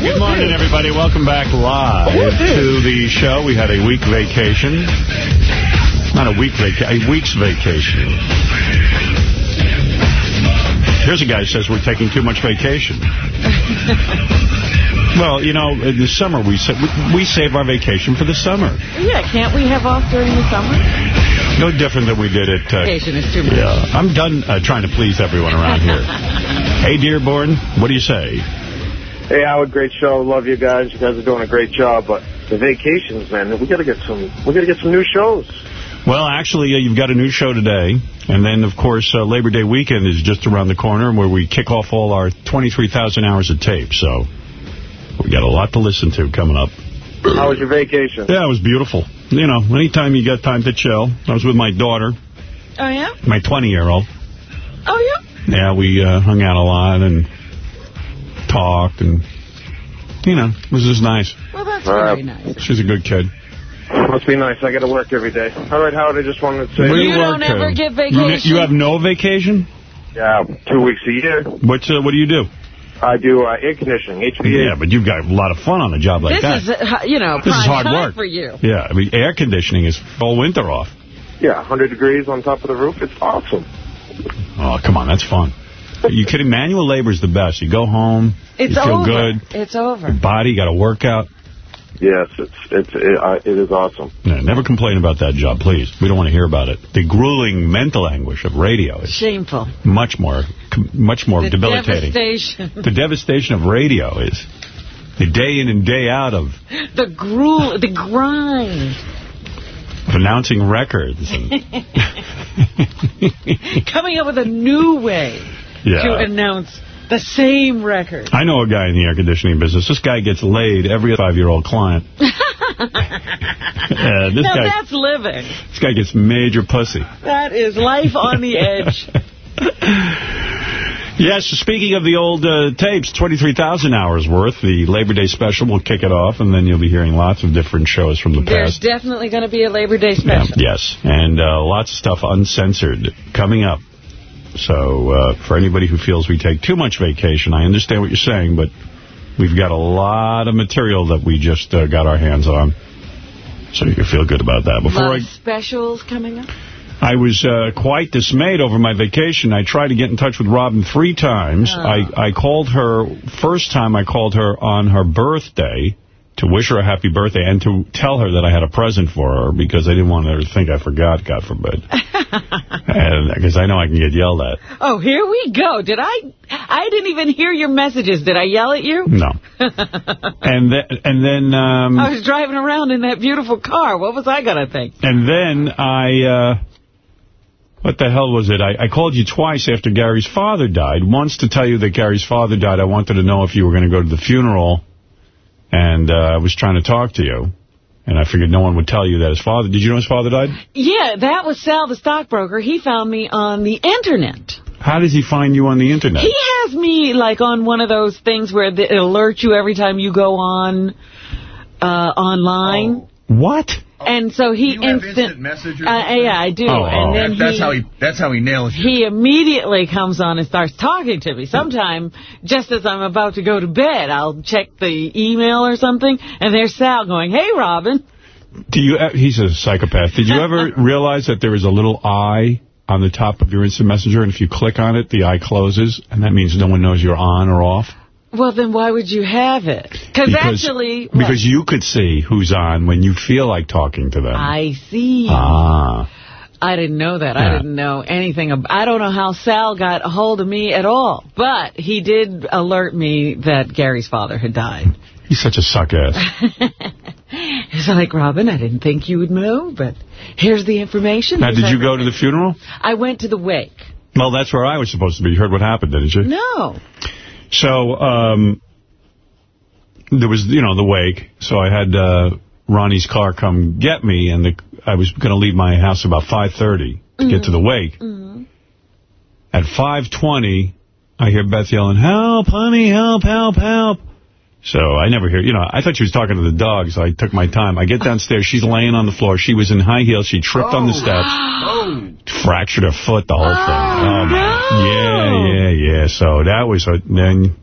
good morning, everybody. Welcome back live to the show. We had a week vacation. Not a week vacation, a week's vacation. Here's a guy who says we're taking too much vacation. well, you know, in the summer, we, sa we, we save our vacation for the summer. Yeah, can't we have off during the summer? No different than we did at... Uh, vacation is too much. Yeah, I'm done uh, trying to please everyone around here. hey, Dearborn, what do you say? Hey, Howard, great show. Love you guys. You guys are doing a great job. But the vacations, man, we got to get some. We got to get some new shows. Well, actually, uh, you've got a new show today. And then, of course, uh, Labor Day weekend is just around the corner where we kick off all our 23,000 hours of tape. So we got a lot to listen to coming up. How was your vacation? Yeah, it was beautiful. You know, anytime you got time to chill. I was with my daughter. Oh, yeah? My 20-year-old. Oh, yeah? Yeah, we uh, hung out a lot and talked and, you know, it was just nice. Well, that's very nice. She's a good kid. Must be nice. I got to work every day. All right, Howard, I just wanted to say... Where you, you don't work ever to? get vacation? you have no vacation? Yeah, two weeks a year. What's, uh, what do you do? I do uh, air conditioning, HVAC. Yeah, but you've got a lot of fun on a job like this that. is, uh, you know, This is hard work. for you. Yeah, I mean, air conditioning is all winter off. Yeah, 100 degrees on top of the roof. It's awesome. Oh, come on, that's fun. Are you kidding? Manual labor is the best. You go home, It's you feel over. good. It's over. Your body, got to work out. Yes, it's it's it, uh, it is awesome. Yeah, never complain about that job, please. We don't want to hear about it. The grueling mental anguish of radio is Shameful. much more, much more The debilitating. devastation. The devastation of radio is the day in and day out of, the gruel, the grind. of announcing records. And, Coming up with a new way to announce the same record. I know a guy in the air conditioning business. This guy gets laid every five-year-old client. Yeah, this now guy, that's living. this guy gets major pussy. That is life on the edge. Yes, speaking of the old uh, tapes, 23,000 hours worth. The Labor Day special will kick it off, and then you'll be hearing lots of different shows from the There's past. There's definitely going to be a Labor Day Yeah, special. yes, and uh, lots of stuff uncensored coming up. So uh, for anybody who feels we take too much vacation, I understand what you're saying, but we've got a lot of material that we just uh, got our hands on. So you can feel good about that. Before I specials coming up. I was uh, quite dismayed over my vacation. I tried to get in touch with Robin three times. Oh. I, I called her, first time I called her on her birthday to wish her a happy birthday and to tell her that I had a present for her because I didn't want her to think I forgot, God forbid. and Because I know I can get yelled at. Oh, here we go. Did I? I didn't even hear your messages. Did I yell at you? No. And, th and then... Um, I was driving around in that beautiful car. What was I going to think? And then I, uh, what the hell was it? I, I called you twice after Gary's father died. Once to tell you that Gary's father died. I wanted to know if you were going to go to the funeral. And uh, I was trying to talk to you. And I figured no one would tell you that his father... Did you know his father died? Yeah, that was Sal, the stockbroker. He found me on the Internet. How does he find you on the Internet? He has me, like, on one of those things where it alerts you every time you go on uh, online. What? And so he You have instant, instant messenger? Uh, yeah, I do. Oh, and oh. then that's he, how he that's how he nails you. he immediately comes on and starts talking to me. Sometime, just as I'm about to go to bed, I'll check the email or something, and there's Sal going, hey, Robin. Do you? He's a psychopath. Did you ever realize that there is a little eye on the top of your instant messenger, and if you click on it, the eye closes, and that means no one knows you're on or off? Well, then why would you have it? Because actually... what? Because you could see who's on when you feel like talking to them. I see. ah. I didn't know that. Yeah. I didn't know anything. Ab I don't know how Sal got a hold of me at all. But he did alert me that Gary's father had died. He's such a suck ass. It's like, Robin, I didn't think you would know, but here's the information. now, did you go to the funeral? I went to the wake. Well, that's where I was supposed to be. You heard what happened, didn't you? No. So, um, there was, you know, the wake. So I had uh, Ronnie's car come get me, and the, I was going to leave my house about 5.30 to get to the wake. At 5.20, I hear Beth yelling, help, honey, help, help, help. So I never hear, you know, I thought she was talking to the dog, so I took my time. I get downstairs, she's laying on the floor. She was in high heels. She tripped on the steps, Oh, fractured her foot, the whole thing. Oh, my- no. Yeah, yeah, yeah. So that was, a, then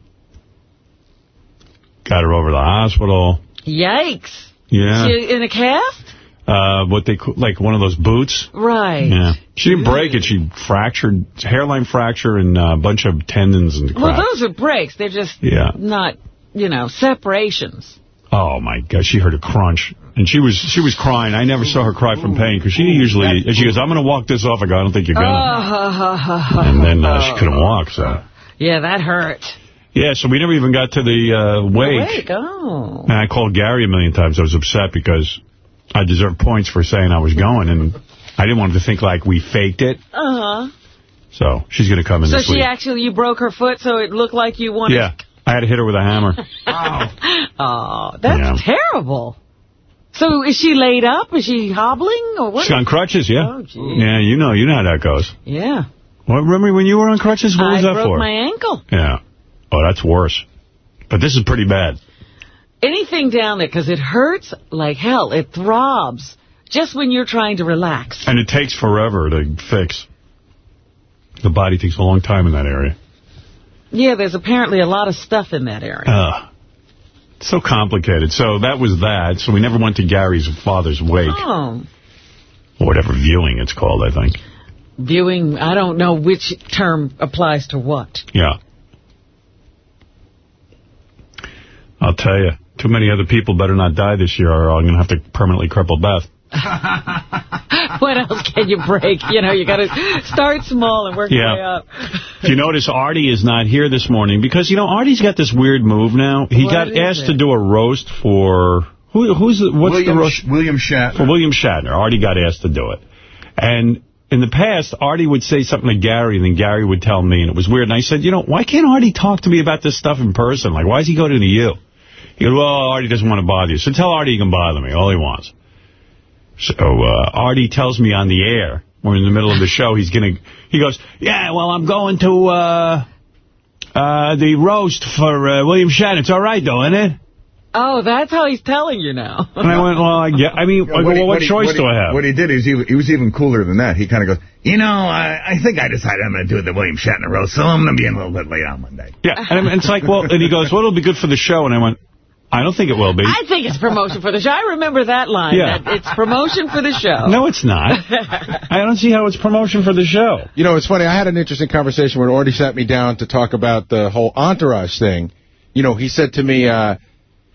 got her over to the hospital. Yikes. Yeah. She in a cast? Uh, what they call, like one of those boots. Right. Yeah. She didn't break it. She fractured, hairline fracture and a bunch of tendons and crap. Well, those are breaks. They're just Yeah. not, you know, separations. Oh, my God. She heard a crunch. And she was she was crying. I never saw her cry from pain because she usually, she goes, I'm going to walk this off. I go, I don't think you're going to. Oh, And then uh, she couldn't walk, so. yeah, that hurt. Yeah, so we never even got to the uh, wake. Wake, oh. And I called Gary a million times. I was upset because I deserved points for saying I was going, and I didn't want him to think like we faked it. Uh-huh. So she's going to come in So she week. actually, you broke her foot so it looked like you wanted... Yeah, I had to hit her with a hammer. Oh, that's Yeah. terrible. So is she laid up? Is she hobbling? or what? She's on crutches, yeah. Oh, gee. Yeah, you know, you know how that goes. Yeah. Well, remember when you were on crutches? What was that for? I broke my ankle. Yeah. Oh, that's worse. But this is pretty bad. Anything down there, because it hurts like hell. It throbs just when you're trying to relax. And it takes forever to fix. The body takes a long time in that area. Yeah, there's apparently a lot of stuff in that area. Ugh. So complicated. So that was that. So we never went to Gary's father's wake. Oh. Or whatever viewing it's called, I think. Viewing, I don't know which term applies to what. Yeah. I'll tell you, too many other people better not die this year or I'm going to have to permanently cripple Beth. what else can you break? You know, you got to start small and work your Yeah. way up. If you notice, Artie is not here this morning because, you know, Artie's got this weird move now. He What got asked it? to do a roast for... Who, who's the, what's William, the roast? William Shatner. For William Shatner. Artie got asked to do it. And in the past, Artie would say something to Gary, and then Gary would tell me, and it was weird. And I said, you know, why can't Artie talk to me about this stuff in person? Like, why does he go to you? He goes, well, Artie doesn't want to bother you. So tell Artie he can bother me, all he wants. So uh, Artie tells me on the air, we're in the middle of the show, he's going to, he goes, yeah, well, I'm going to uh, uh, the roast for uh, William Shatner. It's all right, though, isn't it? Oh, that's how he's telling you now. And I went, well, I, get, I mean, I go, well, what, he- choice he- do I have? What he did is he, he was even cooler than that. He kind of goes, you know, I, I think I decided I'm going to do the William Shatner roast, so I'm going to be in a little bit late on Monday. Yeah, and it's like, well, and he goes, well, it'll be good for the show. And I went, I don't think it will be. I think it's promotion for the show. I remember that line. Yeah. That it's promotion for the show. No, it's not. I don't see how it's promotion for the show. You know, it's funny. I had an interesting conversation when Artie sat me down to talk about the whole Entourage thing. You know, he said to me, uh,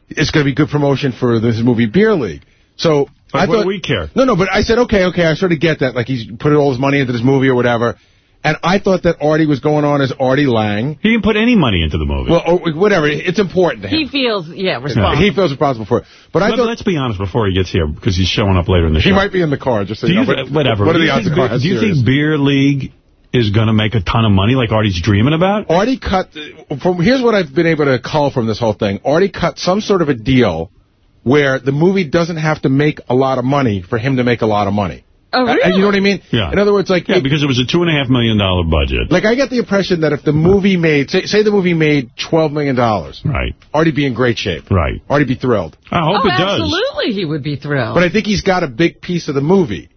it's going to be good promotion for this movie Beer League. So But I what thought, do we care? No, no, but I said, okay, okay, I sort of get that. Like, he's put all his money into this movie or whatever. And I thought that Artie was going on as Artie Lange. He didn't put any money into the movie. Well, or whatever. It's important to him. He feels, yeah, Yeah, responsible. he feels responsible for it. But I Let, thought us be honest before he gets here, because he's showing up later in the show. he might be in the car. Just so do you you know. th- But whatever. What are do the you odds think, of car? Do you think Beer League is going to make a ton of money like Artie's dreaming about? Artie cut, uh, from here's what I've been able to cull from this whole thing. Artie cut some sort of a deal where the movie doesn't have to make a lot of money for him to make a lot of money. Oh, Uh, really? You know what I mean? Yeah. In other words, like, Yeah, it- because it was a $2.5 million budget. like I get the impression that if the movie made, say, say the movie made $12 million, dollars, Right, Artie be in great shape. right. Artie be thrilled. I hope oh, it does. absolutely he would be thrilled. But I think he's got a big piece of the movie.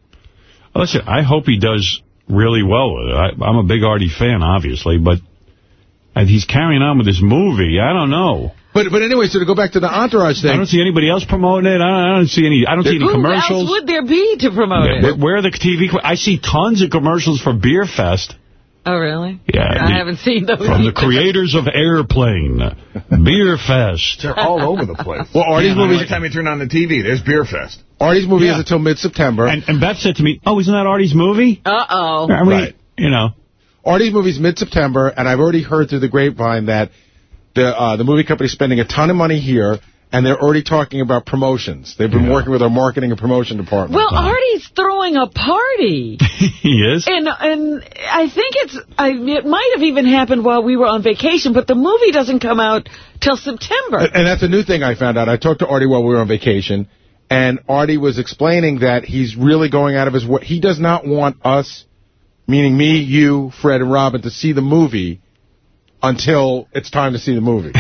Listen, I hope he does really well with it. I, I'm a big Artie fan, obviously, but and he's carrying on with this movie. I don't know. But but anyway, so to go back to the Entourage thing. I don't see anybody else promoting it. I don't, I don't see any. I don't see any Who commercials. else would there be to promote Yeah, it? where, where are the TV? co- I see tons of commercials for Beer Fest. Oh, really? Yeah, I the- haven't seen those From the creators of Airplane, Beer Fest. They're all over the place. well, Artie's Every movie, Every time you turn on the TV, there's Beer Fest. Artie's movie Yeah. is until mid-September. And, and Beth said to me, oh, isn't that Artie's movie? Uh-oh. I mean, Right. You know. Artie's movie's mid-September, and I've already heard through the grapevine that the uh, the movie company's spending a ton of money here, and they're already talking about promotions. They've been Yeah. working with our marketing and promotion department. Well, Artie's throwing a party. he is? And and I think it's I, it might have even happened while we were on vacation, but the movie doesn't come out till September. and that's a new thing I found out. I talked to Artie while we were on vacation, and Artie was explaining that he's really going out of his way. He does not want us, meaning me, you, Fred, and Robin, to see the movie until it's time to see the movie.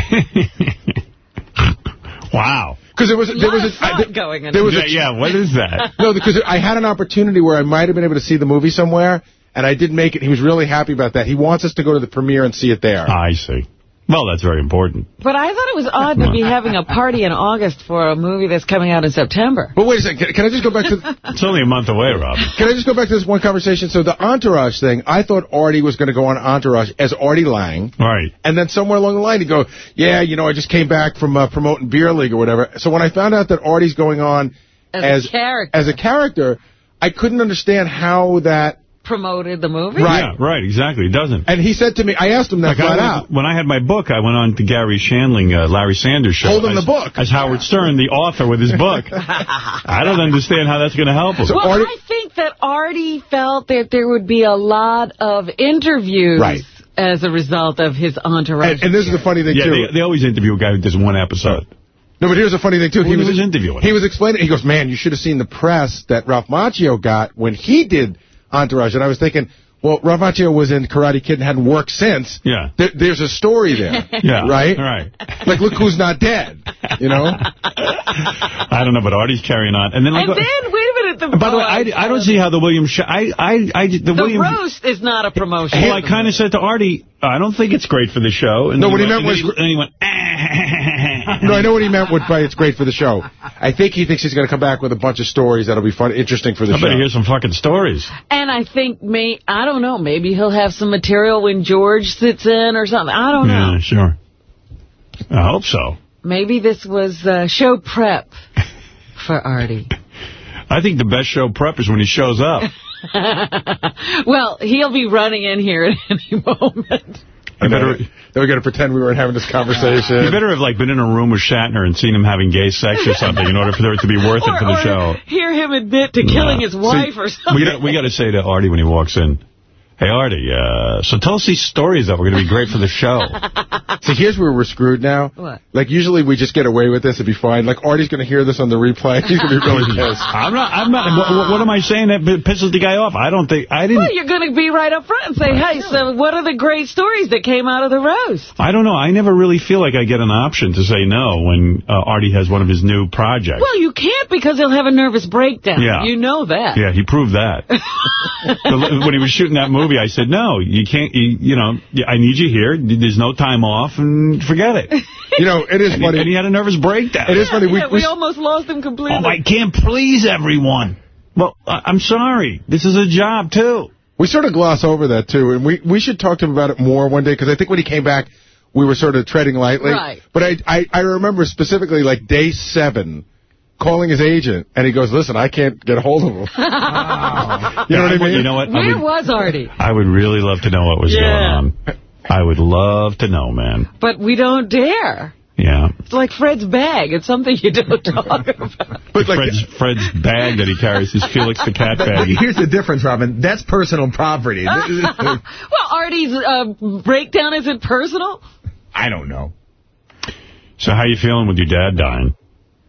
wow. Because there was there was of a, I- thought going in there was Yeah, a yeah, what is that? No, because I had an opportunity where I might have been able to see the movie somewhere, and I didn't make it. He was really happy about that. He wants us to go to the premiere and see it there. Ah, I see. Well, that's very important. But I thought it was odd to be having a party in August for a movie that's coming out in September. But wait a second. Can, can I just go back to... It's only a month away, Rob. Can I just go back to this one conversation? So the Entourage thing, I thought Artie was going to go on Entourage as Artie Lange. Right. And then somewhere along the line he'd go, yeah, you know, I just came back from uh, promoting Beer League or whatever. So when I found out that Artie's going on As, as, a character. as a character, I couldn't understand how that... promoted the movie? Right. Yeah, right, exactly. It doesn't. And he said to me, I asked him that Like flat was- out. when I had my book, I went on to Garry Shandling, uh, Larry Sanders show. Holding as, the book. As Howard Stern, the author with his book. I don't understand how that's going to help him. So Well, Artie- I think that Artie felt that there would be a lot of interviews Right. as a result of his entourage. And, and this is the funny thing, yeah, too. they, they always interview a guy who does one episode. No, but here's the funny thing, too. Who was interviewing He him? was explaining, he goes, man, you should have seen the press that Ralph Macchio got when he did Entourage. And I was thinking, well, Ralph Macchio was in Karate Kid and hadn't worked since. Yeah. There, there's a story there. Yeah. Right? Right. Like, look who's not dead. You know? I don't know, but Artie's carrying on. And then, like, And then, wait a minute. The, by the way, I, I don't see how the William Sh I, I, I, the, The William. roast is not a promotion. Well, I kind of said to Artie, I don't think it's great for the show. And No, then what he went- meant and was- then he, and he went. No, I know what he meant with by it's great for the show. I think he thinks he's going to come back with a bunch of stories that'll be fun, interesting for the show. I show. better hear some fucking stories. And I think, may I don't know, maybe he'll have some material when George sits in or something. I don't know. Yeah, sure. I hope so. Maybe this was uh, show prep for Artie. I think the best show prep is when he shows up. well, he'll be running in here at any moment. I You better, Then we're going to pretend we weren't having this conversation. you better have like been in a room with Shatner and seen him having gay sex or something in order for it to be worth it for the or show. hear him admit to killing Yeah. his wife See, or something. We got, we got to say to Artie when he walks in, Hey, Artie, uh, so tell us these stories that were going to be great for the show. See, here's where we're screwed now. What? Like, usually we just get away with this. It'd be fine. Like, Artie's going to hear this on the replay. He's going to be really pissed. I'm not, I'm not, what, what am I saying that pisses the guy off? I don't think, I didn't, Well, you're going to be right up front and say, hey, so what are the great stories that came out of the roast? I don't know. I never really feel like I get an option to say no when uh, Artie has one of his new projects. Well, you can't because he'll have a nervous breakdown. Yeah. You know that. Yeah, he proved that. When he was shooting that movie, I said, no, you can't, you, you know, I need you here. There's no time off, and forget it. You know, it is And he, funny. and he had a nervous breakdown. It is funny. We, Yeah, we, we almost lost him completely. Oh, I can't please everyone. Well, I- I'm sorry. This is a job, too. we sort of gloss over that, too. And we, we should talk to him about it more one day, because I think when he came back, we were sort of treading lightly. Right. But I, I, I remember specifically, like, day seven, calling his agent, and he goes, listen, I can't get a hold of him. you know what I mean? You know what? I Where would, was Artie? I would really love to know what was Yeah. going on. I would love to know, man. But we don't dare. Yeah. It's like Fred's bag. It's something you don't talk about. But, like, Fred's, Fred's bag that he carries, is Felix the Cat bag. Here's the difference, Robin. That's personal property. well, Artie's uh, breakdown, is it personal? I don't know. So how you feeling with your dad dying?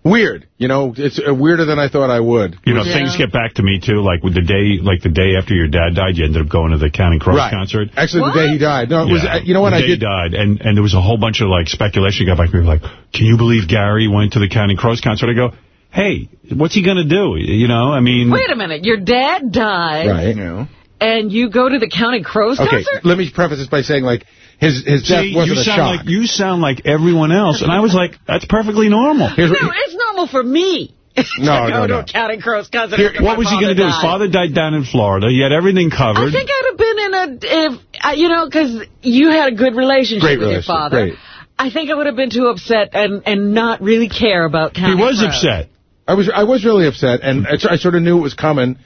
Weird. You know, it's uh, weirder than I thought I would. You know, Yeah. things get back to me, too. Like, with the day like the day after your dad died, you ended up going to the Counting Crows Right. concert. Actually, What? the day he died. No, it was, Yeah. uh, you know what, the I day did. he died, and, and there was a whole bunch of, like, speculation got back to me, like, can you believe Gary went to the Counting Crows concert? I go, hey, what's he going to do? You know, I mean... Wait a minute. Your dad died, Right. You know. And you go to the Counting Crows Okay, concert? let me preface this by saying, like, his his death wasn't you a sound shock. like you sound like everyone else, and I was like, "That's perfectly normal." Here's no, what- it's normal for me. No, to go no, to no. a Counting Crows concert. Here- What was he going to do? His father died down in Florida. He had everything covered. I think I'd have been in a, if, uh, you know, because you had a good relationship Great with your father. great. I think I would have been too upset and, and not really care about he was Crows. upset. I was I was really upset, and I, I sort of knew it was coming.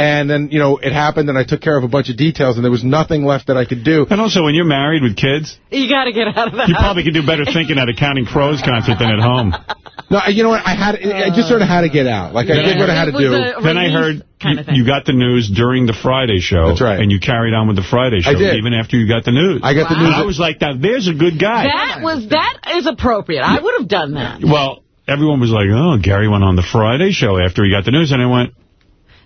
And then, you know, it happened, and I took care of a bunch of details, and there was nothing left that I could do. And also, when you're married with kids, You got to get out of that. you house. probably could do better thinking at a Counting Crows concert than at home. No, you know what? I had I just sort of had to get out. Like, I Yeah, did what I had to do. Then I heard kind you, of thing. you got the news during the Friday show. That's right. And you carried on with the Friday show. I did. Even after you got the news. I got the Wow. news. I was like, now, there's a good guy. That was that is appropriate. I would have done that. Well, everyone was like, oh, Gary went on the Friday show after he got the news. And I went,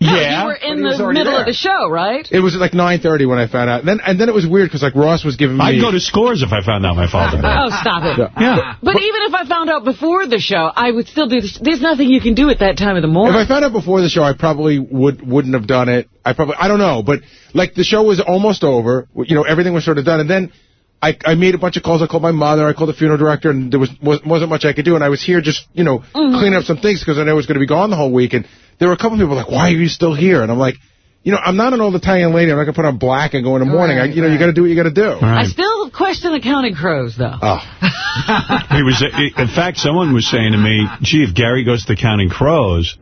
No, yeah. you were in the middle there. of the show, right? It was like 9.30 when I found out. Then And then it was weird, because, like, Ross was giving me... I'd go to scores if I found out my father died. Oh, stop it. Yeah. But even if I found out before the show, I would still do this. There's nothing you can do at that time of the morning. If. I found out before the show, I probably would, wouldn't have done it. I probably, I don't know, but like the show was almost over. You know, everything was sort of done. And then I, I made a bunch of calls. I called my mother. I called the funeral director, and there was, was wasn't much I could do. And I was here just, you know, Mm-hmm. cleaning up some things because I know I was going to be gone the whole week. And there were a couple people like, "Why are you still here?" And I'm like, you know, I'm not an old Italian lady. I'm not going to put on black and go in the morning. I, Right, you know, you got to do what you got to do. I still question the Counting Crows, though. Oh, He was, uh, in fact, someone was saying to me, gee, if Gary goes to the Counting Crows,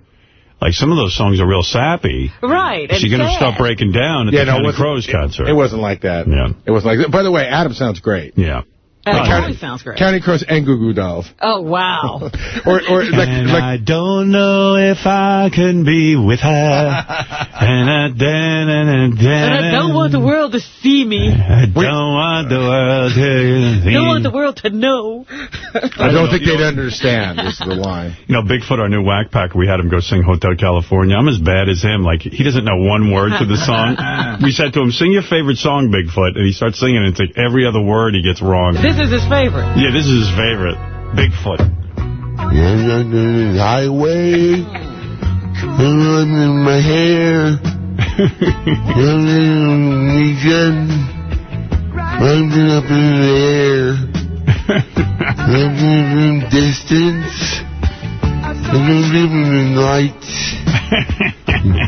like some of those songs are real sappy. Right. Is he going to start breaking down at yeah, the no, Counting Crows concert? It, it wasn't like that. Yeah. It wasn't like that. By the way, Adam sounds great. Yeah. That Counting- always sounds great. County Crows and Goo Goo Dolls. oh, wow. Or, or like, and like I don't know if I can be with her. and I, dan, dan, dan, dan, and I don't want the world to see me. I don't want the world to see. don't want the world to know. I don't think they'd understand. This is the line. You know, Bigfoot, our new whack packer, we had him go sing Hotel California. I'm as bad as him. Like, he doesn't know one word to the song. we said to him, sing your favorite song, Bigfoot. And he starts singing, and it's like every other word he gets wrong. This is his favorite. Yeah, this is his favorite. Bigfoot. highway, in my hair, running up in the air, living in distance, living in light,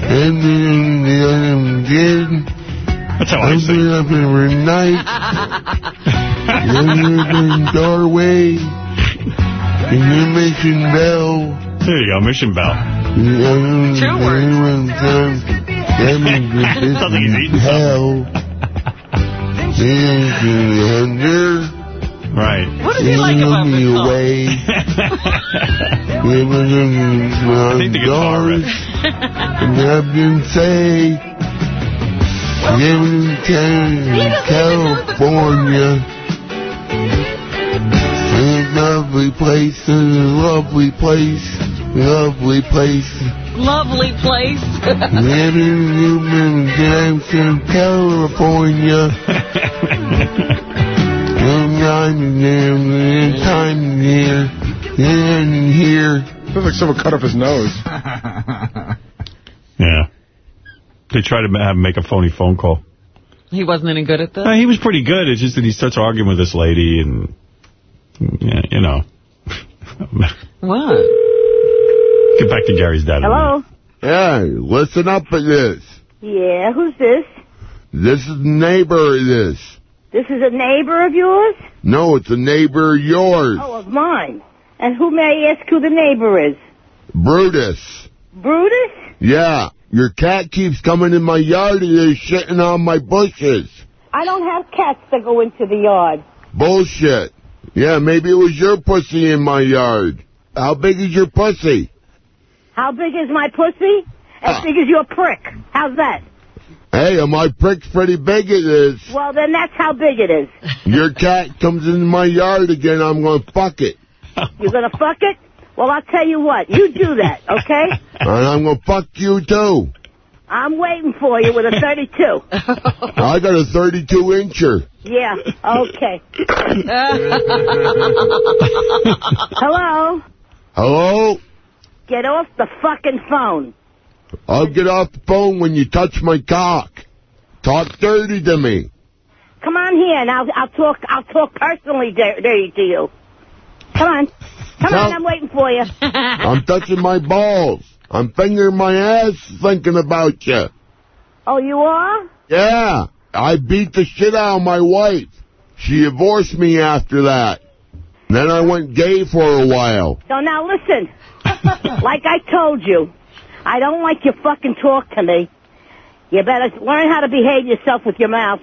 and in the other That's how I I'm sing. up every night. in the doorway. And you're making bell. There you go, Mission Bell. True words. Sounds like he's eating hell. Under. Right. What does he like about this song? away. I think the guitar riff. And I've been say, living in California. It's a lovely place, lovely place, lovely place. Lovely place. Living in Jackson, California. I'm there, time here, and here. Looks like someone cut off his nose. Yeah. They tried to have him make a phony phone call. he wasn't any good at this? Uh, he was pretty good. It's just that he starts arguing with this lady and, you know. What? Get back to Gary's dad. in a minute. Hello? Hey, listen up at this. Yeah, who's this? This is neighbor of this. This is a neighbor of yours? No, it's a neighbor of yours. Oh, of mine. And who may I ask who the neighbor is? Brutus. Brutus? Yeah, your cat keeps coming in my yard and is shitting on my bushes. I don't have cats that go into the yard. Bullshit. Yeah, maybe it was your pussy in my yard. How big is your pussy? How big is my pussy? As Ah. big as your prick. How's that? Hey, my prick's pretty big it is. Well, then that's how big it is. Your cat comes in my yard again, I'm gonna fuck it. You're gonna fuck it? Well, I'll tell you what. You do that, okay? And I'm gonna fuck you too. I'm waiting for you with a 32. I got a 32 incher. Yeah, okay. Hello? Hello? Get off the fucking phone. I'll get off the phone when you touch my cock. Talk dirty to me. Come on here, and I'll, I'll talk. I'll talk personally dirty to you. Come on, come on. I'm waiting for you. I'm touching my balls. I'm fingering my ass thinking about you. Oh, you are? Yeah, I beat the shit out of my wife. She divorced me after that. Then I went gay for a while. So now listen. like I told you, I don't like your fucking talk to me. You better learn how to behave yourself with your mouth,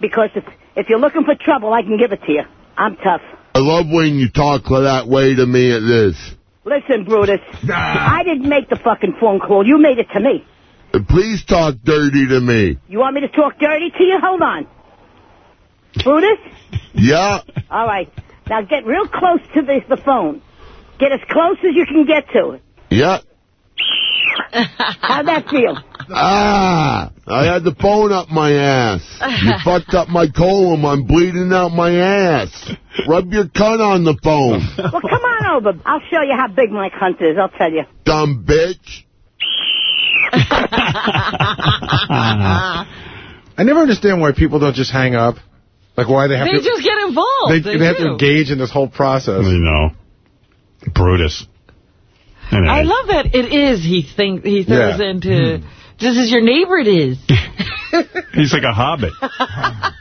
because if if you're looking for trouble, I can give it to you. I'm tough. I love when you talk that way to me at this. Listen, Brutus. I didn't make the fucking phone call. You made it to me. Please talk dirty to me. You want me to talk dirty to you? Hold on. Brutus? Yeah, All right. Now get real close to the, the phone. Get as close as you can get to it. yeah. How'd that feel? Ah, I had the phone up my ass. You fucked up my colon. I'm bleeding out my ass. Rub your cunt on the phone, Well, come on over. I'll show you how big my cunt is. I'll tell you. dumb bitch. I never understand why people don't just hang up. Like, why they have They to... They just get involved. they, They, they have to engage in this whole process. You know. Brutus. Anyway. I love that it is he think he throws Yeah. into hmm. this is your neighbor it is. He's like a hobbit.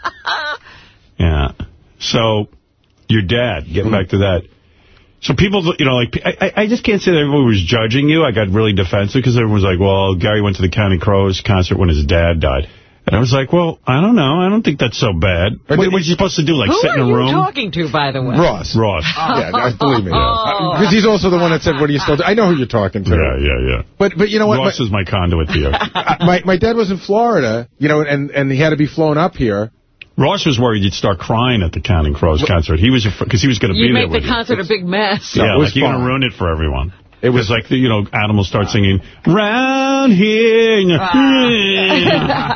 yeah. So, your dad, getting back to that. So people, you know, like, I, I- just can't say that everyone was judging you. I got really defensive because everyone was like, well, Gary went to the Counting Crows concert when his dad died. And I was like, well, I don't know. I don't think that's so bad. But What, are you supposed to do, like sit in a room? Who are you room? talking to, by the way? Ross. Ross. Yeah, I believe me. Oh. Because he's also the one that said, what are you still doing? I know who you're talking to. Yeah, yeah, yeah. But but you know what? Ross is my conduit to you. my, my my dad was in Florida, you know, and and he had to be flown up here. Ross was worried you'd start crying at the Counting Crows concert. He was because he was going to be there. You there make with the you. concert a big mess. Yeah, it was like you're going to ruin it for everyone. It It was like, the, you know, animals start singing, round here. you know,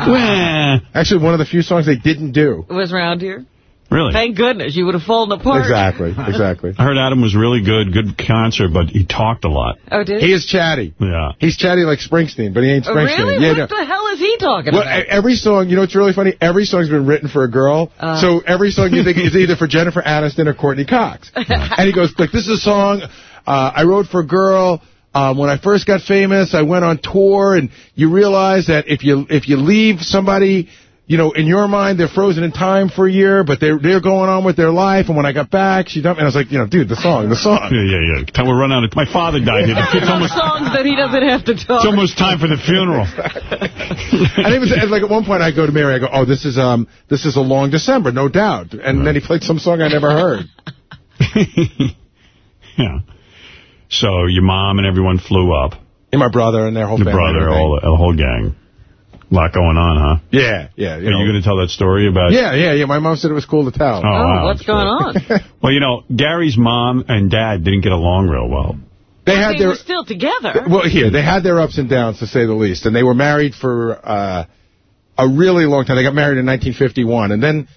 wah." Actually, one of the few songs they didn't do. It was around here. really? Thank goodness. You would have fallen apart. Exactly, exactly. I heard Adam was really good, good concert, but he talked a lot. Oh, did He is chatty. Yeah. He's chatty like Springsteen, but he ain't Oh, Springsteen. really? Yeah, what no. the hell is he talking Well, about? every song, you know what's really funny? Every song's been written for a girl. Uh. so every song you think is either for Jennifer Aniston or Courteney Cox. and he goes, like, this is a song uh, I wrote for a girl. Um, when I first got famous, I went on tour, and you realize that if you if you leave somebody, you know, in your mind, they're frozen in time for a year, but they're they're going on with their life. And when I got back, she dumped me. And I was like, you know, dude, the song, the song. Yeah, yeah, yeah. Time we run out of... My father died here. It's almost, songs that he doesn't have to talk. it's almost time for the funeral. and it was and like at one point I go to Mary, I go, oh, this is um this is a long December, no doubt. And then he played some song I never heard. yeah. So your mom and everyone flew up. And my brother and their whole Your family. and brother, all the, the whole gang. A lot going on, huh? Yeah, yeah. You Are know. you going to tell that story about... Yeah, yeah, yeah. My mom said it was cool to tell. Oh, wow, what's going great. on? Well, you know, Gary's mom and dad didn't get along real well. They had They their were still together. well here. They had their ups and downs to say the least, and they were married for uh, a really long time. They got married in 1951, and then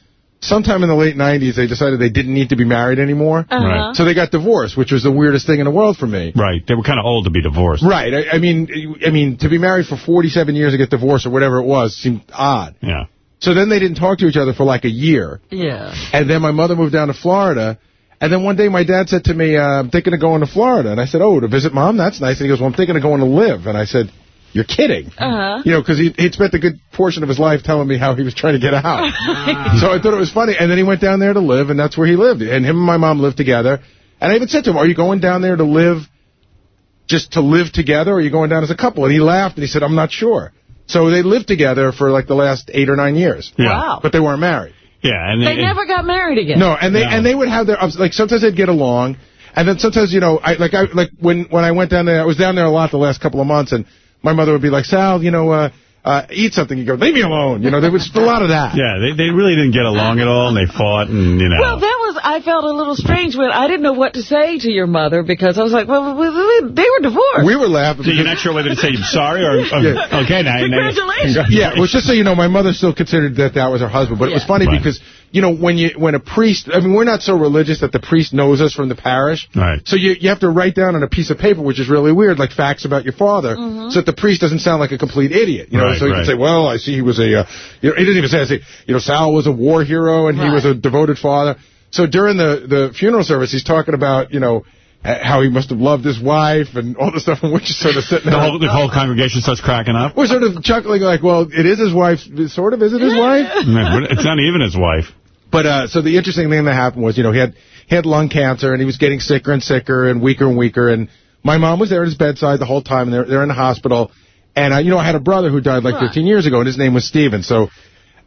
sometime in the late 90s they decided they didn't need to be married anymore. Uh-huh. Right. So they got divorced, which was the weirdest thing in the world for me. Right. They were kind of old to be divorced. Right. I, I mean, I mean, to be married for 47 years and get divorced or whatever it was seemed odd. Yeah. So then they didn't talk to each other for like a year. Yeah. And then my mother moved down to Florida. And then one day my dad said to me, uh, I'm thinking of going to Florida. And I said, oh, to visit mom? That's nice. And he goes, well, I'm thinking of going to live. And I said, you're kidding. Uh-huh. You know, because he, he'd spent a good portion of his life telling me how he was trying to get out. so I thought it was funny. And then he went down there to live, and that's where he lived. And him and my mom lived together. And I even said to him, are you going down there to live just to live together, or are you going down as a couple? And he laughed, and he said, I'm not sure. So they lived together for like the last eight or nine years. Yeah. Wow. But they weren't married. Yeah. And They never got married again. No, and they No. and they would have their ups. Like sometimes they'd get along, and then sometimes you know, I like I like when when I went down there, I was down there a lot the last couple of months, and my mother would be like, Sal, you know, uh, uh, eat something. You go, leave me alone. You know, there was just a lot of that. Yeah, they, they really didn't get along at all, and they fought, and, you know. Well, that was, I felt a little strange when I didn't know what to say to your mother because I was like, well, we- we- they were divorced. We were laughing. so you're because- not sure whether to say I'm sorry or, or Yeah. okay, now, now Congratulations. Yeah, well, just so you know, my mother still considered that that was her husband. But it was funny Right. because, you know, when you when a priest, I mean, we're not so religious that the priest knows us from the parish. Right. So you you have to write down on a piece of paper, which is really weird, like facts about your father, Mm-hmm. so that the priest doesn't sound like a complete idiot. You know, Right, so you right. can say, well, I see he was a, uh, you know, he didn't even say, I say, you know, Sal was a war hero and he was a devoted father. So during the the funeral service, he's talking about, you know. uh, How he must have loved his wife and all the stuff, and we're just sort of sitting The whole, the whole congregation starts cracking up. We're sort of chuckling like, well, it is his wife, sort of, is it his wife? It's not even his wife. But uh, so the interesting thing that happened was, you know, he had he had lung cancer and he was getting sicker and sicker and weaker and weaker. And my mom was there at his bedside the whole time, and they're they're in the hospital. And uh, you know, I had a brother who died like Right. 15 years ago, and his name was Steven. So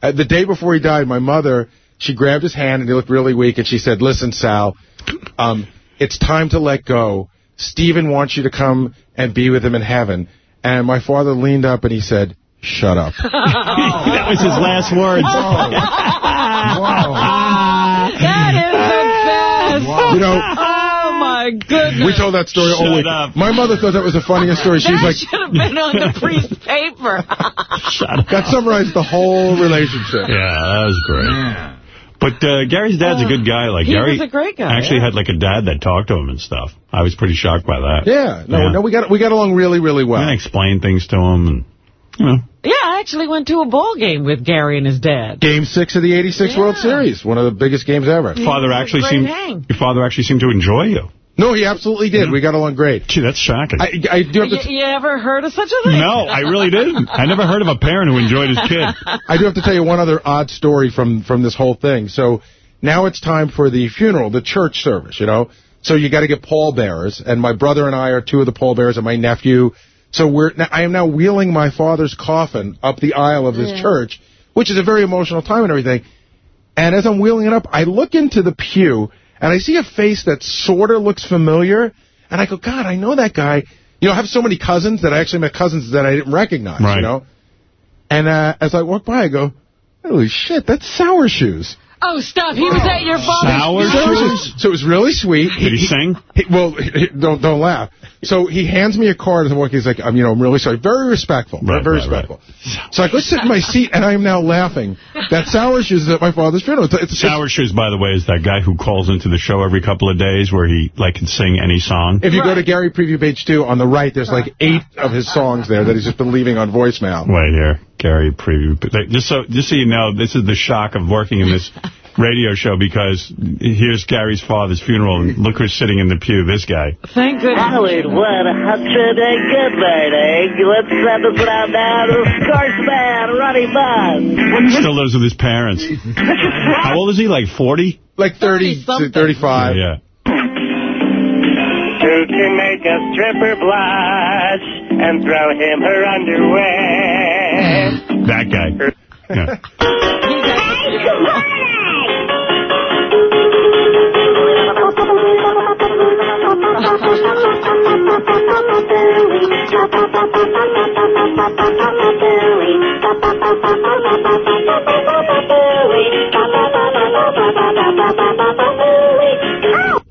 uh, the day before he died, my mother she grabbed his hand and he looked really weak, and she said, "Listen, Sal, um, it's time to let go. Steven wants you to come and be with him in heaven." And my father leaned up and he said, "Shut up." that was his last words. that is the best. You know, Oh, my goodness. We told that story Shut all week. up. My mother thought that was the funniest story. She's that like, should have been on the priest's paper. Shut up. That summarized the whole relationship. Yeah, that was great. But uh, Gary's dad's a good guy. Like He Gary was a great guy, Actually yeah. had like a dad that talked to him and stuff. I was pretty shocked by that. Yeah, no, Yeah. no, we got we got along really, really well. And I explained things to him, and Yeah. Yeah, I actually went to a ball game with Gary and his dad. Game six of the 86 World Series, one of the biggest games ever. Father actually seemed hang. your father actually seemed to enjoy you. No, he absolutely did. We got along great. Gee, that's shocking. I, I do have to You, you ever heard of such a thing? no, I really didn't. I never heard of a parent who enjoyed his kid. I do have to tell you one other odd story from from this whole thing. So now it's time for the funeral, the church service, you know. So you got to get pallbearers, and my brother and I are two of the pallbearers, and my nephew. So we're I am now wheeling my father's coffin up the aisle of this church, which is a very emotional time and everything. And as I'm wheeling it up, I look into the pew, and I see a face that sort of looks familiar, and I go, God, I know that guy. You know, I have so many cousins that I actually met cousins that I didn't recognize, Right. you know. And uh, as I walk by, I go, holy shit, that's Sour Shoes. Oh, stop. He was at your father's Sour funeral? Shoes? So it was really sweet. Did he sing? He, well, don't don't laugh. So he hands me a card as I'm walking. He's like, I'm, you know, I'm really sorry. Very respectful. Right, very right, respectful. So I go sit in my seat, and I am now laughing. That Sour Shoes is at my father's funeral. It's, it's, Sour Shoes, by the way, is that guy who calls into the show every couple of days where he like can sing any song. if you go to Gary Preview page two, on the right, there's like eight of his songs there that he's just been leaving on voicemail. Wait here, Gary preview. Just so just so you know, this is the shock of working in this radio show because here's Gary's father's funeral and look who's sitting in the pew. This guy. Thank goodness. Howard, what a hundred and good morning. Let's send this round down to Scorsman, Ronnie Buzz. Still lives with his parents. How old is he? Like 40? Like 30 to 30-something. 35. Yeah. Who can make a stripper blush and throw him her underwear? That guy. Yeah.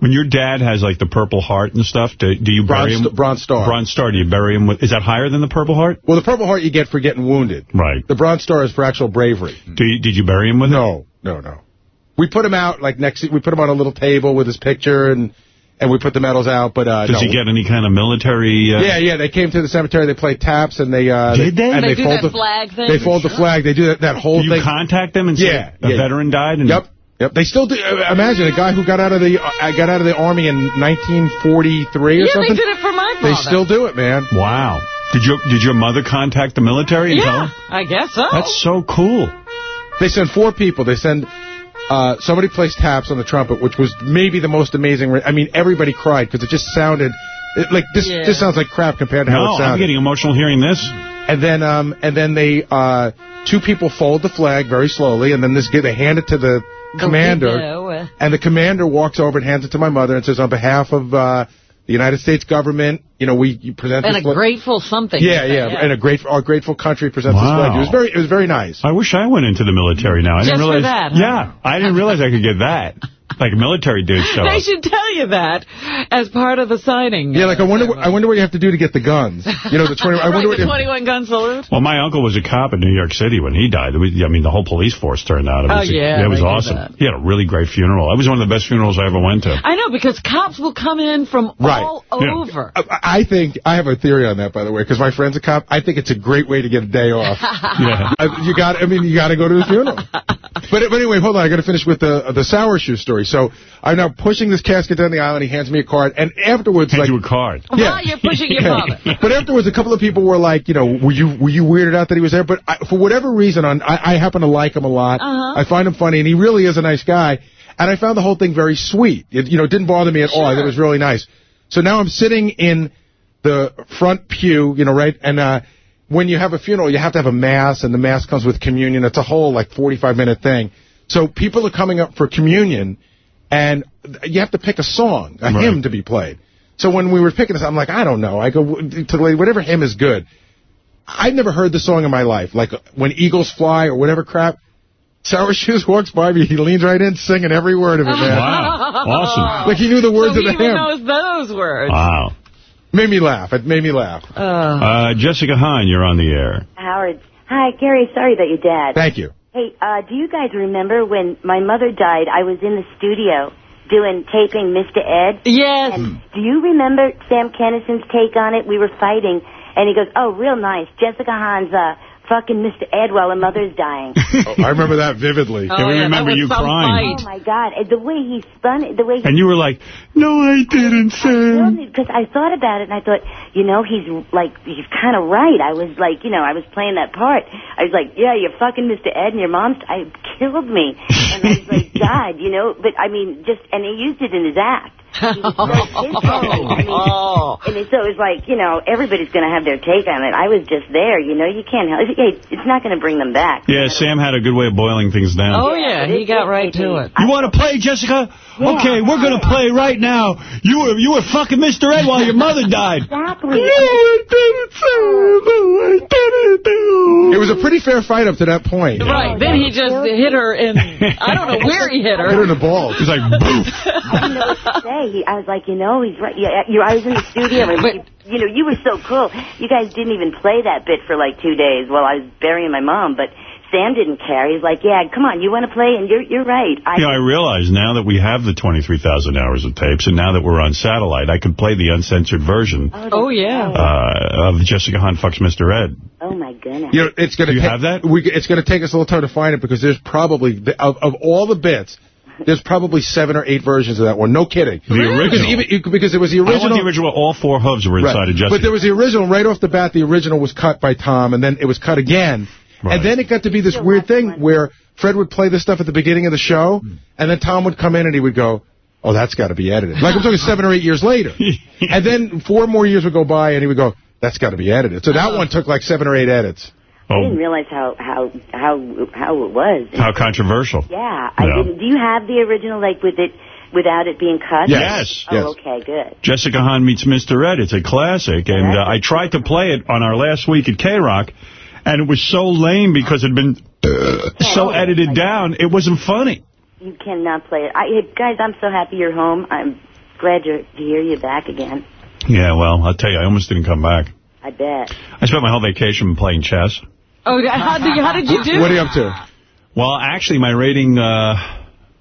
When your dad has like the Purple Heart and stuff, do, do you bury Bronze, him? Bronze Star. Bronze Star. Do you bury him with? Is that higher than the Purple Heart? Well, the Purple Heart you get for getting wounded. Right. The Bronze Star is for actual bravery. Do you, did you bury him with it? No, no, no. We put him out like next. We put him on a little table with his picture, and and we put the medals out. But uh, Does no. he get any kind of military? Uh, Yeah, yeah. They came to the cemetery. They played taps, and they uh, Did they? And They they, do fold that the flag thing? They fold the flag. They do that that whole Do you thing. contact them and say Yeah, a yeah. veteran died? And Yep. Yep, they still do. uh, Imagine a guy who got out of the uh, got out of the army in 1943 or Yeah, they something. did it for my father. They still do it, man. Wow. Did your did your mother contact the military and tell Yeah, them? I guess so. That's so cool. They send four people. They send uh, somebody plays taps on the trumpet, which was maybe the most amazing. I mean, everybody cried because it just sounded it, like this. Yeah. This sounds like crap compared to how it sounded. I'm getting emotional hearing this. And then, um, and then they, uh, two people fold the flag very slowly, and then this they hand it to the commander, No, uh, and the commander walks over and hands it to my mother and says, on behalf of uh, the United States government, you know, we present and this a flag. grateful something. yeah, yeah, and a grateful, our grateful country presents this Wow. flag. It was very, it was very nice. I wish I went into the military now. I Just didn't for realize. that, huh? Yeah, I didn't realize I could get that. Like military dudes show They up. should tell you that as part of the signing. Yeah, like I wonder, what, I wonder what you have to do to get the guns. You know, the twenty. I wonder what. the you- 21 gun salute. Well, my uncle was a cop in New York City when he died. Was, I mean, the whole police force turned out. It Oh, was, yeah, It was awesome. that. He had a really great funeral. It was one of the best funerals I ever went to. I know, because cops will come in from Right. all Yeah. over. I I think I have a theory on that, by the way, because my friend's a cop. I think it's a great way to get a day off. Yeah. I- you got. I mean, you got to go to the funeral. But, but anyway, hold on. I got to finish with the the sour shoe story. So I'm now pushing this casket down the aisle, and he hands me a card. And afterwards, Hand like, you a card. While you're pushing your Yeah. father. But afterwards, a couple of people were like, you know, were you were you weirded out that he was there? But I, for whatever reason, on I, I happen to like him a lot. Uh-huh. I find him funny, and he really is a nice guy. And I found the whole thing very sweet. It, you know, it didn't bother me at all. I thought it was really nice. So now I'm sitting in the front pew, you know, right? And uh, when you have a funeral, you have to have a mass, and the mass comes with communion. It's a whole like 45 minute thing. So people are coming up for communion, and you have to pick a song, a Right. hymn to be played. So when we were picking this, I'm like, I don't know. I go to the lady, whatever hymn is good. I'd never heard the song in my life. Like when Eagles Fly or whatever crap. Sour Shoes walks by me. He leans right in, singing every word of it, man. Wow. Awesome. Like he knew the words so of the he even hymn. knows those words. Wow. Made me laugh. It made me laugh. Uh, Uh, Jessica Hahn, you're on the air. Howard. Hi, Gary. Sorry about your dad. Thank you. Hey, uh, do you guys remember when my mother died? I was in the studio doing taping Mr. Ed. Yes. And do you remember Sam Kinison's take on it? We were fighting, and he goes, "Oh, real nice, Jessica Hahn's uh, fucking Mr. Ed while her mother's dying." Oh, I remember that vividly. Oh, Yeah, we yeah, remember you some crying. Oh my God! The way he spun it, the way he And you were like, no, I didn't, Sam. because I thought about it and I thought, you know, he's like, he's kind of right. I was like, you know, I was playing that part. I was like, yeah, you're fucking Mr. Ed and your mom's, I killed me. And I was like, God, you know, but I mean, just, and he used it in his act. He was so pissed off. I mean, Oh. and so it was like, you know, everybody's going to have their take on it. I was just there, you know, you can't help Hey, it's not going to bring them back. Yeah, Sam had a good way of boiling things down. Oh, yeah, he got right to it. You want to play, Jessica? Okay, we're going to play right now. You were you were fucking Mr. Ed while your mother died. Exactly. It was a pretty fair fight up to that point. Right, then he just hit her in, I don't know where he hit her. Hit her in the balls. He's like, boof. I didn't know what to say. He, I was like, you know, he's right. Yeah, you, I was in the studio, and But- you, you know, you were so cool. You guys didn't even play that bit for like two days while I was burying my mom, but Sam didn't care. He's like, yeah, come on, you want to play? And you're you're right. I, You know, I realize now that we have the 23,000 hours of tapes, and now that we're on satellite, I could play the uncensored version Oh, yeah. uh, of Jessica Hahn Fucks Mr. Ed. oh my goodness. You know, it's going Do to you have that? We, it's going to take us a little time to find it because there's probably of, of all the bits. There's probably seven or eight versions of that one. No kidding. The original. Because, even, because it was the I want original. the original. All four hooves were inside Right. of Jessica. But there was the original, right off the bat, the original was cut by Tom, and then it was cut again. Right. And then it got to be this weird thing where Fred would play this stuff at the beginning of the show, hmm. and then Tom would come in and he would go, oh, that's got to be edited. Like I'm talking seven or eight years later. and then four more years would go by, and he would go, that's got to be edited. So that one took like seven or eight edits. I didn't oh, realize how how how how it was. how controversial. Yeah, I Yeah. didn't. Do you have the original, like with it, without it being cut? Yes. Oh, Yes. okay, good. Jessica Hahn meets Mr. Ed. It's a classic, and uh, I tried to play it on our last week at K-Rock, and it was so lame because it had been uh, so edited down, it wasn't funny. You cannot play it. I, guys, I'm so happy you're home. I'm glad you're, to hear you back again. Yeah, well, I'll tell you, I almost didn't come back. I bet. I spent my whole vacation playing chess. Oh, how did you, how did you do? What are you up to? Well, actually, my rating uh,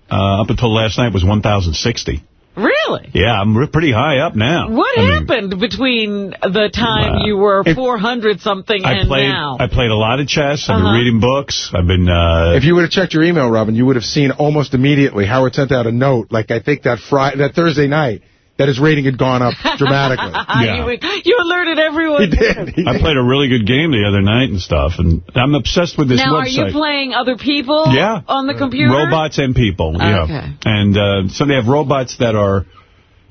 uh, up until last night was 1,060. Really? Yeah, I'm pretty high up now. What I mean, happened between the time Uh, you were 400 something I and played. now? I played a lot of chess. I've been Uh-huh. reading books. I've been. Uh, If you would have checked your email, Robin, you would have seen almost immediately Howard sent out a note, like I think that Friday, that Thursday night, that his rating had gone up dramatically. Yeah. you, you alerted everyone. he did. He I played a really good game the other night and stuff, and I'm obsessed with this Now, are website. you playing other people Yeah. on the computer? Robots and people, yeah. Okay. And uh, so they have robots that are...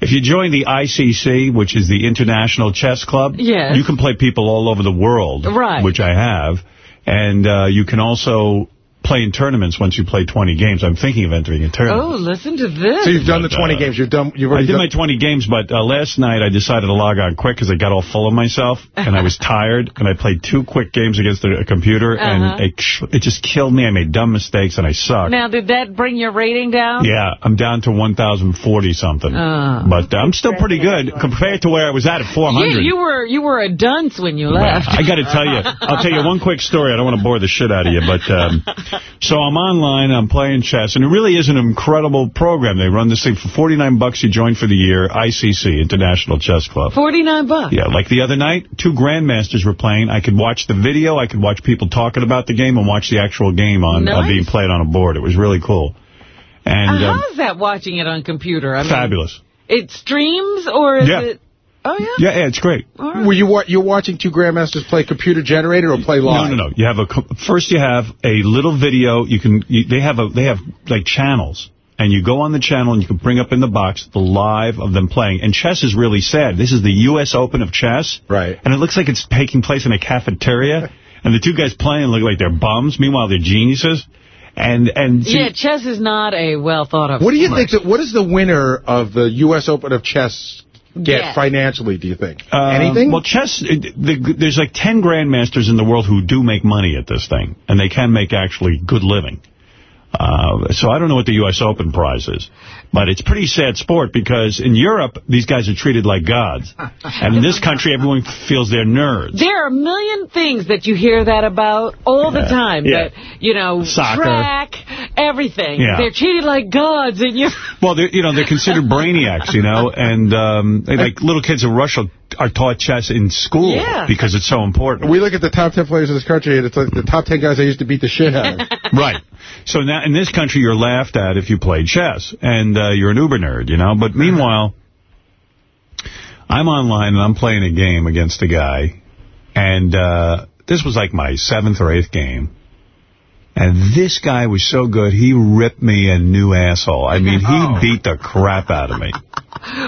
If you join the ICC, which is the International Chess Club, Yes. you can play people all over the world, Right. which I have. And uh, you can also play in tournaments once you play 20 games. I'm thinking of entering a tournament. Oh, listen to this. So you've done the 20 uh, games. You've done. You've I did done, my 20 games, but uh, last night I decided to log on quick because I got all full of myself, and I was tired, and I played two quick games against a, a computer, Uh-huh. and it, it just killed me. I made dumb mistakes, and I sucked. Now, did that bring your rating down? Yeah, I'm down to 1,040-something. Uh. but uh, I'm still pretty good compared to where I was at at 400. Yeah, you were you were a dunce when you Well, left. I got to tell you, I'll tell you one quick story. I don't want to bore the shit out of you, but um, so I'm online, I'm playing chess, and it really is an incredible program. They run this thing for 49 bucks. You join for the year, ICC, International Chess Club. 49 bucks. Yeah, like the other night, two grandmasters were playing. I could watch the video, I could watch people talking about the game, and watch the actual game on uh, being played on a board. It was really cool. And Uh, um, how's that watching it on computer? I mean, fabulous. It streams or is Yeah. it? Oh yeah. Yeah, yeah, it's great. All right. Were you wa- you're watching two grandmasters play computer generated or play No, live? no, no. No. You have a co- first. You have a little video. You can. You, they have a. They have like channels, and you go on the channel and you can bring up in the box the live of them playing. And chess is really sad. This is the U.S. Open of chess, Right. And it looks like it's taking place in a cafeteria, and the two guys playing look like they're bums. Meanwhile, they're geniuses. And and see, Yeah, chess is not a well thought of. What do you sport. think? That, what does the winner of the U.S. Open of chess get Yes. financially? Do you think Um, anything? Well, chess, it- the, there's like 10 grandmasters in the world who do make money at this thing, and they can make actually good living. Uh, so I don't know what the U.S. Open prize is, but it's pretty sad sport because in Europe, these guys are treated like gods. And in this country, everyone feels they're nerds. There are a million things that you hear that about all the time. Yeah. That, you know, Soccer. track everything. Yeah. They're treated like gods, in you. Well, they're, you know, they're considered brainiacs, you know, and um, like little kids in Russia are taught chess in school Yeah. because it's so important. We look at the top 10 players in this country, and it's like the top 10 guys I used to beat the shit out of. Right. So now in this country, you're laughed at if you play chess, and uh, you're an uber nerd, you know. But meanwhile, I'm online and I'm playing a game against a guy, and uh, this was like my seventh or eighth game. And this guy was so good, he ripped me a new asshole. I mean, he beat the crap out of me.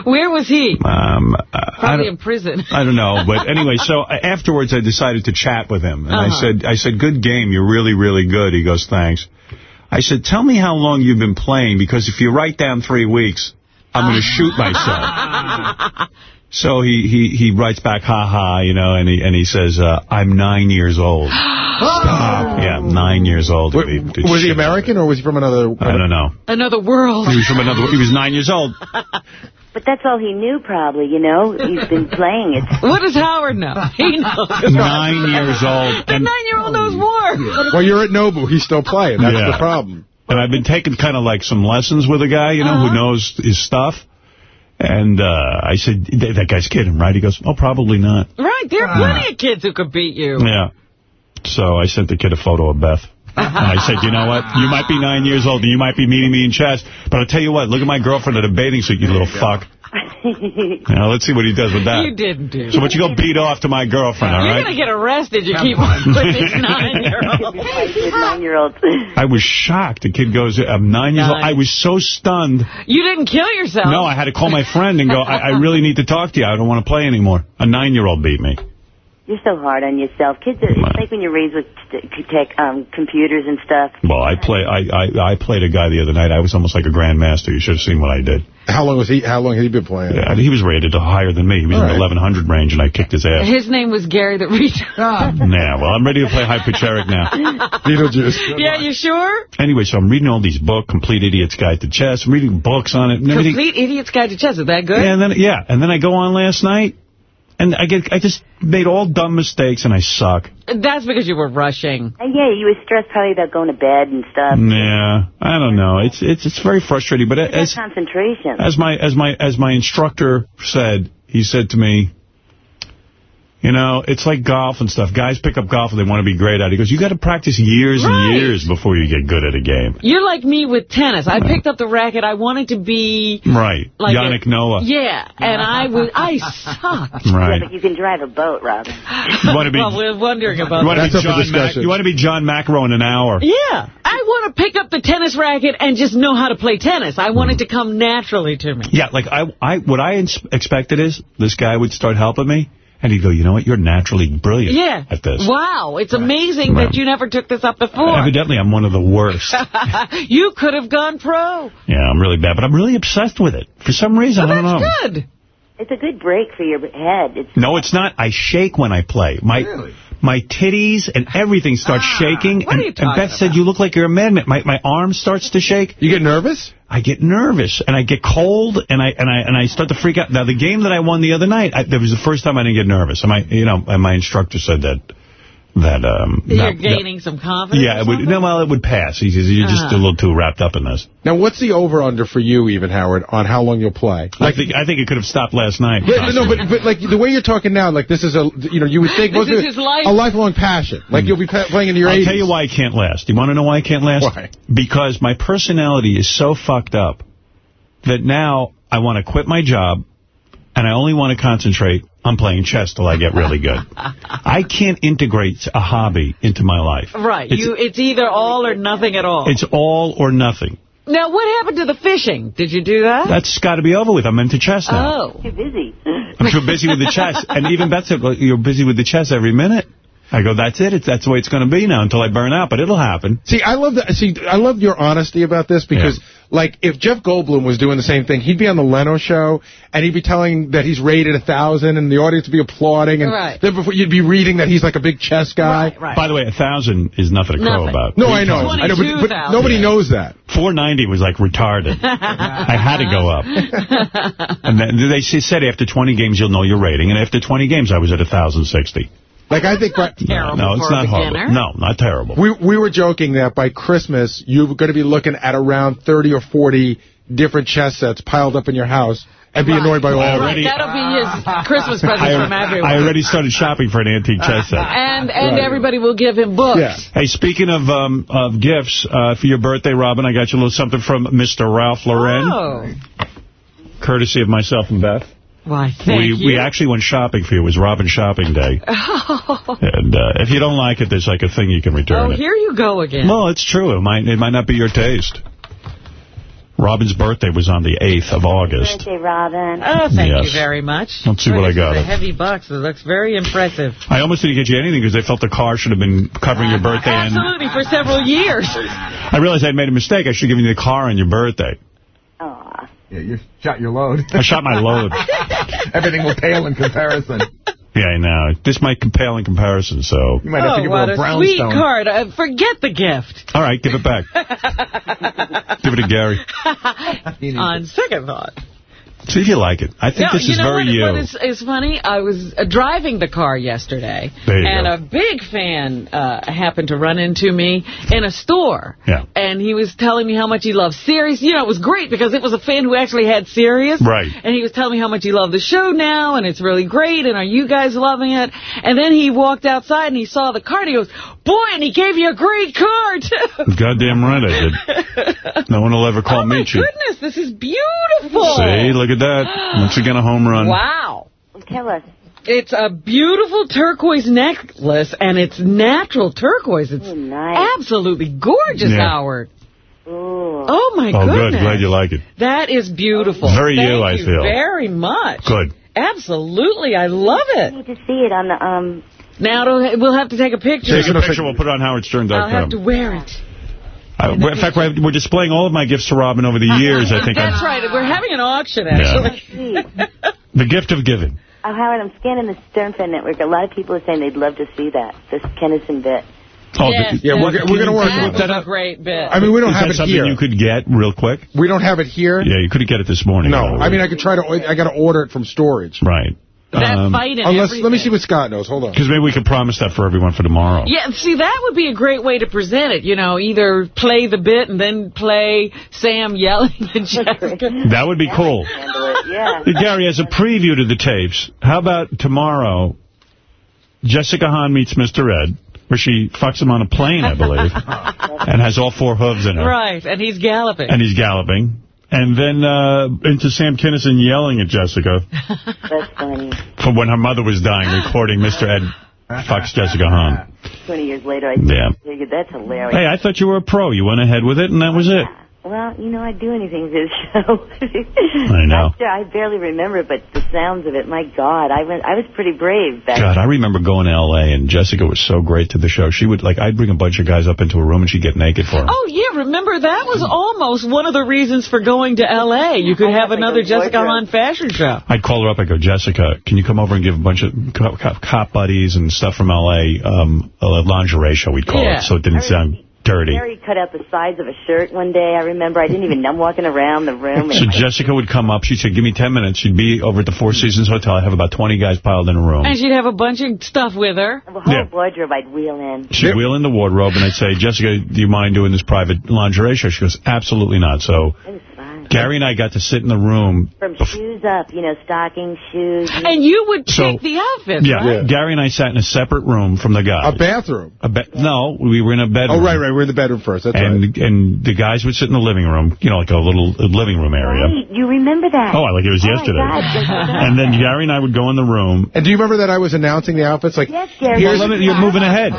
Where was he? Um, uh, Probably in prison. I don't know, but anyway, so afterwards I decided to chat with him, and I Uh-huh. said, I said, good game, you're really, really good. He goes, thanks. I said, tell me how long you've been playing, because if you write down three weeks, I'm going to shoot myself. So he, he, he writes back, ha ha, you know, and he and he says, uh, I'm nine years old. Stop. Yeah, nine years old. to be- to Was he. American or was he from another... I don't know. Another world. He was from another. He was nine years old. But that's all he knew, probably, you know? He's been playing it. What does Howard know? He knows. Nine years old. The nine-year-old knows more. Well, you're at Nobu. He's still playing. That's Yeah. the problem. And I've been taking kind of like some lessons with a guy, you know, Uh-huh. who knows his stuff. And uh, I said, that that guy's kidding, right? He goes, oh, probably not. Right, there are plenty of kids who could beat you. Yeah. So I sent the kid a photo of Beth. And I said, you know what? You might be nine years old and you might be meeting me in chess, but I'll tell you what, look at my girlfriend in a bathing suit, you little fuck. Now, let's see what he does with that. You didn't do So, but you go beat off to my girlfriend, all You're right? going to get arrested. You keep on with this nine-year-old. With nine-year-olds. I was shocked. The kid goes, I'm nine years old. Nine. I was so stunned. You didn't kill yourself. No, I had to call my friend and go, I, I really need to talk to you. I don't want to play anymore. A nine-year-old beat me. You're so hard on yourself. Kids, are, it's like when you're raised with t- tech, um, computers and stuff. Well, I play. I, I I played a guy the other night. I was almost like a grandmaster. You should have seen what I did. How long was he? How long had he been playing? Yeah, he was rated higher than me. He was All in the right. 1100 range, and I kicked his ass. His name was Gary the Reader. Nah, well, I'm ready to play Hypercheric now. Beetlejuice. yeah, you sure? Anyway, so I'm reading all these books, Complete Idiot's Guide to Chess. I'm reading books on it and everything. Complete Idiot's Guide to Chess. Is that good? And then, yeah, and then I go on last night, and I get, I just made all dumb mistakes, and I suck. That's because you were rushing. And yeah, you were stressed probably about going to bed and stuff. Yeah, I don't know. It's it's it's very frustrating. But It's as concentration. as my as my as my instructor said, he said to me, you know, it's like golf and stuff. Guys pick up golf and they want to be great at it. He goes, you got to practice years Right. and years before you get good at a game. You're like me with tennis. I picked up the racket. I wanted to be Right. like Yannick a- Noah. Yeah, and I was I sucked. Yeah, Right. but you can drive a boat, Robin. You want to be well, we're wondering about you want to That's be up for John Mac, you want to be John McEnroe in an hour. Yeah, I want to pick up the tennis racket and just know how to play tennis. I want it to come naturally to me. Yeah, like I, I, what I expected is this guy would start helping me, and he'd go, you know what, you're naturally brilliant Yeah. at this. Wow, it's amazing Right. that you never took this up before. Evidently, I'm one of the worst. you could have gone pro. yeah, I'm really bad, but I'm really obsessed with it. For some reason, Well, I don't know. that's good. It's a good break for your head. It's No, it's not. I shake when I play. My my titties and everything starts shaking. Ah, what and, are you and talking Beth said, you look like you're a madman. My my arm starts to shake. You get nervous? I get nervous and I get cold and I and I and I start to freak out. Now the game that I won the other night, I, that was the first time I didn't get nervous. And my you know and my instructor said that that um You're that- gaining some confidence. yeah, it would, no, well, it would pass. He says, you're just Uh-huh. a little too wrapped up in this. Now, what's the over-under for you, even, Howard, on how long you'll play? I think I think it could have stopped last night. Yeah, no, but, but like the way you're talking now, like this is a, you know, you would think This is of his life. a lifelong passion. Like you'll be playing into your I'll 80s. tell you why it can't last. You want to know why it can't last? Why? Because my personality is so fucked up that now I want to quit my job and I only want to concentrate on playing chess till I get really good. I can't integrate a hobby into my life. Right. It's, you, it's either all or nothing at all. it's all or nothing. Now, what happened to the fishing? Did you do that? That's got to be over with. I'm into chess now. oh. too busy. I'm too busy with the chess. And even Beth said, well, you're busy with the chess every minute. I go, that's it. It's, that's the way it's going to be now until I burn out, but it'll happen. See, I love that. See, I love your honesty about this because, like, if Jeff Goldblum was doing the same thing, he'd be on the Leno show and he'd be telling that he's rated a thousand, and the audience would be applauding, and Right. then before you'd be reading that he's like a big chess guy. Right, right. By the way, a thousand is nothing to crow Nothing. about. No, I know, I know, but, but 22,000. nobody knows that. 490 was like retarded. I had to go up. And then they said after 20 games you'll know your rating, and after 20 games I was at a 1,060. Like, I think... By, terrible no, it's for a not horrible. beginner. No, not terrible. We we were joking that by Christmas you're going to be looking at around 30 or 40 different chess sets piled up in your house and be Right. annoyed by all of Right, that'll be his Christmas present I, from everyone. I already started shopping for an antique chess set. and and Right. everybody will give him books. Yeah. Hey, speaking of um, of gifts, uh, for your birthday, Robin, I got you a little something from Mr. Ralph Lauren, Oh. courtesy of myself and Beth. Why, thank we you. we actually went shopping for you. It was Robin shopping day. And uh, if you don't like it, there's like a thing you can return oh, it. here you go again. Well, it's true. It might it might not be your taste. Robin's birthday was on the 8th of August. Birthday, Robin. Oh, thank Yes. you very much. Let's see what I got. It's a heavy box. It looks very impressive. I almost didn't get you anything because I felt the car should have been covering your birthday. And Absolutely, for several years. I realized I'd made a mistake. I should have given you the car on your birthday. Aw. Yeah, you shot your load. I shot my load. Everything will pale in comparison. Yeah, I know. This might pale in comparison, so... You might have to Oh, give what her a a sweet card. Uh, forget the gift. All right, give it back. give it to Gary. On second thought. See if you like it. I think No, this is very what, you. what is, is funny? I was uh, driving the car yesterday, There you and go. a big fan uh, happened to run into me in a store. Yeah. And he was telling me how much he loved Sirius. You know, it was great because it was a fan who actually had Sirius. Right. And he was telling me how much he loved the show now, and it's really great, and are you guys loving it? And then he walked outside, and he saw the card, and he goes, boy, and he gave you a great card, too. Goddamn right I did. No one will ever call oh, my me cheap. goodness, this is beautiful. See, look at that. Once again, a home run. Wow. Tell us. It's a beautiful turquoise necklace, and it's natural turquoise. It's Ooh, nice. absolutely gorgeous, Yeah. Howard. Ooh. Oh, my Oh, goodness. good. Glad you like it. That is beautiful. Very Thank you, I feel. very much. Good. Absolutely. I love I it. need to see it on the, um, Now we'll have to take a picture. Take a picture. We'll put it on I'll have to wear it. Uh, in fact, we're, we're displaying all of my gifts to Robin over the years, I think. That's I'm, right. We're having an auction, actually. sweet. the gift of giving. Oh, Howard, I'm scanning the Stern Fan Network. A lot of people are saying they'd love to see that, this Kinison bit. Oh, Yes, the- Yeah, we're we're gonna work on was that. a great bit. I mean, we don't Is have that it something here. you could get real quick? We don't have it here. Yeah, you couldn't get it this morning. No, by. I mean, I could try to, I got to order it from storage. Right. That Um, fight and Unless, everything. let me see what Scott knows. Hold on. Because maybe we could promise that for everyone for tomorrow. Yeah, see, that would be a great way to present it. You know, either play the bit and then play Sam yelling at Jessica. That would be cool. Yeah. Gary, as a preview to the tapes, how about tomorrow, Jessica Hahn meets Mr. Ed, where she fucks him on a plane, I believe, and has all four hooves in her. Right, and he's galloping. And he's galloping. And then uh, into Sam Kinison yelling at Jessica That's funny. for when her mother was dying, recording Mr. Ed fucks Jessica Hahn. 20 years later, I Yeah. figured that's hilarious. Hey, I thought you were a pro. You went ahead with it, and that was it. Well, you know, I'd do anything for this show. I know. After, I barely remember but the sounds of it, my God, I went. I was pretty brave back God, I remember going to L.A., and Jessica was so great to the show. She would, like, I'd bring a bunch of guys up into a room, and she'd get naked for them. Oh, yeah, remember, that was almost one of the reasons for going to L.A. You could have have, another Jessica wardrobe. Hahn fashion show. I'd call her up. I go, Jessica, can you come over and give a bunch of co- co- cop buddies and stuff from L.A. Um, a lingerie show, we'd call Yeah. it, so it didn't sound dirty. Gary cut out the sides of a shirt one day. I remember I didn't even know. I'm walking around the room. So And Jessica would come up. She'd say, give me 10 minutes. She'd be over at the Four Seasons Hotel. I'd have about 20 guys piled in a room. And she'd have a bunch of stuff with her. the whole Yeah. wardrobe I'd wheel in. She'd wheel in the wardrobe, and I'd say, Jessica, do you mind doing this private lingerie show? She goes, absolutely not. So It was fun. Gary and I got to sit in the room. From shoes up, you know, stockings, shoes. And you would So- pick the outfits, yeah, right? Gary and I sat in a separate room from the guys. A bathroom. A be- no, we were in a bedroom. Oh, right, right. We're in the bedroom first. That's and right. and the guys would sit in the living room, you know, like a little living room area. Right, you remember that? Oh, like it was Oh, my yesterday. God. and then Gary and I would go in the room. And do you remember that I was announcing the outfits? Like, Yes, Gary. Well, let me- you're moving ahead.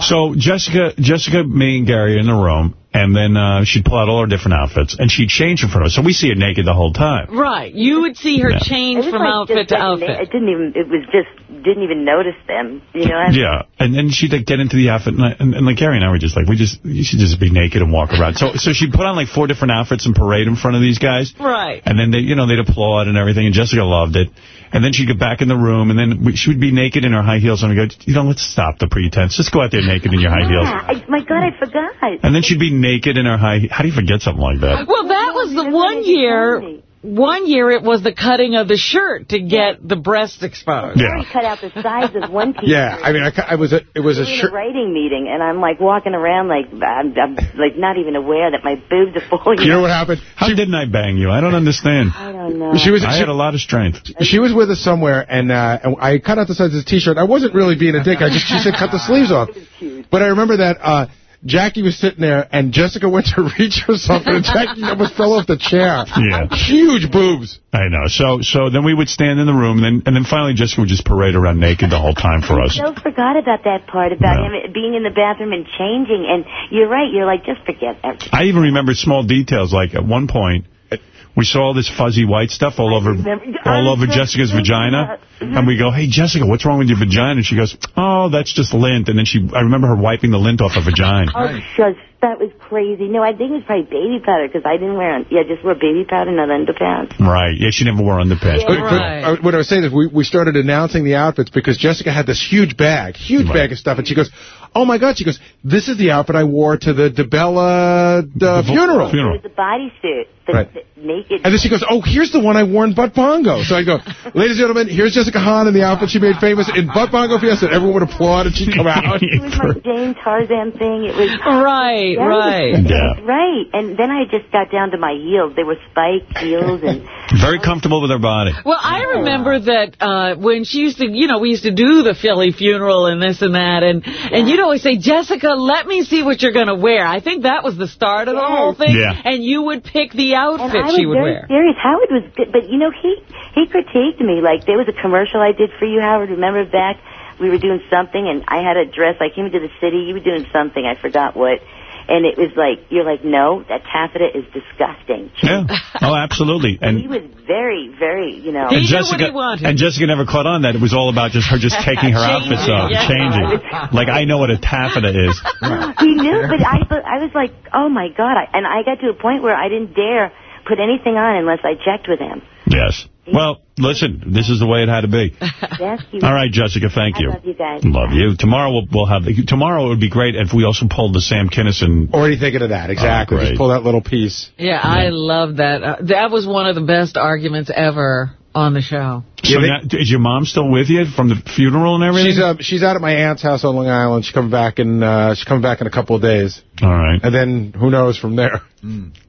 So Jessica, Jessica, me and Gary are in the room, and then uh, she'd pull out all her different outfits, and she'd change in front of us. So we see her naked the whole time. Right. You would see her Yeah. Change from like outfit to outfit. It didn't even. It was just didn't even notice them. You know. I- Yeah, and then she'd like, get into the outfit, and, I, and, and like Gary and I were just like, we just, you should just be naked and walk around. So so she'd put on like four different outfits and parade in front of these guys. Right. And then they, you know, they'd applaud and everything, and Jessica loved it. And then she'd get back in the room, and then we, she would be naked in her high heels, and we go, you know, let's stop the pretense. Just go out there naked in your high heels. Yeah, I, my God, I forgot. And then she'd be naked in her high. How do you forget something like that? Well, that was the one year one year it was the cutting of the shirt to get the breast exposed. He cut out the sides of one piece. Yeah, I mean, I, ca- I was a, it was a We're a shirt. writing meeting, and I'm like walking around like I'm, I'm like not even aware that my boobs are falling. You know what happened? How didn't I bang you? I don't understand. I don't know. She was. I she- had a lot of strength. She was with us somewhere, and, uh, and I cut out the sides of the T-shirt. I wasn't really being a dick. I just she said cut the sleeves off. But I remember that uh, Jackie was sitting there, and Jessica went to reach for something, and Jackie almost fell off the chair. Yeah. Huge boobs. I know. So so then we would stand in the room, and then, and then finally Jessica would just parade around naked the whole time for us. I So forgot about that part about Yeah. him being in the bathroom and changing. And you're right. You're like, just forget that. I even remember small details, like at one point, we saw all this fuzzy white stuff all over all over Jessica's vagina. And we go, hey, Jessica, what's wrong with your vagina? And she goes, oh, that's just lint. And then she, I remember her wiping the lint off her vagina. Oh. That was crazy. No, I think it was probably baby powder because I didn't wear, yeah, just wear baby powder, not underpants. Right. Yeah, she never wore underpants. Yeah. But, but, Right. uh, what I was saying is we, we started announcing the outfits because Jessica had this huge bag, huge Right. bag of stuff, and she goes, oh my God, she goes, this is the outfit I wore to the DeBella uh, funeral. Funeral. It was a bodysuit. The, Right. the naked. And then she goes, oh, here's the one I wore in Butt Bongo. So I go, ladies and gentlemen, here's Jessica Hahn in the outfit she made famous in Butt Bongo Fiesta. And everyone would applaud and she'd come out. It was my Jane Tarzan thing. It was Right, Yeah, right. it was- Yeah. Right. And then I just got down to my heels. They were spiked heels and Very comfortable with her body. Well, I remember that uh, when she used to, you know, we used to do the Philly funeral and this and that, and and you'd always say, Jessica, let me see what you're going to wear. I think that was the start of the whole thing. Yeah. And you would pick the And outfit I was she would very wear. serious. Howard was good, but you know he he critiqued me. Like there was a commercial I did for you, Howard. Remember back we were doing something, and I had a dress. I came into the city. You were doing something. I forgot what. And it was like you're like, no, that taffeta is disgusting. Yeah. Oh, absolutely. And he was very, very, you know. He and knew what Jessica he wanted. and Jessica never caught on that it was all about just her just taking her outfits off, yeah. changing. Like I know what a taffeta is. he knew, but I, but I was like, oh my god! I, and I got to a point where I didn't dare put anything on unless I checked with him. Yes. Well, listen, this is the way it had to be. Yes, he All right, Jessica, thank I you. love you guys. Love you. Tomorrow we'll, we'll have the, tomorrow it would be great if we also pulled the Sam Kinison. Already thinking of that, exactly. Oh. Just pull that little piece. Yeah, I love that. Uh, that was one of the best arguments ever on the show. So Yeah, they- now, is your mom still with you from the funeral and everything? She's uh, she's out at my aunt's house on Long Island. She's coming back in uh, she's coming back in a couple of days, All right. and then who knows from there.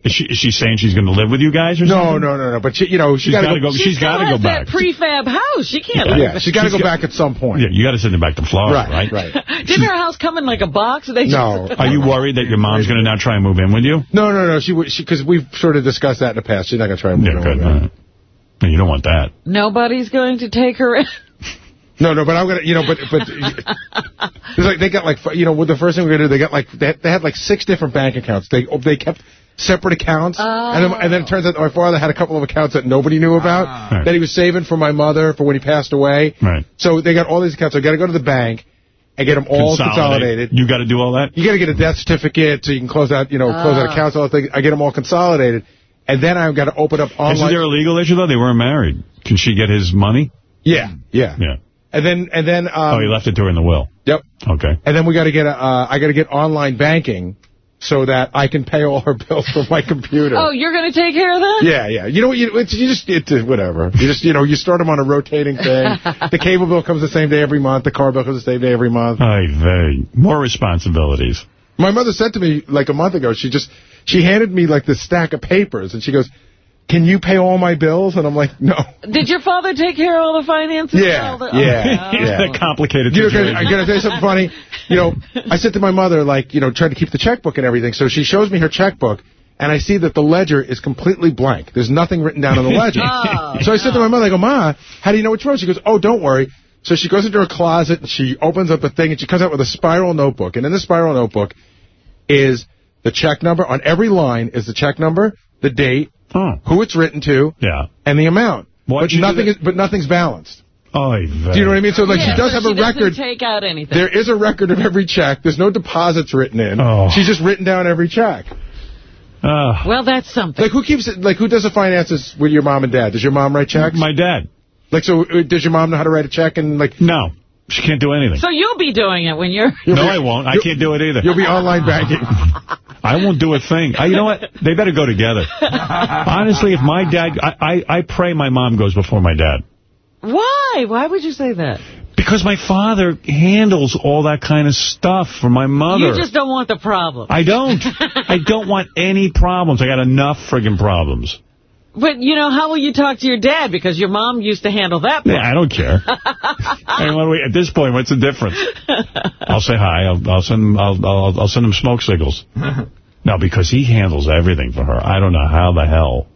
Is she, is she saying she's going to live with you guys or No, something? no, no, no. But she, you know, she She's got got to to go. She She's still got to go back. that prefab house. She can't Yeah. leave Yeah, she's got to go back at some point. Yeah, you got to send her back to Florida, right? right, right. Didn't her house come in like a box? They No. Are you worried that your mom's going to now try and move in with you? No, no, no. She would because we've sort of discussed that in the past. She's not going to try and move Yeah, in good. You don't want that. Nobody's going to take her in. No, no, but I'm gonna, you know, but but it's like they got like you know, what the first thing we're gonna do, they got like they had, they had like six different bank accounts. They they kept separate accounts, and then and then it oh. turns out that my father had a couple of accounts that nobody knew about ah. Right. that he was saving for my mother for when he passed away. Right. So they got all these accounts. So I got to go to the bank and get them all consolidated. You got to do all that? You got to get a death certificate so you can close out, you know, close out ah. accounts. All that thing. I get them all consolidated, and then I've got to open up online. Isn't there a legal issue, though? They weren't married. Can she get his money? yeah, yeah, Yeah. And then and then um, oh, he left it to her in the will. Yep. Okay. And then we got to get a, uh, I got to get online banking so that I can pay all her bills from my computer. Oh, you're going to take care of that? Yeah, yeah. You know what? You, it's, you just it's uh, whatever. You just you know you start them on a rotating thing. the cable bill comes the same day every month. The car bill comes the same day every month. Ay vey. More responsibilities. My mother said to me like a month ago. She just she handed me like this stack of papers and she goes, "Can you pay all my bills?" And I'm like, "No." Did your father take care of all the finances? Yeah, All the- yeah, Oh. yeah. That complicated You know, situation. I gotta tell you something funny. You know, I said to my mother, like, you know, trying to keep the checkbook and everything. So she shows me her checkbook, and I see that the ledger is completely blank. There's nothing written down on the ledger. Oh, so I said to my mother, I go, Ma, how do you know what's wrong? She goes, Oh, don't worry. So she goes into her closet and she opens up a thing and she comes out with a spiral notebook. And in the spiral notebook is the check number. On every line is the check number, the date, Oh. who it's written to, Yeah. and the amount. But nothing that? is, but nothing's balanced. Ay vey. Do you know what I mean? So like Yeah, she does so have she a record. take out anything. There is a record of every check. There's no deposits written in. Oh. She's just written down every check. Ah. well, that's something. Like who keeps it? Like who does the finances with your mom and dad? Does your mom write checks? my dad. Like so, uh, does your mom know how to write a check and like? No. She can't do anything. So you'll be doing it when you're... no, I won't. I can't do it either. You'll be online banking. I won't do a thing. I, you know what? They better go together. Honestly, if my dad... I, I, I pray my mom goes before my dad. Why? Why would you say that? Because my father handles all that kind of stuff for my mother. You just don't want the problem. I don't. I don't want any problems. I got enough friggin' problems. But, you know, how will you talk to your dad? Because your mom used to handle that part. Yeah, I don't care. I mean, what we, at this point, what's the difference? I'll say hi. I'll, I'll send I'll, I'll, I'll send him smoke signals. No, because he handles everything for her. I don't know how the hell.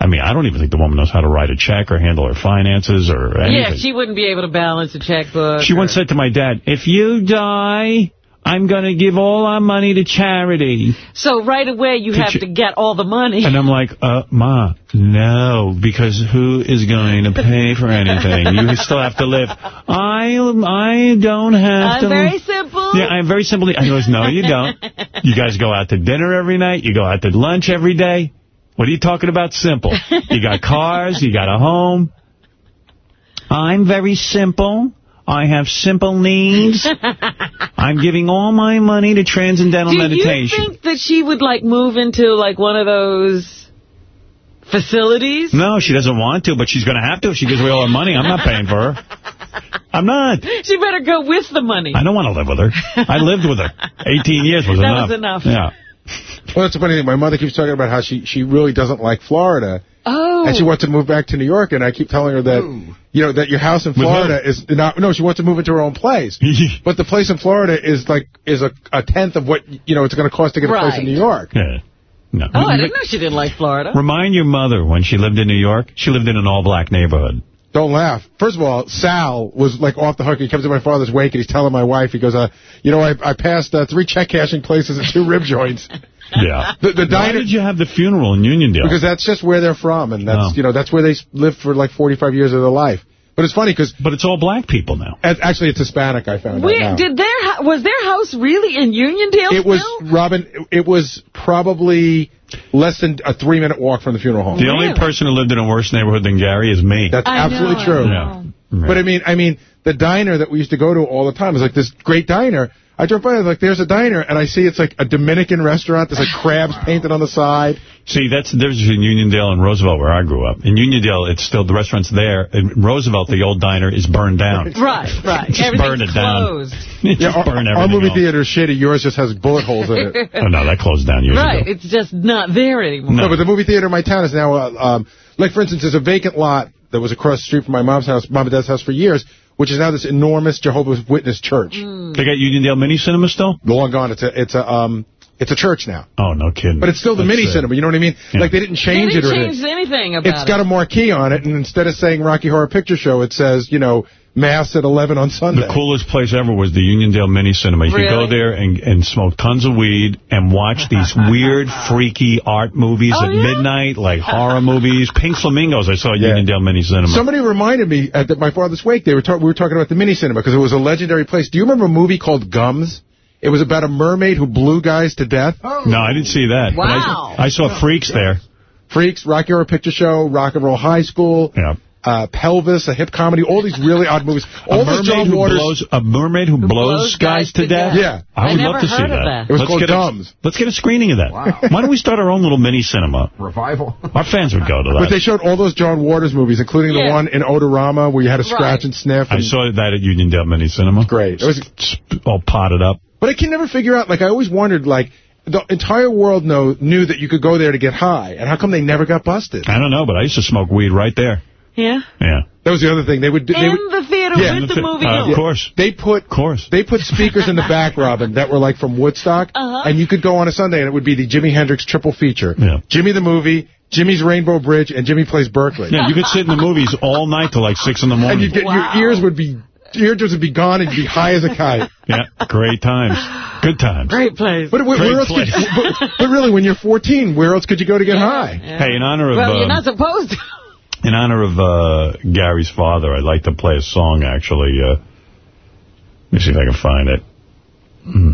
I mean, I don't even think the woman knows how to write a check or handle her finances or anything. Yeah, she wouldn't be able to balance a checkbook. She or... once said to my dad, if you die, I'm going to give all our money to charity. So right away you To have to get all the money. And I'm like, uh, Ma, no, because who is going to pay for anything? You still have to live. I I don't have I'm to. very simple. Yeah, I'm very simple. He goes, no, you don't. You guys go out to dinner every night. You go out to lunch every day. What are you talking about simple? You got cars. You got a home. I'm very simple. I have simple needs. I'm giving all my money to transcendental Do meditation. you think that she would, like, move into, like, one of those facilities? No, she doesn't want to, but she's going to have to if she gives away all her money. I'm not paying for her. I'm not. She better go with the money. I don't want to live with her. I lived with her. 18 years was That enough. was enough. Yeah. Well, that's the funny thing. My mother keeps talking about how she, she really doesn't like Florida. And she wants to move back to New York, and I keep telling her that, you know, that your house in Florida is not, no, she wants to move into her own place. but the place in Florida is like, is a, a tenth of what, you know, it's going to cost to get a place in New York. Yeah. No. Oh, I didn't know she didn't like Florida. Remind your mother when she lived in New York, she lived in an all-black neighborhood. Don't laugh. First of all, Sal was like off the hook. He comes to my father's wake and he's telling my wife, he goes, uh, you know, I, I passed uh, three check cashing places and two rib joints. Yeah. The, the Why diner, did you have the funeral in Uniondale? because that's just where they're from, and that's Oh. you know that's where they lived for like 45 years of their life. But it's funny because but it's all black people now. Actually, it's Hispanic. I found out Where, now. did their was their house really in Uniondale it was still? Robin. It was probably less than a three minute walk from the funeral home. The only person who lived in a worse neighborhood than Gary is me. That's absolutely true. Oh. Yeah. But I mean, I mean, the diner that we used to go to all the time is like this great diner. I drove by, I was like, there's a diner, and I see it's like a Dominican restaurant. There's like crabs painted on the side. See, that's the difference between Uniondale and Roosevelt, where I grew up. In Uniondale, it's still, the restaurant's there. In Roosevelt, the old diner is burned down. Right, right. Just burn it down. closed. Just Yeah, our, burn our movie theater is shitty. Yours just has bullet holes in it. Oh, no, that closed down years Right, ago. it's just not there anymore. No, but the movie theater in my town is now, uh, um, like, for instance, there's a vacant lot that was across the street from my mom's house, mom and dad's house for years, which is now this enormous Jehovah's Witness church. Hmm. They got Uniondale Mini Cinema still? Long gone. It's a, it's a, um, it's a church now. Oh, no kidding. But it's still the That's mini sad. cinema, you know what I mean? Yeah. Like, they didn't change They change didn't it or change anything. anything about It's got a marquee on it, and instead of saying Rocky Horror Picture Show, it says, you know, Mass at 11 on Sunday. The coolest place ever was the Uniondale Mini Cinema. You could go there and, and smoke tons of weed and watch these weird, freaky art movies Oh, at yeah? midnight, like horror movies. Pink Flamingos I saw at Uniondale Mini Cinema. Somebody reminded me at the, my father's wake, they were talk, we were talking about the mini cinema because it was a legendary place. Do you remember a movie called Gums? It was about a mermaid who blew guys to death. no, I didn't see that. But I- Wow. I, saw Freaks there. Freaks, Rocky Horror Picture Show, Rock and Roll High School, Yeah. Uh, Pelvis, a hip comedy, all these really odd movies. All a mermaid John who Waters. blows a mermaid who, blows, blows guys to death. Yeah. I I would never love to see of that. that. It was let's called get A, let's get a screening of that. Why don't we start our own little mini cinema? Revival. Our fans would go to that. But they showed all those John Waters movies, including the one in Odorama where you had to scratch Right. and sniff. I saw that at Uniondale Mini Cinema. Great. It was, all potted up. but I can never figure out, like, I always wondered, like, the entire world know, knew that you could go there to get high, and how come they never got busted? I don't know, but I used to smoke weed right there. Yeah. Yeah. That was the other thing. They would. They In would the theater Yeah. with the Thi- movie uh. Of course. They put Of course. they put speakers in the back, Robin, that were like from Woodstock, Uh-huh. and you could go on a Sunday and it would be the Jimi Hendrix triple feature. Yeah. Jimi the movie, Jimi's Rainbow Bridge, and Jimi plays Berkeley. Yeah, you could sit in the movies all night till like 6 in the morning. And morning. you'd get Wow. your ears would be eardrums would be gone and you'd be high as a kite. Yeah, great times. Good times. Great place. But where, Great where else place. you, but, but really, when you're 14, where else could you go to get high? Yeah. Hey, in honor of Well, you're um, not supposed to. In honor of uh, Gary's father, I'd like to play a song, actually. Uh, let me see if I can find it. Hmm.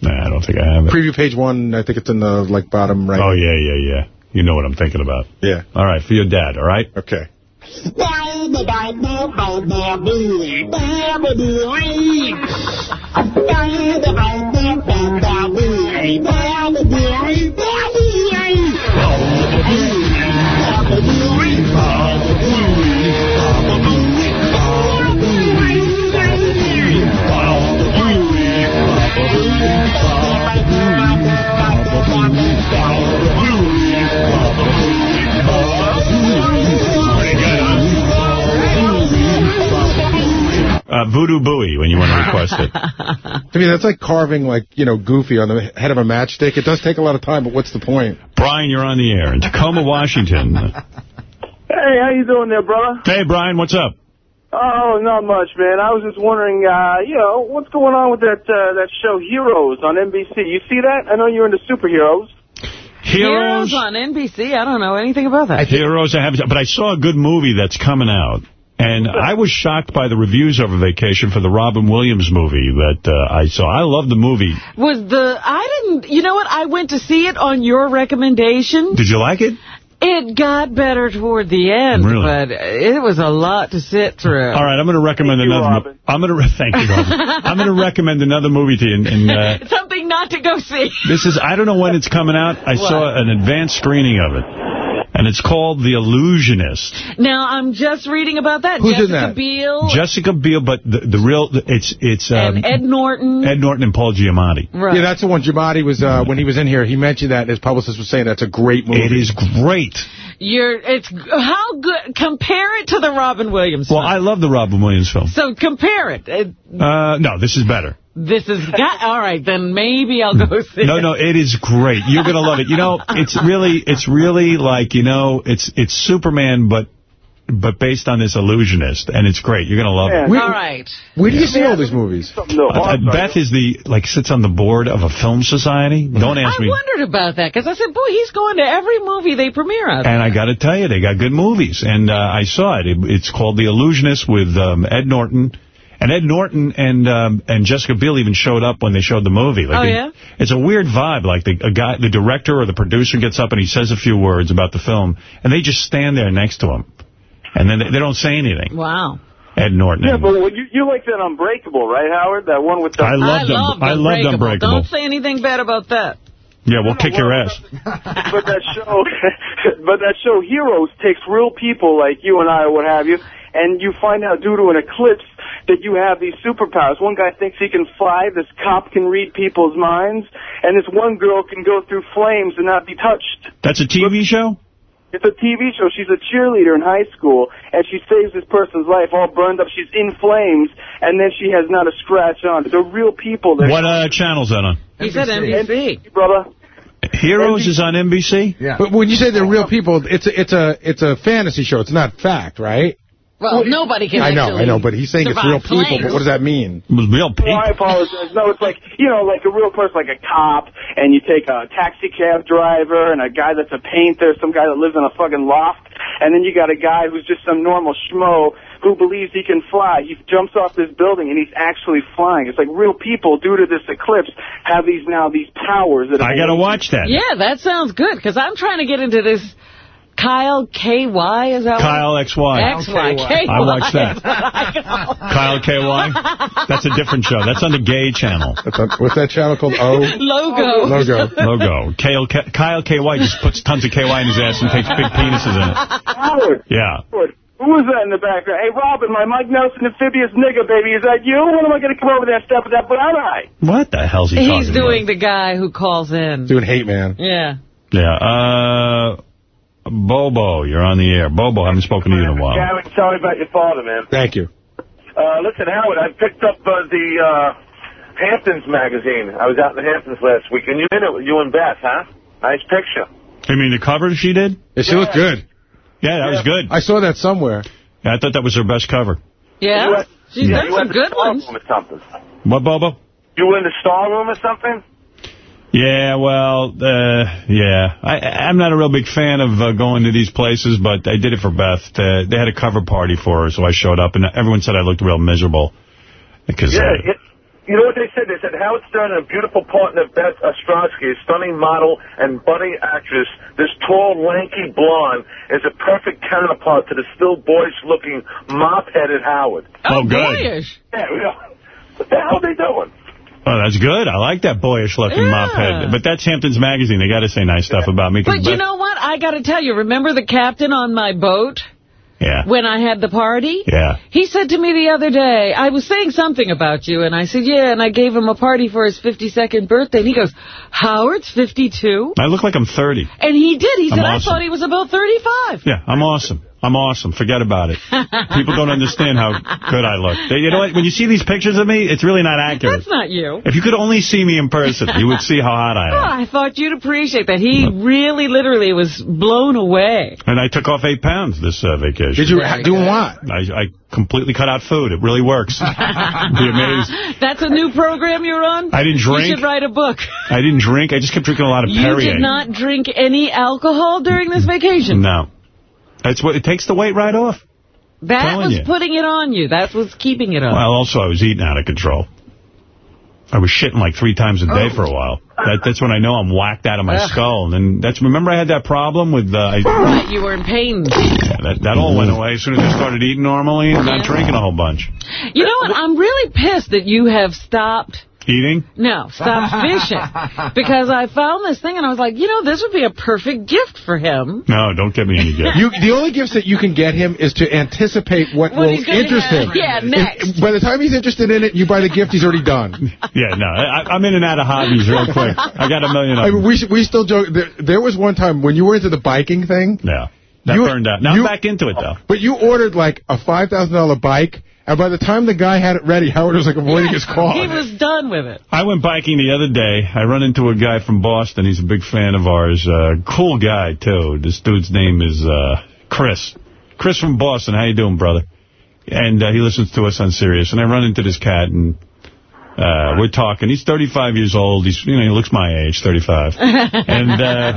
Nah, I don't think I have it. Preview page one, I think it's in the like bottom right. Oh, yeah, yeah, yeah. You know what I'm thinking about. Yeah. All right, for your dad, all right? Okay. Uh, Voodoo Booey when you want to request it. I mean, that's like carving, like, you know, Goofy on the head of a matchstick. It does take a lot of time, but what's the point? Brian, you're on the air in Tacoma, Washington. Hey, how you doing there, brother? Hey, Brian, what's up? Oh, not much, man. I was just wondering, uh, you know, what's going on with that uh, that show Heroes on NBC? You see that? I know you're into superheroes. Heroes on NBC? I don't know anything about that. Heroes, I haven't, but I saw a good movie that's coming out. And I was shocked by the reviews over vacation for the Robin Williams movie that uh, I saw. I love the movie. Was the... I didn't... You know what? I went to see it on your recommendation. Did you like it? It got better toward the end, Really? but it was a lot to sit through. All right, I'm going to recommend Thank another. Robin. I'm going to thank you, Robin. I'm going to recommend another movie to you. And, and uh, Something not to go see. this is I don't know when it's coming out. I saw an advanced screening of it, and it's called The Illusionist. Now, I'm just reading about that. Who's in Jessica that? Biel Jessica Biel, but the, the real it's it's um, and Ed Norton. Ed Norton and Paul Giamatti. right. Yeah, that's the one. Giamatti was, uh, when he was in here, he mentioned that, and his publicist was saying that's a great movie. It is great. You're, it's, how good, compare it to the Robin Williams film. Well. I love the Robin Williams film. So compare it. it. Uh, no, this is better. This is, got, all right, then maybe I'll go see No, it. no, it is great. You're gonna love it. You know, it's really, it's really like, you know, it's it's Superman, but but based on this illusionist, and it's great. You're gonna love it. Man, All right. Where do you see all these movies? something Uh, Beth is the like sits on the board of a film society. Don't ask I me. I wondered about that, because I said, boy, he's going to every movie they premiere out And I got to tell you, they got good movies. And uh, I saw it. it. It's called The Illusionist with um, Ed Norton. And Ed Norton and um, and Jessica Biel even showed up when they showed the movie. Like Oh, they- yeah? It's a weird vibe. Like the a guy, the director or the producer gets up and he says a few words about the film, and they just stand there next to him, and then they, they don't say anything. Wow. Ed Norton. Yeah, and- but you, you like that Unbreakable, right, Howard? That one with the... I loved, I loved I loved Unbreakable. Unbreakable. Don't say anything bad about that. Yeah, we'll kick your ass. but that show, but that show Heroes takes real people like you and I or what have you, and you find out due to an eclipse that you have these superpowers. One guy thinks he can fly, this cop can read people's minds, and this one girl can go through flames and not be touched. That's a TV show? It's a TV show. She's a cheerleader in high school, and she saves this person's life all burned up. She's in flames, and then she has not a scratch on. They're real people. They're What uh, channel's that on? He said NBC. brother. Heroes is on NBC? Yeah. But when you say they're real people, it's a, it's a it's a fantasy show. It's not fact, right? Well, nobody can I know, I know, but he's saying it's survive real people. flames. But what does that mean? It was real Oh, I pink. apologize. No, it's like, you know, like a real person, like a cop, and you take a taxi cab driver and a guy that's a painter, some guy that lives in a fucking loft, and then you got a guy who's just some normal schmo who believes he can fly. He jumps off this building and he's actually flying. It's like real people, due to this eclipse, have these now, these powers. That I got to watch that. Yeah, that sounds good, because I'm trying to get into this Kyle K.Y., is that Kyle XY. X-Y. K-Y. I watched that. is I call it. Kyle KY? That's a different show. That's on the gay channel. What's, on, what's that channel called? O Logo. logo. Logo. Kyle, K- Kyle KY just puts tons of KY in his ass and takes big penises in it. Howard, Yeah. Howard, who was that in the background? Hey, Robin, my Mike Nelson amphibious nigga, baby. Is that you? When am I going to come over there and step with that brown eye? What the hell's he He's talking doing the guy who calls in. Doing hate man. Yeah. Yeah. Uh, Bobo, you're on the air. Bobo, I haven't spoken to you in a while. Gavin, tell me about your father, man. Thank you. Uh, listen, Howard, I picked up uh, the uh, Hamptons magazine. I was out in the Hamptons last week, and you in it with you and Beth, huh? Nice picture. You mean the cover she did? Yeah, she looked good. Yeah, that was good. I saw that somewhere. Yeah, I thought that was her best cover. Yeah. went- She's yeah, done some good the Star ones. Room or something. What, Bobo? You were in the Star Room or something? Yeah, well, uh, yeah. I, I'm not a real big fan of uh, going to these places, but I did it for Beth. Uh, they had a cover party for her, so I showed up, and everyone said I looked real miserable. Because, Yeah, uh, you, you know what they said? They said Howard Stern and a beautiful partner, Beth Ostrowski, a stunning model and budding actress. This tall, lanky blonde is a perfect counterpart to the still boyish-looking, mop-headed Howard. Oh, good. Boyish. Yeah, yeah. What the hell are they doing? Oh, that's good. I like that boyish-looking Yeah. mop head. But that's Hamptons Magazine. They got to say nice stuff about me. But you know what? I got to tell you, remember the captain on my boat Yeah. when I had the party? Yeah. He said to me the other day, I was saying something about you, and I said, yeah, and I gave him a party for his 52nd birthday. And he goes, Howard's 52? I look like I'm 30. And he did. He I'm said, I thought he was about 35. Yeah, I'm awesome. I'm awesome. Forget about it. People don't understand how good I look. They, you know what? When you see these pictures of me, it's really not accurate. That's not you. If you could only see me in person, you would see how hot I Oh, am. I thought you'd appreciate that. He really, literally was blown away. And I took off eight pounds this uh, vacation. Did you do what? I, I completely cut out food. It really works. Be amazed. That's a new program you're on? I didn't drink. You should write a book. I didn't drink. I just kept drinking a lot of You Perrier. did not drink any alcohol during this vacation? No. That's what it takes the weight right off. That was you. putting it on you. That's what's keeping it on. Well, also, I was eating out of control. I was shitting like three times a day for a while. That, that's when I know I'm whacked out of my Ugh. skull. And then that's remember I had that problem with uh, I, Right, you were in pain. that that all went away as soon as I started eating normally and not drinking a whole bunch. You know what? I'm really pissed that you have stopped. Eating? No, stop fishing. Because I found this thing and I was like, you know, this would be a perfect gift for him. No, don't get me any gift. You, the only gifts that you can get him is to anticipate what, What will interest have. him. Yeah, If- next. by the time he's interested in it, you buy the gift, he's already done. yeah, no, I, I'm in and out of hobbies real quick. I got a million of I mean, we we still joke. There, there was one time when you were into the biking thing. Yeah, that You- burned out. Now you- I'm back into it, though. But you ordered like a five thousand dollar bike, and by the time the guy had it ready, Howard was like avoiding his call. He was done with it. I went biking the other day. I run into a guy from Boston. He's a big fan of ours. Uh, cool guy, too. This dude's name is uh, Chris. Chris from Boston. How you doing, brother? And uh, he listens to us on Sirius. And I run into this cat, and uh, we're talking. He's 35 years old. He's, you know, he looks my age, 35. and uh,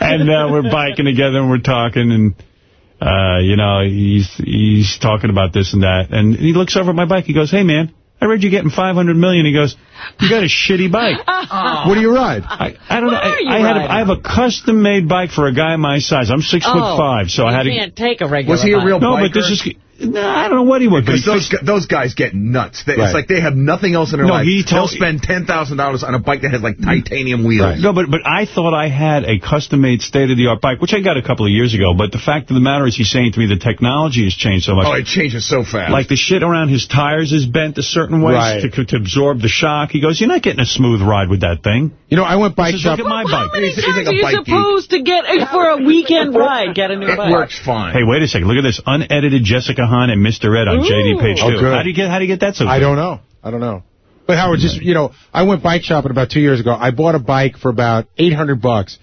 and uh, we're biking together, and we're talking, and uh, you know, he's he's talking about this and that. And he looks over at my bike. He goes, hey, man, I read you getting $500 million. He goes, you got a shitty bike. What do you ride? I, I don't know. What are I, I had a, riding? I have a custom-made bike for a guy my size. I'm six foot five, so I had to. can't take a regular Was he a bike. real No, biker? but this is. No, I don't know what he would. But Because those, fixed- those guys get nuts. They, Right. It's like they have nothing else in their No, life. he They'll spend $10,000 on a bike that has like titanium wheels. No, but but I thought I had a custom-made state-of-the-art bike, which I got a couple of years ago. But the fact of the matter is, he's saying to me the technology has changed so much. Oh, it changes so fast. Like the shit around his tires is bent a certain way Right. to, to absorb the shock. He goes, you're not getting a smooth ride with that thing. You know, I went bike He says, look at my How bike. many He's- he's times like a are you bike geek. supposed to get a, for a weekend ride? Get a new it bike. works fine. Hey, wait a second. Look at this. Unedited Jessica Hahn and Mr. Ed on Ooh. JD page Oh, two. good. How do you get how do you get that so I good? don't know. I don't know. But Howard, just you know, I went bike shopping about two years ago. I bought a bike for about eight hundred bucks,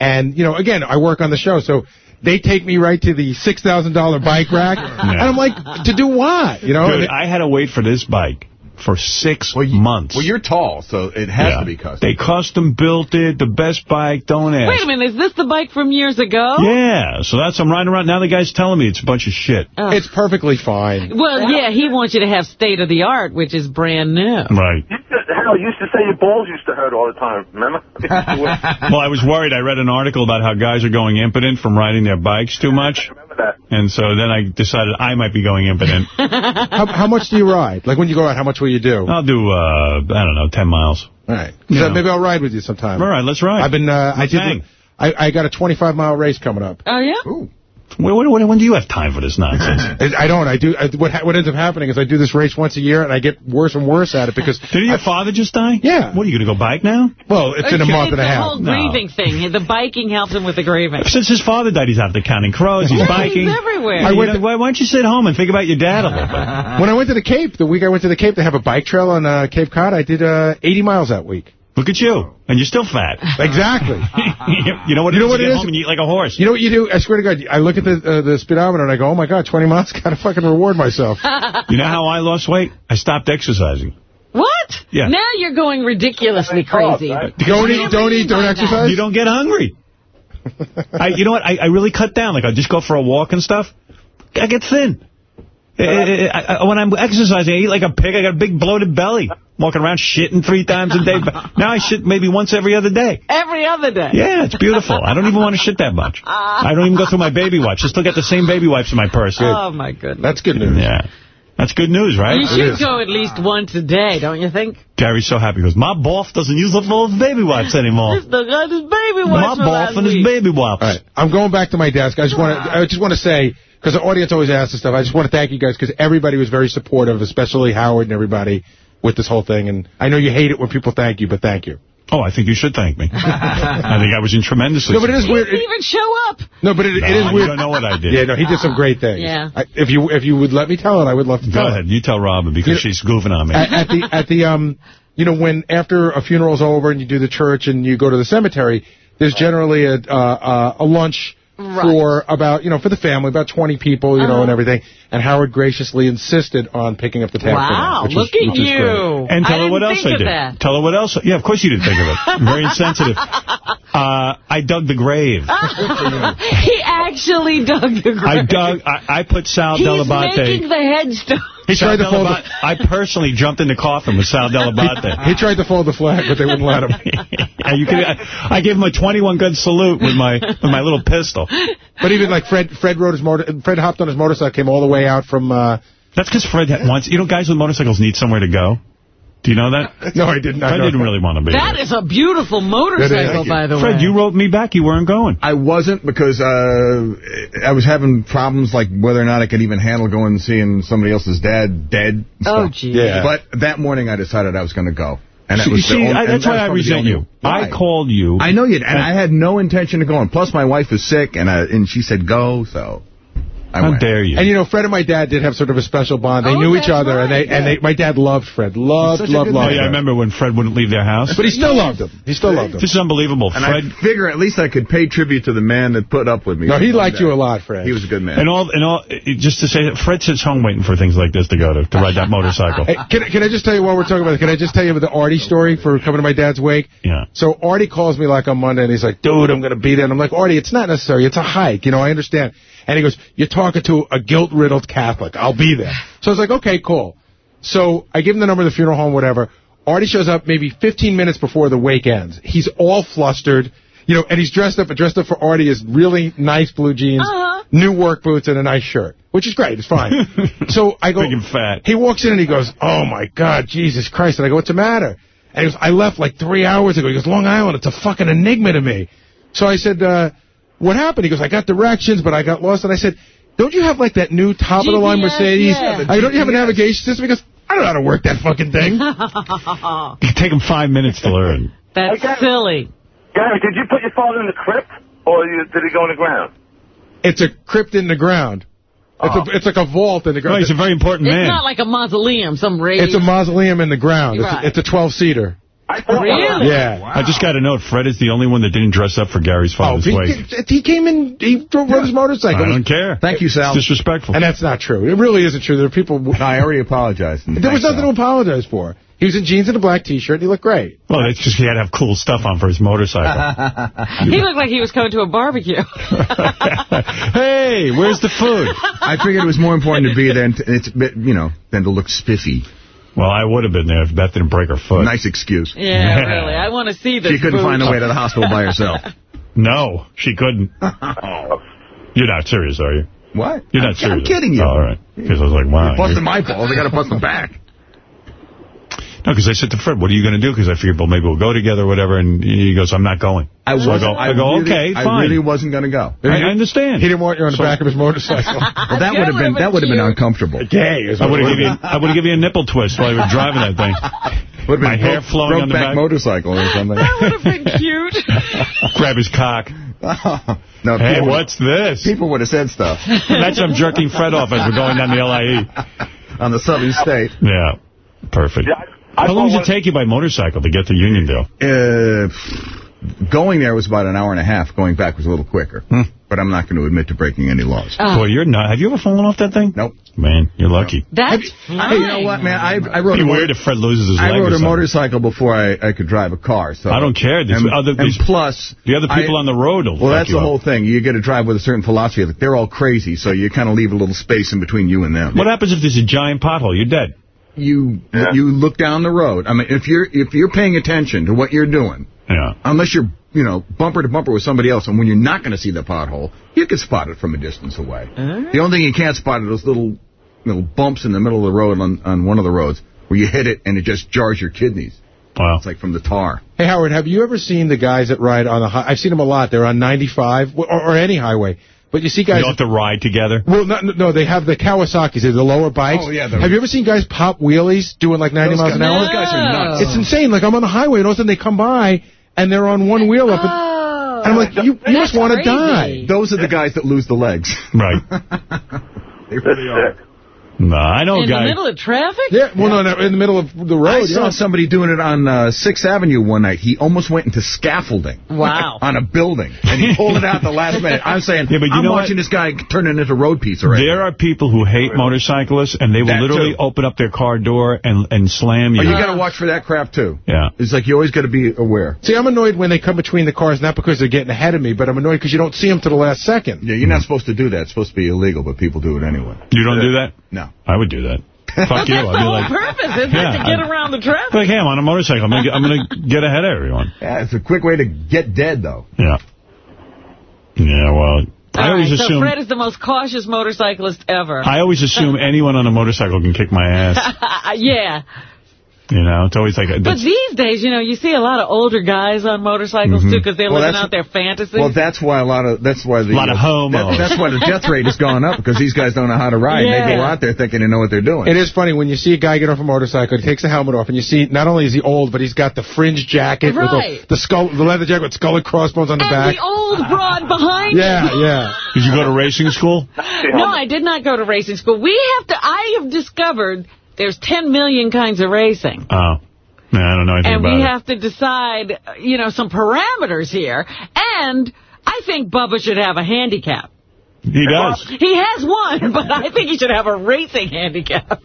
and you know, again, I work on the show, so they take me right to the six thousand dollar bike rack, and I'm like, to do what? You know? Dude, I had to wait for this bike for six Well, you, months. Well, you're tall, so it has Yeah. to be custom. They custom built it, the best bike, don't ask. Wait a minute, is this the bike from years ago? Yeah, so that's I'm riding around. Now the guy's telling me it's a bunch of shit. Oh. it's perfectly fine. Well, yeah, he wants you to have state-of-the-art, which is brand new. Right. You used to, hell, you used to say your balls used to hurt all the time, remember? Well, I was worried. I read an article about how guys are going impotent from riding their bikes too much. remember that. And so then I decided I might be going impotent. How, how much do you ride? Like when you go out, how much will you do? I'll do, uh, I don't know, 10 miles. All right. So maybe I'll ride with you sometime. All right, let's ride. I've been. Uh, I Let's did. hang. I, I got a 25 mile race coming up. Oh, yeah? When, when, when do you have time for this nonsense? I I don't. I do. I, what what ends up happening is I do this race once a year, and I get worse and worse at it because. Did your father just die? Yeah. What, are you going to go bike now? Well, it's in a month and a half. the half. whole No. grieving thing. The biking helps him with the grieving. Since his father died, he's out there counting crows, he's Yeah, biking. he's everywhere. I I went went to, why, why don't you sit home and think about your dad a little bit? When I went to the Cape, the week I went to the Cape, they have a bike trail on uh, Cape Cod. I did uh, 80 miles that week. Look at you. And you're still fat. Exactly. you know what You it know is? what you it get is? and you eat like a horse. You know what you do? I swear to God, I look at the uh, the speedometer and I go, oh my God, 20 miles, gotta fucking reward myself. You know how I lost weight? I stopped exercising. What? Yeah. Now you're going ridiculously crazy. don't eat, don't eat, don't exercise. You don't get hungry. I, you know what? I, I really cut down. Like, I just go for a walk and stuff. I get thin. I, I, I, when I'm exercising, I eat like a pig. I got a big bloated belly. Walking around shitting three times a day. But Now I shit maybe once every other day. Every other day. Yeah, it's beautiful. I don't even want to shit that much. Ah. I don't even go through my baby wipes. I still get the same baby wipes in my purse. Oh, my goodness. That's good news. Yeah. That's good news, right? You should go at least once a day, don't you think? Gary's so happy. He goes, my boff doesn't use up all his baby wipes anymore. Still got his baby My wipes from boff and his baby wipes. All right, I'm going back to my desk. I just want to, I just want to say, because the audience always asks this stuff, I just want to thank you guys because everybody was very supportive, especially Howard and everybody with this whole thing. And I know you hate it when people thank you, but thank you. Oh, I think you should thank me. I think I was in tremendously. No, but it is He weird. didn't even show up. No, but it, No, it is you weird. don't know what I did. Yeah, no, he did some great things. Yeah. I, if you if you would let me tell it, I would love to Go tell ahead. it. You tell Robin because You- she's goofing on me. At, at the at the um, you know, when after a funeral's over and you do the church and you go to the cemetery, there's generally a uh, uh, a lunch Right. for about you know for the family, about 20 people, you know, and everything. And Howard graciously insisted on picking up the tab. for that, Wow, which look was- at you. great. And tell I her what else I did. that. Tell her what else. Yeah, of course you didn't think of it. I'm very insensitive. Uh, I dug the grave. he actually dug the grave. I dug. I, I put Sal He's Dell'Abate. making the headstone. He tried to fold Dell'Abate- I personally jumped in the coffin with Sal Dell'Abate. He tried to fold the flag, but they wouldn't let him. You could, I, I gave him a 21 gun salute with my with my little pistol. But even like Fred, Fred rode his motor. Fred hopped on his motorcycle, came all the way out from. Uh, That's because Fred wants. You know, guys with motorcycles need somewhere to go. Do you know that? no, I didn't. I Fred didn't really want to be. That there. is a beautiful motorcycle, you. by the way. Fred, you wrote me back. You weren't going. I wasn't because uh, I was having problems like whether or not I could even handle going and seeing somebody else's dad dead. Oh, stuff. gee. Yeah. But that morning I decided I was going to go. And that See, was the see, only, I, and that's that why was I resent you. Why? I called you. I know you, and I had no intention of going. Plus, my wife was sick, and I, and she said go, so I How went. dare you? And you know, Fred and my dad did have sort of a special bond. They Oh, knew each that's other, and they right, and they my dad loved Fred, loved, loved, good loved. Oh, yeah, I remember when Fred wouldn't leave their house. But he still loved him. He still loved him. This is unbelievable. And Fred, I figure at least I could pay tribute to the man that put up with me. No, he liked day. you a lot, Fred. He was a good man. and all, and all, just to say that Fred sits home waiting for things like this to go to, to ride that motorcycle. Hey, can, I- can I just tell you while we're talking about it, can I just tell you about the Artie story for coming to my dad's wake? Yeah. So Artie calls me like on Monday and he's like, dude, I'm going to be there. And I'm like, Artie, it's not necessary. It's a hike. You know, I understand. And he goes, you're talking to a guilt-riddled Catholic. I'll be there. So I was like, okay, cool. So I give him the number of the funeral home, whatever. Artie shows up maybe 15 minutes before the wake ends. He's all flustered. You know, and he's dressed up, dressed up for Artie is really nice blue jeans, Uh-huh. new work boots, and a nice shirt, which is great. It's fine. so I go, Big and fat. he walks in and he goes, oh, my God, Jesus Christ. And I go, what's the matter? And he goes, I left like three hours ago. He goes, Long Island, it's a fucking enigma to me. So I said, uh, what happened? He goes, I got directions, but I got lost. And I said, don't you have like that new top-of-the-line Mercedes? yeah. Uh, don't you have a navigation system? He goes, I don't know how to work that fucking thing. It could take him five minutes to learn. That's Okay. silly. Gary, did you put your father in the crypt, or you, did he go in the ground? it's a crypt in the ground. It's, a, it's like a vault in the No, ground. he's a very important It's man. not like a mausoleum, some raised... It's a mausoleum in the ground. It's, Right. it's a 12-seater. I thought Really? Yeah. I just got to note, Fred is the only one that didn't dress up for Gary's Oh, father's he, wake. he came in, he drove rode his motorcycle. I don't care. Thank you, Sal. It's disrespectful. And that's not true. It really isn't true. There are people... No, I already apologized. There was nothing to apologize for. He was in jeans and a black T-shirt, and he looked great. well, it's just he had to have cool stuff on for his motorcycle. He looked like he was coming to a barbecue. hey, where's the food? I figured it was more important to be there, and it's you know, than to look spiffy. Well, I would have been there if Beth didn't break her foot. Nice excuse. yeah, really. I want to see this She couldn't food. find a way to the hospital by herself. No, she couldn't. Oh. You're not serious, are you? What? You're I'm, not serious. I'm kidding you. Oh, all right. Because I was like, wow. Busting my balls. I got to bust them back. No, because I said to Fred, what are you going to do? Because I figured, well, maybe we'll go together or whatever. And he goes, I'm not going. I so I wasn't- go, I go really- okay, I fine. really wasn't going to go. I, I understand. He didn't want you on the So- back of his motorcycle. Well, that would have been that would have been uncomfortable. Gay I would have given you. I would have given you a nipple twist while you were driving that thing. Would have My been hair broke, flowing on the back back. motorcycle or something. That would have been cute. Grab his cock. no, Hey, people, what's this? people would have said stuff Imagine I'm jerking Fred off as we're going down the LIE. on the Southern State. Yeah, perfect. Yeah, I- I How long does it take you by motorcycle to get to Uniondale? Uh, going there was about an hour and a half. Going back was a little quicker. But I'm not going to admit to breaking any laws. Oh. Boy, you're not. Have you ever fallen off that thing? Nope. Man, you're lucky. That's fine. Hey, you know what, man? I, I rode It'd a be weird if Fred loses his I leg or rode a motorcycle before I, I could drive a car. So I don't care. There's and, other- and plus, The other people I- on the road will Well, that's the up. whole thing. You get to drive with a certain philosophy. Like they're all crazy, so you kind of leave a little space in between you and them. What happens if there's a giant pothole? You're dead. You you look down the road. I mean, if you're if you're paying attention to what you're doing, Yeah. unless you're you know bumper to bumper with somebody else, and when you're not going to see the pothole, you can spot it from a distance away. The only thing you can't spot are those little little bumps in the middle of the road on on one of the roads where you hit it and it just jars your kidneys. Wow. It's like from the tar. Hey, Howard, have you ever seen the guys that ride on the high? I've seen them a lot. They're on 95 or, or any highway. But you see guys... You have to ride together. Well, no, no, they have the Kawasaki's, they're the lower bikes. Oh, yeah, Have you ever seen guys pop wheelies doing like 90 miles guys- an hour? those guys are nuts. It's insane. Like, I'm on the highway, and all of a sudden they come by, and they're on one wheel up. And, Oh. and I'm like, you, you must want to die. Those are the guys that lose the legs. Right. They really are. No, I know a In the middle of traffic? Yeah, well, no, no, in the middle of the road. I saw somebody doing it on uh, 6th Avenue one night. He almost went into scaffolding. Wow. on a building. And he pulled it out the last minute. I'm saying, Yeah, but you I'm know watching what? this guy turn it into road pizza right There now. are people who hate motorcyclists, and they will That literally too. open up their car door and and slam you. Oh, you got to watch for that crap, too. Yeah. It's like you always got to be aware. See, I'm annoyed when they come between the cars, not because they're getting ahead of me, but I'm annoyed because you don't see them to the last second. Yeah, you're not supposed to do that. It's supposed to be illegal, but people do it anyway. You don't do that? No. I would do that. Fuck you. That's I'd the be whole like, purpose, isn't Yeah, it? To get I- around the traffic. like, hey, I'm on a motorcycle. I'm gonna get, I'm gonna get ahead of everyone. Yeah, it's a quick way to get dead, though. Yeah. Yeah. Well, I always right, so assume. Fred is the most cautious motorcyclist ever. I always assume anyone on a motorcycle can kick my ass. yeah. You know, it's always like. A, But these days, you know, you see a lot of older guys on motorcycles, mm-hmm. too, because they're Well, living out their fantasies. Well, that's why a lot of that's why the A lot of homos. that- that's why the death rate has gone up because these guys don't know how to ride. Yeah, They go out there thinking they know what they're doing. It is funny when you see a guy get off a motorcycle, he takes the helmet off, and you see not only is he old, but he's got the fringe jacket with Right. the, the skull, the leather jacket with skull and crossbones on the and back. the old broad behind Yeah, him. yeah. did you go to racing school? No, I did not go to racing school. We have to, I have discovered there's 10 million kinds of racing. Oh. No, I don't know anything And about we it. have to decide, uh, you know, some parameters here. And I think Bubba should have a handicap. he does. He has one, but I think he should have a racing handicap.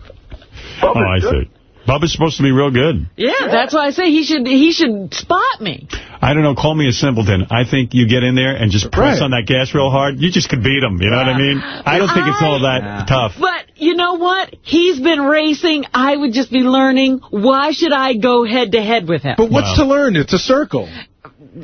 Oh, I see. Bubba's supposed to be real good. Yeah, that's why I say he should he should spot me. I don't know. Call me a simpleton. I think you get in there and just press Right. on that gas real hard. You just could beat him. You know what I mean? I don't think it's all that tough. But you know what? He's been racing. I would just be learning. Why should I go head to head with him? But what's Wow. to learn? It's a circle.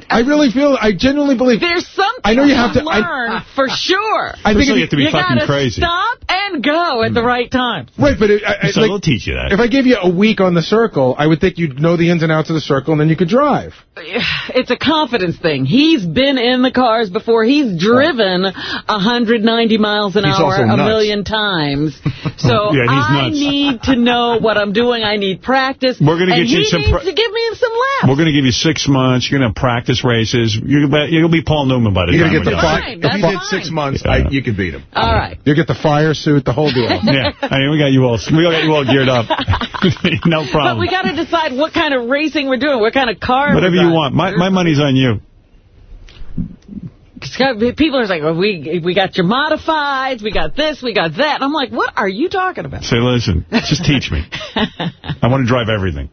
I really feel, I genuinely believe. There's something I know you have to- I- learn for sure. I think First of you have to be you fucking gotta crazy. stop and go at the right time. Right, but it, I, I, So like, they'll teach you that. if I gave you a week on the circle, I would think you'd know the ins and outs of the circle, and then you could drive. It's a confidence thing. He's been in the cars before. He's driven 190 miles an He's hour a million times. So Yeah, he's I need to know what I'm doing. I need practice. We're gonna and get you he some needs to give me some laps. We're going to give you six months. You're going to practice races. You're, gonna- you'll be Paul Newman by the You're time gonna get the done. fi- Fine, If that's you did six months, Yeah. I, you could beat him. All right. You get the fire suit, the whole deal. Yeah, I mean, we got you all. We got you all geared up. no problem. But problem. we got to decide what kind of racing we're doing, what kind of car. Whatever we're you want. My my money's on you. People are like, well, we we got your modifieds, we got this, we got that. And I'm like, what are you talking about? Say, listen, just teach me. I want to drive everything.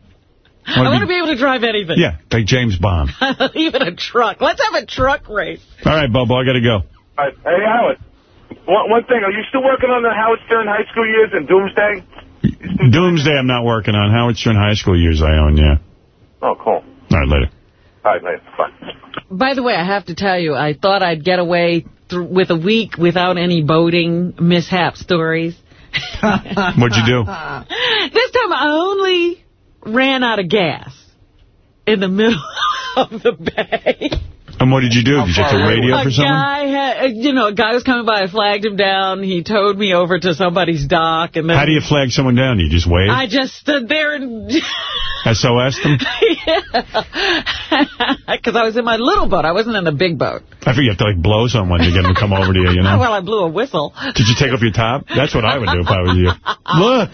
I want to be able to drive anything. Yeah, like James Bond. Even a truck. Let's have a truck race. All right, Bubba, I got to go. All right. Hey, Howard. One, one thing. Are you still working on the Howard Stern high school years and Doomsday? Doomsday I'm not working on. Howard Stern High School years I own, yeah. Oh, cool. All right, later. All right, later. Bye. By the way, I have to tell you, I thought I'd get away th with a week without any boating mishap stories. What'd you do? This time I only ran out of gas in the middle of the bay. And what did you do? Did you have to radio for someone? guy had, uh, you know, a guy was coming by. I flagged him down. He towed me over to somebody's dock, and then How do you flag someone down? You just wave? I just stood there and SOS them? because I was in my little boat. I wasn't in the big boat. I think you have to, like, blow someone to get them to come over to you, you know? Well, I blew a whistle. Did you take off your top? That's what I would do if I was you. Look.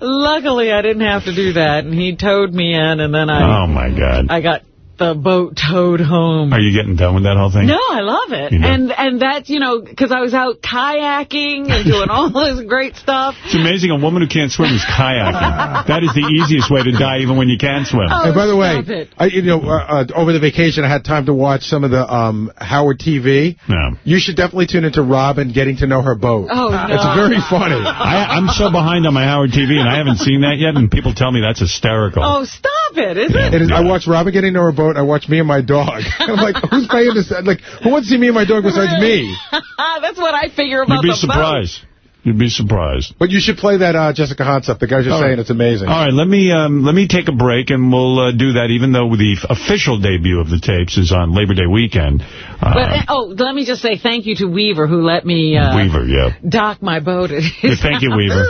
Luckily, I didn't have to do that, and he towed me in, and then I Oh, my God. I got the boat towed home. Are you getting done with that whole thing? No, I love it. You do? And and that's, you know, because I was out kayaking and doing all this great stuff. It's amazing a woman who can't swim is kayaking. that is the easiest way to die even when you can swim. Oh, and by the way, it. I, you know, uh, uh, over the vacation, I had time to watch some of the um, Howard TV. Yeah. You should definitely tune into Robin getting to know her boat. Oh, no. It's very funny. I, I'm so behind on my Howard TV, and I haven't seen that yet, and people tell me that's hysterical. Oh, stop it, is it? It is, I watch Robin getting to know her boat. I watch me and my dog. I'm like, who's paying this? Like, who wants to see me and my dog besides me? That's what I figure about You'd be the surprised. You'd be surprised. But you should play that uh, Jessica Hahn stuff. The guy's just All saying right. it's amazing. All right, let me um, let me take a break, and we'll uh, do that. Even though the f- official debut of the tapes is on Labor Day weekend. Uh, But, uh, oh, let me just say thank you to Weaver who let me uh, Weaver, yeah. dock my boat at his Thank you. Weaver.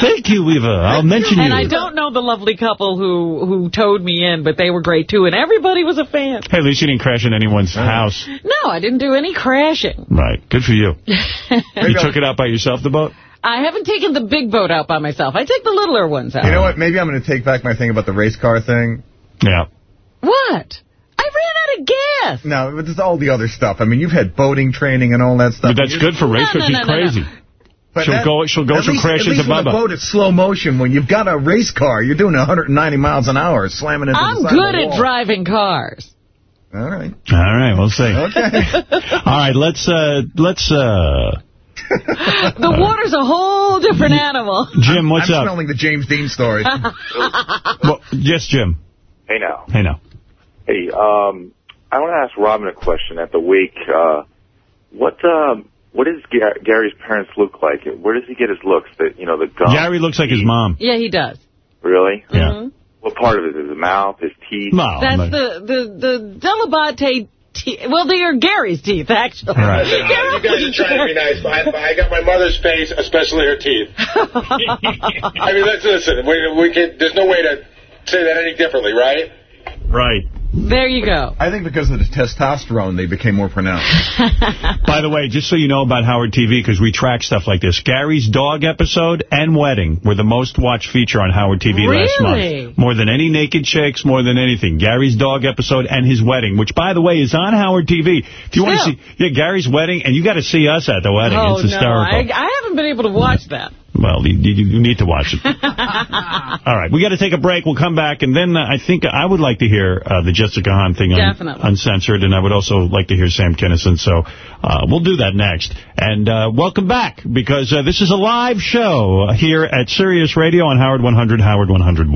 Thank you, Weaver. I'll mention you. And I don't know the lovely couple who who towed me in, but they were great too, and everybody was a fan. Hey, at least you didn't crash in anyone's house. No, I didn't do any crashing. Right. Good for you. You took it out by yourself, the boat? I haven't taken the big boat out by myself. I take the littler ones out. You know what? Maybe I'm going to take back my thing about the race car thing. Yeah. What? I ran out of gas. No, but there's all the other stuff. I mean, you've had boating training and all that stuff. But that's good for race No, because no, she's no, no, no. crazy. But she'll that- go. She'll go. at She'll least- crash at into least with a boat at slow motion. When you've got a race car, you're doing 190 miles an hour, slamming into I'm the side good of the at wall. driving cars. All right. All right, we'll see. Okay. All right, let's uh, let's uh, The water's a whole different animal. Jim, what's I'm up? smelling the James Dean story. Well, yes, Jim. Hey now. Hey, now. Hey, um, I want to ask Robin a question. At the wake, uh, what um, what does Gar- Gary's parents look like? Where does he get his looks? That you know, the gum. Gary looks like his mom. Yeah, he does. Really? Yeah. What part of it? His mouth, his teeth? No, That's the, the, the Dell'Abate teeth. Well, they are Gary's teeth, actually. Right. You guys are trying to be nice, but I, I got my mother's face, especially her teeth. I mean, let's listen. We, we can. There's no way to say that any differently, right? Right. There you go. I think because of the testosterone, they became more pronounced. By the way, just so you know about Howard TV, because we track stuff like this, Gary's dog episode and wedding were the most watched feature on Howard TV last month. More than any Naked Chicks, more than anything. Gary's dog episode and his wedding, which, by the way, is on Howard TV. If you want to see yeah, Gary's wedding, and you got to see us at the wedding. oh, it's no. I, I haven't been able to watch that. Well, you, you, you need to watch it. All right, we got to take a break. We'll come back, and then uh, I think I would like to hear uh, the Jessica Hahn thing un- Definitely. uncensored, and I would also like to hear Sam Kinison. So uh, we'll do that next. And uh, welcome back, because uh, this is a live show here at Sirius Radio on Howard 100, Howard 101.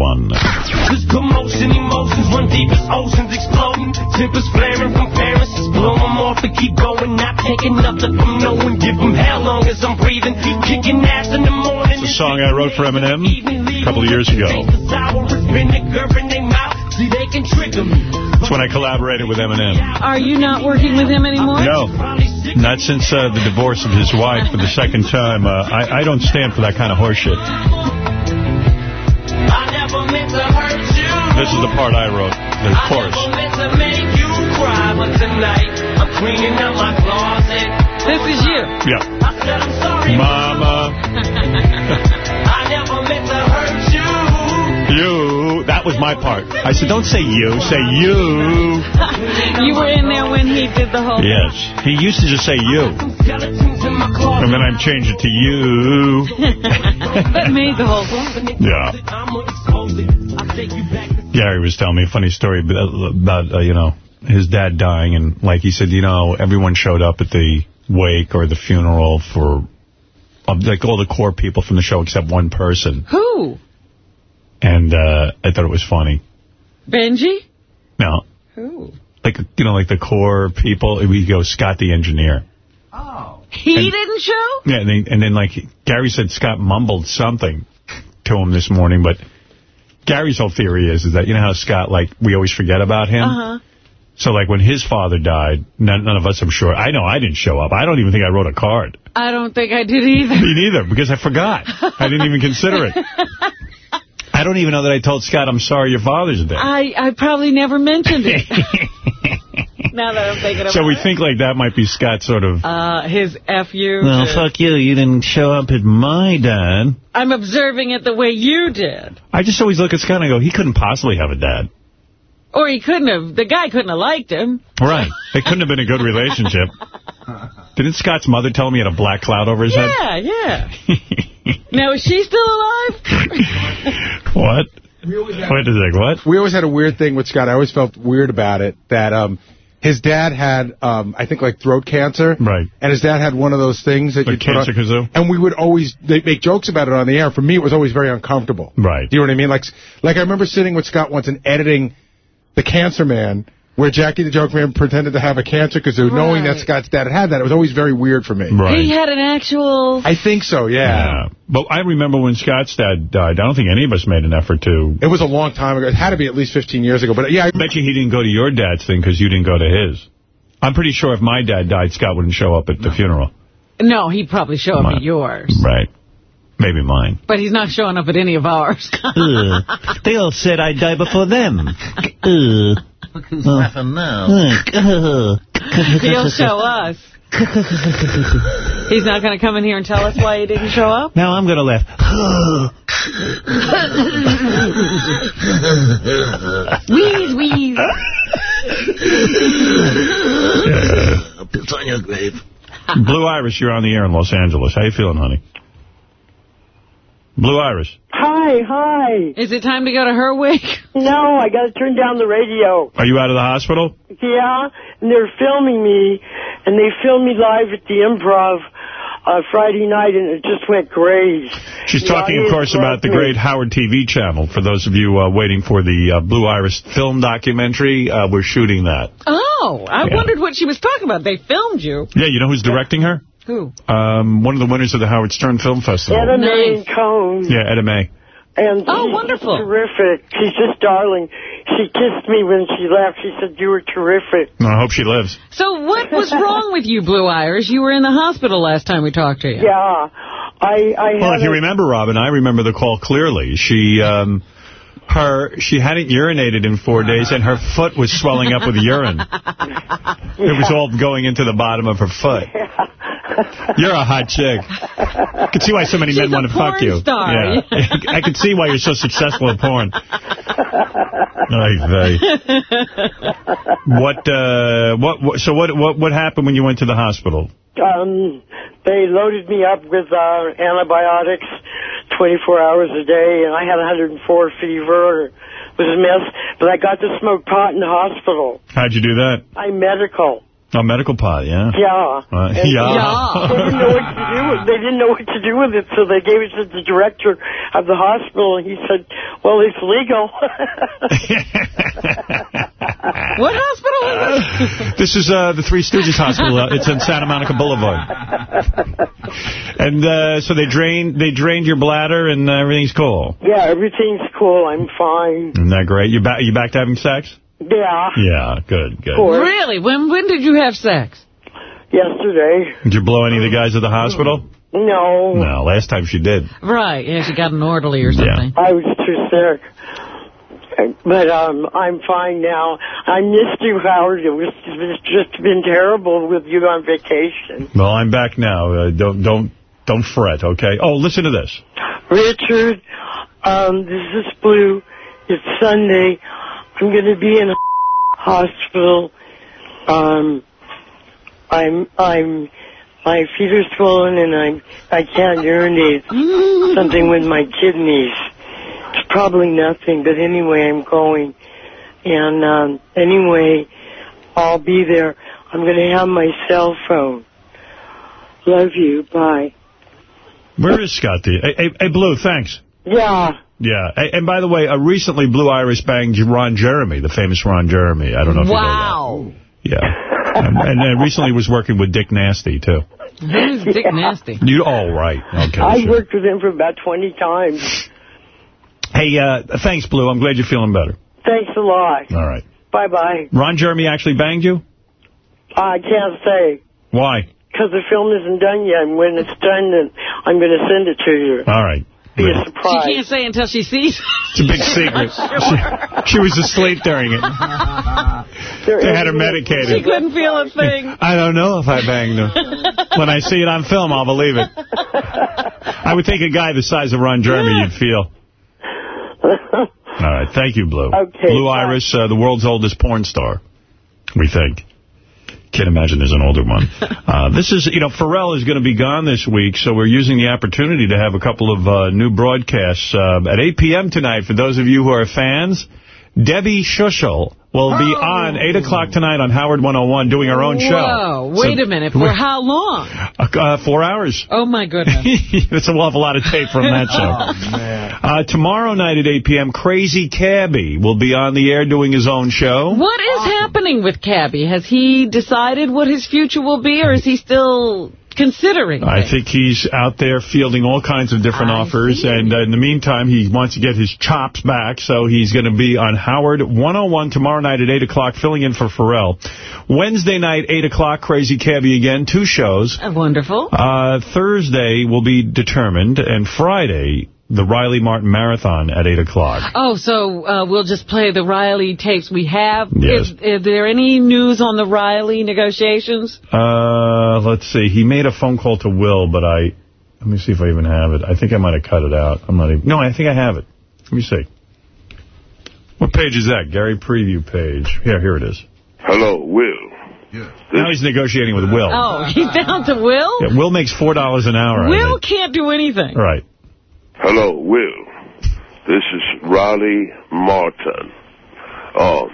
This commotion, emotions run deep as oceans exploding. Tempers flaring from parents, blow them off and keep going. Not taking nothing from no one, give them hell long as I'm breathing. Kicking ass in the morning. It's a song I wrote for Eminem a couple of years ago. Sour as vinegar in their mouth, see they can trigger me. That's when I collaborated with Eminem. Are you not working with him anymore? No, not since uh, the divorce of his wife for the second time. Uh, I, I don't stand for that kind of horseshit. I never meant to hurt you. This is the part I wrote, the chorus. I never meant to make you cry, but tonight I'm cleaning out my closet. This is you. Yeah. I said I'm sorry, Mama, I never meant to hurt you. you. That was my part. I said, don't say you, say you. you were in there when he did the whole Yes. He used to just say you. Skeletons in my closet. And then I've changed it to you. that made the whole song. Yeah. I'ma. I'll take you back Gary was telling me a funny story about, about uh, you know, his dad dying. And, like, he said, you know, everyone showed up at the wake or the funeral for, uh, like, all the core people from the show except one person. Who? And uh, I thought it was funny. Benji? No. Who? Like, you know, like the core people. We go, Scott the engineer. Oh. He And- didn't show? Yeah, and, they, and then, like, Gary said Scott mumbled something to him this morning, but Gary's whole theory is, is that, you know how Scott, like, we always forget about him? Uh-huh. So, like, when his father died, none, none of us, I'm sure, I know I didn't show up. I don't even think I wrote a card. I don't think I did either. Me neither, because I forgot. I didn't even consider it. I don't even know that I told Scott, I'm sorry your father's dead. I, I probably never mentioned it. now that I'm thinking about it. So we it. think, like, that might be Scott's sort of... Uh, his F-U. Well, to- fuck you. You didn't show up at my dad. I'm observing it the way you did. I just always look at Scott and I go, he couldn't possibly have a dad. Or he couldn't have, the guy couldn't have liked him. Right. It couldn't have been a good relationship. Didn't Scott's mother tell him he had a black cloud over his head? Yeah, yeah. now, is she still alive? What? Wait a sec, what? We always had a weird thing with Scott. I always felt weird about it, that um, his dad had, um, I think, like throat cancer. Right. And his dad had one of those things that The you put on. cancer kazoo? And we would always they make jokes about it on the air. For me, it was always very uncomfortable. Right. Do you know what I mean? Like, like I remember sitting with Scott once and editing The Cancer Man, where Jackie the Joke Man pretended to have a cancer kazoo, knowing that Scott's dad had that. It was always very weird for me. He had an actual... I think so, yeah. Yeah. But I remember when Scott's dad died, I don't think any of us made an effort to... It was a long time ago. It had to be at least 15 years ago. But yeah, I I bet you he didn't go to your dad's thing because you didn't go to his. I'm pretty sure if my dad died, Scott wouldn't show up at the funeral. No, he'd probably show up at yours. Right. Maybe mine. But he's not showing up at any of ours. Ugh. They all said I'd die before them. Ugh. Look who's laughing now. Ugh. He'll show us. He's not going to come in here and tell us why he didn't show up? Now I'm going to laugh. Wheeze, wheeze. Piss on your grave. Blue Iris, you're on the air in Los Angeles. How you feeling, honey? Blue Iris. Hi, hi. Is it time to go to her wake? No, I got to turn down the radio. Are you out of the hospital? Yeah, and they're filming me, and they filmed me live at the Improv uh, Friday night, and it just went great. She's The talking, of course, about loved the me. great Howard TV channel. For those of you uh, waiting for the uh, Blue Iris film documentary, uh, we're shooting that. Oh, I Yeah. wondered what she was talking about. They filmed you. Yeah, you know who's directing her? Who? Um, one of the winners of the Howard Stern Film Festival. Etta Mae Cohn. Yeah, Etta May. And Oh, wonderful. terrific. She's just darling. She kissed me when she left. She said, you were terrific. No, I hope she lives. So what was wrong with you, Blue Iris? You were in the hospital last time we talked to you. Yeah. I, I Well, if you remember, Robin, I remember the call clearly. She, um, her, she hadn't urinated in four days, and her foot was swelling up with urine. It was all going into the bottom of her foot. You're a hot chick. I can see why so many She's men want to fuck you. star. Yeah, I can see why you're so successful at porn. Ay, vey. What, uh, what, what, so what, what, what happened when you went to the hospital? Um, they loaded me up with uh, antibiotics 24 hours a day, and I had 104 fever. It was a mess, but I got to smoke pot in the hospital. How'd you do that? I'm medical. Oh, medical pot, yeah. Yeah. Uh, And yeah. They didn't know what to do. With, they didn't know what to do with it, so they gave it to the director of the hospital, and he said, "Well, it's legal." What hospital is this? This is uh, the Three Stooges Hospital. Uh, it's on Santa Monica Boulevard. And uh, so they drained they drained your bladder and uh, everything's cool. yeah, everything's cool. I'm fine. Isn't that great? You back you back to having sex? Yeah. Yeah, good, good. Really? When when did you have sex? Yesterday. Did you blow any of the guys at the hospital? No. No, last time she did. Right. Yeah, she got an orderly or something. I was too sick. But um, I'm fine now. I missed you, Howard. It was it's just been terrible with you on vacation. Well, I'm back now. Uh, don't don't don't fret, okay? Oh, listen to this. Richard, um, this is Blue. It's Sunday. I'm going to be in a hospital. Um, I'm I'm my feet are swollen and I'm I can't urinate. Something with my kidneys. It's probably nothing, but anyway, I'm going. And um, anyway, I'll be there. I'm going to have my cell phone. Love you. Bye. Where is Scott? Hey, hey, hey, Blue, thanks. Yeah. Yeah. Hey, and by the way, uh, recently Blue Iris banged Ron Jeremy, the famous Ron Jeremy. I don't know if Wow. you know that. Yeah. and and uh, recently was working with Dick Nasty, too. Who's Dick Nasty? You all right. Okay. I sure. worked with him for about 20 times. Hey, uh, thanks, Blue. I'm glad you're feeling better. Thanks a lot. All right. Bye-bye. Ron Jeremy actually banged you? I can't say, Why? because the film isn't done yet. And when it's done, then I'm going to send it to you. All right. Be a She can't say until she sees. It's a big secret. She, she was asleep during it. They had her medicated. She couldn't feel a thing. I don't know if I banged her. When I see it on film, I'll believe it. I would think a guy the size of Ron Jeremy you'd feel. All All right. Thank you, Blue. Okay, Blue bye. Iris, uh, the world's oldest porn star, we think. Can't imagine there's an older one. Uh, this is, you know, Ferrall is going to be gone this week, so we're using the opportunity to have a couple of uh, new broadcasts. Uh, at 8 p.m. tonight, for those of you who are fans, Debbie Schlussel will be on 8 o'clock tonight on Howard 101 doing our own show. Whoa, wait So- a minute. For how long? Uh, four hours. Oh, my goodness. That's a lot, a lot of tape from that show. Uh, tomorrow night at 8 p.m., Crazy Cabby will be on the air doing his own show. What is happening with Cabby? Has he decided what his future will be, or is he still considering I things? think he's out there fielding all kinds of different offers, and uh, in the meantime, he wants to get his chops back, so he's going to be on Howard 101 tomorrow night at 8 o'clock, filling in for Ferrall. Wednesday night, 8 o'clock, Crazy Cabby again, two shows. Uh, Wonderful. Uh, Thursday will be determined, and Friday, the Riley Martin Marathon at 8 o'clock. Oh, so uh, we'll just play the Riley tapes we have. Yes. Is, is there any news on the Riley negotiations? Uh, let's see. He made a phone call to Will, but I... Let me see if I even have it. I think I might have cut it out. I'm not even... No, I think I have it. Let me see. What page is that? Gary Preview page. Here, here it is. Hello, Will. Now he's negotiating with Will. Oh, he's down to Will? Yeah, Will makes $4 an hour. Will can't do anything. Right. Hello, Will. This is Riley Martin. Um,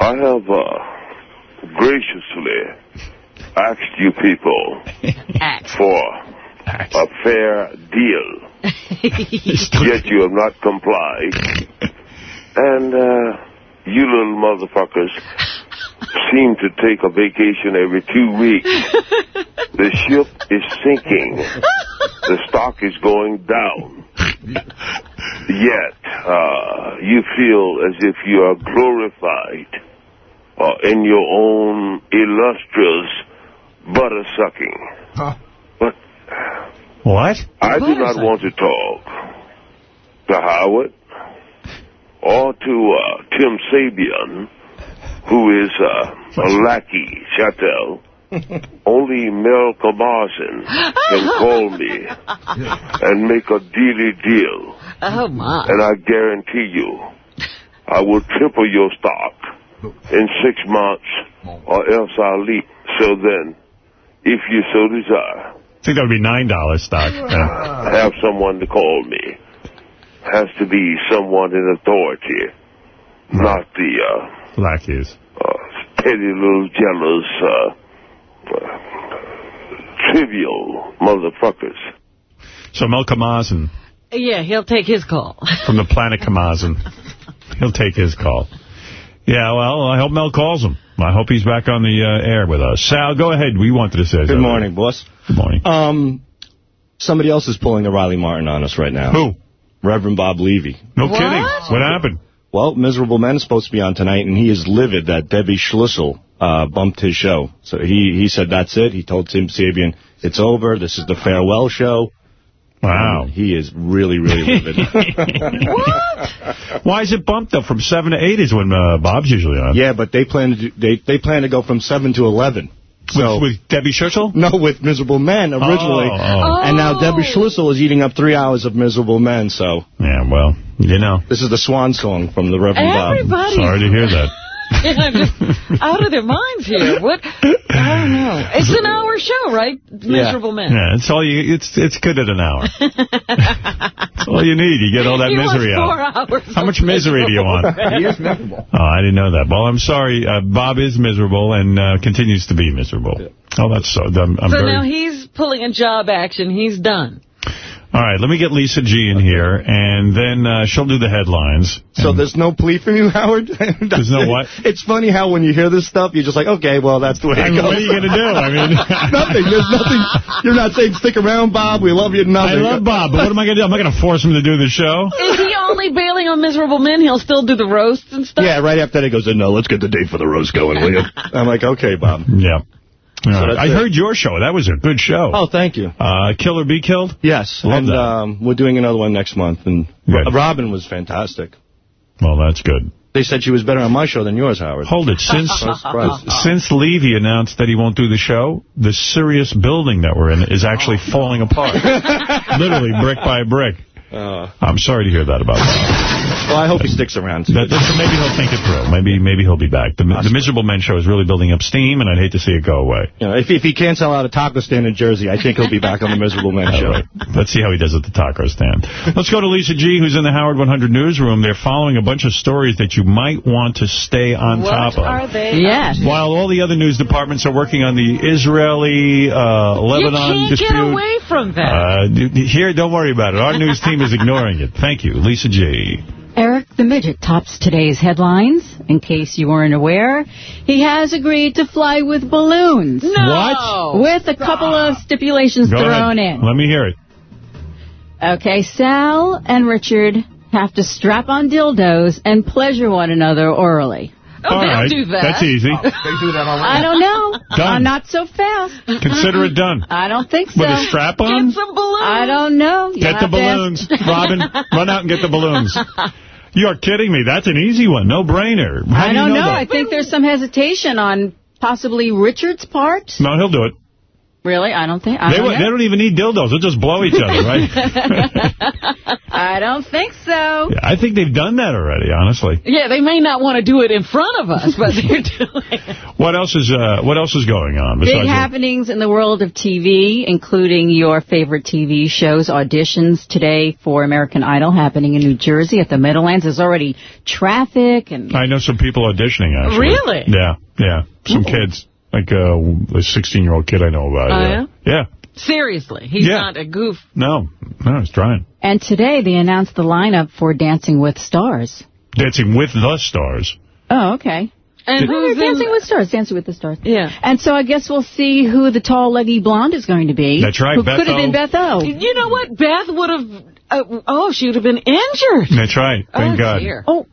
I have uh, graciously asked you people for a fair deal, yet you have not complied. And uh, you little motherfuckers seem to take a vacation every two weeks. The ship is sinking. The stock is going down. Yet, uh, you feel as if you are glorified uh, in your own illustrious butter sucking. But What? I do not want to talk to Howard or to uh, Tim Sabean, who is uh, a lackey, Chattel. Only Mel Karmazin can call me and make a dealy deal. Oh, my. And I guarantee you, I will triple your stock in six months, or else I'll leave. So then, if you so desire, I think that would be $9 stock. Yeah. have someone to call me. Has to be someone in authority, not the uh, Lackeys. uh, petty little jealous, uh, uh, trivial motherfuckers. So Mel Karmazin Yeah, he'll take his call. from the planet Kamazin. He'll take his call. Yeah, well, I hope Mel calls him. I hope he's back on the uh, air with us. Sal, go ahead. We wanted to say Good something. morning, boss. Good morning. Um, somebody else is pulling a Riley Martin on us right now. Who? Reverend Bob Levy. No What? kidding. What happened? Well, Miserable Men is supposed to be on tonight, and he is livid that Debbie Schlussel uh, bumped his show. So he, he said that's it. He told Tim Sabean, it's over. This is the farewell show. Wow. And he is really, really livid. What? Why is it bumped up from 7 to 8 is when uh, Bob's usually on? Yeah, but they plan to do, they they plan to go from seven to eleven. So with, Debbie Schlussel? No, with Miserable Men originally, Oh, oh. and now Debbie Schlussel is eating up three hours of Miserable Men. So yeah, well, you know, this is the swan song from the Reverend Bob. Sorry to hear that. Yeah, just out of their minds here. What? I don't know. It's an hour show, right? Miserable Men. Yeah, it's all you. It's it's good at an hour. That's all you need. You get all that He wants misery four out. hours How much misery do you want? He is miserable. Oh, I didn't know that. Well, I'm sorry. Uh, Bob is miserable and uh, continues to be miserable. Oh, that's so. I'm, I'm so very. now he's pulling a job action. He's done. All right, let me get Lisa G in here, and then uh, she'll do the headlines. So there's no plea from you, Howard? There's no what? It's funny how when you hear this stuff, you're just like, okay, well, that's the way I it mean, goes. what are you gonna do? I mean- nothing. There's nothing. You're not saying stick around, Bob. We love you. Nothing. I Nothing. love Bob, but what am I going to do? I'm not going to force him to do the show. Is he only bailing on Miserable Men? He'll still do the roasts and stuff? Yeah, right after that, he goes, no, let's get the date for the roast going, will you? I'm like, okay, Bob. Yeah. Right. that's I it. heard your show. That was a good show. Oh, thank you. Uh, Kill or Be Killed? Yes, Love and um, we're doing another one next month. And Good. Robin was fantastic. Well, that's good. They said she was better on my show than yours, Howard. Hold it. Since I was surprised. since Levy announced that he won't do the show, the Sirius building that we're in is actually falling apart. Literally brick by brick. Uh, I'm sorry to hear that about him. well, I hope he sticks around. That, that- maybe he'll think it through. Maybe maybe he'll be back. The, the Miserable Men show is really building up steam, and I'd hate to see it go away. You know, if, if he can't sell out a taco stand in Jersey, I think he'll be back on the Miserable Men show. right. Let's see how he does at the taco stand. Let's go to Lisa G., who's in the Howard 100 newsroom. They're following a bunch of stories that you might want to stay on What top of. are they? Yes. While all the other news departments are working on the Israeli uh, Lebanon you can't dispute. get away from that. Uh, d- d- here, don't worry about it. Our news team is ignoring it. Thank you, Lisa G. Eric the Midget tops today's headlines. In case you weren't aware, he has agreed to fly with balloons. No. What? With a couple of stipulations Go thrown ahead. in. Let me hear it. Okay, Sal and Richard have to strap on dildos and pleasure one another orally. Oh, All they'll right. do that. That's easy. They do that I don't know. Done. Uh, not so fast. Consider it done. I don't think so. With a strap on? Get some balloons. I don't know. You'll Get the have to ask- balloons. Robin, run out and get the balloons. You're kidding me. That's an easy one. No brainer. How I do you don't know, know. I think there's some hesitation on possibly Richard's part. No, he'll do it. Really? I don't think. I They, don't, they don't even need dildos. They'll just blow each other, right? I don't think so. I think they've done that already, honestly. Yeah, they may not want to do it in front of us, but they're doing it. What else is uh, What else is going on? Big besides the- happenings in the world of TV, including your favorite TV shows, auditions today for American Idol happening in New Jersey at the Meadowlands. There's already traffic and I know some people auditioning, actually. Really? Yeah, yeah. Some kids. Like uh, a 16-year-old kid I know about. Oh, yeah. Yeah. Seriously, he's Yeah. not a goof. No, no, he's trying. and today they announced the lineup for Dancing with Stars. Dancing with the Stars. Oh, okay. And Oh, who's they're Dancing in- with Stars, Dancing with the Stars. Yeah. And so I guess we'll see who the tall, leggy blonde is going to be. That's right, Who Beth could have been Beth O. You know what? Beth would have. Uh, oh, she would have been injured. That's right. Thank oh, God. dear. Oh,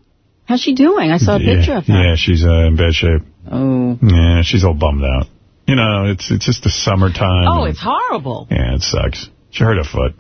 how's she doing? I saw a yeah, picture of her. Yeah, she's uh, in bad shape. Oh. Yeah, she's all bummed out. You know, it's it's just the summertime. Oh, it's horrible. Yeah, it sucks. She hurt her foot.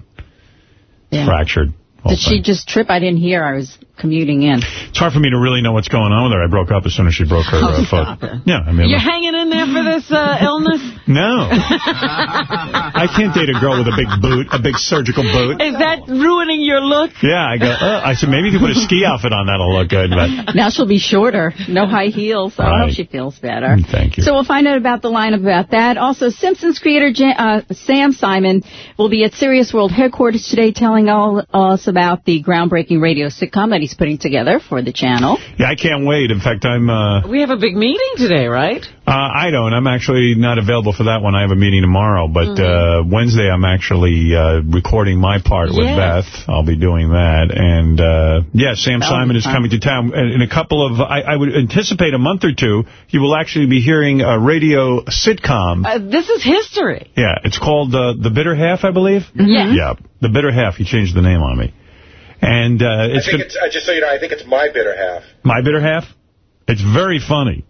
Yeah. Fractured. Whole Did she just trip? I didn't hear. I was commuting in. It's hard for me to really know what's going on with her. I broke up as soon as she broke her Oh, uh, foot. Yeah, I mean, You're hanging in there for this uh, illness? no. I can't date a girl with a big boot, a big surgical boot. Is that ruining your look? Yeah, I go. Uh, I said maybe if you put a ski outfit on, that'll look good. But Now she'll be shorter. No high heels. So I Right. hope she feels better. Thank you. So we'll find out about the lineup about that. Also, Simpsons creator Jan- uh, Sam Simon will be at Sirius World headquarters today telling all us about the groundbreaking radio sitcom that he's putting together for the channel. yeah, I can't wait. In fact, I'm. Uh, We have a big meeting today, right? uh, I don't. I'm actually not available for that one. I have a meeting tomorrow, but uh, Wednesday I'm actually uh, recording my part with Beth. I'll be doing that, and uh, yeah, Sam That'll Simon is coming to town. In a couple of, I, I would anticipate a month or two, you will actually be hearing a radio sitcom. Uh, this is history. Yeah, it's called uh, The Bitter Half, I believe. Yeah. Yeah, The Bitter Half. He changed the name on me. And uh, I it's, think it's, uh, just so you know, I think it's my bitter half. My Bitter Half. It's very funny.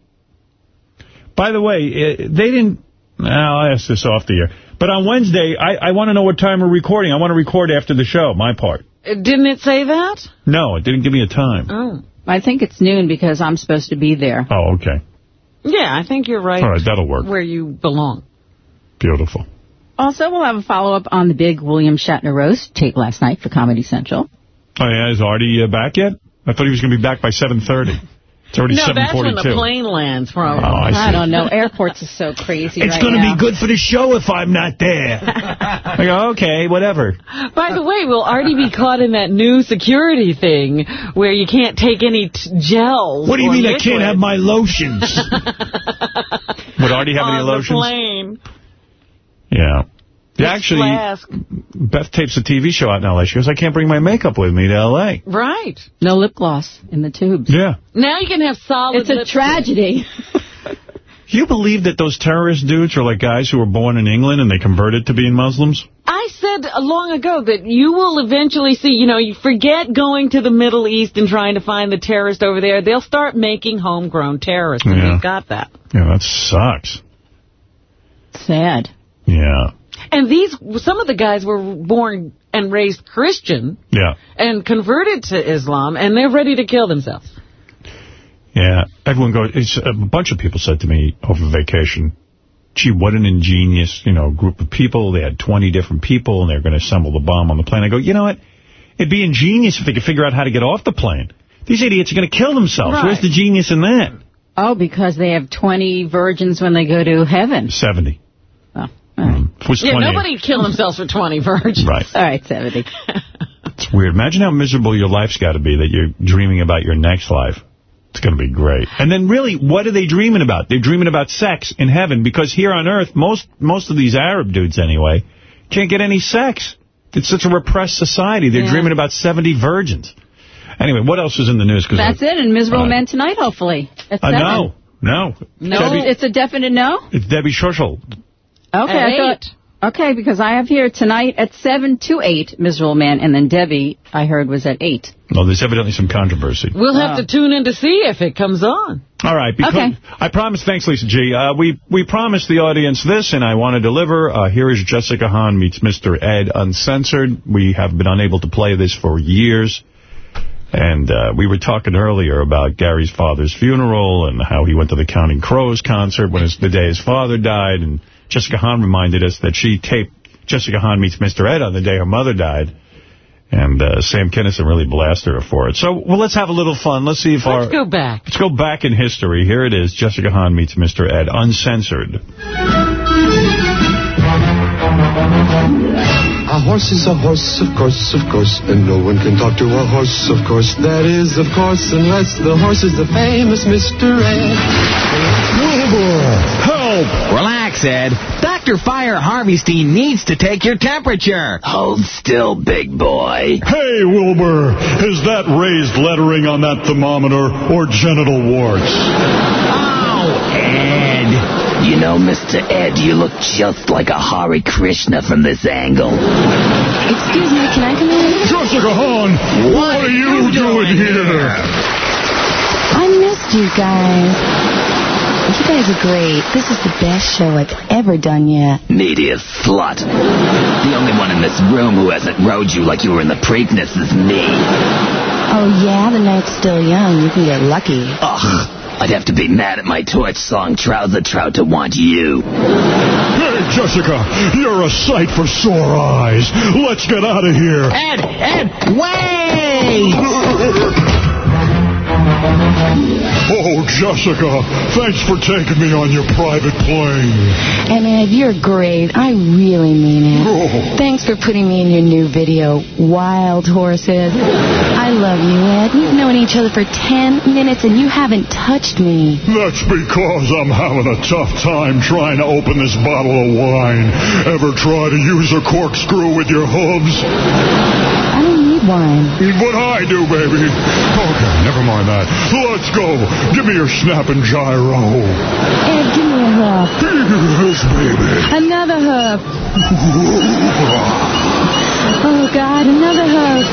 By the way, eh, they didn't... I'll ask this off the air. But on Wednesday, I, I want to know what time we're recording. I want to record after the show, my part. Uh, Didn't it say that? No, it didn't give me a time. Oh. I think it's noon because I'm supposed to be there. Oh, okay. Yeah, I think you're right. All right, that'll work. Where you belong. Beautiful. Also, we'll have a follow-up on the big William Shatner roast tape last night for Comedy Central. Oh, yeah, is Artie uh, back yet? I thought he was going to be back by 7.30. It's already no, that's when the plane lands from. Oh, I see. don't know. Airports are so crazy It's right going to be good for the show if I'm not there. I go, okay, whatever. By the way, will Artie be caught in that new security thing where you can't take any t gels? What do you or mean I can't have my lotions? Would Artie have any lotions? on the lotions? plane? Yeah. Yeah, actually, Flask. Beth tapes a TV show out in L.A. She goes, I can't bring my makeup with me to L.A. Right. No lip gloss in the tubes. Yeah. Now you can have solid It's a lipstick. tragedy. Do you believe that those terrorist dudes are like guys who were born in England and they converted to being Muslims? I said long ago that you will eventually see, you know, you forget going to the Middle East and trying to find the terrorist over there. They'll start making homegrown terrorists, and Yeah. we've got that. Yeah, that sucks. Sad. Yeah. And these, some of the guys were born and raised Christian Yeah. and converted to Islam, and they're ready to kill themselves. Yeah. Everyone goes, it's, a bunch of people said to me over vacation, gee, what an ingenious, you know, group of people. They had 20 different people and they're going to assemble the bomb on the plane. I go, you know what? It'd be ingenious if they could figure out how to get off the plane. These idiots are going to kill themselves. Right. Where's the genius in that? Oh, because they have 20 virgins when they go to heaven. 70. Oh, What's Yeah, 28? nobody kill themselves for 20 virgins. Right. All right, 70. It's weird. Imagine how miserable your life's got to be that you're dreaming about your next life. It's going to be great. And then really, what are they dreaming about? They're dreaming about sex in heaven because here on earth, most most of these Arab dudes anyway, can't get any sex. It's such a repressed society. They're Yeah. dreaming about 70 virgins. Anyway, what else is in the news? That's I, it, and Miserable Uh, Men tonight, hopefully. At Uh, 7. no, no. No, Debbie, it's a definite no? it's Debbie Schlussel. Okay, At I thought... Okay, because I have here tonight at 7 to 8, Miserable Man, and then Debbie, I heard, was at 8. Well, there's evidently some controversy. We'll have Oh. to tune in to see if it comes on. All right. Because Okay. I promise, thanks, Lisa G. Uh, we, we promised the audience this, and I want to deliver. Uh, here is Jessica Hahn meets Mr. Ed Uncensored. We have been unable to play this for years. And uh, we were talking earlier about Gary's father's funeral and how he went to the Counting Crows concert when his, the day his father died. And Jessica Hahn reminded us that she taped Jessica Hahn meets Mr. Ed on the day her mother died. And uh, Sam Kinison really blasted her for it. So, well, let's have a little fun. Let's see if our... Let's go back. Let's go back in history. Here it is. Jessica Hahn meets Mr. Ed, uncensored. A horse is a horse, of course, of course, and no one can talk to a horse, of course. That is, of course, unless the horse is the famous Mr. Ed. Help! Relax, Ed. Dr. Fire Harveystein needs to take your temperature. Hold still, big boy. Hey, Wilbur, is that raised lettering on that thermometer or genital warts? Oh, Ed. You know, Mr. Ed, you look just like a Hare Krishna from this angle. Excuse me, can I come in? Jessica Hahn, what, are you doing here? I missed you guys. You guys are great. This is the best show I've ever done yet. Media slut. The only one in this room who hasn't rode you like you were in the Preakness is me. Oh, yeah, the night's still young. You can get lucky. Ugh. I'd have to be mad at my torch song Trouser Trout to want you. Hey, Jessica, you're a sight for sore eyes. Let's get out of here. Ed, Ed, wait! Oh, Jessica, thanks for taking me on your private plane. And Ed, you're great. I really mean it. Oh. Thanks for putting me in your new video, Wild Horses. I love you, Ed. We've known each other for 10 minutes and you haven't touched me. That's because I'm having a tough time trying to open this bottle of wine. Ever try to use a corkscrew with your hooves? Wine. But I do, baby. Okay, never mind that. Let's go. Give me your snap and gyro. Ed, give me a hoof. Yes, baby. Another hoof. Oh, God, another hoof.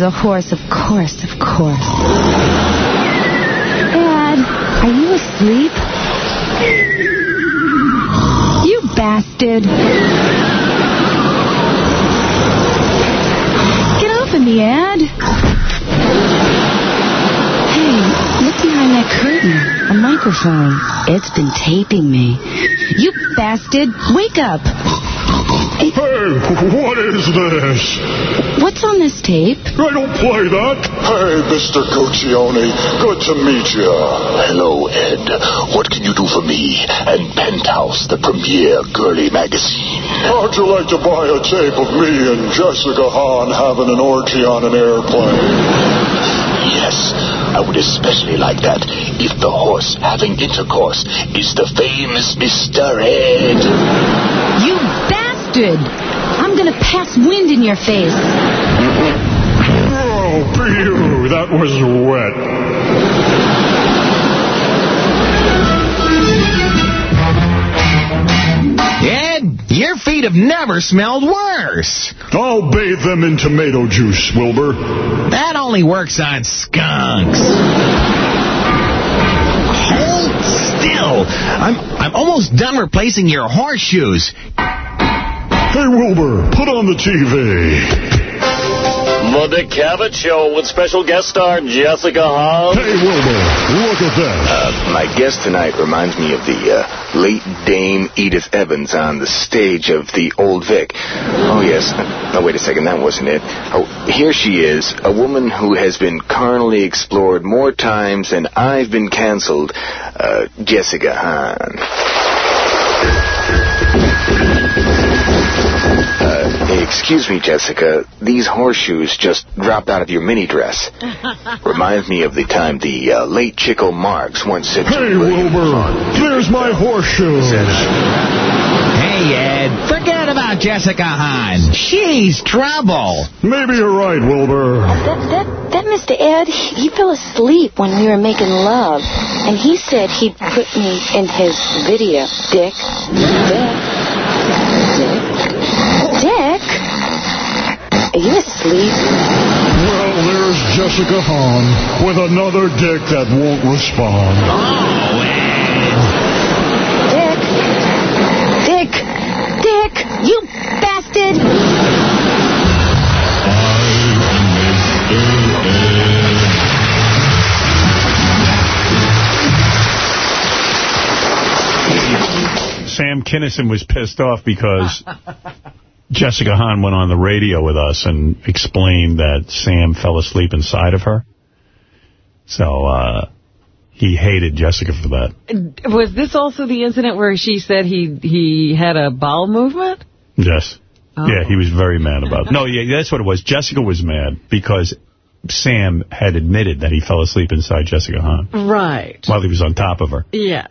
Is a horse, of course, of course. Dad, are you asleep? You bastard. Get off of me, Ed. Hey, look behind that curtain. A microphone. It's been taping me. You bastard. Wake up. Hey, what is this? What's on this tape? I don't play that. Hey, Mr. Guccione. Good to meet you. Hello, Ed. What can you do for me and Penthouse, the premier girly magazine? How'd you like to buy a tape of me and Jessica Hahn having an orgy on an airplane? Yes, I would especially like that if the horse having intercourse is the famous Mr. Ed. You bastard. I'm gonna pass wind in your face. Oh, phew, that was wet. Ed, your feet have never smelled worse. I'll bathe them in tomato juice, Wilbur. That only works on skunks. Hold still, I'm I'm almost done replacing your horseshoes. Hey, Wilbur, put on the TV. The Dick Cavett Show with special guest star Jessica Hahn. Hey, Wilbur, look at that. Uh, my guest tonight reminds me of the uh, late Dame Edith Evans on the stage of the Old Vic. Oh, yes. No, wait a second. That wasn't it. Oh, here she is, a woman who has been carnally explored more times than I've been canceled. Uh, Jessica Hahn. Excuse me, Jessica. These horseshoes just dropped out of your mini dress. Reminds me of the time the uh, late Chico Marx once said to Hey, William Wilbur, there's my horseshoes. Hey, Ed, forget about Jessica Hahn. She's trouble. Maybe you're right, Wilbur. That, that, that Mr. Ed, he, he fell asleep when we were making love. And he said he'd put me in his video. Dick. Dick. Dick. Dick? Are you asleep? Well, there's Jessica Hahn with another dick that won't respond. Oh, Dick. Dick. Dick. You bastard. Sam Kinison was pissed off because Jessica Hahn went on the radio with us and explained that Sam fell asleep inside of her. So uh, he hated Jessica for that. Was this also the incident where she said he he had a bowel movement? Yes. Oh. Yeah, he was very mad about it. No, yeah, that's what it was. Jessica was mad because Sam had admitted that he fell asleep inside Jessica Hahn Right. while he was on top of her. Yeah.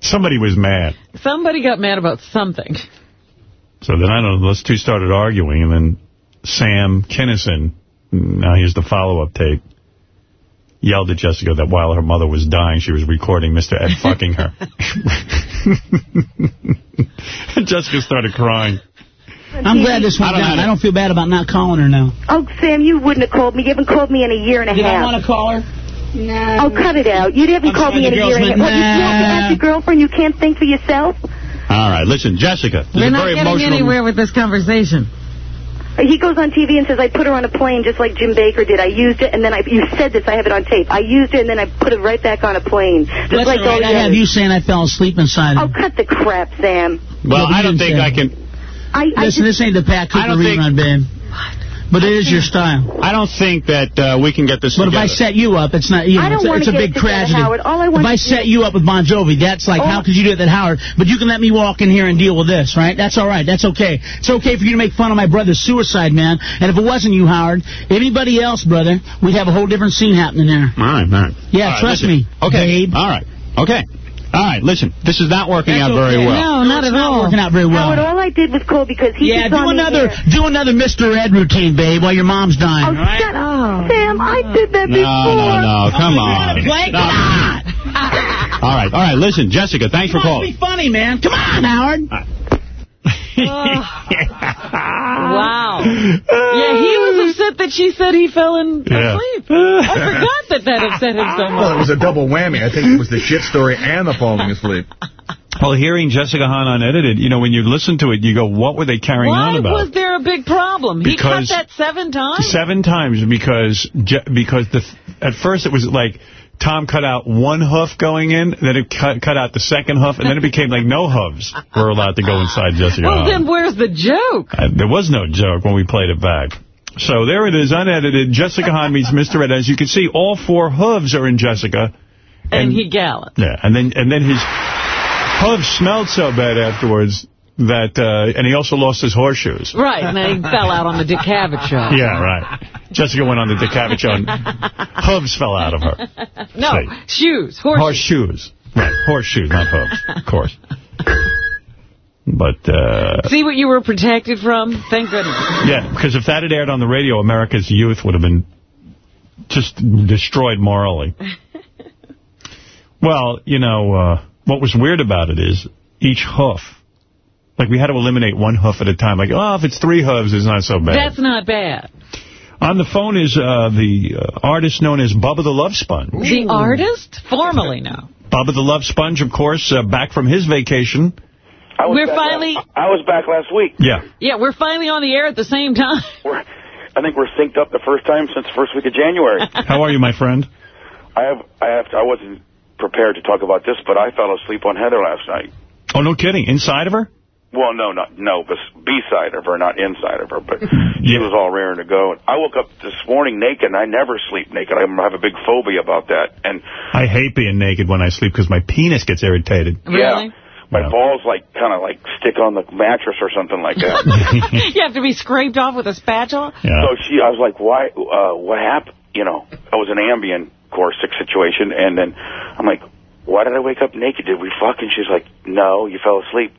Somebody was mad. Somebody got mad about something. So then, I don't know, those two started arguing, and then Sam Kinison, now here's the follow-up tape, yelled at Jessica that while her mother was dying, she was recording Mr. Ed fucking her. Jessica started crying. I'm glad this went I don't down. know. I don't feel bad about not calling her now. Oh, Sam, you wouldn't have called me. You haven't called me in a year and a Did half. I want to call her? No. Oh, cut it out. You haven't I'm called me in a year and a half. girls What, you went, can't ask your girlfriend you can't think for yourself? All right, listen, Jessica, this We're not very getting emotional... anywhere with this conversation. He goes on TV and says, I put her on a plane just like Jim Bakker did. I used it, and then I, you said this, I have it on tape. I used it, and then I put it right back on a plane. Just That's like all right. all I have you saying I fell asleep inside Oh, her. cut the crap, Sam. Well, Yeah, I don't think didn't I can... I, I Listen, just, this ain't the Pat I Cooper don't think- rerun, babe. But it is your style. I don't think that uh, we can get this But if. I set you up, it's not, you know, I don't it's, a- wanna it's a get big it together, tragedy. Howard. All I if I set you up with Bon Jovi, that's like, Oh. how could you do that, Howard? But you can let me walk in here and deal with this, right? That's all right. That's okay. It's okay for you to make fun of my brother's suicide, man. And if it wasn't you, Howard, anybody else, brother, we'd have a whole different scene happening there. All right, all right. Yeah, All right, trust listen. me, Okay, babe. all right, okay. All right, listen, this is not working That's out very okay. well. No, not it's at not all. working out very well. Howard, all I did was call because he yeah, just do on the another, air. do another Mr. Ed routine, babe, while your mom's dying. Oh, all right? shut up. Sam, I did that No, before. no, no, no. come You want on. to play? No. Come on. All right, all right, listen, Jessica, thanks for Come on, calling. be funny, man. Come on, Howard. Wow. Yeah, he was upset that she said he fell in Yeah. asleep. I forgot that that upset him so Well, it was a double whammy. I think it was the shit story and the falling asleep. Well, hearing Jessica Hahn unedited, you know, when you listen to it, you go, what were they carrying Why on about? was there a big problem? He cut that seven times? Seven times because because the at first it was like Tom cut out one hoof going in, then it cut, cut out the second hoof, and then it became like no hooves were allowed to go inside Jessica Well, Hahn. then where's the joke? Uh, there was no joke when we played it back. So there it is, unedited. Jessica Hahn meets Mr. Ed. As you can see, all four hooves are in Jessica. And he galloped. Yeah, and then and then his hooves smelled so bad afterwards that, uh, and he also lost his horseshoes. Right, and then he fell out on the Dick Cavett show. Yeah, right. Jessica went on the Dick Cavett show and hooves fell out of her. No, Say. shoes, horseshoes. Horseshoes. Right, horseshoes, not hooves, of course. But, uh, See what you were protected from? Thank goodness. yeah, because if that had aired on the radio, America's youth would have been just destroyed morally. Well, you know, uh, what was weird about it is each hoof, like we had to eliminate one hoof at a time. Like, oh, if it's three hooves, it's not so bad. That's not bad. On the phone is uh, the uh, artist known as Bubba the Love Sponge. The artist? Formerly now. Bubba the Love Sponge, of course, uh, back from his vacation. I was We're back finally- Last, I was back last week. Yeah. Yeah, we're finally on the air at the same time. We're, I think we're synced up the first time since the first week of January. How are you, my friend? I have, I have, to, I wasn't prepared to talk about this, but I fell asleep on Heather last night. Oh, no kidding. Inside of her? Well, no, not no, but B-side of her, not inside of her. But she was all raring to go. I woke up this morning naked, and I never sleep naked. I have a big phobia about that. And I hate being naked when I sleep because my penis gets irritated. yeah, my balls like kind of like stick on the mattress or something like that. you have to be scraped off with a spatula? Yeah. So she, I was like, why? Uh, what happened? You know, it was an Ambien course six situation, and then I'm like, why did I wake up naked? Did we fuck? And she's like, no, you fell asleep.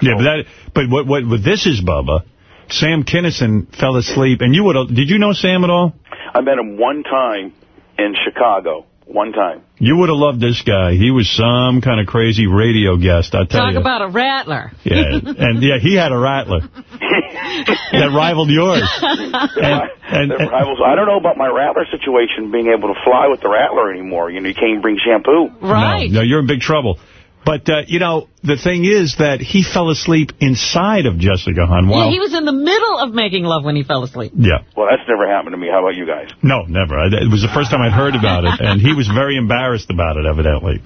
Yeah, but that, but what, what, what this is, Bubba, Sam Kinison fell asleep, and you would have, did you know Sam at all? I met him one time in Chicago. One time. You would have loved this guy. He was some kind of crazy radio guest, I tell Talk you. Talk about a rattler. yeah, and yeah, he had a rattler that rivaled yours. And, The rivals- I don't know about my Rattler situation, being able to fly with the Rattler anymore. You know, you can't even bring shampoo. No, no, you're in big trouble. But, uh, you know, the thing is that he fell asleep inside of Jessica Hahn. Yeah, he was in the middle of making love when he fell asleep. Yeah. Well, that's never happened to me. How about you guys? No, never. I- It was the first time I'd heard about it, and he was very embarrassed about it, evidently.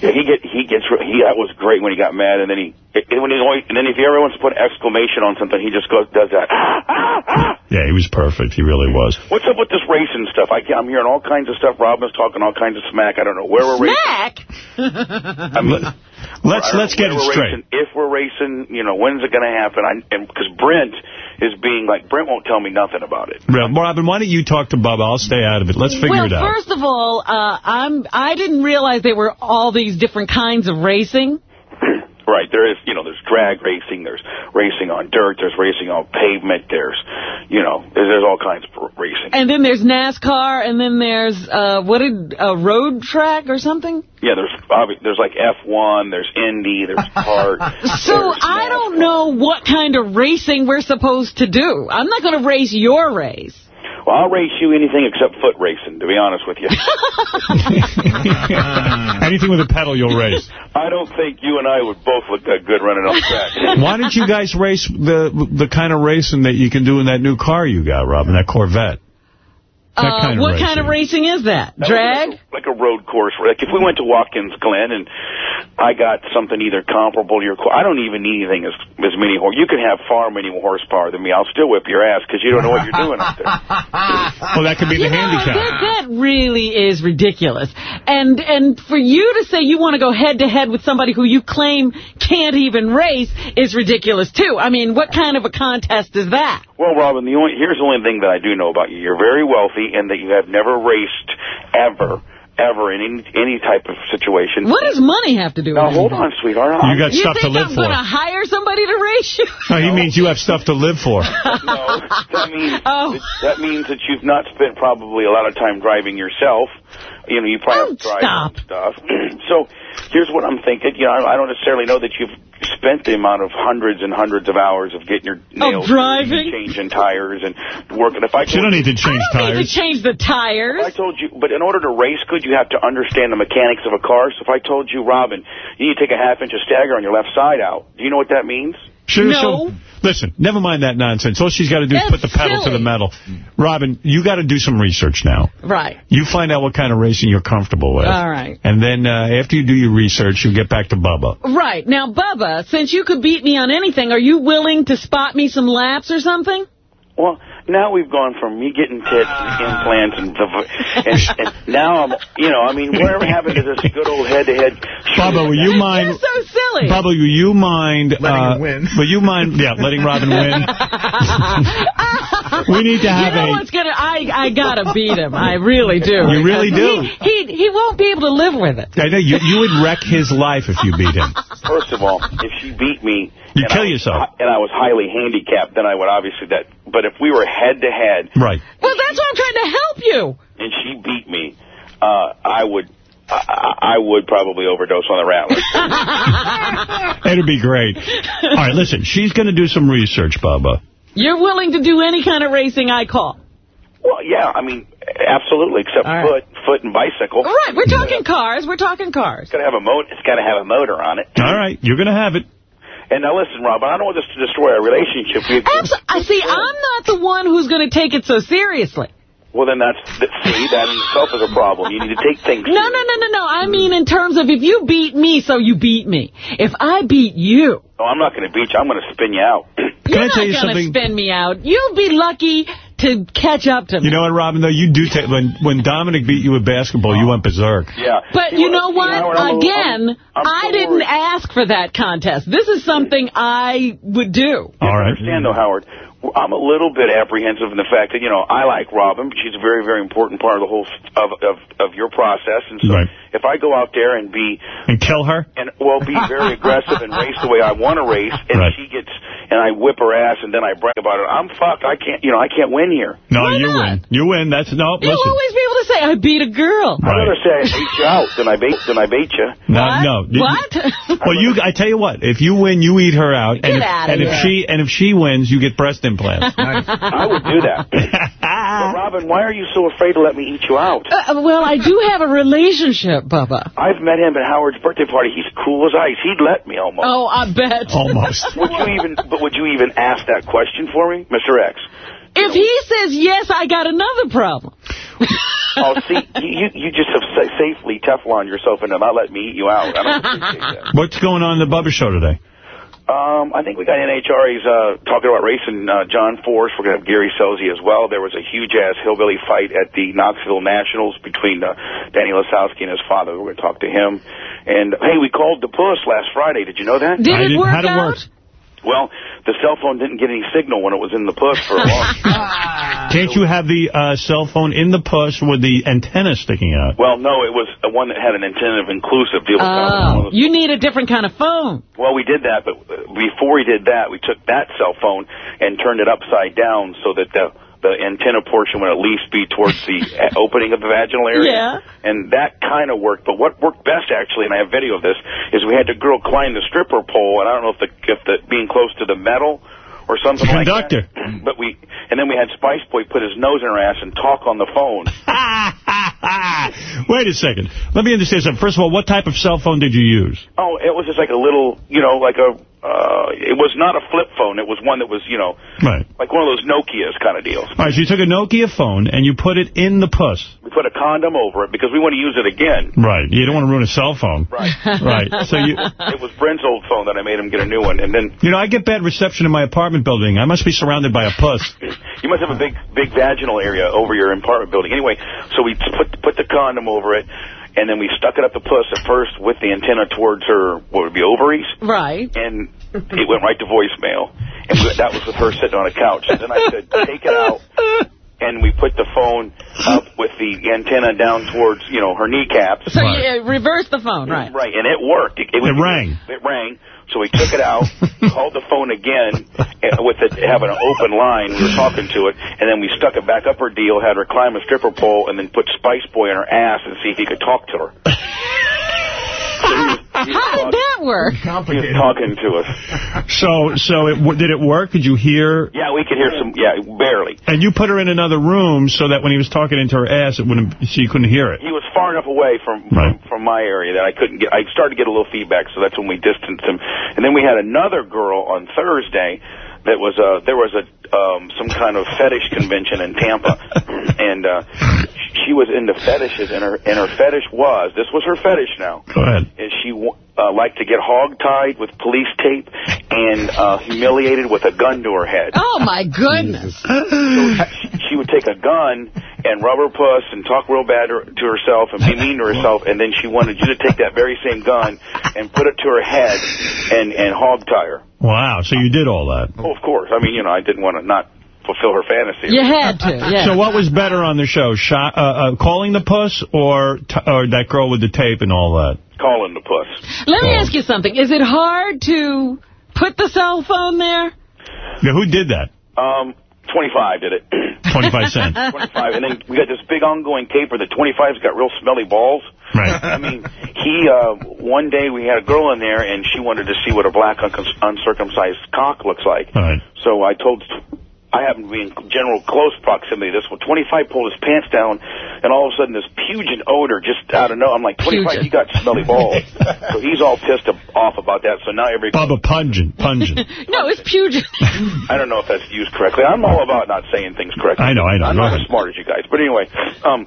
Yeah, he get he gets he that was great when he got mad, and then he and when he and then if he ever wants to put an exclamation on something, he just goes does that. Yeah, he was perfect. He really was. What's up with this racing stuff? I, I'm hearing all kinds of stuff. Robin's talking all kinds of smack. I don't know where we're racing. Smack? I mean, Let's let's get it straight. racing, if we're racing, you know, when's it going to happen? I, and because Brent is being like Brent won't tell me nothing about it. Well, Robin, why don't you talk to Bubba? I'll stay out of it. Let's figure well, it out. Well, first of all, uh, I'm I didn't realize there were all these different kinds of racing. Right, there is, you know, there's drag racing, there's racing on dirt, there's racing on pavement, there's, you know, there's, there's all kinds of racing. And then there's NASCAR, and then there's, uh, what did, a road track or something? Yeah, there's obvi- there's like F1, there's Indy, there's kart. So I don't know what kind of racing we're supposed to do. I'm not going to race your race. Well, I'll race you anything except foot racing, to be honest with you. Anything with a pedal, you'll race. I don't think you and I would both look that good running on track. Why don't you guys race the the kind of racing that you can do in that new car you got, Robin, that Corvette? That Uh, kind of what racing. kind of racing is that? That Drag? was Like a road course. Like if we went to Watkins Glen and I got something either comparable to your car. I don't even need anything as as many horse. You can have far many more horsepower than me. I'll still whip your ass because you don't know what you're doing out there. Well, that could be the You know, handicap. that, that really is ridiculous. And and for you to say you want to go head-to-head with somebody who you claim can't even race is ridiculous, too. I mean, what kind of a contest is that? Well, Robin, the only here's the only thing that I do know about you. You're very wealthy and that you have never raced ever, ever in any any type of situation. What does money have to do Now with hold anything? on, sweetheart. You got you stuff to think live I'm for. going to hire somebody to race you? No, he means you have stuff to live for. That means Oh. that means that you've not spent probably a lot of time driving yourself. You know, you probably oh, have to drive stop. and stuff. so here's what I'm thinking. You know, I I don't necessarily know that you've spent the amount of hundreds and hundreds of hours of getting your oh, nails driving? and changing tires and working. If I You don't need to change I need to tires. change the tires. I told you, but in order to race good, you have to understand the mechanics of a car. So if I told you, Robin, you need to take a half inch of stagger on your left side out, do you know what that means? Sure, No. so- listen, never mind that nonsense. All she's got to do is put the pedal to the metal. Robin, you got to do some research now. Right. You find out what kind of racing you're comfortable with. All right. And then uh, after you do your research, you get back to Bubba. Right. Now, Bubba, since you could beat me on anything, are you willing to spot me some laps or something? Well, now we've gone from me getting tits and implants and, and, and now I'm, you know, I mean, whatever happened to this good old head-to-head? Bubba, will you mind... You're so silly. Bubba, will you mind... Letting uh, him win. Will you mind, yeah, letting Robin win? we need to You have know a... what's gonna? I I gotta beat him. I really do. You really do. He, he he won't be able to live with it. I know, you, you would wreck his life if you beat him. First of all, if she beat me, You and kill I was yourself. and I was highly handicapped, then I would obviously that. But if we were head-to-head Right. Well, that's why I'm trying to help you. and she beat me, uh, I would. I, I would probably overdose on the Rattler. It'd be great. All right, listen, she's going to do some research, Bubba. You're willing to do any kind of racing I call. Well, yeah, I mean, absolutely, except All right. foot foot and bicycle. All right, we're talking cars. We're talking cars. It's got to have a motor. It's got to have a motor on it. All right, you're going to have it. And now listen, Rob, I don't want this to destroy our relationship. We, I see. I'm not the one who's going to take it so seriously. well, then that's that, see that in itself is a problem. You need to take things. No, no, no, no, no. I mean in terms of if you beat me, so you beat me. If I beat you, No, I'm not going to beat you. I'm going to spin you out. you're not going to spin me out. You'll be lucky to catch up to me. You know what, Robin, though? You do take, when, when Dominic beat you at basketball, you went berserk. Yeah. But See, you know what? Howard, I'm Again, I'm- I'm I didn't worried. ask for that contest. This is something I would do. All right. understand, though, Howard. I'm a little bit apprehensive in the fact that, you know, I like Robin. She's a very, very important part of the whole, of, of, of your process. And so Right. If I go out there and be, And kill her? and, well, be very aggressive and race the way I want to race, and Right. she gets, and I whip her ass and then I brag about it, I'm fucked. I can't, you know, I can't win here. No, Why you not? win. You win. That's, no, You'll listen. always be able to say, I beat a girl. I'd rather say I beat you out than I beat, than I beat you. No, What? no. You- What? Well, you. I tell you what. If you win, you eat her out, and Get if, outta and if she and if she wins, you get breast implants. I would do that. but Robin, why are you so afraid to let me eat you out? Uh, well, I do have a relationship, Bubba. I've met him at Howard's birthday party. He's cool as ice. He'd let me almost. Oh, I bet. Almost. Would you even? But would you even ask that question for me, Mr. X? If he says yes, I got another problem. Oh, see, you you just have sa- safely Teflon yourself into not letting me eat you out. I don't appreciate that. What's going on in the Bubba Show today? Um, I think we got NHRA's uh, talking about racing uh, John Force. We're going to have Gary Scelzi as well. There was a huge-ass hillbilly fight at the Knoxville Nationals between uh, Danny Lasoski and his father. We're going to talk to him. And, hey, we called the Puss last Friday. Did you know that? Did it work how'd it out? Work? Well, the cell phone didn't get any signal when it was in the Puss for a long time. Can't you have the uh, cell phone in the puss with the antenna sticking out? Well, no, it was uh, one that had an antenna of inclusive deal. Oh, you need a different kind of phone. Well, we did that, but before we did that, we took that cell phone and turned it upside down so that the the antenna portion would at least be towards the opening of the vaginal area. Yeah. And that kind of worked. But what worked best, actually, and I have video of this, is we had the girl climb the stripper pole, and I don't know if the if the being close to the metal or something like Conductor. that. But we and then we had Spice Boy put his nose in her ass and talk on the phone. Wait a second. Let me understand something. First of all, what type of cell phone did you use? Oh, it was just like a little, you know, like a. Uh, it was not a flip phone. It was one that was, you know, Right. like one of those Nokia's kind of deals. All right, so you took a Nokia phone and you put it in the puss. We put a condom over it because we want to use it again. Right. You don't want to ruin a cell phone. Right. Right. So you, It was Brent's old phone that I made him get a new one, and then you know, I get bad reception in my apartment building. I must be surrounded by a puss. you must have a big, big vaginal area over your apartment building. Anyway, so we put put the condom over it, and then we stuck it up the puss at first with the antenna towards her what would be ovaries, Right. and it went right to voicemail. And that was with her sitting on a couch. And then I said, take it out. And we put the phone up with the antenna down towards, you know, her kneecaps. So you uh, reverse the phone, right? Right, and it worked. It, was- It rang. It rang. So we took it out, called the phone again, and with it having an open line. We were talking to it, and then we stuck it back up her deal, had her climb a stripper pole, and then put Spice Boy in her ass and see if he could talk to her. How did that work? He was talking to us. So, so it, w- did it work? Could you hear? Yeah, we could hear some. Yeah, barely. And you put her in another room so that when he was talking into her ass, it wouldn't. She couldn't hear it. He was far enough away from, Right. from from my area that I couldn't get. I started to get a little feedback, so that's when we distanced him. And then we had another girl on Thursday that was a there was a um some kind of fetish convention in Tampa, and uh she was into fetishes, and her and her fetish was this was her fetish now. Go ahead. Is she uh, liked to get hog-tied with police tape and uh, humiliated with a gun to her head. Oh, my goodness. She would take a gun and rub her puss and talk real bad to to herself and be mean to herself, and then she wanted you to take that very same gun and put it to her head and, and hog-tie her. Wow. So you did all that. Oh, of course. I mean, you know, I didn't want to not fulfill her fantasy. You had to, yeah. So what was better on the show, shot, uh, uh, calling the puss or t or that girl with the tape and all that? Calling the puss. Let me ask you something. Is it hard to put the cell phone there? Yeah, who did that? Um, 25 did it. 25 cents. 25. And then we got this big ongoing caper. The 25's got real smelly balls. Right. I mean, he, uh, one day we had a girl in there and she wanted to see what a black un uncircumcised cock looks like. Right. So I told, I happen to be in general close proximity to this one. 25 pulled his pants down. and all of a sudden this pungent odor just out of no. I'm like, 25, you got smelly balls. so he's all pissed off about that. So now every Bubba pungent, pungent. no, it's pungent. I don't know if that's used correctly. I'm all about not saying things correctly. I know, I know. I'm not as smart as you guys. But anyway, um,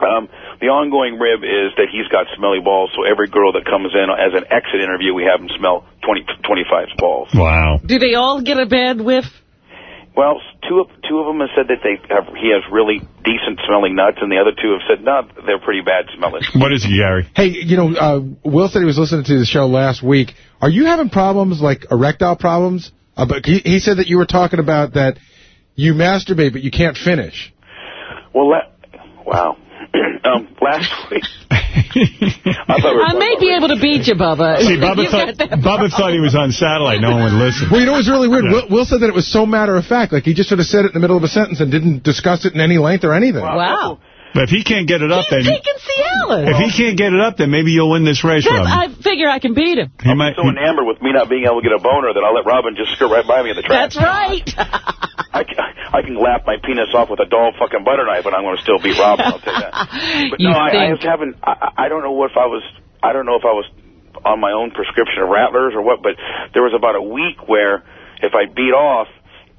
um, the ongoing rib is that he's got smelly balls, so every girl that comes in as an exit interview, we have him smell 20, 25's balls. Wow. Do they all get a bad whiff? Well, two of two of them have said that they have he has really decent smelling nuts, and the other two have said no, they're pretty bad smelling. What is it, Gary? Hey, you know, uh, Will said he was listening to the show last week. Are you having problems, like erectile problems? Uh, but he, he said that you were talking about that you masturbate, but you can't finish. Well, la- wow. um, last week, I thought we were I may be able to beat you, Bubba. See, Bubba thought, Bubba thought he was on satellite. No one would listen. Well, you know what's really weird? Yeah. Will, Will said that it was so matter of fact. Like, he just sort of said it in the middle of a sentence and didn't discuss it in any length or anything. Wow. But if he can't get it up, then He's taking Cialis. if he can't get it up, then maybe you'll win this race, Yes, Robin. I figure I can beat him. He might. so enamored with me not being able to get a boner that I'll let Robin just skirt right by me in the track. That's right. I, can- I can lap my penis off with a dull fucking butter knife, and I'm going to still beat Robin. I'll tell you that. But You no, I, I think. was having. I, I don't know if I was. I don't know if I was on my own prescription of Rattlers or what, but there was about a week where if I beat off,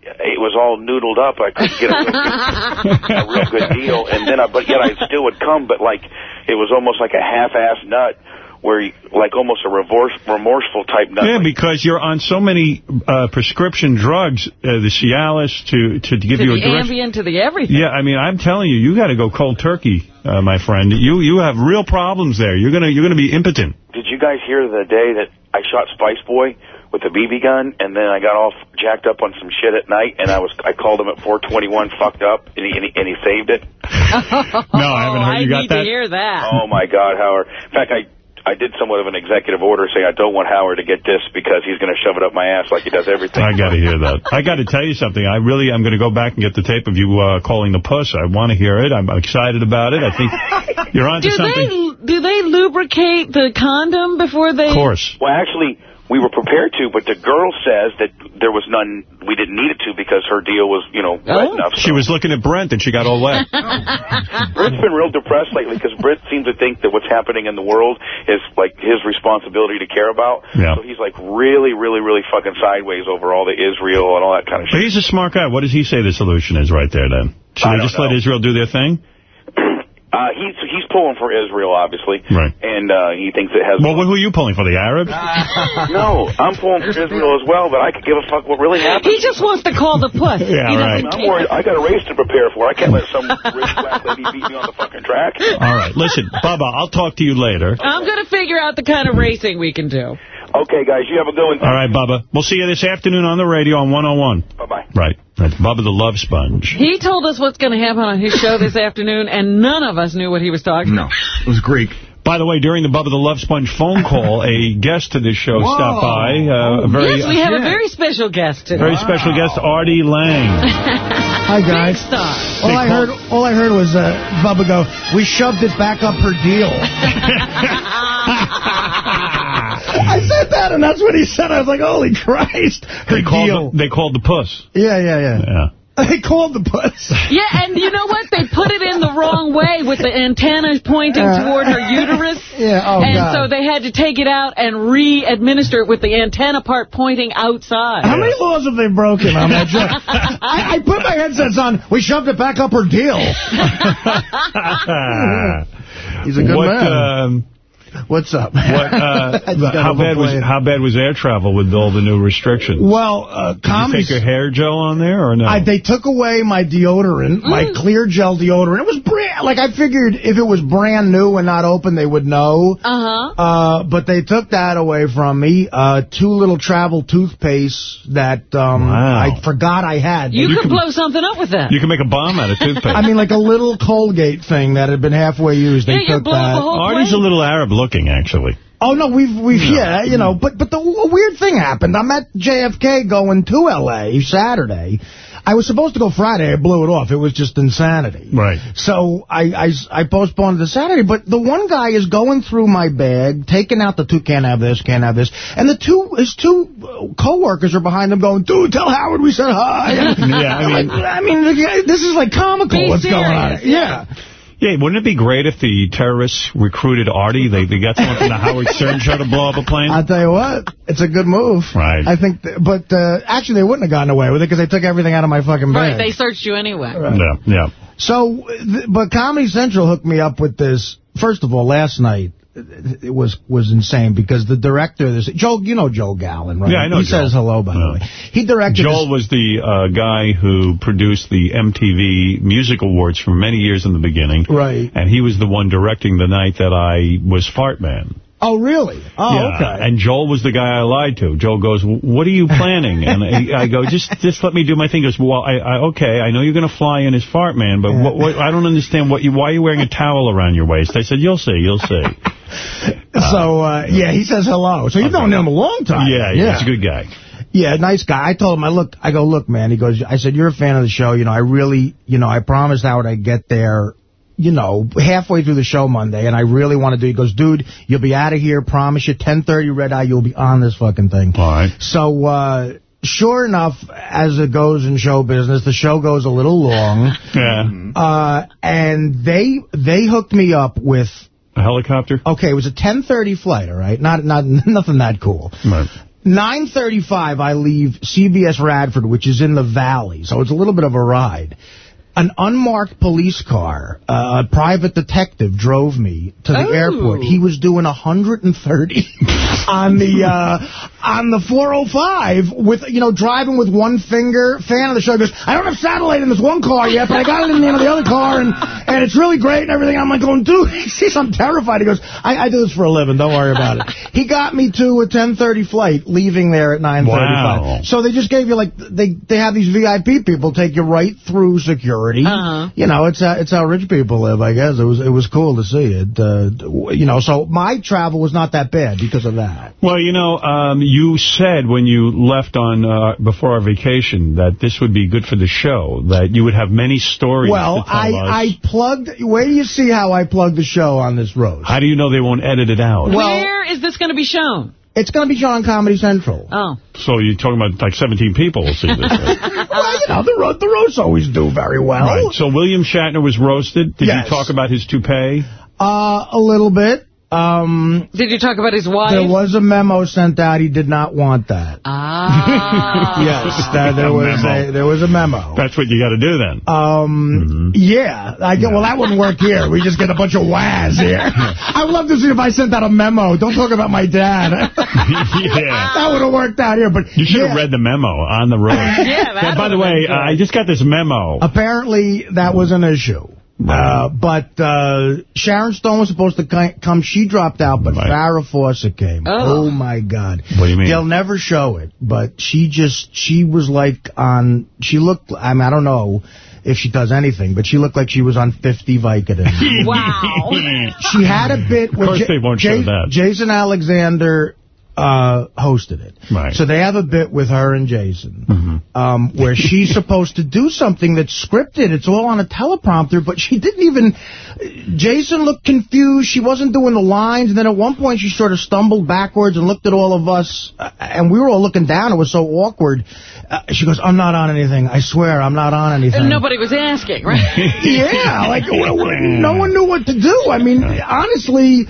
it was all noodled up. I couldn't get a real, a real good deal, and then I, but yet I still would come, but like it was almost like a half-ass nut, where you, like almost a remorse, remorseful type nut. Yeah, because you're on so many uh, prescription drugs, uh, the Cialis, to, to, to give to you a the direction. Ambien, to the everything. Yeah, I mean, I'm telling you, you got to go cold turkey, uh, my friend. You you have real problems there. You're gonna you're gonna be impotent. Did you guys hear the day that I shot Spice Boy with a BB gun, and then I got all jacked up on some shit at night, and I was I called him at 421, fucked up, and he and he, and he saved it. No, I haven't heard I you got need that. to hear that. Oh my God, Howard! In fact, I I did somewhat of an executive order saying I don't want Howard to get this because he's going to shove it up my ass like he does everything. I got to hear that. I got to tell you something. I really am going to go back and get the tape of you uh, calling the puss. I want to hear it. I'm excited about it. I think you're onto Do something. they do they lubricate the condom before they? Of course. Well, actually, we were prepared to, but the girl says that there was none. We didn't need it to because her deal was, you know, Oh. wet enough. She was looking at Brent and she got all wet. Britt's been real depressed lately because Britt seems to think that what's happening in the world is like his responsibility to care about. Yeah. So he's like really, really, really fucking sideways over all the Israel and all that kind of But shit. he's a smart guy. What does he say the solution is right there then? Should I they don't just let. Israel do their thing? Uh, he's he's pulling for Israel, obviously, Right. and uh, he thinks it has. Well, who are you pulling for, the Arabs? no, I'm pulling for Israel as well, but I could give a fuck what really happened. He just wants to call the puss. Yeah, He right. I'm worried. I got a race to prepare for. I can't let some rich black lady beat me on the fucking track. All right. Listen, Bubba, I'll talk to you later. I'm going to figure out the kind of racing we can do. Okay, guys, you have a good one. All right, Bubba. We'll see you this afternoon on the radio on 101. Bye-bye. Right. That's Bubba the Love Sponge. He told us what's going to happen on his show this afternoon, and none of us knew what he was talking No, it was Greek. By the way, during the Bubba the Love Sponge phone call, a guest to this show Whoa. stopped by. Uh, a very, Yes, we have a very special guest today. very special guest, Artie Lange. Hi, guys. Big star. All I heard, all I heard was uh, Bubba go, we shoved it back up her deal. I said that, and that's what he said. I was like, holy Christ. They called, deal. the, they called the puss. Yeah, yeah, yeah. Yeah. They called the puss. Yeah, and you know what? They put it in the wrong way with the antennas pointing Uh, toward her uterus. Yeah, oh, and God. so they had to take it out and re-administer it with the antenna part pointing outside. How many laws have they broken on that joke? I, I put my headsets on. We shoved it back up her deal. He's a good what, man. Um, What's up? what, uh, I just got how bad was overplayed. how bad was air travel with all the new restrictions? Well, uh, Did you comedy. take your hair gel on there or no? I, they took away my deodorant, my Mm. clear gel deodorant. It was brand, like I figured if it was brand new and not open, they would know. Uh-huh. Uh, but they took that away from me. Uh, two little travel toothpaste that um, Wow. I forgot I had. You, You could can- blow something up with that. you can make a bomb out of toothpaste. I mean, like a little Colgate thing that had been halfway used. They Yeah, took that. the Artie's a little Arab looking, actually. Oh, no, we've, we've, yeah, you know, but, but the a weird thing happened. I'm at JFK going to L.A. Saturday. I was supposed to go Friday. I blew it off. It was just insanity. Right. So I, I, I postponed the Saturday, but the one guy is going through my bag, taking out the two, can't have this, can't have this, and the two, his two uh, co-workers are behind him going, dude, tell Howard we said hi. Yeah, I mean- like, I mean, this is like comical Be what's going on. Yeah. Yeah, wouldn't it be great if the terrorists recruited Artie? They they got someone from the Howard Stern show to blow up a plane? I'll tell you what, it's a good move. Right. I think, th but uh, actually they wouldn't have gotten away with it because they took everything out of my fucking bag. Right, they searched you anyway. Yeah, yeah. So, th but Comedy Central hooked me up with this. First of all, last night it was was insane because the director this Joel, you know Joel Gallen, right? Yeah, I know He Joel. says hello, by the way. He directed. Joel this- was the uh, guy who produced the MTV Music Awards for many years in the beginning. Right. And he was the one directing the night that I was Fart Man. Oh, really? Oh, yeah. okay. And Joel was the guy I lied to. Joel goes, what are you planning? And I, I go, just just let me do my thing. He goes, well, I, I okay, I know you're going to fly in as Fart Man, but what, what, I don't understand what you. why are you wearing a towel around your waist? I said, you'll see, you'll see. so, uh, yeah, he says hello. So you've known him a long time. Yeah, yeah, he's a good guy. Yeah, nice guy. I told him, I look, I go, look, man. He goes, I said, you're a fan of the show. You know, I really, you know, I promised Howard I'd get there, you know, halfway through the show Monday, and I really want to do. He goes, dude, you'll be out of here. Promise you, 10:30 red eye, you'll be on this fucking thing. All right. So, uh, sure enough, as it goes in show business, the show goes a little long. Yeah. Uh, and they they hooked me up with a helicopter. Okay, it was a 10:30 flight. All right, not not nothing that cool. Right. 9:35, I leave CBS Radford, which is in the valley, so it's a little bit of a ride. An unmarked police car, uh, a private detective drove me to the Oh. airport. He was doing 130 on the uh, on the 405 with you know driving with one finger. Fan of the show goes, I don't have satellite in this one car yet, but I got it in the, the other car, and and it's really great and everything. I'm like going, dude, he sees I'm terrified. He goes, I, I do this for a living. Don't worry about it. He got me to a 10:30 flight, leaving there at 9:35. Wow. So they just gave you like they they have these VIP people take you right through security. Uh-huh. You know, it's how, it's how rich people live. I guess it was it was cool to see it. Uh, you know, so my travel was not that bad because of that. Well, you know, um, you said when you left on uh, before our vacation that this would be good for the show, that you would have many stories Well, to tell I us. I plugged. Where do you see how I plugged the show on this road? How do you know they won't edit it out? Where is this going to be shown? It's going to be shown on Comedy Central. Oh. So you're talking about like 17 people will see this. well, you know, the road the roads always do very well. Right. So William Shatner was roasted. Did Yes. you talk about his toupee? Uh, a little bit. Um, Did you talk about his wife? there was a memo sent out. He did not want that. Ah. yes, that, there A was memo. a there was a memo. That's what you got to do then. Um, yeah, I get, well, that wouldn't work here. We just get a bunch of whaz here. I would love to see if I sent out a memo. Don't talk about my dad. yeah. that would have worked out here, but You should have yeah. read the memo on the road. Yeah, that by the way, been uh, I just got this memo. Apparently, that was an issue. Uh, but uh, Sharon Stone was supposed to come. She dropped out, but Farrah Fawcett came. Oh. Oh. my God! What do you mean? They'll never show it, but she just she was like on. She looked. I mean, I don't know if she does anything, but she looked like she was on 50 Vicodin. Wow. she had a bit with course Ja- they won't show that. Jason Alexander uh, hosted it. Right. So they have a bit with her and Jason um, where she's supposed to do something that's scripted. It's all on a teleprompter, but she didn't even... Jason looked confused. She wasn't doing the lines. And then at one point she sort of stumbled backwards and looked at all of us. uh, And we were all looking down. It was so awkward. Uh, she goes, I'm not on anything. I swear, I'm not on anything. And nobody was asking, right? yeah, like w- w- no one knew what to do. I mean, honestly,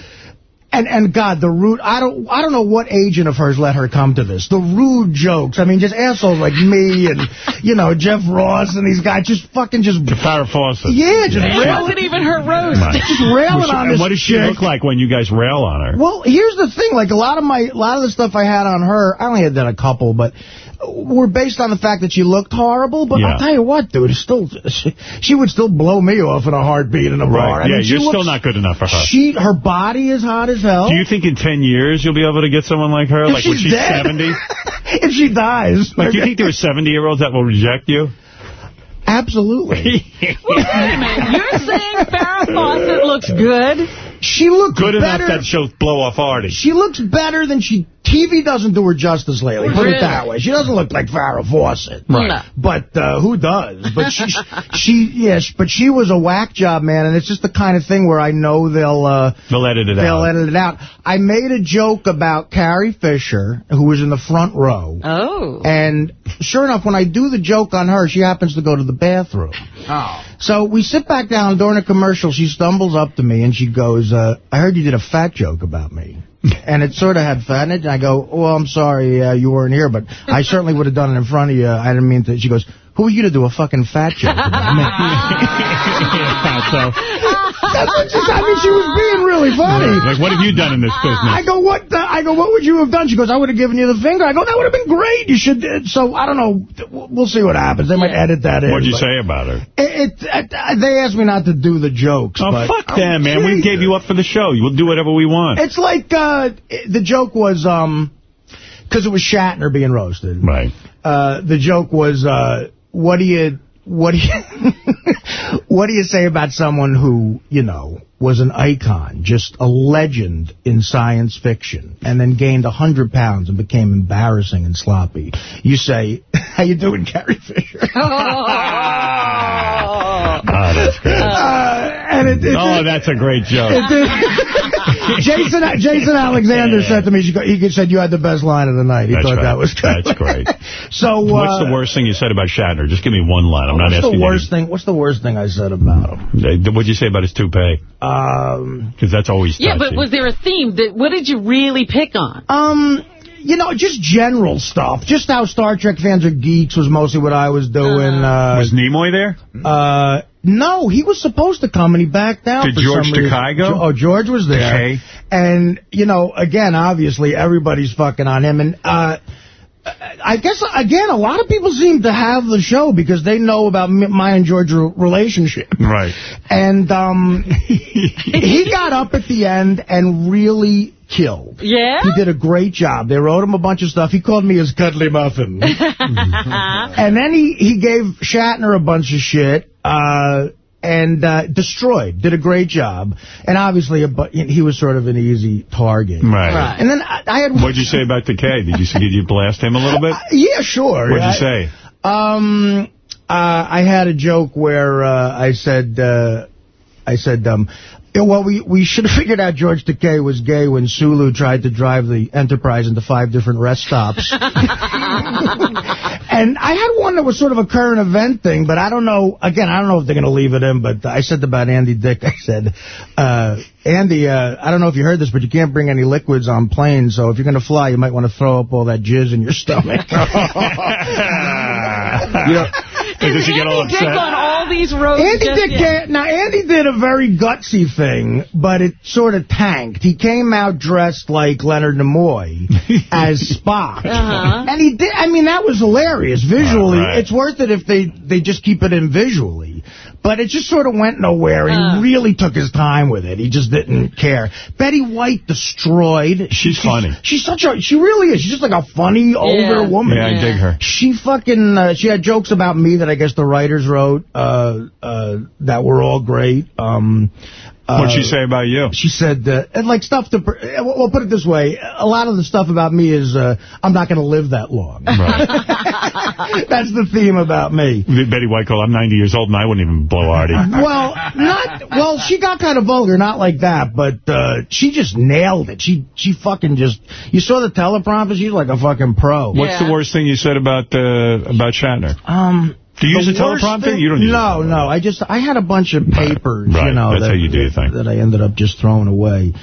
and and God, the rude. I don't I don't know what agent of hers let her come to this. The rude jokes. I mean, just assholes like me and you know Jeff Ross and these guys just fucking just Farrah Fawcett. yeah, just It railing, wasn't even her roast. Right. just railing Was she- on and this what does she chick. look like when you guys rail on her? Well, here's the thing. Like, a lot of my, a lot of the stuff I had on her, I only had done a couple, but were based on the fact that she looked horrible. But Yeah. I'll tell you what, dude, it's still, she, she would still blow me off in a heartbeat in a bar. Right. I yeah, mean, you're still not good enough for her. She, her body is hot as hell. Do you think in 10 years you'll be able to get someone like her? If like when she's she's dead. 70? if she dies. Like, do you think there are 70-year-olds that will reject you? Absolutely. Wait a minute. You're saying Farrah Fawcett looks good? She looks Good better. enough that she'll blow off Artie. She looks better than she TV doesn't do her justice lately. Put Really? it that way. She doesn't look like Farrah Fawcett. Right. No. But uh, who does? But she, she, yes, but she was a whack job, man, and it's just the kind of thing where I know they'll uh, They'll edit it they'll out. edit it out. I made a joke about Carrie Fisher, who was in the front row. Oh. And sure enough, when I do the joke on her, she happens to go to the bathroom. Oh. So we sit back down during a commercial. She stumbles up to me and she goes, uh, I heard you did a fat joke about me. And it sort of had fat in it. And I go, well, I'm sorry uh, you weren't here, but I certainly would have done it in front of you. I didn't mean to. She goes, who are you to do a fucking fat joke about me? That's what she. I mean, she was being really funny. Like, what have you done in this business? I go, what? The, I go, what would you have done? She goes, I would have given you the finger. I go, that would have been great. You should. uh, So I don't know. We'll see what happens. They might edit that in. What'd you say about her? It, it, it, they asked me not to do the jokes. Oh, but fuck them, man. We gave you up for the show. We'll do whatever we want. It's like uh, the joke was um, because it was Shatner being roasted. Right. Uh, the joke was, uh, what do you, what do you, what do you say about someone who, you know, was an icon, just a legend in science fiction, and then gained a hundred pounds and became embarrassing and sloppy? You say, how you doing, Carrie Fisher? Oh, that's great. Uh, and it, it, oh, that's a great joke. It did. Jason Jason Alexander said to me, she he said you had the best line of the night. He That's thought right. that was good. That's great. so, uh, What's the worst thing you said about Shatner? Just give me one line. I'm not what's asking the worst thing? What's the worst thing I said about him? What'd you say about his toupee? Um, Because that's always touchy. Yeah, but was there a theme? That, what did you really pick on? Um, you know, just general stuff. Just how Star Trek fans are geeks was mostly what I was doing. Uh, was Nimoy there? Uh, no, he was supposed to come and he backed out Did for George some reason. Takei go? Oh, George was there. Takei? And, you know, again, obviously, everybody's fucking on him. And, uh, I guess, again, a lot of people seem to have the show because they know about my and George's relationship. Right. And um, he got up at the end and really killed. Yeah? He did a great job. They wrote him a bunch of stuff. He called me his cuddly muffin. and then he, he gave Shatner a bunch of shit. Uh, and uh, destroyed, did a great job, and obviously, a, bu- he was sort of an easy target. Right. Right. And then I, I had What'd you say about Takei? Did you did you blast him a little bit? yeah, sure. What'd you say? Um, uh, I had a joke where uh, I said, uh, I said, um, yeah, well, we, we should have figured out George Takei was gay when Sulu tried to drive the Enterprise into five different rest stops. and I had one that was sort of a current event thing, but I don't know, again, I don't know if they're going to leave it in, but I said about Andy Dick, I said, uh, Andy, uh, I don't know if you heard this, but you can't bring any liquids on planes, so if you're going to fly, you might want to throw up all that jizz in your stomach. you know, does he get all Dick upset? On all these roads. Andy just did yet. get, now Andy did a very gutsy thing, but it sort of tanked. He came out dressed like Leonard Nimoy as Spock, Uh-huh. and he did. I mean, that was hilarious visually. Right. It's worth it if they they just keep it in visually. But it just sort of went nowhere. Uh. He really took his time with it. He just didn't care. Betty White destroyed. She's funny. She's such a. She really is. She's just like a funny older woman. Yeah, I dig her. She fucking, uh, she had jokes about me that I guess the writers wrote, uh, uh, that were all great. Um, What'd she uh, say about you? She said, uh, and like stuff to, uh, well, we'll put it this way, a lot of the stuff about me is, uh, I'm not going to live that long. That's the theme about me. Betty White called, I'm 90 years old and I wouldn't even blow Artie. Well, not well. She got kind of vulgar, not like that, but uh, she just nailed it. She she fucking just. You saw the teleprompter. She's like a fucking pro. What's the worst thing you said about uh, about Shatner? Um. Do you use a teleprompter? thing- You don't use No, no. I just I had a bunch of papers, Right, you know, that's that, how you do your thing. that I ended up just throwing away.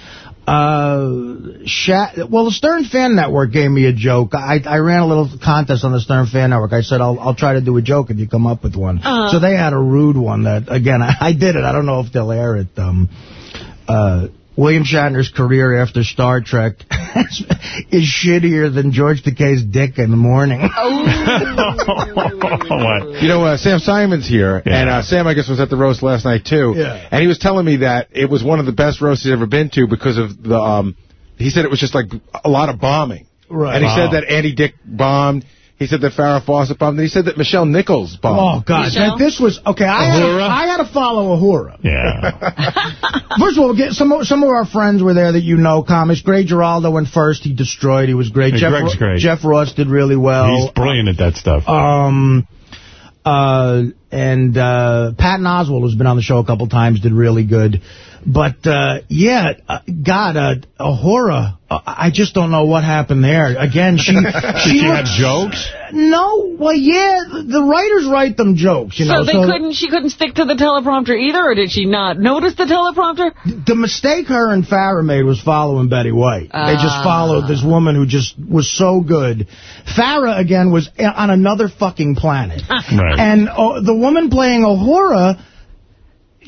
Uh, Shat. Well, the Stern Fan Network gave me a joke. I I ran a little contest on the Stern Fan Network. I said I'll I'll try to do a joke if you come up with one. Uh-huh. So they had a rude one that again I, I did it. I don't know if they'll air it. Um, uh. William Shatner's career after Star Trek is shittier than George Takei's dick in the morning. what? You know, uh, Sam Simon's here, and uh, Sam, I guess, was at the roast last night, too. Yeah. And he was telling me that it was one of the best roasts he's ever been to because of the, um, he said it was just like a lot of bombing. Right. And he Wow. said that Andy Dick bombed. He said that Farrah Fawcett bombed. And he said that Nichelle Nichols bombed. Oh, God. That, this was... Okay, I had, Uhura? I had to follow Uhura. Yeah. First of all, get some, some of our friends were there that you know, comics. Greg Giraldo went first. He destroyed. He was great. Hey, Jeff, Greg's great. Jeff Ross did really well. He's brilliant at that stuff. Um, uh, and uh, Patton Oswalt, who's been on the show a couple times, did really good. But, uh, yeah, uh, God, uh, Uhura, uh, I just don't know what happened there. Again, she... Did she she have jokes? No, well, yeah, the writers write them jokes, you know, so know. they couldn't. She couldn't stick to the teleprompter either, or did she not notice the teleprompter? The mistake her and Farrah made was following Betty White. they just Ah. followed this woman who just was so good. Farrah, again, was on another fucking planet. Right. And uh, the woman playing Uhura,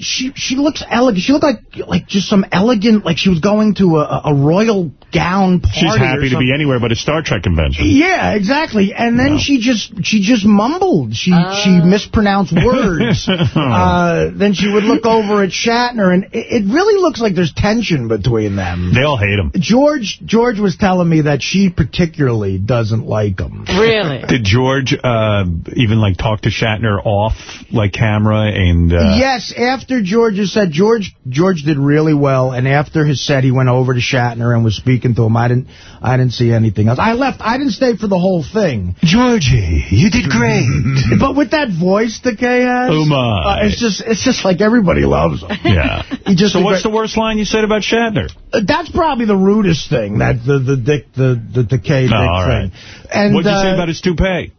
she she looks elegant. She looked like like just some elegant, like she was going to a, a royal gown party She's or happy to be anywhere but a Star Trek convention. Yeah, exactly. And then she just she just mumbled. She she mispronounced words. uh, then she would look over at Shatner, and it, it really looks like there's tension between them. They all hate him. George George was telling me that she particularly doesn't like him. Really? Did George uh, even like talk to Shatner off like camera and? Uh, yes, after George's set, George George did really well, and after his set, he went over to Shatner and was speaking to him. I didn't I didn't see anything else. I left. I didn't stay for the whole thing. Georgie, you did great. but with that voice Takei has, Oh, my. uh, it's just it's just like everybody loves him. Yeah. He just so what's the worst line you said about Shatner? Uh, That's probably the rudest thing, that the the dick the the Takei dick Oh, right. thing. And What'd you say uh, about his toupee?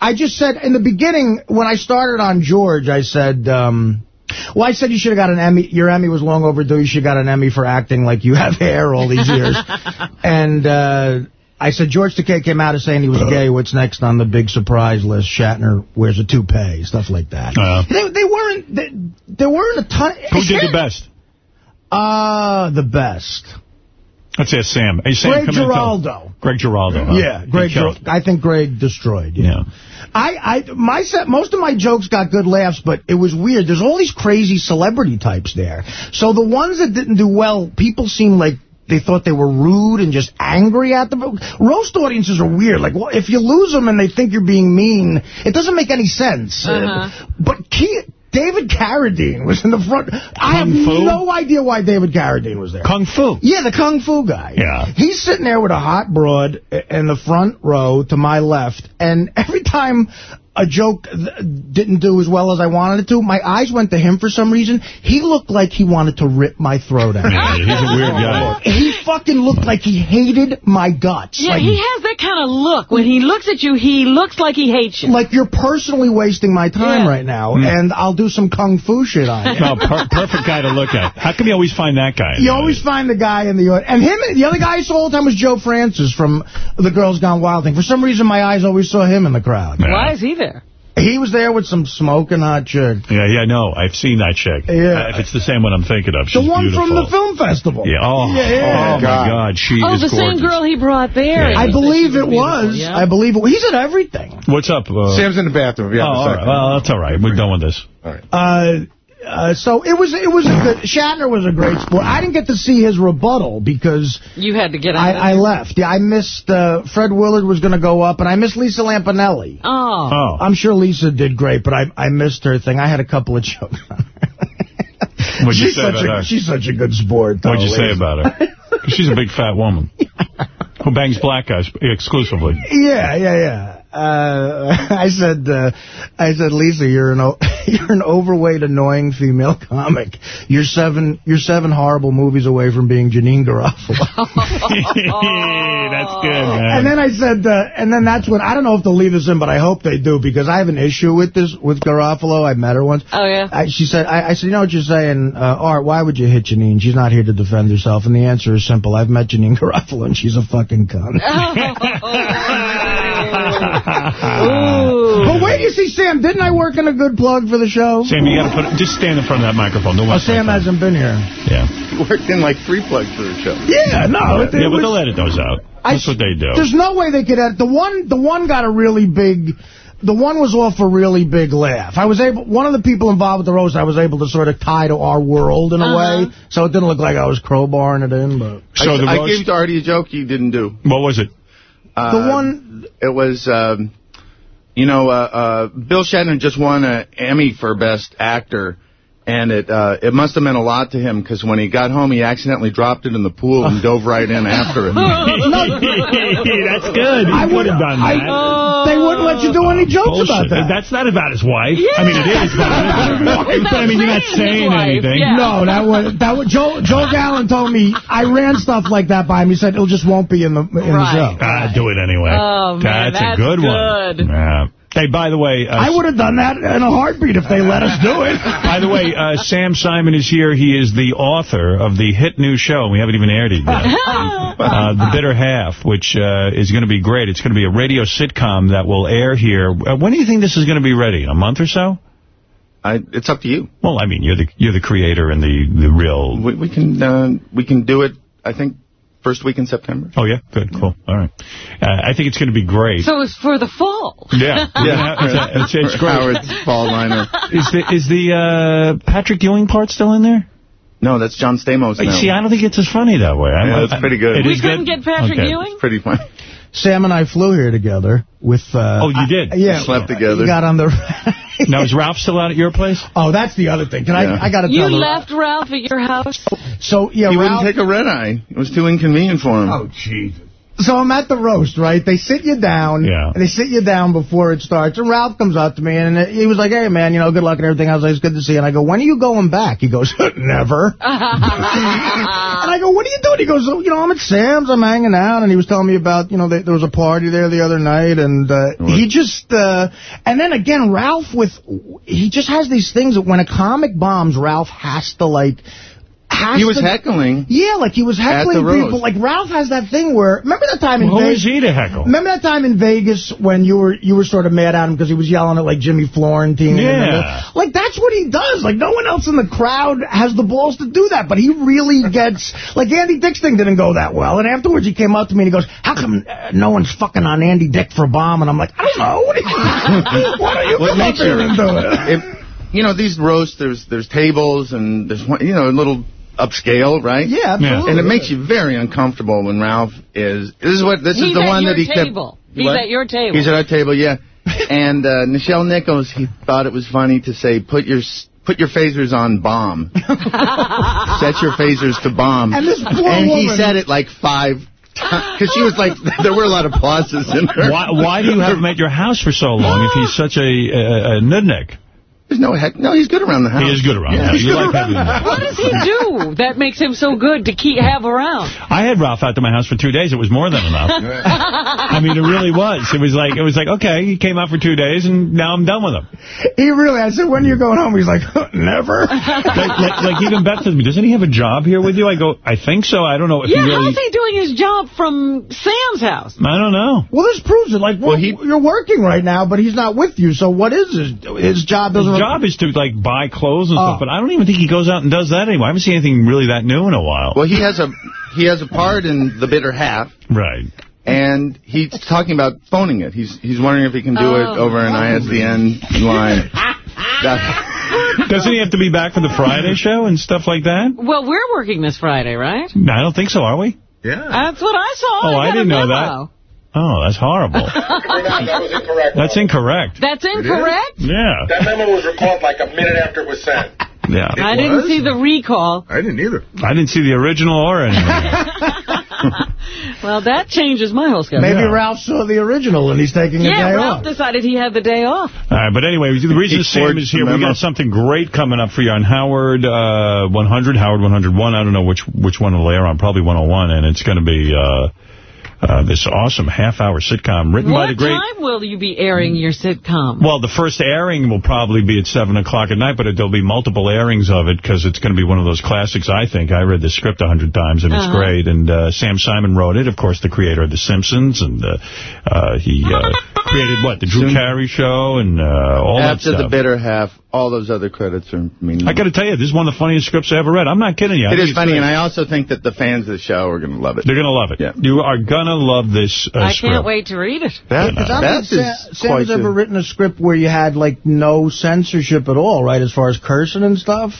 I just said in the beginning when I started on George, I said. um well, I said you should have got an Emmy. Your Emmy was long overdue. You should have got an Emmy for acting like you have hair all these years. and uh, I said George Takei came out as saying he was gay. What's next on the big surprise list? Shatner wears a toupee, stuff like that. Uh, They, they weren't. They, there weren't a ton. who did the best? Uh, the best. Let's ask Sam. Hey, Sam, Greg come in and tell- Giraldo. Greg Giraldo. huh? Yeah, Greg. killed. I think Greg destroyed. Yeah. I, I, my set, most of my jokes got good laughs, but it was weird. There's all these crazy celebrity types there. So the ones that didn't do well, people seemed like they thought they were rude and just angry at them. Roast audiences are weird. Like, well, if you lose them and they think you're being mean, it doesn't make any sense. Uh-huh. But Key, David Carradine was in the front. I have Fu? no idea why David Carradine was there. Kung Fu. Yeah, the Kung Fu guy. Yeah. He's sitting there with a hot broad in the front row to my left, and every time a joke th- didn't do as well as I wanted it to, my eyes went to him for some reason. He looked like he wanted to rip my throat out. Yeah, he's a weird guy. He fucking looked like he hated my guts. Yeah, like, he has that kind of look. When he looks at you, he looks like he hates you. like you're personally wasting my time Yeah. right now, hmm. and I'll do some kung fu shit on you. No, per perfect guy to look at. How come you always find that guy? You always find the guy in the and him. The other guy I saw all the time was Joe Francis from the Girls Gone Wild thing. For some reason, my eyes always saw him in the crowd. Why is he there? He was there with some smoking hot chick. Yeah, yeah, no, I've seen that chick. Yeah. Uh, if it's the same one I'm thinking of, The one beautiful. from the film festival. Yeah. Oh, Yeah, yeah. oh my God, she oh, is the gorgeous. same girl he brought there. I He believe it was. yeah? I believe it. was. He's at everything. What's up? Uh, Sam's in the bathroom. Yeah, oh, all right. Well, that's all right. We're done with this. Uh, uh, so it was. It was a good. Shatner was a great sport. I didn't get to see his rebuttal because You had to get out. I, I left. Yeah, I missed. Uh, Fred Willard was going to go up, and I missed Lisa Lampanelli. Oh. Oh. I'm sure Lisa did great, but I I missed her thing. I had a couple of jokes. What'd you she's say such about a her? she's such a good sport. though, What'd you say about her? She's a big fat woman who bangs black guys exclusively. Yeah, yeah, yeah. Uh, I said, uh, I said, Lisa, you're an o you're an overweight, annoying female comic. You're seven you're seven horrible movies away from being Janeane Garofalo. That's good, man. and then I said, uh, and then that's when I don't know if they'll leave this in, but I hope they do because I have an issue with this with Garofalo. I met her once. Oh, yeah? I, she said, I, I said, you know what you're saying, uh, Art? Why would you hit Janeane? She's not here to defend herself. And the answer is simple. I've met Janeane Garofalo, and she's a fucking cunt. But wait, you see, Sam, didn't I work in a good plug for the show? Sam, you got to put just stand in front of that microphone. Don't Oh, Sam my hasn't been here. Yeah. You worked in like three plugs for the show. Yeah, no. it- it yeah, but was- they'll edit those out. I- That's what they do. There's no way they could edit. The one, the one got a really big... The one was off a really big laugh. I was able, one of the people involved with the roast, I was able to sort of tie to our world in a Uh-huh. way, so it didn't look like I was crowbarring it in. But So I, the I roast- gave Artie a joke he didn't do. What was it? Uh, the one, It was, um, You know, uh, uh, Bill Shatner just won an Emmy for Best Actor, and it uh, it must have meant a lot to him because when he got home, he accidentally dropped it in the pool and dove right in after it. That's good. I He could would have done I, that. They wouldn't let you do any jokes about that. That's not about his wife. I mean, it is. But, but I mean, you're not saying anything. No, that was that was Joe Joe Gallen told me I ran stuff like that by him. He said it just won't be in the in the show. Ah, do it anyway. Oh, man, that's, that's a good, good. one. Yeah. Hey, by the way, uh, I would have done that in a heartbeat if they let us do it. By the way, uh, Sam Simon is here. He is the author of the hit new show. We haven't even aired it yet. uh, the Bitter Half, which uh, is going to be great. It's going to be a radio sitcom that will air here. Uh, when do you think this is going to be ready? A month or so? I, it's up to you. Well, I mean, you're the you're the creator and the the real. We, we can uh, we can do it. I think first week in September. Oh yeah, good, cool, all right. Uh, I think it's going to be great. So it's for the fall. Yeah, yeah, it's, it's, it's great. Howard's fall liner. Is the is the uh, Patrick Ewing part still in there? No, that's John Stamos. now. See, I don't think it's as funny that way. I- Yeah, that's pretty good. It We couldn't good? get Patrick Okay. Ewing? Pretty funny. Sam and I flew here together with. Uh, Oh, you did? I- yeah, Slept together. We got on the. now is Ralph still out at your place? Oh, that's the other thing. Can Yeah. I? I got to You tell the- left Ralph at your house? So yeah, he Ralph. wouldn't take a red eye. It was too inconvenient for him. Oh, Jesus. So I'm at the roast, right? They sit you down. Yeah. And they sit you down before it starts. And Ralph comes up to me, and he was like, hey, man, you know, good luck and everything. I was like, it's good to see you. And I go, when are you going back? He goes, never. and I go, what are you doing? He goes, oh, you know, I'm at Sam's. I'm hanging out. And he was telling me about, you know, they, there was a party there the other night. And uh, he just, uh, and then again, Ralph with, he just has these things that when a comic bombs, Ralph has to, like, has He was to- heckling. Yeah, like he was heckling people. Like Ralph has that thing where remember that time in Who Vegas. is he to heckle? Remember that time in Vegas when you were you were sort of mad at him because he was yelling at like Jimmy Florentine? Yeah. Like that's what he does. Like no one else in the crowd has the balls to do that, but he really gets like Andy Dick's thing didn't go that well. And afterwards he came up to me and he goes, "How come uh, no one's fucking on Andy Dick for a bomb?" And I'm like, "I don't know. What, do you, why don't you What come up makes here you- and do it?" If, you know, these roasts, there's there's tables and there's, one- you know, little upscale, right? Yeah, absolutely. And it makes you very uncomfortable when Ralph is, this is what, this He's is the one that he table. kept. He's What? at your table. He's at our table, yeah. and uh, Nichelle Nichols, he thought it was funny to say, put your put your phasers on bomb. Set your phasers to bomb. And this poor And he said it like five times. Because she was like, there were a lot of pauses in her. Why, why do you have him at your house for so long if he's such a, a, a nudnik? There's no heck. No, he's good around the house. He is good around Yeah, the house. he's You good like having him around. What does he do that makes him so good to keep have around? I had Ralph out to my house for two days. It was more than enough. I mean, it really was. It was like, it was like, okay, he came out for two days, and now I'm done with him. He really. I said, "When are you going home?" He's like, "Never." Like, like, like even Beth says, doesn't he have a job here with you? I go, I think so. I don't know if Yeah, he really... how's he doing his job from Sam's house? I don't know. Well, this proves it. Like, well, he you're working right now, but he's not with you. So what is his his job? His job is to, like, buy clothes and Oh. stuff, but I don't even think he goes out and does that anymore. I haven't seen anything really that new in a while. Well, he has a he has a part in the bitter half, Right. and he's talking about phoning it. He's he's wondering if he can do it Oh. over an ISDN line. That- Doesn't he have to be back for the Friday show and stuff like that? Well, we're working this Friday, right? No, I don't think so, are we? Yeah. That's what I saw. Oh, I got a didn't know memo. Oh, that's horrible. that was incorrect. That's incorrect. That's incorrect? Yeah. That memo was recalled like a minute after it was sent. Yeah. I didn't see the recall. I didn't either. I didn't see the original or anything. Well, that changes my whole schedule. Maybe Ralph saw the original and he's taking a Yeah, day Ralph off. decided he had the day off. All right, but anyway, the reason Sam is here, we memo. got something great coming up for you on Howard uh, 100, Howard 101. I don't know which which one will air on, probably 101, and it's going to be uh, uh, this awesome half-hour sitcom written by the great... What time will you be airing your sitcom? Well, the first airing will probably be at 7 o'clock at night, but there'll be multiple airings of it because it's going to be one of those classics, I think. I read the script a hundred times, and it's Uh-huh. great. And uh, Sam Simon wrote it, of course, the creator of The Simpsons, and uh, uh, he uh, created, what, The Drew Soon- Carey Show and uh, all that stuff. After the bitter half, all those other credits are meaningless. I got to tell you, this is one of the funniest scripts I ever read. I'm not kidding you. I It think is it's funny, and I also think that the fans of the show are going to love it. They're going to love it. Yeah. You are going to love this uh, I script. can't wait to read it. That, Because I don't that think Sam quite has ever written a script where you had, like, no censorship at all, right, as far as cursing and stuff?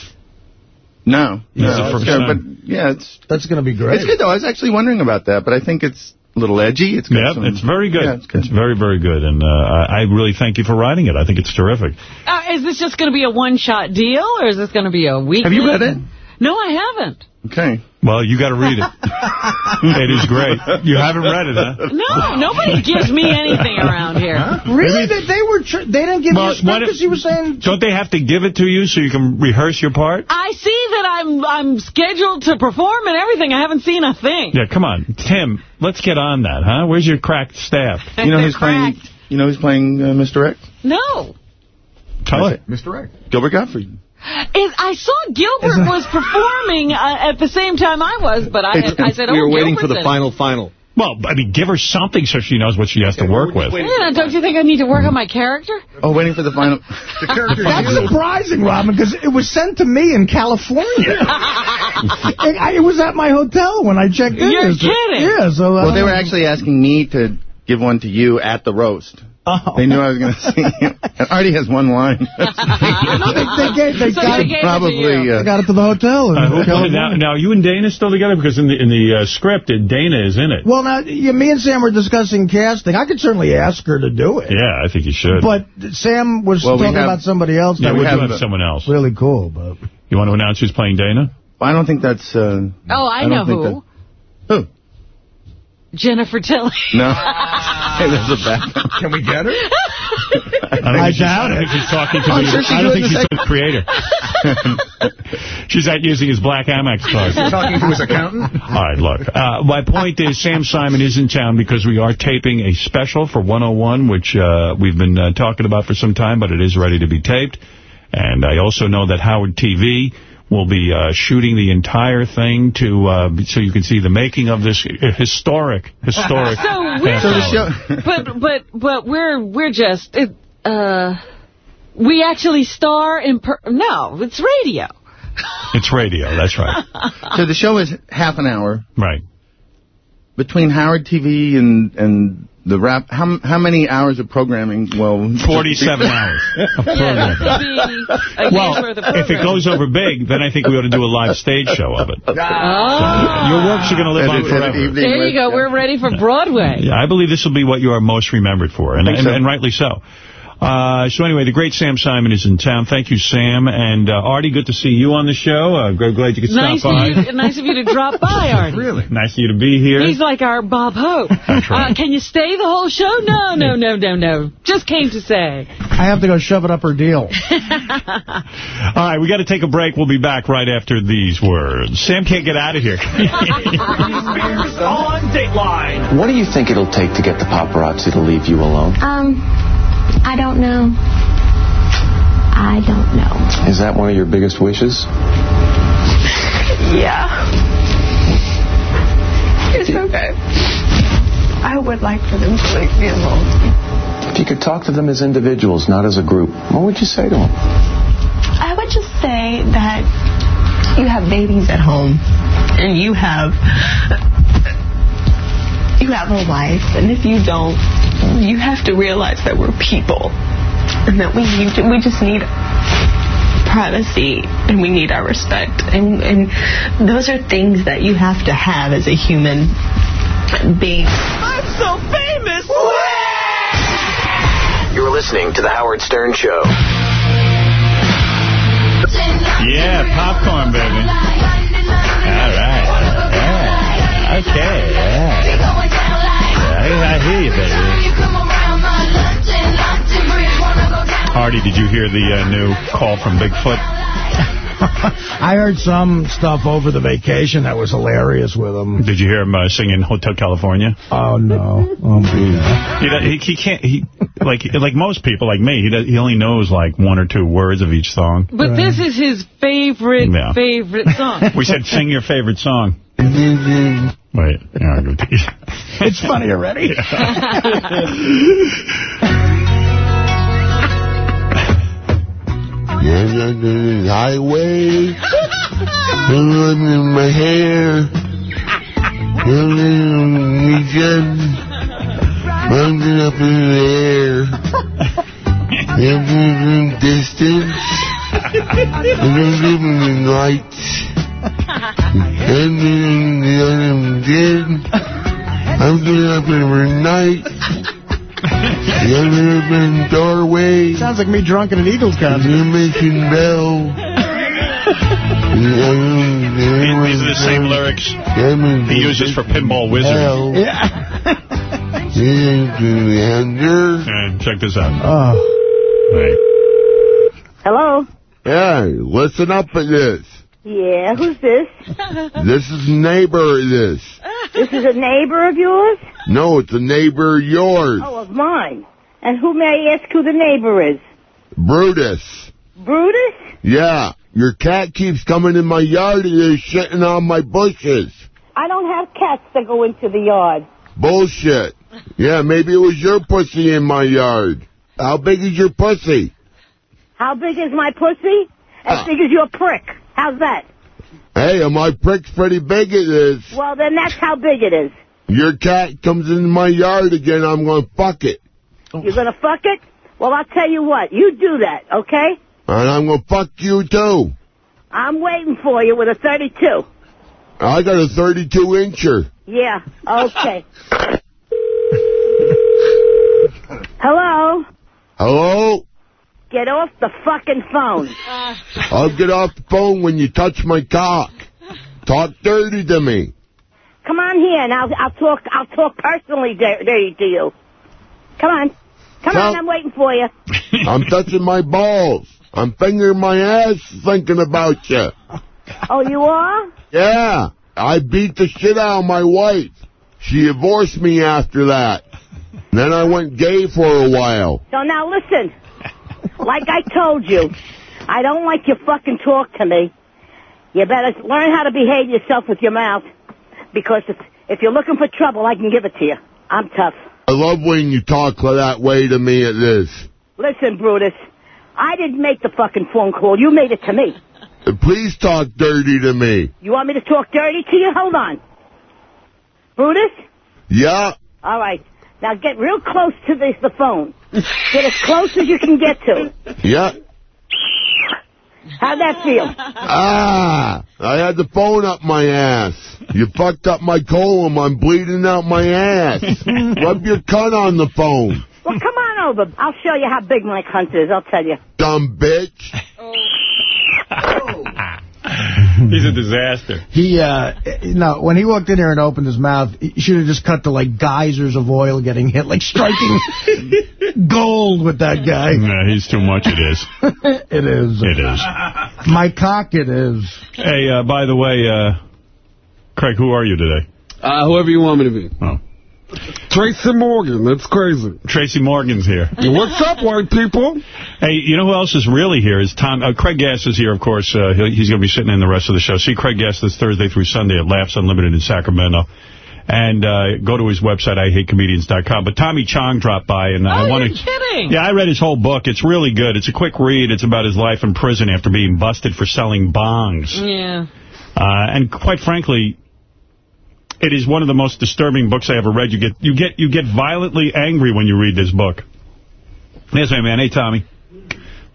No, This is no, the it's first good, time. but yeah, it's That's going to be great. it's good though. I was actually wondering about that, but I think it's a little edgy. It's got Yeah, some- it's very good. Yeah, it's good. very, very good. And uh, I I really thank you for writing it. I think it's terrific. Uh, is this just going to be a one-shot deal, or is this going to be a week? Have you read it? No, I haven't. Okay. Well, you got to read it. it is great. You haven't read it, huh? No, nobody gives me anything around here. Really? They, they were. Tr they didn't give Well, you a script because you were saying. Don't they have to give it to you so you can rehearse your part? I see that I'm I'm scheduled to perform and everything. I haven't seen a thing. Yeah, come on. Tim, let's get on that, huh? Where's your cracked staff? You know who's playing? You know who's playing uh, Mr. X? No. Tell it. Mr. X. Gilbert Gottfried. Is, I saw Gilbert was performing uh, at the same time I was, but I, had, I said, we oh, were waiting Gilbert's for the final final. Well, I mean, give her something so she knows what she has to work with. Yeah, don't you think I need to work on my character? Oh, waiting for the final. That's surprising, Robin, because it was sent to me in California. it, I- it was at my hotel when I checked in. You're It's a- kidding. Yeah, so... I Well, they were actually asking me to give one to you at the roast. Oh. They knew I was going to see you. And Artie has one line. No, they, they gave, they So got they it, gave it to Probably. you. Uh, got it to the hotel. In Uh, who- now, now, you and Dana still together? Because in the in the uh, script, Dana is in it. Well, now, yeah, me and Sam were discussing casting. I could certainly ask her to do it. Yeah, I think you should. But Sam was Well, we talking have- about somebody else yeah, we're was doing have- someone else. really cool. But You want to announce who's playing Dana? I don't think that's. Uh, Oh, I, I know who. that- Who? Jennifer Tilly. No. hey, there's a bad. Can we get her? I, don't I think she's- doubt I don't it. think she's talking to I'm sure I don't think the she's the creator. she's out using his black Amex card. Talking to his accountant? All right, look. Uh, my point is Sam Simon is in town because we are taping a special for 101, which uh, we've been uh, talking about for some time, but it is ready to be taped. And I also know that Howard TV will be uh, shooting the entire thing to uh, so you can see the making of this historic, historic. So we're So the show. but but but we're we're just it, uh we actually star in per no it's radio It's radio, that's right. So the show is half an hour Right. between Howard TV and and the rap. How how many hours of programming? Well, 47 hours of programming. that could be a year's Well, worth if it goes over big, then I think we ought to do a live stage show of it. oh Your works are going to live on Edit- edit forever. there you go we're ready for Broadway Yeah, I believe this will be what you are most remembered for, and, and, so. and rightly so. Uh, so anyway, the great Sam Simon is in town. Thank you, Sam. And uh, Artie, good to see you on the show. Uh, glad glad you could nice stop of by. you nice of you to drop by Artie Really? Nice of you to be here. He's like our Bob Hope. Right. Uh, can you stay the whole show? No, no, no, no, no. Just came to say. I have to go shove it up her deal. All right, we got to take a break. We'll be back right after these words. Sam can't get out of here. on Dateline. What do you think it'll take to get the paparazzi to leave you alone? Um, I don't know. I don't know. Is that one of your biggest wishes? Yeah. It's okay. I would like for them to leave me alone. If you could talk to them as individuals, not as a group, what would you say to them? I would just say that you have babies at home and you have you have a life and if you don't you have to realize that we're people and that we need to, we just need privacy and we need our respect and and those are things that you have to have as a human being. I'm so famous. You're listening to The Howard Stern Show. yeah, popcorn, baby. All right. Yeah. Okay. Yeah. I, I hear you, baby. Artie, did you hear the uh, new call from Bigfoot? I heard some stuff over the vacation that was hilarious with him. Did you hear him uh, singing Hotel California? Oh, no. Oh, yeah. He, he, he can't, he, like, like most people, like me, he, does, he only knows like one or two words of each song. But this is his favorite, Yeah. favorite song. We said, sing your favorite song. Wait, yeah, I'll give it. It's funny already. highway. in my hair. Running up in the air. Every distance. And I'm living in lights. And then the other did. I'm doing up every night. I'm up in doorway. Sounds like me drunk at an Eagles concert. You're making bell. These are the same lyrics he uses for Pinball Wizard. Yeah. And check this out. Oh. Hello? Hey, listen up at this. Yeah, who's this? This is neighbor this. This is a neighbor of yours? No, it's a neighbor of yours. Oh, of mine. And who may I ask who the neighbor is? Brutus. Brutus? Yeah, your cat keeps coming in my yard and is shitting on my bushes. I don't have cats that go into the yard. Bullshit. Yeah, maybe it was your pussy in my yard. How big is your pussy? How big is my pussy? As Ah. big as your prick. How's that? Hey, my prick's pretty big it is. Well, then that's how big it is. Your cat comes in my yard again, I'm gonna fuck it. You're gonna fuck it? Well, I'll tell you what. You do that, okay? And I'm gonna fuck you too. I'm waiting for you with a 32. I got a 32 incher. Yeah, okay. Hello? Hello? Get off the fucking phone. Uh, I'll get off the phone when you touch my cock. Talk dirty to me. Come on here and I'll, I'll talk, I'll talk personally dirty to you. Come on. Come on, I'm waiting for you. I'm touching my balls. I'm fingering my ass thinking about you. Oh, you are? Yeah, I beat the shit out of my wife. She divorced me after that. Then I went gay for a while. So now listen. Like I told you, I don't like you fucking talk to me. You better learn how to behave yourself with your mouth. Because if, if you're looking for trouble, I can give it to you. I'm tough. I love when you talk that way to me at this. Listen, Brutus. I didn't make the fucking phone call. You made it to me. Please talk dirty to me. You want me to talk dirty to you? Hold on. Brutus? Yeah, All right. Now get real close to this, the phone. Get as close as you can get to. yeah. How'd that feel? Ah, I had the phone up my ass. You fucked up my colon. I'm bleeding out my ass. Rub your cunt on the phone, Well, come on over. I'll show you how big my cunt is. I'll tell you. dumb bitch. He's a disaster. He, uh, no, when he walked in here and opened his mouth, he should have just cut to, like, geysers of oil getting hit, like striking gold with that guy. Yeah, he's too much, it is. it is. It is. My cock it is. Hey, uh, by the way, uh, Craig, who are you today? Uh, whoever you want me to be. Oh. Tracy Morgan, that's crazy. Tracy Morgan's here. What's up, white people? Hey, you know who else is really here is Tom. Uh, Craig Gass is here, of course. Uh, he'll, he's going to be sitting in the rest of the show. See Craig Gass this Thursday through Sunday at Laughs Unlimited in Sacramento. And uh, go to his website, IHateComedians.com. But Tommy Chong dropped by, and I Oh, want you're kidding. Yeah, I read his whole book. It's really good. It's a quick read. It's about his life in prison after being busted for selling bongs. Yeah. Uh, and quite frankly, it is one of the most disturbing books I ever read. You get you get you get violently angry when you read this book. Yes, my man. Hey, Tommy.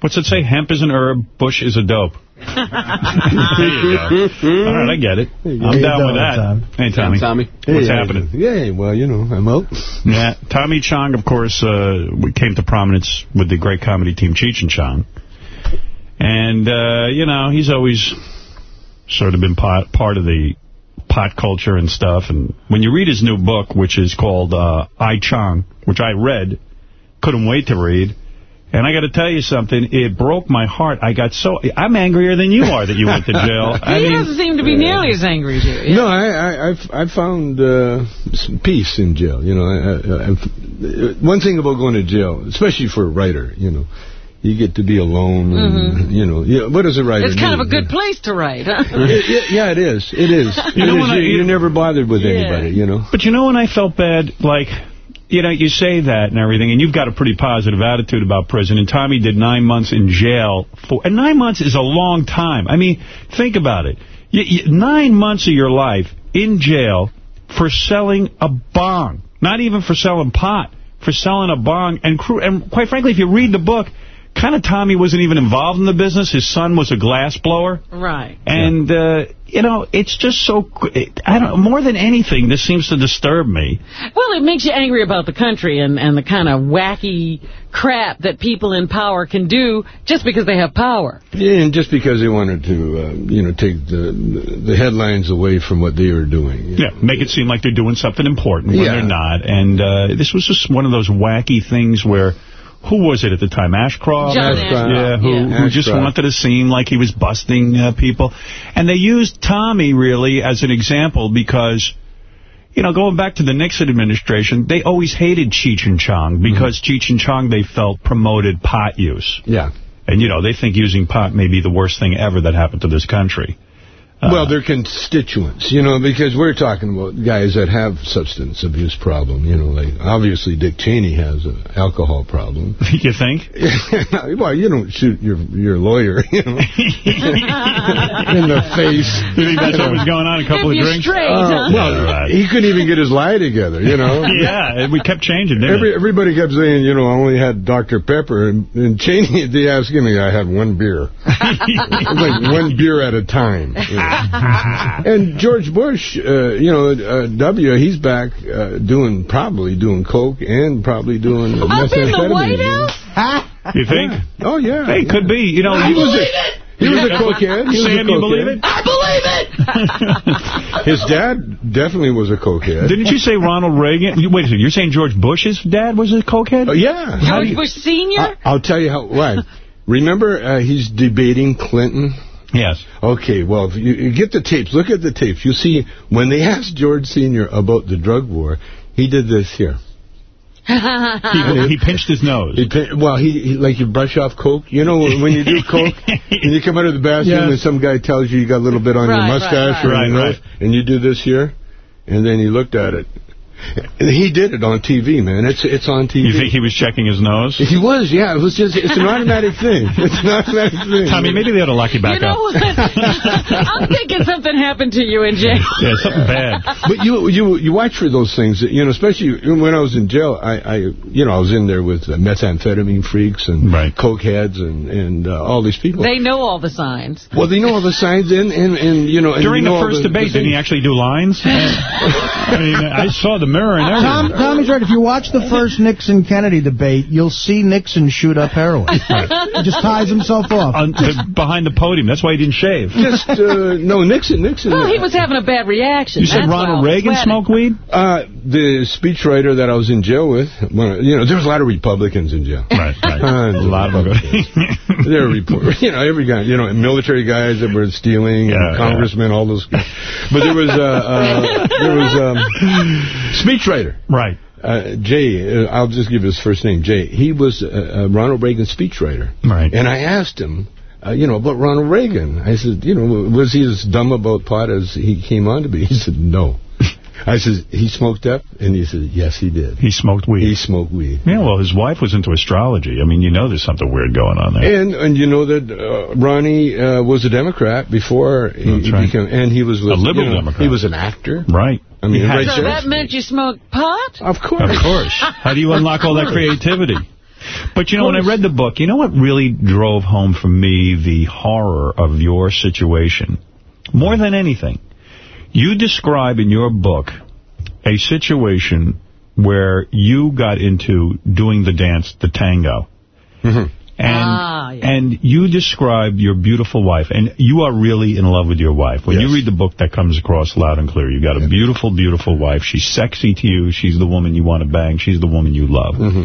What's it say? Hemp is an herb, bush is a dope. there you go. All right, I get it. I'm How you down with that. Tom? Hey, Tommy. Hey, Tommy. What's Hey, happening? Yeah, well, you know, I'm out. Yeah, Tommy Chong, of course, uh, we came to prominence with the great comedy team Cheech and Chong. And, uh, you know, he's always sort of been part, part of the pot culture and stuff. And when you read his new book, which is called uh, I Chong, which I read, couldn't wait to read. And I got to tell you something, it broke my heart. I got so, I'm angrier than you are that you went to jail. He I mean, doesn't seem to be nearly as angry as you. No, I, I, I've, I found uh, some peace in jail. You know, I, I, I've, one thing about going to jail, especially for a writer, you know, you get to be alone. And, Mhm. You know, yeah, what does a writer It's kind of a good place to write, huh? It- it- yeah, it is. It is. You It know is. when I- You- You're never bothered with Yeah. anybody, you know. But you know when I felt bad, like, you know, you say that and everything, and you've got a pretty positive attitude about prison, and Tommy did nine months in jail, for, and nine months is a long time. I mean, think about it. You, you, nine months of your life in jail for selling a bong. Not even for selling pot, for selling a bong. And, and quite frankly, if you read the book, kind of Tommy wasn't even involved in the business. His son was a glass blower. Right. And, uh, you know, it's just so, I don't more than anything, this seems to disturb me. Well, it makes you angry about the country and, and the kind of wacky crap that people in power can do just because they have power. Yeah, and just because they wanted to, uh, you know, take the the headlines away from what they were doing. Yeah, make it seem like they're doing something important when Yeah. they're not. And uh, this was just one of those wacky things where, who was it at the time? Ashcroft? John Ashcroft. Yeah, who, Yeah. who just wanted to seem like he was busting uh, people. And they used Tommy, really, as an example because... You know, going back to the Nixon administration, they always hated Cheech and Chong because Cheech and Chong, they felt, promoted pot use. Yeah. And, you know, they think using pot may be the worst thing ever that happened to this country. Well, they're constituents, you know, because we're talking about guys that have substance abuse problem, you know, like obviously Dick Cheney has an alcohol problem. you think? well, you don't shoot your your lawyer, you know, in the face. You think that's what was going on? A couple If of drinks? straight, Oh, huh? well, Right. he couldn't even get his lie together, you know. yeah, we kept changing, didn't Every, everybody kept saying, you know, I only had Dr. Pepper, and, and Cheney, they asked him, I had one beer. like one beer at a time. you know. And George Bush, uh, you know, uh, W, he's back uh, doing, probably doing coke and probably doing Up in the methamphetamine. White you. House? You think? Oh, yeah. Hey, could be. You know, He he was was a, he was a cokehead. He Sam, a you believe it? I believe it! His dad definitely was a cokehead. Didn't you say Ronald Reagan? You, wait a second. You're saying George Bush's dad was a cokehead? Oh, yeah. George Bush Sr.? I- I'll tell you how. Why? Remember, uh, he's debating Clinton. Yes. Okay, well, if you, you get the tapes. Look at the tapes. You'll see when they asked George Sr. about the drug war, he did this here. He, he pinched his nose. He, pin- well, he, he like you brush off coke. You know when you do coke and you come out of the bathroom Yes. and some guy tells you you got a little bit on Right, your mustache right. or Right, your nose, right. and you do this here, and then he looked at it. And he did it on TV, man. It's it's on TV. You think he was checking his nose? He was, yeah. It was just, it's an automatic thing. It's an automatic thing. Tommy, maybe they ought to lock you back You know up. what? I'm thinking something happened to you in jail. Yeah, something bad. But you you you watch for those things, you know, especially when I was in jail. I, I you know I was in there with uh, methamphetamine freaks and Right. coke heads and and uh, all these people. They know all the signs. well, they know all the signs and and, and you know and During you know the all first debate, didn't he actually do lines? I mean, I saw the mirror and Tom, everything. Tommy's right. If you watch the first Nixon-Kennedy debate, you'll see Nixon shoot up heroin. He just ties himself off. On the, behind the podium. That's why he didn't shave. Just uh, no Nixon Nixon. Well, he was having a bad reaction. You said That's Ronald Reagan smoked weed? Uh, the speechwriter that I was in jail with, you know, there was a lot of Republicans in jail. Right, right. Tons A lot of them. There were report, you know, every guy, you know, military guys that were stealing, Yeah, and congressmen, all those guys. But there was, uh, uh, there was, um, speechwriter. right. Uh, Jay, uh, I'll just give his first name, Jay. He was uh, uh, Ronald Reagan's speechwriter. Right. And I asked him, uh, you know, about Ronald Reagan. I said, you know, was he as dumb about pot as he came on to be? He said, no. I said, he smoked up? And he said, yes, he did. He smoked weed. He smoked weed. Yeah, well, his wife was into astrology. I mean, you know there's something weird going on there. And and you know that uh, Ronnie uh, was a Democrat before he, That's he right. became, and he was with, A liberal you know, Democrat. He was an actor. Right. I mean, He had- right So that meant you smoked pot? Of course. Of course. How do you unlock all that creativity? But, you know, when I read the book, you know what really drove home for me the horror of your situation? More than anything, you describe in your book a situation where you got into doing the dance, the tango. Mm-hmm. And, Ah, yeah. and you describe your beautiful wife, and you are really in love with your wife. When you read the book, that comes across loud and clear. You got a beautiful, beautiful wife. She's sexy to you. She's the woman you want to bang. She's the woman you love. Mm-hmm.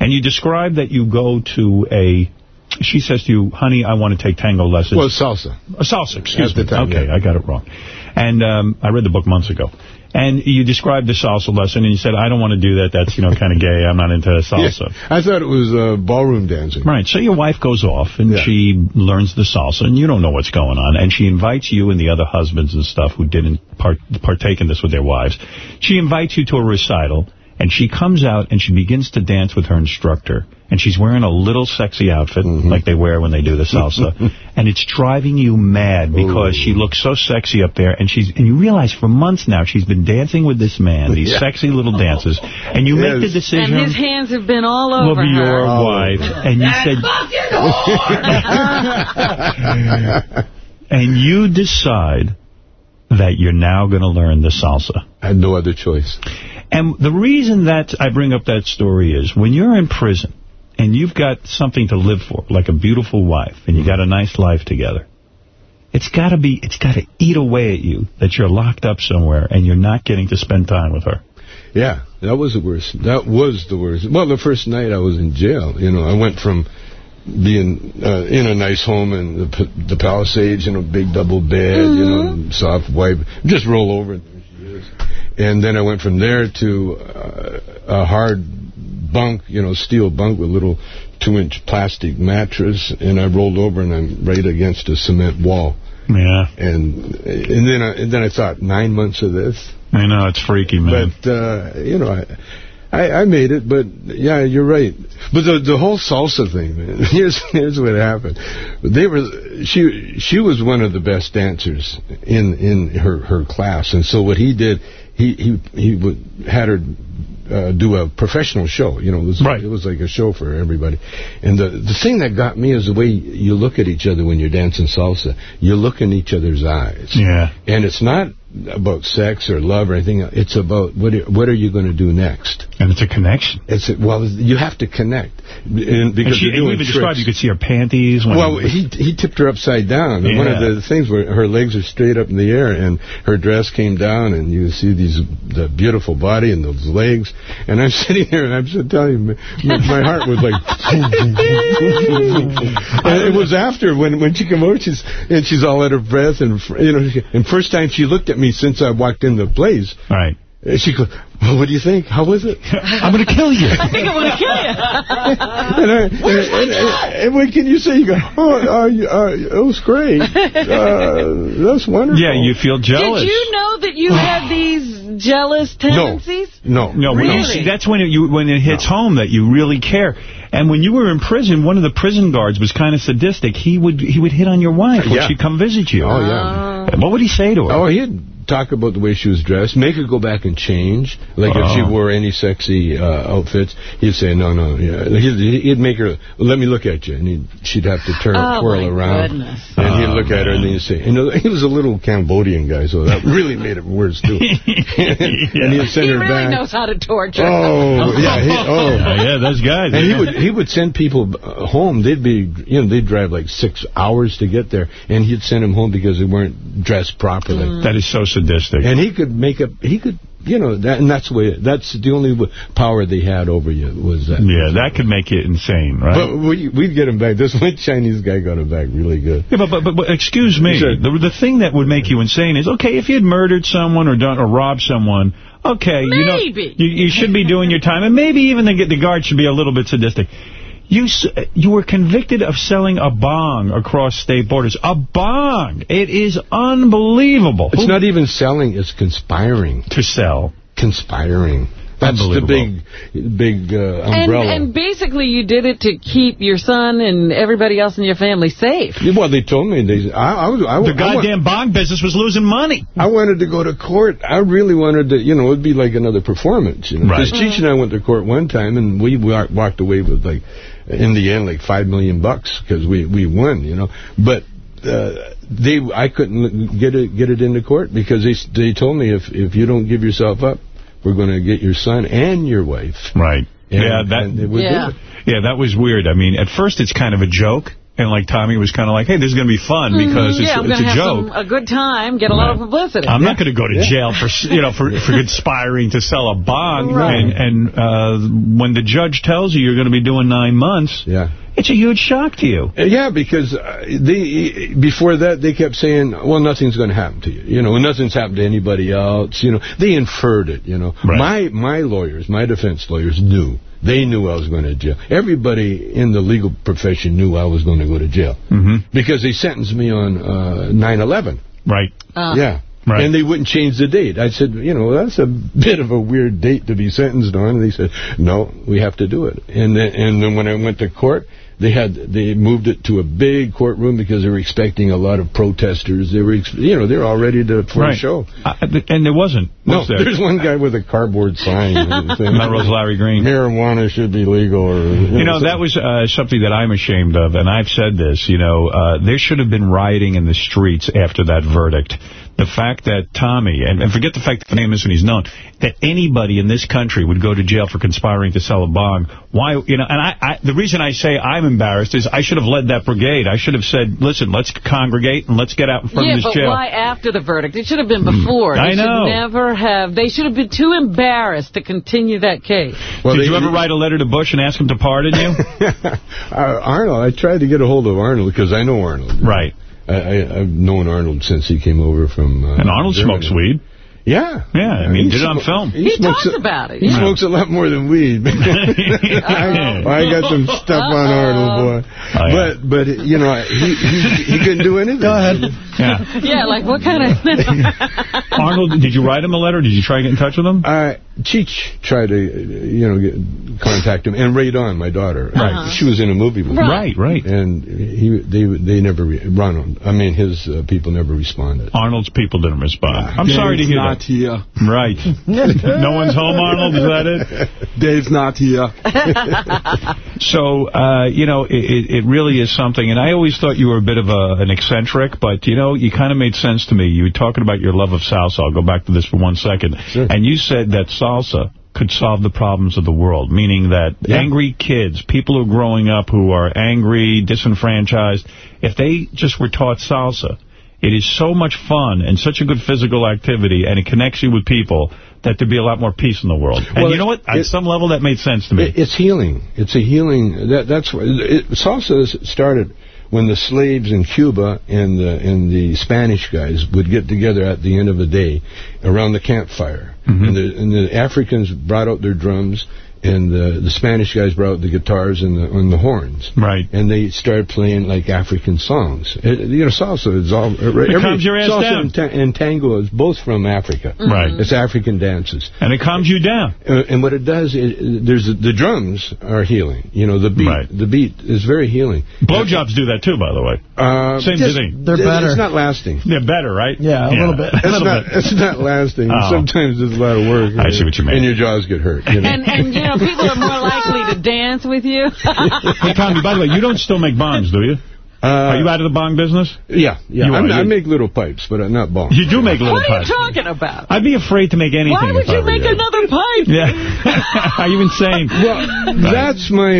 And you describe that you go to a... She says to you, honey, I want to take tango lessons. Well, salsa. A salsa, excuse At the me. time, okay, yeah. I got it wrong. And um, I read the book months ago. And you described the salsa lesson, and you said, I don't want to do that. That's, you know, kind of gay. I'm not into salsa. Yeah. I thought it was uh, ballroom dancing. Right. So your wife goes off, and Yeah. she learns the salsa, and you don't know what's going on. And she invites you and the other husbands and stuff who didn't part partake in this with their wives. She invites you to a recital, And she comes out and she begins to dance with her instructor. And she's wearing a little sexy outfit, mm-hmm. like they wear when they do the salsa. and it's driving you mad because she looks so sexy up there. And she's and you realize for months now she's been dancing with this man, these Yeah. sexy little dances. And you make the decision And his hands have been all over over your her. wife. And you said... and you decide that you're now going to learn the salsa. I had no other choice. And the reason that I bring up that story is when you're in prison and you've got something to live for, like a beautiful wife, and you got a nice life together, it's got to be, it's got to eat away at you that you're locked up somewhere and you're not getting to spend time with her. Yeah, that was the worst. That was the worst. Well, the first night I was in jail, you know, I went from being uh, in a nice home in the, the Palisades, you know, big double bed, you know, soft white, just roll over. and there she is. And then I went from there to uh, a hard bunk, you know, steel bunk with a little two-inch plastic mattress, and I rolled over and I'm right against a cement wall. Yeah. And and then I, and then I thought, nine months of this? I know, it's freaky, man. But, uh, you know, I, I, I made it, but yeah, you're right. But the the whole salsa thing, man. Here's here's what happened. They were she she was one of the best dancers in in her her class, and so what he did, he he he would had her. Uh, do a professional show, you know, it was, it was like a show for everybody. And the the thing that got me is the way you look at each other when you're dancing salsa. You look in each other's eyes. Yeah. And it's not about sex or love or anything. It's about what are, what are you going to do next? And it's a connection. It's a, well, you have to connect and because and she, you're doing described, you could see her panties. Well, he he tipped her upside down. And One of the things where her legs are straight up in the air, and her dress came down, and you see these the beautiful body and those legs. And I'm sitting there, and I'm just telling you, my, heart was like. and it was after when when she came over, she's and she's all out of breath, and you know, and first time she looked at me since I walked in the place. Right. And she goes, well, "What do you think? How was it?" I'm going to kill you. I think I'm going to kill you. and, I, and, and, and, and what can you say? You go, oh, uh, uh, it was great. Uh, that's wonderful. Yeah, you feel jealous. Did you know that you had these jealous tendencies? No. No, when you Really? see, that's when it, you when it hits home that you really care. And when you were in prison, one of the prison guards was kind of sadistic. He would he would hit on your wife when Yeah. she'd come visit you. Oh, yeah. What would he say to her? Oh, he'd talk about the way she was dressed, make her go back and change. Like if she Oh. wore any sexy uh, outfits, he'd say, no, no. Yeah. He'd, he'd make her, let me look at you. And he'd, she'd have to turn, Oh, twirl around. goodness. And he'd Oh, look at her and then he'd say, you know, he was a little Cambodian guy, so that really made it worse, too. and he'd send He her really back. knows how to torture. Oh, yeah. He, oh. Yeah, yeah, those guys. And he would he would send people uh, home. They'd be you know they'd drive like six hours to get there, and he'd send them home because they weren't dressed properly. That is so sadistic. And he could make up. He could you know that and that's the. That's the only power they had over you was that. yeah, that could make it insane, right? But we, we'd get him back. This one Chinese guy got him back really good. Yeah, but, but, but, but excuse me. Sure. The, the thing that would make you insane is, okay, if you had murdered someone or done or robbed someone, okay, you know, you, you should be doing your time, and maybe even the, the guard should be a little bit sadistic. You you were convicted of selling a bong across state borders. A bong. It is unbelievable. It's Who- not even selling. It's conspiring. to sell. Conspiring. That's the big big uh, And, umbrella. and basically you did it to keep your son and everybody else in your family safe. Yeah, well, they told me they. I, I was. I, The I wa- goddamn bong business was losing money. I wanted to go to court. I really wanted to, you know, it'd be like another performance, you know. Right. Because Cheech and I went to court one time, and we walked away with, like, in the end, like five million bucks because we, we won, you know. But uh, they, I couldn't get it get it into court because they they told me if if you don't give yourself up, we're going to get your son and your wife. Right. And- yeah, that. and they would do Yeah. Yeah, that was weird. I mean, at first it's kind of a joke, and like Tommy was kind of like, "Hey, this is going to be fun because Mm-hmm. yeah, I'm it's, it's gonna a have joke." some, a good time, get a lot of publicity. I'm not going to go to Yeah. jail for you know for for conspiring to sell a bond. Right. And and uh, when the judge tells you you're going to be doing nine months, Yeah. it's a huge shock to you. Uh, Yeah, because uh, they before that they kept saying, "Well, nothing's going to happen to you." You know, nothing's happened to anybody else. You know, they inferred it. You know, Right. my my lawyers, my defense lawyers knew. They knew I was going to jail. Everybody in the legal profession knew I was going to go to jail Mm-hmm. because they sentenced me on uh, 9/11. Right. Uh, Yeah. Right. And they wouldn't change the date. I said, you know, that's a bit of a weird date to be sentenced on. And they said, no, we have to do it. And then, and then when I went to court, they had they moved it to a big courtroom because they were expecting a lot of protesters. They were, you know, they're all ready to for Right. a show. Uh, and there wasn't. No, there? there's one guy with a cardboard sign. Melrose Larry Green. Marijuana should be legal. Or, You know, that was uh, something that I'm ashamed of, and I've said this, you know, uh, there should have been rioting in the streets after that verdict. The fact that Tommy, and, and forget the fact that the name isn't he's known, that anybody in this country would go to jail for conspiring to sell a bong. Why, you know, and I, I the reason I say I'm embarrassed is I should have led that brigade. I should have said, listen, let's congregate and let's get out in front Yeah, of this but why after the verdict? It should have been before. I They know. should never have. They should have been too embarrassed to continue that case. Did you ever write a letter to Bush and ask him to pardon you? uh, Arnold, I tried to get a hold of Arnold because I know Arnold. Right. I, I, I've known Arnold since he came over from. Uh, And Arnold Germany. smokes weed. Yeah. Yeah, I mean, He did it on film. He, smokes talks a- about it. He yeah. smokes a lot more than weed. I, I got some stuff on Arnold, boy. Oh, yeah. But, but you know, he, he, he couldn't do anything. Go ahead. Yeah. Yeah, like what kind of... Arnold, did you write him a letter? Did you try to get in touch with him? Uh, Cheech tried to, uh, you know, get, contact him, and Rae Dawn, my daughter. Right. She was in a movie with him. Right, right. And he, they, they never, re- Ronald, I mean, his uh, people never responded. Arnold's people didn't respond. I'm Dave's sorry to hear not that. here. Right. no one's home, Arnold? Is that it? Dave's not here. So, uh, you know, it, it it really is something. And I always thought you were a bit of a, an eccentric, but, you know, you kind of made sense to me. You were talking about your love of salsa. I'll go back to this for one second. Sure. And you said that salsa could solve the problems of the world, meaning that Yeah. angry kids, people who are growing up who are angry, disenfranchised, if they just were taught salsa, it is so much fun and such a good physical activity, and it connects you with people that there'd be a lot more peace in the world. And Well, you know what? At it- some level, that made sense to me. It, it's healing. It's a healing. That, that's why it, salsa started when the slaves in Cuba and the and the Spanish guys would get together at the end of the day around the campfire, Mm-hmm. and, the, and the Africans brought out their drums. And the the Spanish guys brought the guitars and the and the horns, right? And they started playing like African songs. It, you know, salsa is all It calms your ass salsa down. And, ta- and tango is both from Africa. Right. It's African dances. And it calms you down. Uh, and what it does, is, there's the drums are healing. You know, the beat, Right. the beat is very healing. Blowjobs do that too, by the way. Uh, Same just- thing. it- It's not lasting. They're better, right? Yeah, a little bit. It's not. It's not lasting. Oh. Sometimes it's a lot of work. I see what you mean. And your jaws get hurt. You know? And, and, you know, people are more likely to dance with you. hey, Tommy, by the way, you don't still make bongs, do you? Uh, Are you out of the bong business? Yeah, yeah. You I'm- I make little pipes, but uh, not bombs. You do make little pipes. what are you pipes. talking about? I'd be afraid to make anything. Why would if I you make another pipe? Yeah. Are you insane? Well, that's my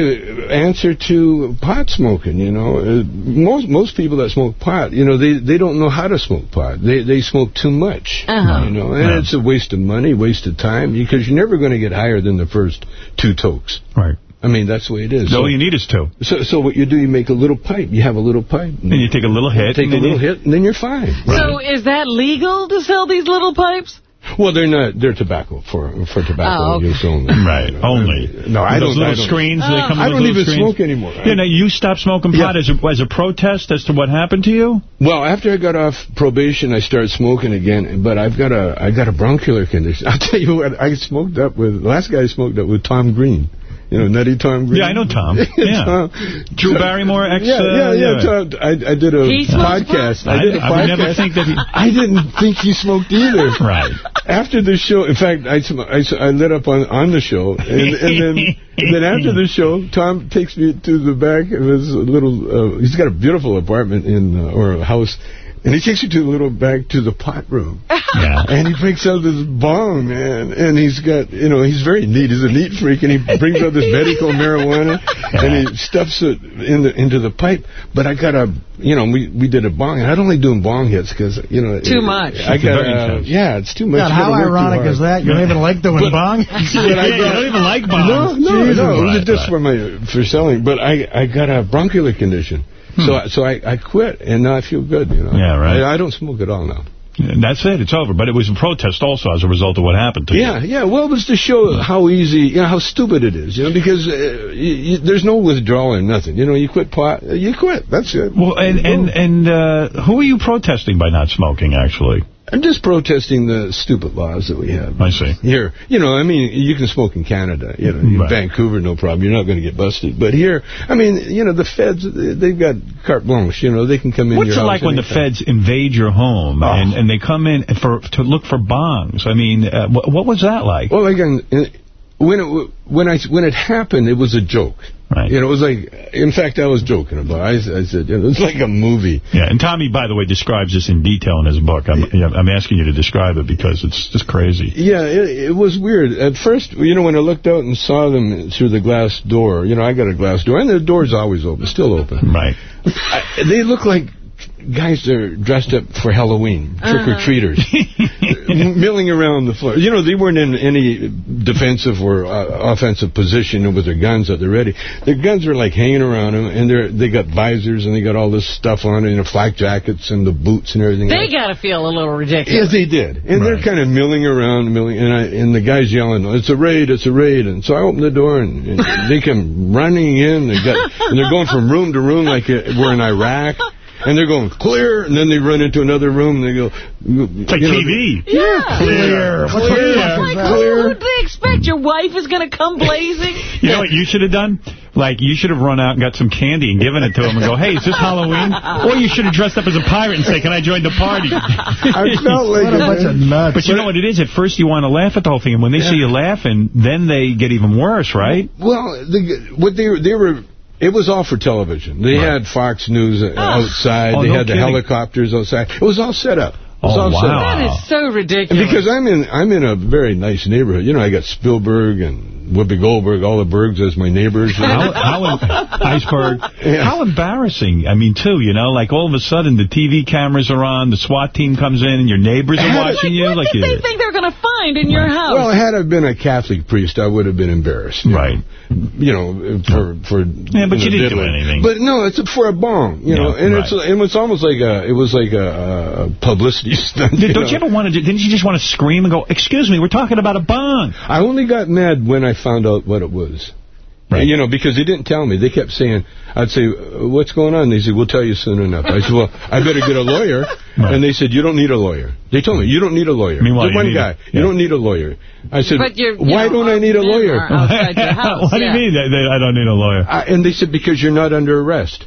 answer to pot smoking. You know, uh, most most people that smoke pot, you know, they they don't know how to smoke pot. They they smoke too much. Uh-huh. You know, and Yeah. it's a waste of money, waste of time, because you're never going to get higher than the first two tokes. Right. I mean, that's the way it is. All So- you need is two. So, so what you do, you make a little pipe. You have a little pipe. And you take a little hit. Take and a little you- hit, and then you're fine. So is that legal to sell these little pipes? Well, they're not. They're tobacco for for tobacco Oh, okay. use only. Right, only. No, I Those don't. little I don't, screens, they oh. come with the screens. I don't even screens. smoke anymore. You know, you stopped smoking pot as, a, as a protest as to what happened to you? Well, after I got off probation, I started smoking again, but I've got a I got a bronchial condition. I'll tell you what, I smoked up with the last guy I smoked up with Tom Green. You know, Nutty Tom Green. Yeah, I know Tom. Yeah. Tom- Drew Barrymore, ex... yeah, uh, yeah, yeah. Tom, I, I did a He podcast. pot? I did a I- I would podcast. never think that he- I didn't think he smoked either. Right. After the show, in fact, I, sm- I, s- I lit up on, on the show, and, and then and then after the show, Tom takes me to the back of his little. Uh, he's got a beautiful apartment in uh, or a house. And he takes you to the little back to the pot room. Yeah. And he breaks out this bong, man. And he's got, you know, he's very neat. He's a neat freak. And he brings out this medical marijuana. And he stuffs it in the, into the pipe. But I got a, you know, we, we did a bong. And I don't like doing bong hits because, you know. Too much. I It's got, very uh, yeah, it's too much. God, how gotta work too ironic is that? You don't even like doing bong? But I Yeah, you don't even like bongs. No, no, Jesus. no. It was Right, just right. for my for selling. But I I got a bronchial condition, so I, so I, I quit, and now I feel good. You know. Hmm. Yeah, right. I, I don't smoke at all now. And That's it. It's over. But it was a protest also as a result of what happened to you. Yeah, yeah. Well, it was to show how easy, you know, how stupid it is. You know, because uh, you, you, there's no withdrawal or nothing. You know, you quit pot, you quit. That's it. Well, and and and uh, who are you protesting by not smoking? Actually, I'm just protesting the stupid laws that we have. I see. Here, you know, I mean, you can smoke in Canada. You know, in Right. Vancouver, no problem. You're not going to get busted. But here, I mean, you know, the feds, they've got carte blanche. You know, they can come in What's it like when the feds invade your home and, and they come in for to look for bongs? I mean, uh, what, what was that like? Well, again, when it when I when it happened, it was a joke. Right. You know, it was like, in fact, I was joking about. it. I, I said, it was like a movie. Yeah, and Tommy, by the way, describes this in detail in his book. I'm, yeah, I'm asking you to describe it because it's just crazy. Yeah, it, it was weird. At first, you know, when I looked out and saw them through the glass door, you know, I got a glass door, and the door's always open, still open. Right. I, they look like guys that are dressed up for Halloween, trick-or-treaters, milling around the floor. You know, they weren't in any defensive or uh, offensive position with their guns at the ready. Their guns are like hanging around them, and they're they got visors and they got all this stuff on, and their flak jackets and the boots and everything. They else. got to feel a little ridiculous. Yes, they did. And they're kind of milling around, milling, and, I, and the guy's yelling, it's a raid, it's a raid. And so I open the door, and, and they come running in. They got, and they're going from room to room like we're in Iraq. And they're going, clear, and then they run into another room, and they go... It's like TV. Yeah. Clear. What the Clear. fuck is? Clear. What would they expect? Your wife is going to come blazing? You know what you should have done? Like, you should have run out and got some candy and given it to him and go, hey, is this Halloween? Or you should have dressed up as a pirate and say, can I join the party? I felt like What a bunch of nuts. But you know what it is? At first you want to laugh at the whole thing, and when they see you laughing, then they get even worse, right? Well, the, what they they were. It was all for television. They had Fox News uh, outside. Oh, they no had the kidding. helicopters outside. It was all set up. It was Oh, all set up. wow. That is so ridiculous. Because I'm in I'm in a very nice neighborhood. You know, I got Spielberg and Whoopi Goldberg, all the Bergs as my neighbors. you know. How, how iceberg? Yeah. How embarrassing! I mean, too, you know, like all of a sudden the TV cameras are on, the SWAT team comes in, and your neighbors are watching you. what Like did you, they think they're going to find in your house? Well, had I been a Catholic priest, I would have been embarrassed. you Right. know. You know, for for Yeah, but you didn't do anything. But no, it's for a bong. You know, and right. it's it was almost like a it was like a, a publicity stunt. Did, don't know. you ever want to? Didn't you just want to scream and go, "Excuse me, we're talking about a bong"? I only got mad when I found out what it was. Right. You know, because they didn't tell me. They kept saying, I'd say, "Uh, what's going on? They said, we'll tell you soon enough. I said, well, I better get a lawyer. Right. And they said, you don't need a lawyer. They told me, you don't need a lawyer. Meanwhile, The you one need- guy, yeah. you don't need a lawyer. I said, But you're, you why don't I need a lawyer? are outside what do you mean? They, they, I don't need a lawyer. I, and they said, because you're not under arrest.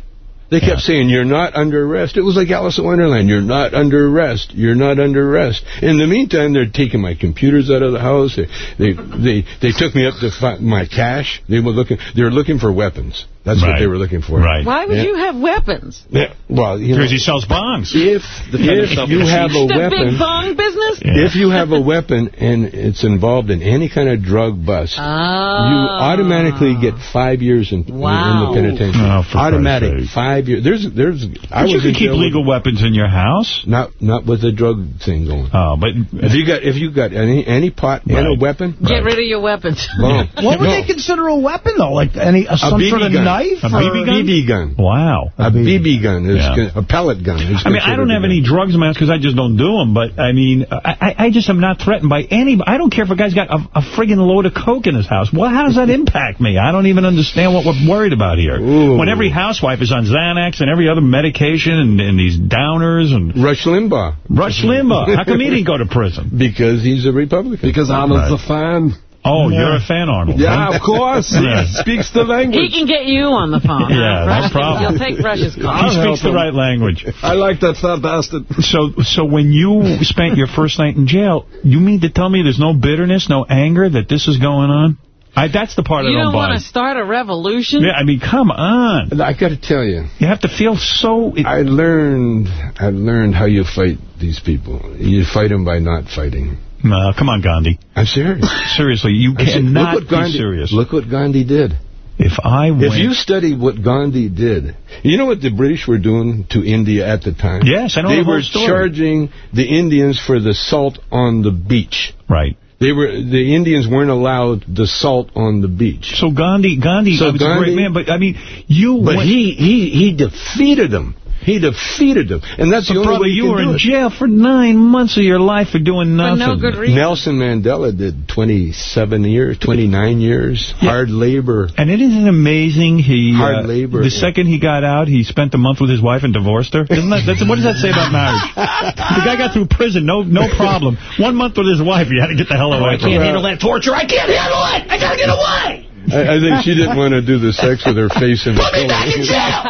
They kept saying, you're not under arrest. It was like Alice in Wonderland. You're not under arrest. You're not under arrest. In the meantime, they're taking my computers out of the house. They they they, they took me up to fi- my cash. They were looking they were looking for weapons. That's what they were looking for. Right. Why would Yeah. you have weapons? Yeah, well, you know, Because he sells bongs. if if you have a the big weapon, bong business? Yeah. if you have a weapon and it's involved in any kind of drug bust, Oh. you ah. automatically get five years in, Wow. in the penitentiary. Oh, for Automatic, Christ's sake. Five years. There's, there's. I But you can keep jail with- legal weapons in your house. Not, not with the drug thing going. Oh, but If you got, if you got any, any pot and a weapon, Get rid of your weapons. boom. What would No, they consider a weapon, though? Like any uh, some BB sort of gun. knife? A or- BB gun? BB gun. wow. A BB gun is Yeah. a pellet gun. is I mean, I don't have any drugs in my house because I just don't do them. But, I mean, I, I I just am not threatened by any... I don't care if a guy's got a, a friggin' load of coke in his house. Well, how does that impact me? I don't even understand what we're worried about here. Ooh. When every housewife is on Xanax and every other medication and, and these downers and... Rush Limbaugh. Rush Limbaugh. How come he didn't go to prison? Because he's a Republican. Because Arnold's a fan. Oh, you're a fan, Arnold. Yeah, huh? of course. Yeah. He speaks the language. He can get you on the phone. Yeah, no Rush, problem. You'll take Rush's call. He I'll speaks the him. right language. I like that fat bastard. So, so when you spent your first night in jail, you mean to tell me there's no bitterness, no anger that this is going on? I, that's the part You I don't, don't buy. want to start a revolution? Yeah, I mean, come on. I got to tell you, You have to feel so... I learned, I learned how you fight these people. You fight them by not fighting. No, come on, Gandhi. I'm serious. Seriously, you I said, cannot look what Gandhi, be serious. Look what Gandhi did. If I went... If you study what Gandhi did, you know what the British were doing to India at the time? Yes, I know They the whole were story. charging the Indians for the salt on the beach. Right. They were the Indians weren't allowed the salt on the beach. So Gandhi, Gandhi So was a great man, but I mean, you But went... he he he defeated them. He defeated them. And that's the But only brother, way you can were in it. jail for nine months of your life for doing nothing. no good reason. Nelson Mandela did 27 years, 29 years, hard labor. And it isn't amazing he Hard uh, labor, The yeah. second he got out, he spent a month with his wife and divorced her. Isn't that, that's, what does that say about marriage? the guy got through prison, no no problem. One month with his wife, he had to get the hell away I can't handle that torture. I can't handle it. I gotta get away. I, I think she didn't want to do the sex with her face in the Put me back in jail.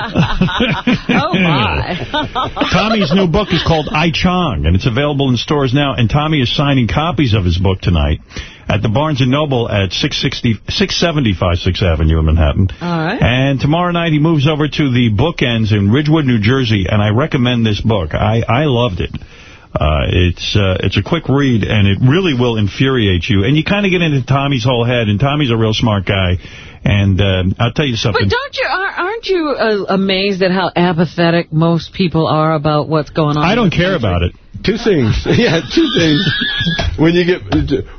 Oh, my. Tommy's new book is called I Chong, and it's available in stores now. And Tommy is signing copies of his book tonight at the Barnes & Noble at 660, 675 6th Avenue in Manhattan. All right. And tomorrow night he moves over to the Bookends in Ridgewood, New Jersey, and I recommend this book. I, I loved it. Uh, it's uh, it's a quick read, and it really will infuriate you. And you kind of get into Tommy's whole head, and Tommy's a real smart guy. And uh, I'll tell you something. But don't you, aren't you uh, amazed at how apathetic most people are about what's going on? I don't care country? about it. Two things. Yeah, two things. When you get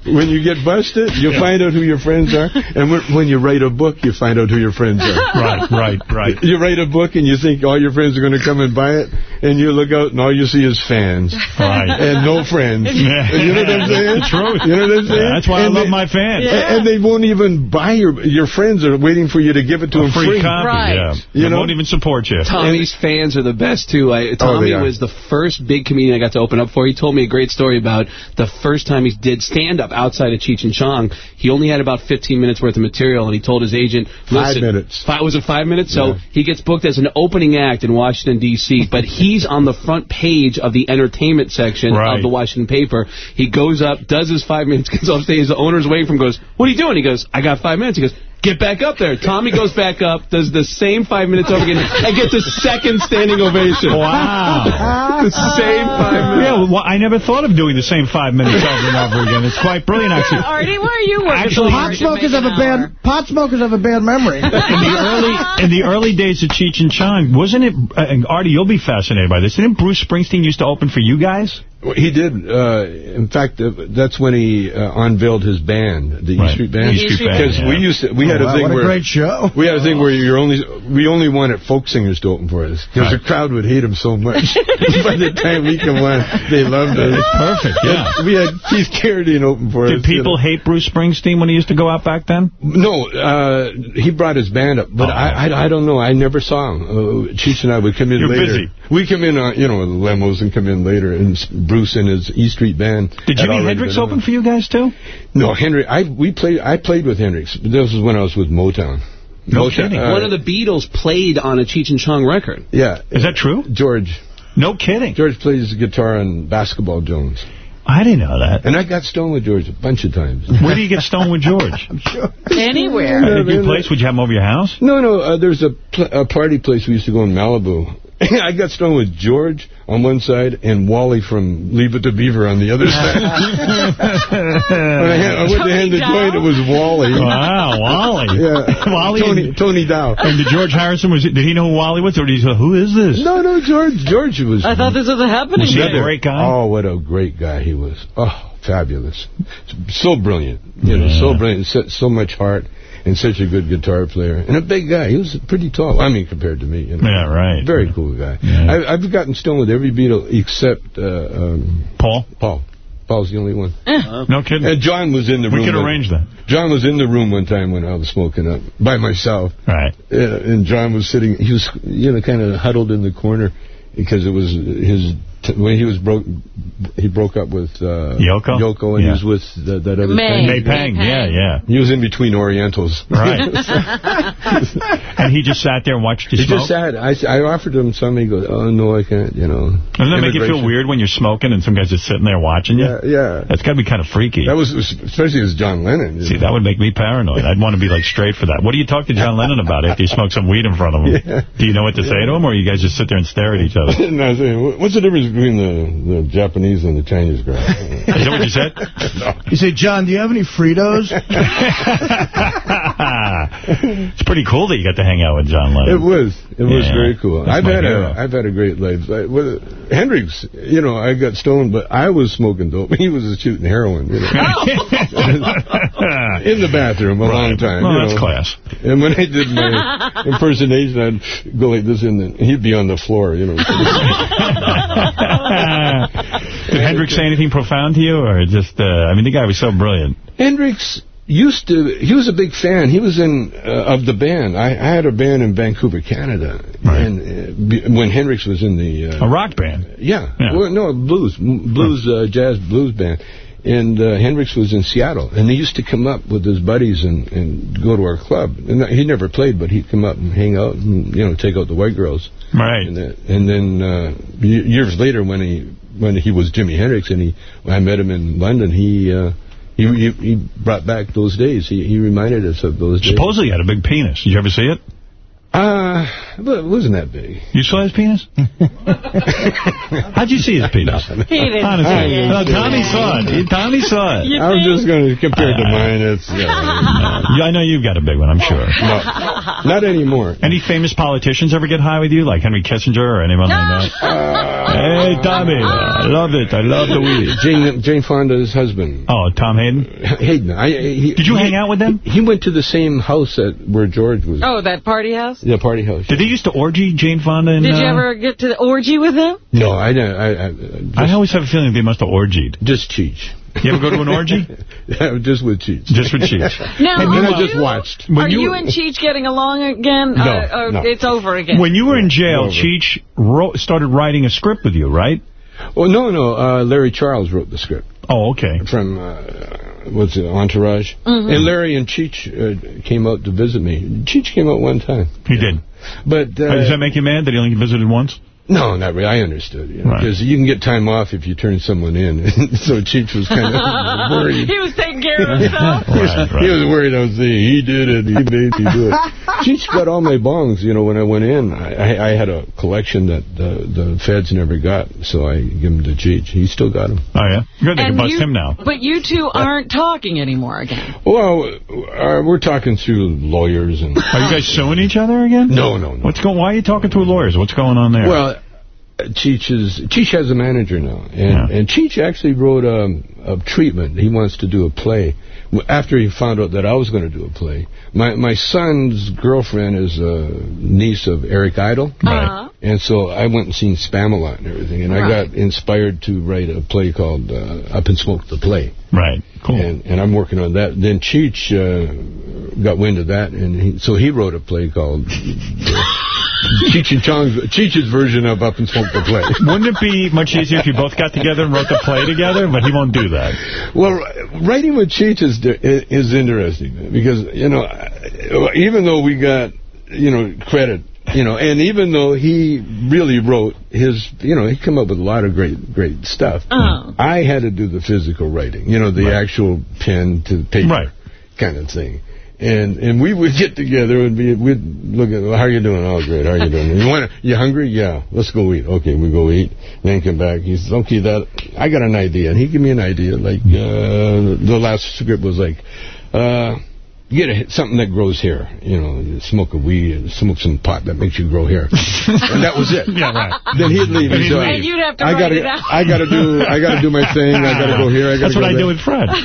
when you get busted, you find out who your friends are, and when- when you write a book, you find out who your friends are. Right, right, right. You write a book and you think all your friends are going to come and buy it, and you look out and all you see is fans. Right. And no friends. Yeah. You know what I'm saying? The truth. You know what I'm saying? Yeah, that's why I love they- my fans. a- And they won't even buy your your friends are waiting for you to give it to A them free copy, Right. yeah. You They know? won't even support you. Tommy's fans are the best, too. I, oh, Tommy are. was the first big comedian I got to open up for. He told me a great story about the first time he did stand-up outside of Cheech and Chong. He only had about 15 minutes worth of material, and he told his agent, Five minutes. Five, was it five minutes? So he gets booked as an opening act in Washington, D.C., but he's on the front page of the entertainment section Right. of the Washington paper. He goes up, does his five minutes, gets off stage. The owner's waiting for him, goes, what are you doing? He goes, I got five minutes. He goes, Get back up there. Tommy goes back up, does the same five minutes over again, and gets a second standing ovation. Wow. the same five minutes. Yeah, well, I never thought of doing the same five minutes over and over again. It's quite brilliant, actually. Artie, where are you working? Actually- so Pot smokers have a bad pot smokers have a bad memory. In the early in the early days of Cheech and Chong, wasn't it, uh, and Artie, you'll be fascinated by this, didn't Bruce Springsteen used to open for you guys? He did. Uh, in fact, uh, that's when he uh, unveiled his band, the E Street Band. E Street Band, Because yeah. we used to, we Oh, had a wow, thing what a where great show. we had a thing where you're only we only wanted folk singers to open for us because Right. the crowd would hate him so much. By the time we come on, they loved us. Perfect, yeah. We had Keith Carradine open for Did us. you people know. hate Bruce Springsteen when he used to go out back then? No, uh, he brought his band up, but Oh. I, I I don't know. I never saw him. Uh, Cheech and I would come in You're later. busy. We come in, uh, you know, the limos and come in later, and Bruce and his E Street Band. Did had Jimi already Hendrix open on. for you guys, too? No, Hendrix. I we played. I played with Hendrix. This was when I was with Motown. No Motown, kidding. uh, One of the Beatles played on a Cheech and Chong record. Yeah. Is that true? George. No kidding. George plays guitar on Basketball Jones. I didn't know that. And I got stoned with George a bunch of times. Where do you get stoned with George? Anywhere. At your place? Would you have him over your house? No, no. Uh, there's a, pl- a party place we used to go in Malibu. I got stoned with George on one side and Wally from Leave It to Beaver on the other side. when I, had, I went to hand the joint, it was Wally. Wow, Wally. Yeah. Wally Tony, and- Tony Dow. And did George Harrison, was did he know who Wally was? Or did he say, who is this? No, no, George. George was. I thought this was a happening. Was he a great guy? Oh, what a great guy he was. Oh, fabulous. So brilliant. You know, so brilliant. So, so much heart and such a good guitar player. And a big guy. He was pretty tall. I mean, compared to me. You know. Yeah, right. Very cool guy. Yeah. I, I've gotten stoned with every Beatle except uh, um, Paul? Paul. Paul's the only one. No kidding. And John was in the room. we could arrange that. John was in the room one time when I was smoking up by myself. Right. Uh, and John was sitting, he was, you know, kind of huddled in the corner because it was his, t- when he was broke, he broke up with uh, Yoko? Yoko, and Yeah. he was with the, that other May. thing. May Pang, yeah, yeah. He was in between Orientals. Right. and he just sat there and watched you He smoke? just said, I, I offered him some, he goes, oh, no, I can't, you know. Doesn't that make you feel weird when you're smoking and some guy's just sitting there watching you? Yeah, yeah. That's got to be kind of freaky. That was, especially as John Lennon. See, know. that would make me paranoid. I'd want to be, like, straight for that. What do you talk to John Lennon about after you smoke some weed in front of him? Yeah. Do you know what to say to him, or you guys just sit there and stare at each other? no, I was saying, what's the difference between the, the Japanese and the Chinese guy. Is that what you said? You say, John, do you have any Fritos? it's pretty pretty cool that you got to hang out with John Lennon. It was. It was Yeah. very cool. I've had hero. a I've had a great life. I, well, Hendrix, you know, I got stoned, but I was smoking dope. He was shooting heroin. You know. In the bathroom a long time. Well, you that's know. class. And when I did my impersonation, I'd go like this, and then he'd be on the floor, you know. Did Hendrix say anything profound to you, or just? Uh, I mean, the guy was so brilliant. Hendrix used to, he was a big fan. He was in, uh, of the band. I, I had a band in Vancouver, Canada. And uh, when Hendrix was in the... Uh, A rock band. Yeah. Yeah. Well, no, blues, blues, uh, jazz blues band. And uh, Hendrix was in Seattle, and he used to come up with his buddies and, and go to our club. And he never played, but he'd come up and hang out and you know take out the white girls. Right. And then, and then uh, years later, when he when he was Jimi Hendrix, and he I met him in London, he uh, he, he he brought back those days. He he reminded us of those days. Supposedly he had a big penis. Did you ever see it? Uh, but it wasn't that big. You saw his penis? How'd you see his penis? He didn't Honestly. see. No, Tommy saw it. Tommy saw it. You I was think? just going to compare it to mine. It's yeah, Yeah, I know you've got a big one, I'm sure. no, not anymore. Any famous politicians ever get high with you, like Henry Kissinger or anyone like that? hey, Tommy, I love it. I love the weed. Jane Jane Fonda's husband. Oh, Tom Hayden? Hayden. I, he, Did you he- hang out with them? He went to the same house that where George was. Oh, that party house? The party host. Did they used to orgy Jane Fonda? And, Did you uh, ever get to the orgy with him? No, I don't. I, I, just, I always have a feeling they must have orgied. just Cheech. You ever go to an orgy? Yeah, just with Cheech. Just with Cheech. Now, and then are I just you- watched. When Are you- you, and Cheech getting along again? No, uh, or no. It's over again. When you were in jail, Over. Cheech wrote, started writing a script with you, right? Well, no, no. Uh, Larry Charles wrote the script Oh, okay. from uh, what's it, Entourage, Mhm. and Larry and Cheech uh, came out to visit me. Cheech came out one time, He did. but uh, Does that make you mad that he only visited once? No, not really. I understood because Right. you can get time off if you turn someone in. so Cheech was kind of worried. he was taking care of himself. Right, He was worried I was saying, he did it, he made me do it. Cheech got all my bongs, you know, when I went in. I, I, I had a collection that the, the feds never got, so I give them to Cheech. He still got them. Oh, yeah? Good, they can And bust you- him now. But you two aren't talking anymore again. Well, uh, we're talking through lawyers and... Are you guys suing each other again? No, no, no. What's going? Why are you talking to lawyers? What's going on there? Well, uh, Cheech is Cheech has a manager now, and Yeah. and Cheech actually wrote um, a treatment. He wants to do a play. After he found out that I was going to do a play, my my son's girlfriend is a niece of Eric Idle, Uh-huh. and so I went and seen Spamalot and everything, and I got inspired to write a play called uh, Up in Smoke the Play. Right. Cool. And, and I'm working on that. Then Cheech uh, got wind of that, and he, so he wrote a play called Cheech and Chong's Cheech's version of Up in Smoke the Play. Wouldn't it be much easier if you both got together and wrote the play together? But he won't do that. Well, writing with Cheech is is interesting because you know, even though we got you know credit, you know, and even though he really wrote his, you know, he come up with a lot of great great stuff. Oh. I had to do the physical writing, you know, the actual pen to paper Right. kind of thing. And and we would get together and be we'd look at well, how are you doing? Oh great, how are you doing? You want you hungry? Yeah, let's go eat. Okay, we go eat. Then come back. He says, okay, that I got an idea, and he give me an idea. Like uh, the last script was like, uh, get a, something that grows hair. You know, smoke a weed, and smoke some pot that makes you grow hair, and that was it. Yeah, right. Then he'd leave. And he'd so leave. And you'd have to I write gotta, it out. I gotta do, I gotta do my thing. I gotta go here. I gotta That's what go I there. do with Fred.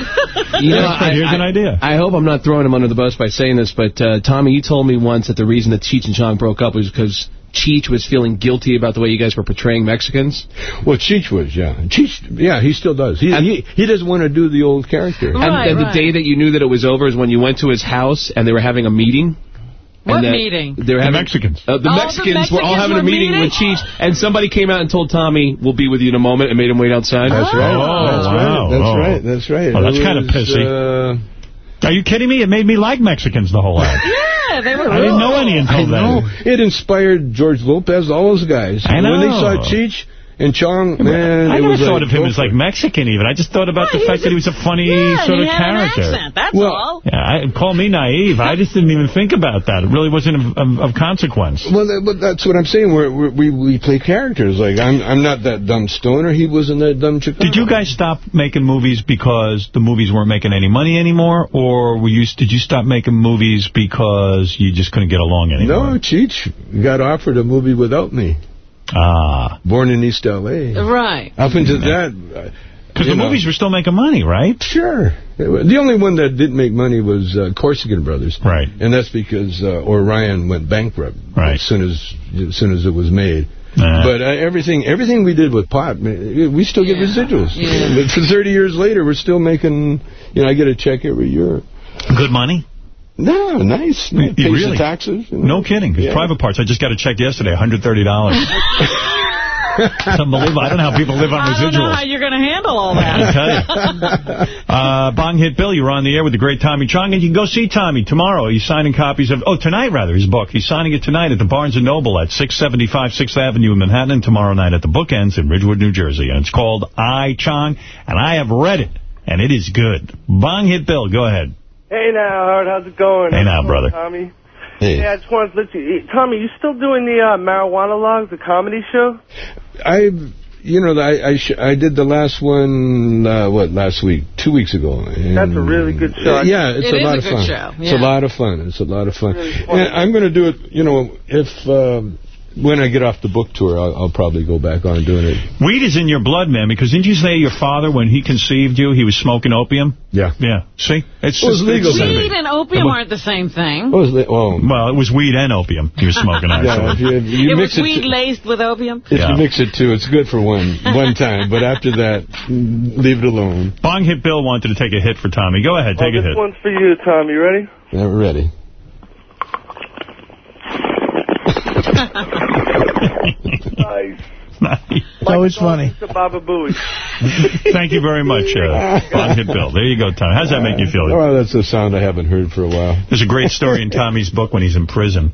You know, Fred, here's an idea. I hope I'm not throwing him under the bus by saying this, but uh, Tommy, you told me once that the reason that Cheech and Chong broke up was because Cheech was feeling guilty about the way you guys were portraying Mexicans. Well, Cheech was, yeah. Cheech, yeah, he still does. He he, he doesn't want to do the old character. Right, and and right. the day that you knew that it was over is when you went to his house and they were having a meeting. What And that- meeting? They were The Mexicans. Uh, the, Oh, the Mexicans were all Mexicans having a meeting meeting? with Cheech, and somebody came out and told Tommy, "We'll be with you in a moment," and made him wait outside. That's right. Oh, that's wow. right. That's Oh. right. That's right. Oh, that's kinda pissy. Uh, Are you kidding me? It made me like Mexicans the whole act. Yeah, they were I didn't know any I until know. It inspired George Lopez, all those guys. I know. When they saw know. Cheech, And Chong, man, I never thought of him as like. Mexican even. I just thought about the fact was that he was a funny Yeah, sort of he had an character. accent, that's Well, all. Yeah, I, call me naive. I just didn't even think about that. It really wasn't of, of, of consequence. Well, that, but that's what I'm saying. We're, we're, we we play characters. Like I'm I'm not that dumb stoner. He wasn't that dumb Chicano. Did you guys stop making movies because the movies weren't making any money anymore, or were you? Did you stop making movies because you just couldn't get along anymore? No, Cheech got offered a movie without me. Ah. Born in East L.A. Right. Up into that. Because the movies were still making money, right? Sure. The only one that didn't make money was uh, Corsican Brothers. Right. And that's because uh, Orion went bankrupt right. as soon as as soon as it was made. Uh, but uh, everything everything we did with pot, we still get residuals. Yeah. But for 30 years later, we're still making, you know, I get a check every year. Good money? No, nice. You Pays really? taxes. you know. No kidding. 'cause Yeah. Private parts, I just got a check yesterday, $130. it's unbelievable. I don't know how people live on I don't know residuals. how you're going to handle all that. I tell you. Uh, Bong Hit Bill, you were on the air with the great Tommy Chong, and you can go see Tommy tomorrow. He's signing copies of, oh, tonight, rather, his book. He's signing it tonight at the Barnes & Noble at 675 6th Avenue in Manhattan, and tomorrow night at the Bookends in Ridgewood, New Jersey. And it's called I, Chong, and I have read it, and it is good. Bong Hit Bill, go ahead. Hey now, Howard, how's it going? Hey now, brother. Tommy. Hey. Hey, I just wanted to let you... Tommy, you still doing the uh, Marijuana-Logues, the comedy show? I, you know, I I, sh I did the last one, uh, what, last week, two weeks ago. and- That's a really good show. Uh, yeah, it's It a lot a of good fun. show, It's a lot of fun. It's a lot of fun. Really and I'm going to do it, you know, if um, when I get off the book tour, I'll, I'll probably go back on doing it. Weed is in your blood, man, because didn't you say your father, when he conceived you, he was smoking opium? Yeah. Yeah. See? It's Well, it's just legal it's- then. Weed and opium aren't the same thing. Was the, oh, Well, it was weed and opium he was smoking, Yeah, actually. if you, if you it mix was it, weed laced with opium? if Yeah. you mix it too, it's good for one one time. But after that, leave it alone. Bong Hit Bill wanted to take a hit for Tommy. Go ahead, take oh, a this hit. one's for you, Tom. You ready? Yeah, we're ready. Nice. It's always funny. Mr. Baba Booey. Thank you very much, uh, Bong Hit Bill. There you go, Tommy. How's that make you feel? Oh, that's a sound I haven't heard for a while. There's a great story in Tommy's book when he's in prison.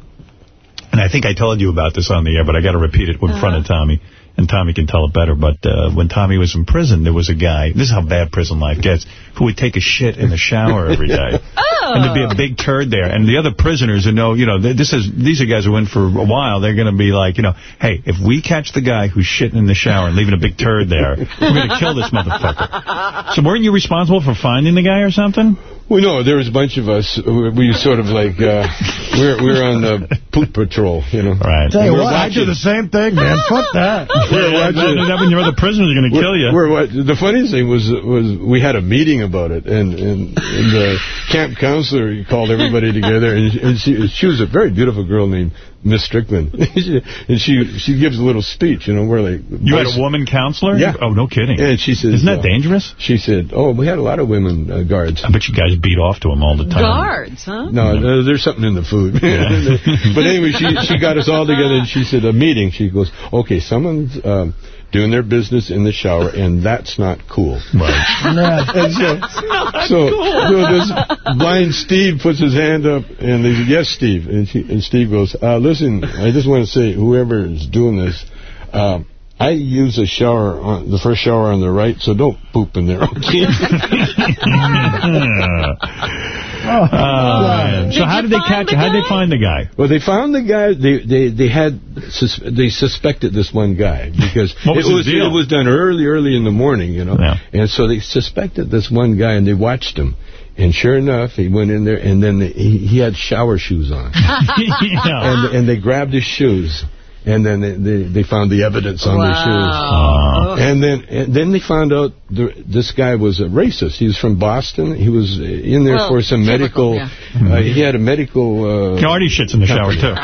And I think I told you about this on the air, but I got to repeat it in front of Tommy. And Tommy can tell it better. But uh, when Tommy was in prison, there was a guy, this is how bad prison life gets, who would take a shit in the shower every day. And there'd be a big turd there. And the other prisoners who know, you know, this is these are guys who went for a while. They're going to be like, you know, hey, if we catch the guy who's shitting in the shower and leaving a big turd there, we're going to kill this motherfucker. So weren't you responsible for finding the guy or something? Well, no, there was a bunch of us. who- We sort of like, uh, we're, we're on the poop patrol, you know. Right. Tell you We're what, I do the same thing, man. Fuck that. We're watching. That when your other prisoners are going to kill you. We're, what, the funniest thing was was we had a meeting about it, and and, and the camp counselor called everybody together, and, and she she was a very beautiful girl named Miss Strickland, and she she gives a little speech, you know, where like You had a woman counselor? Yeah. Oh, no kidding. and she says, Isn't that uh, dangerous? She said, "Oh, we had a lot of women uh, guards." I bet you guys beat off to them all the time. Guards, huh? No, no, there's something in the food. but anyway, she she got us all together, and she said a meeting. She goes, "Okay, someone's um, doing their business in the shower, and that's not cool." Right. So, so, so this blind Steve puts his hand up, and he says, "Yes, Steve." And, she, and Steve goes, uh, "Listen, I just want to say, whoever is doing this." Um, I use a shower, on the first shower on the right, so don't poop in there, okay? Oh, uh, man. So how did they catch you? How did they find the guy? Well, they found the guy. They they they had sus they suspected this one guy because was it was deal? it was done early early in the morning, you know. Yeah. And so they suspected this one guy, and they watched him. And sure enough, he went in there, and then they, he, he had shower shoes on, yeah. and and they grabbed his shoes. And then they, they, they found the evidence on their Wow. shoes. And then and then they found out the, this guy was a racist. He was from Boston. He was in there Well, for some typical, medical. Uh, he had a medical. Uh, Artie shits in the shower, too.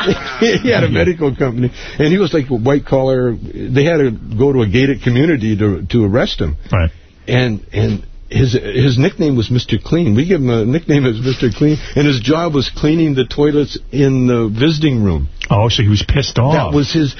he had a medical company, and he was like a white collar. They had to go to a gated community to to arrest him. Right. And and his his nickname was Mr. Clean. We give him a nickname as Mr. Clean, and his job was cleaning the toilets in the visiting room. Oh, so he was pissed off. That was his.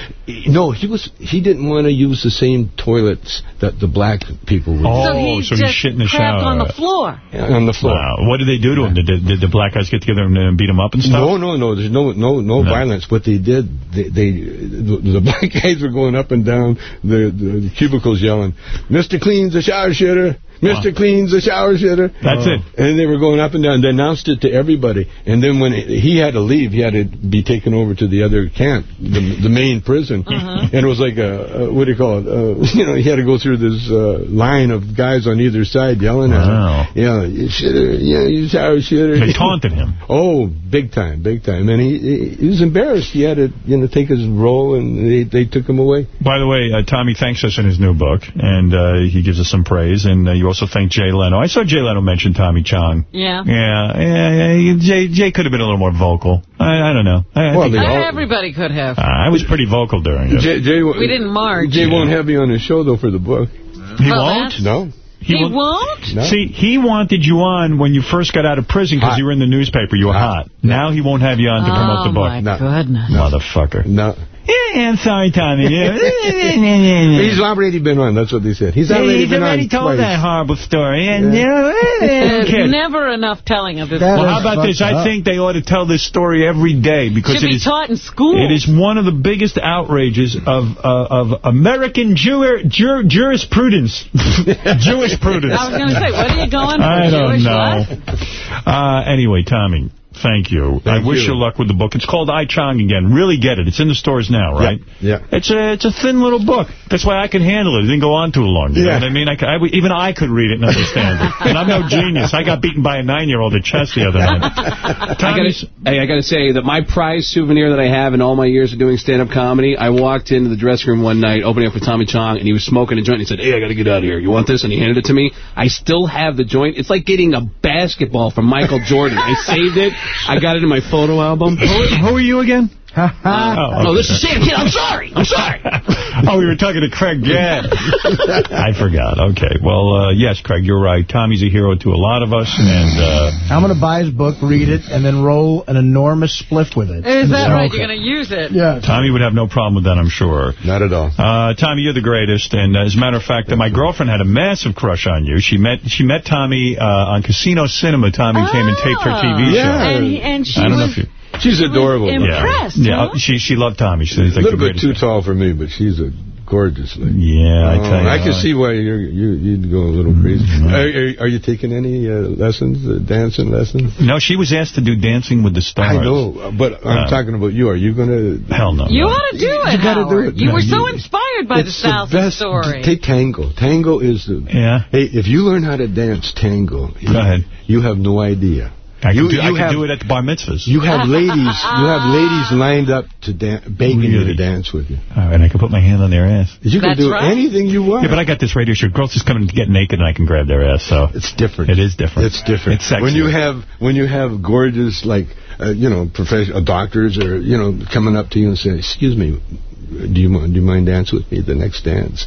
No, he was. He didn't want to use the same toilets that the black people would. Oh, so he so he just shit in the shower. on the floor. use on the floor. Wow. What did they do to him? Did, did, did the black guys get together and uh, beat him up and stuff? No, no, no. There's no, no, no, violence. What they did, they, they the, the black guys were going up and down the, the, the cubicles yelling, "Mr. Clean's a shower shitter." Mr. Clean's a shower shitter. That's it. And they were going up and down. They announced it to everybody. And then when he had to leave, he had to be taken over to the other camp, the, the main prison. Uh-huh. And it was like a, a what do you call it? Uh, you know, he had to go through this uh, line of guys on either side yelling Wow. at him. Yeah, you shitter. Yeah, you shower shitter. They taunted him. Oh, big time, big time. And he, he he was embarrassed. He had to, you know, take his role, and they, they took him away. By the way, uh, Tommy thanks us in his new book, and uh, he gives us some praise, and uh, you also thank Jay Leno. I saw Jay Leno mention Tommy Chong. Yeah. Yeah, yeah, yeah Jay, Jay could have been a little more vocal. I, I don't know. I, I, Well, think- all- Uh, Everybody could have. I was pretty vocal during it. Jay, Jay, We didn't march. Jay won't have you on his show, though, for the book. He Oh, won't? No. He won't? No. See, he wanted you on when you first got out of prison because you were in the newspaper. You were hot. Now he won't have you on to promote Oh, the book. Oh, my No. goodness. Motherfucker. No. Yeah, I'm sorry, Tommy. He's already been on. That's what they said. He's already He's been already on told twice. that horrible story. And, Yeah. you know, eh, There's okay. never enough telling of this. Well, how about this? fucked I think they ought to tell this story every day because Should it be is taught in school. it is one of the biggest outrages of uh, of American Jew jur jurisprudence. Jewish prudence. I was going to say, what are you going for? I don't Jewish know. what? Uh, anyway, Tommy, thank you. I Thank wish you. you luck with the book. It's called I Chong again. Really get it. It's in the stores now, right? Yeah. It's a it's a thin little book. That's why I can handle it. It didn't go on too long. You Yeah. know what I mean? I, I even I could read it and understand it. And I'm no genius. I got beaten by a nine-year-old at chess the other night. I gotta, hey, I got to say that my prize souvenir that I have in all my years of doing stand-up comedy, I walked into the dressing room one night, opening up for Tommy Chong, and he was smoking a joint. He said, hey, I got to get out of here. You want this? And he handed it to me. I still have the joint. It's like getting a basketball from Michael Jordan. I saved it. I got it in my photo album. who, who are you again? Oh, oh, this is Sam Kidd. I'm sorry. I'm sorry. oh, we were talking to Craig Gass. I forgot. Okay. Well, uh, yes, Craig, you're right. Tommy's a hero to a lot of us, and uh, I'm going to buy his book, read it, and then roll an enormous spliff with it. Is that Yeah. right? You're going to use it? Yeah. Tommy would have no problem with that, I'm sure. Not at all. Uh, Tommy, you're the greatest, and uh, as a matter of fact, uh, my girlfriend had a massive crush on you. She met she met Tommy uh, on Casino Cinema. Tommy came and taped her TV Yeah. show. And, he, and she I don't know if you... She's adorable. im- Impressed, Yeah, huh? she she loved Tommy. She A little bit greatest. too tall for me, but she's a gorgeous lady. Yeah, I Oh, tell you. I can uh, see why you're, you, you'd go a little crazy. Are, are, are you taking any uh, lessons, uh, dancing lessons? No, she was asked to do Dancing with the Stars. I know, but I'm Uh, talking about you. Are you going to... Hell no. You no. ought to do it, You gotta do it. You No, were so inspired by the it's the South best. story. Take tango. Tango is the... Yeah. Hey, if you learn how to dance tango, Go ahead. you have no idea. I can, You- do, I you can have- do it at the bar mitzvahs. You have ladies. You have ladies lined up to dan- begging you to dance with you. All right, I can put my hand on their ass. You can That's do right. anything you want. Yeah, but I got this radio show. Girls just come and get naked and I can grab their ass, so... It's different. It is different. It's different. It's sexy. When you have when you have gorgeous like uh, you know professional doctors or you know coming up to you and saying, "Excuse me, do you mind, do you mind dance with me the next dance?"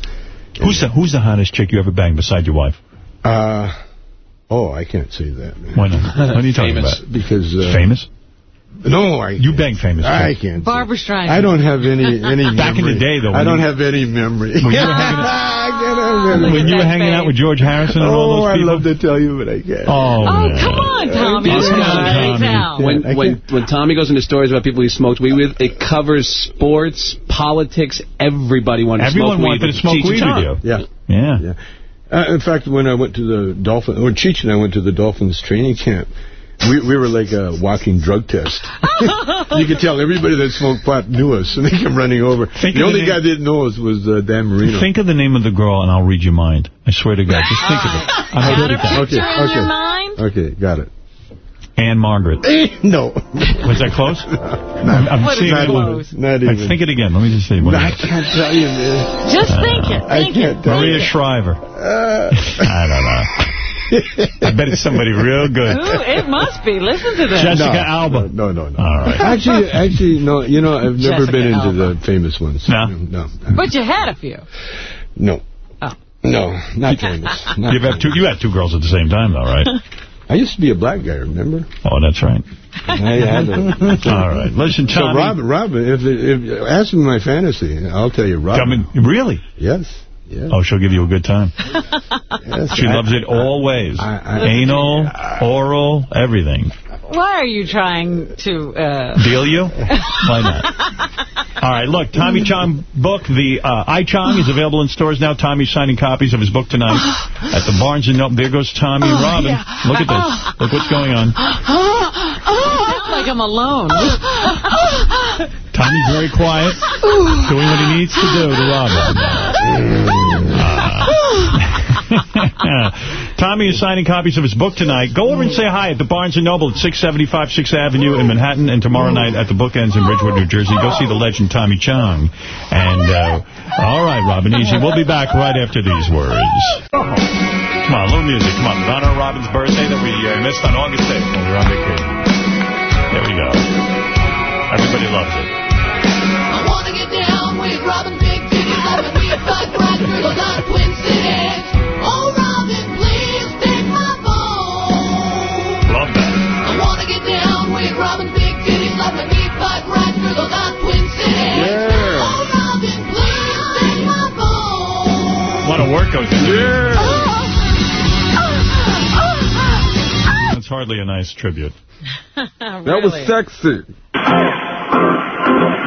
Who's the Who's the hottest chick you ever banged beside your wife? Uh oh, I can't say that. Man. Why not? What are you talking Famous. about? Because uh, Famous? No, I You bang famous. I can't. Barbra Streisand. I don't have any any Back in the day, though, I don't you- have any memory. When you were hanging I can't have When you were hanging out with George Harrison and all Oh, those I'd people? love to tell you, but I can't. Oh, Oh, man. come on, Tommy. Come Come on, on, Tommy. now. When I when when Tommy goes into stories about people he smoked weed with, it covers sports, politics. Everybody wanted to Everyone smoke weed wanted to with smoke weed with you. Yeah. Yeah. Yeah. Uh, in fact, when I went to the Dolphin, or Cheech and I went to the Dolphins training camp, we we were like a walking drug test. you could tell everybody that smoked pot knew us, and they came running over. Think the only the guy that didn't know us was uh, Dan Marino. Think of the name of the girl and I'll read your mind. I swear to God. Just think of it. I Got hope a it picture Okay, in your okay. mind? Okay, got it. Ann-Margret. no. Was that close? I'm, I'm What is seeing that it. close? Not I even. think it again. Let me just see. What I can't tell you, man. Just think it. I Think can't it. tell Maria Think it. Shriver. Uh, I don't know. I bet it's somebody real good. Ooh, it must be. Listen to this. Jessica no, Alba. No, no, no. All right. Actually, actually, no. You know, I've never Jessica been into Alba. the famous ones. No? no, But you had a few. no. Oh. No, not during this. Not You've had two, you had two girls at the same time, though, right? I used to be a black guy, remember? Oh, that's right. I had a- All right. Listen, Tommy. So. Robin, Robin, if, if ask me my fantasy, I'll tell you, Robin. Coming, really? Yes. Yes. Oh, she'll give you a good time. yes. She I- loves it all ways. I- I- Anal, oral, everything. Why are you trying to... Uh... Deal you? Why not? All right, look, Tommy Chong book, the uh, I Chong is available in stores now. Tommy's signing copies of his book tonight at the Barnes & Noble. There goes Tommy and Oh, Robin. yeah. Look at this. Look what's going on. Sounds like I'm alone. Tommy's very quiet, doing what he needs to do to Robin. Uh, Tommy is signing copies of his book tonight. Go over and say hi at the Barnes & Noble at 675 6th Avenue in Manhattan, and tomorrow night at the Bookends in Ridgewood, New Jersey. Go see the legend Tommy Chong. And, uh, all right, Robin, easy. We'll be back right after these words. Come on, a little music. Come on. Of Robin's birthday that we uh, missed on August 8th when we were on vacation. There we go. Everybody loves it. Work goes into it. That's hardly a nice tribute. That was sexy.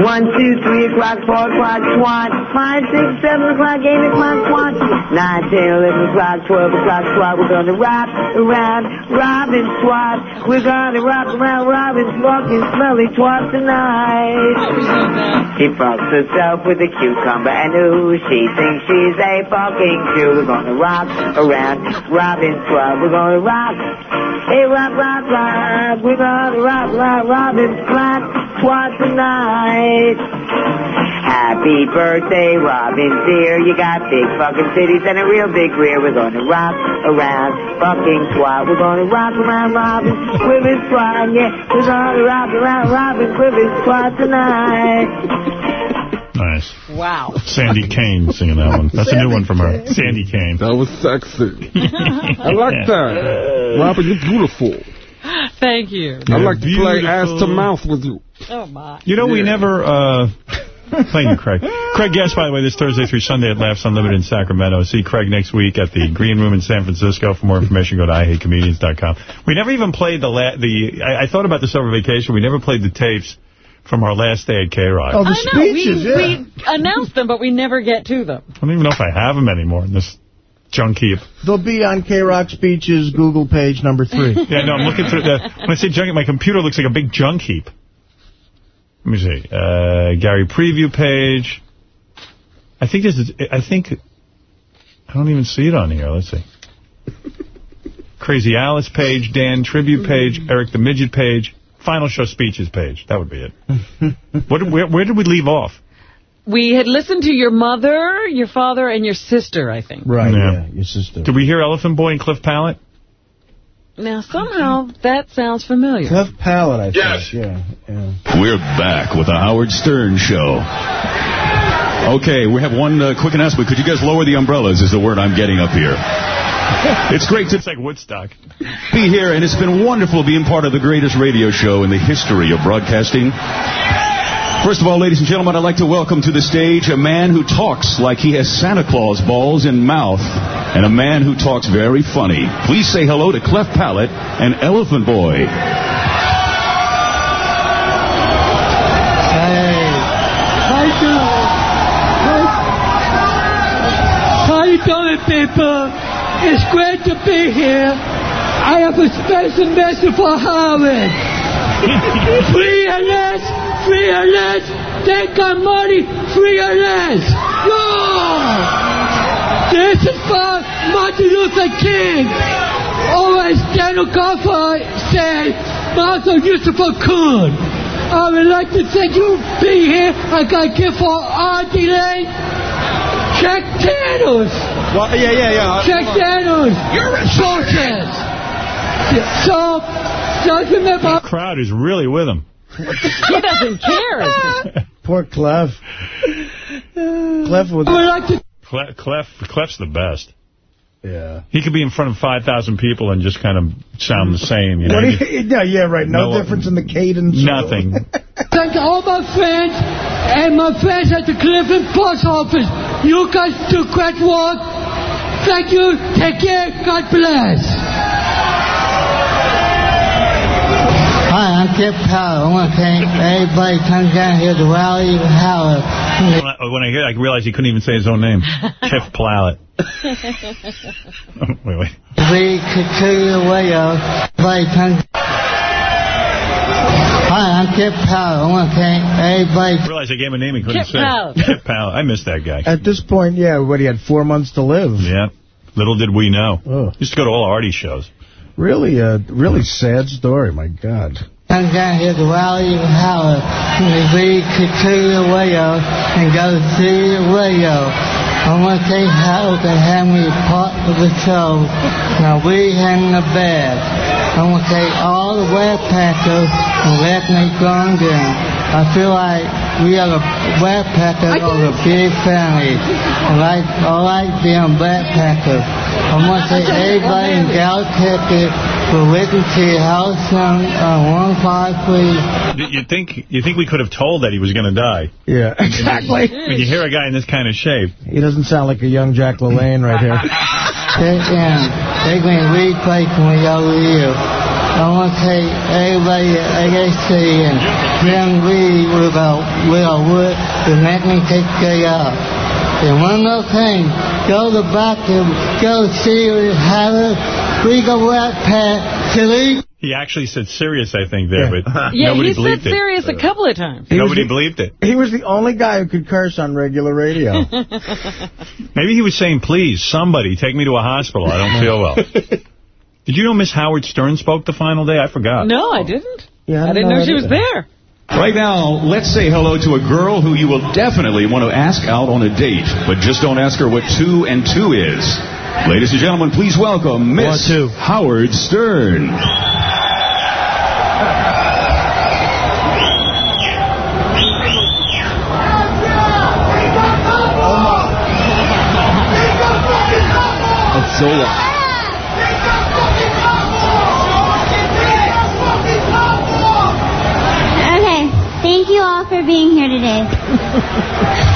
One, two, three o'clock, four o'clock, twat. Five, six, seven o'clock, eight o'clock, twat. Nine, ten, eleven o'clock, twelve o'clock, twat. We're gonna rock around Robin twat. We're gonna rock around Robin's fucking smelly twat tonight. She fucks herself with a cucumber and ooh, she thinks she's a fucking Jew. We're gonna rock around Robin's twat. We're gonna rock. Hey, rock, rock, rock. We're gonna rock, rock, Robin's flat twat tonight. Happy birthday, Robin dear. You got big fucking titties and a real big rear. We're gonna rock around fucking twat. We're gonna rock around Robin with his twat. Yeah, we're gonna rock around Robin with his twat tonight. Nice. Wow. Sandy Kane singing that one. That's a new one from her. Sandy Kane. That was sexy. I like that. Robin, you're beautiful. Thank you. I'd like to play ass to mouth with you. Oh, my. You know, we never... Uh, Thank you, Craig. Craig Gass, by the way, this Thursday through Sunday at Laughs Unlimited in Sacramento. See Craig next week at the Green Room in San Francisco. For more information, go to IHateComedians.com. We never even played the... La the. I, I thought about this over vacation. We never played the tapes from our last day at K-Rock. Oh, the I know, speeches, we, yeah. we announced them, but we never get to them. I don't even know if I have them anymore in this junk heap. They'll be on K-Rock Speeches Google page number three. Yeah, no, I'm looking through the... When I say junk, my computer looks like a big junk heap. Let me see. Uh, Gary preview page. I think this is... I think... I don't even see it on here. Let's see. Crazy Alice page, Dan tribute page, Eric the Midget page, final show speeches page. That would be it. what, where, where did we leave off? We had listened to your mother, your father, and your sister, I think. Right, Yeah. yeah, your sister. Did we hear Elephant Boy and Cleft Palate? Now, somehow, that sounds familiar. Cleft Palate, I Yes. think. Yeah, yeah. We're back with the Howard Stern Show. Okay, we have one uh, quick announcement. Could you guys lower the umbrellas is the word I'm getting up here. It's great to It's like Woodstock. be here, and it's been wonderful being part of the greatest radio show in the history of broadcasting. First of all, ladies and gentlemen, I'd like to welcome to the stage a man who talks like he has Santa Claus balls in mouth, and a man who talks very funny. Please say hello to Cleft Palate and Elephant Boy. Doing? How you doing, people? It's great to be here. I have a special message for Howard. free free and less. Take our money, free and less. Yeah! This is for Martin Luther King. Always as Daniel Goffard said, Martin Yusufa Kun. I would like to thank you for being here. I got a gift for Auntie Lane. Jack Daniels. Well, yeah, yeah, yeah. Jack Daniels. You're a Sanchez. So, just remember. The crowd is really with him. He doesn't care. Poor Clef. Clef was... I would like to Cle Clef, Clef's the best. Yeah. He could be in front of 5,000 people and just kind of sound the same. You know? What you, yeah, yeah, right. No, No, uh, difference in the cadence. Nothing. Thank all my friends and my friends at the Cleveland Post Office. You guys do great work. Thank you. Take care. God bless. Hi, I'm Kip Powell. I want to thank everybody comes down here to Raleigh, Howard. When I, when I hear I realize he couldn't even say his own name. Jeff Plowett. wait, wait. We could tell you away, yo. Everybody comes. Hi, I'm Kip Powell. I want to thank everybody. I realized I gave him a name he couldn't Kip say. Powell. Kip Powell. I missed that guy. At this point, yeah, what, he had four months to live. Yeah. Little did we know. Oh. Used to go to all Artie shows. Really, uh, really sad story, my God. Come down here to Raleigh, Howard. We could you away, yo, and go see the radio. I want to thank to have me part of the show. Now, we hang the bed. I want to thank all the Red Packers and let me gone down. I feel like we are the Red Packers of a big family. I like, I like being Red Packers. I want to thank everybody in Galactic for listening to House on uh, 153. You think you think we could have told that he was going to die? Yeah, exactly. When you hear a guy in this kind of shape. He doesn't sound like a young Jack LaLanne right here. Take them. Take me replay from me over here. I want to thank everybody at uh, AAC and Jim Reed with a, with a wood to make me take care of. And one more thing, go to the bathroom, go see Howard, we go Rat Pack, Chili. He actually said serious, I think, there, but Yeah, nobody he said serious a couple of times. Nobody believed it. He was the only guy who could curse on regular radio. Maybe he was saying, please, somebody, take me to a hospital. I don't feel well. Did you know Miss Howard Stern spoke the final day? I forgot. No, I didn't. Yeah, I didn't know she was there. Right now, let's say hello to a girl who you will definitely want to ask out on a date, but just don't ask her what two and two is. Ladies and gentlemen, please welcome Miss Howard Stern. Zola. For being here today.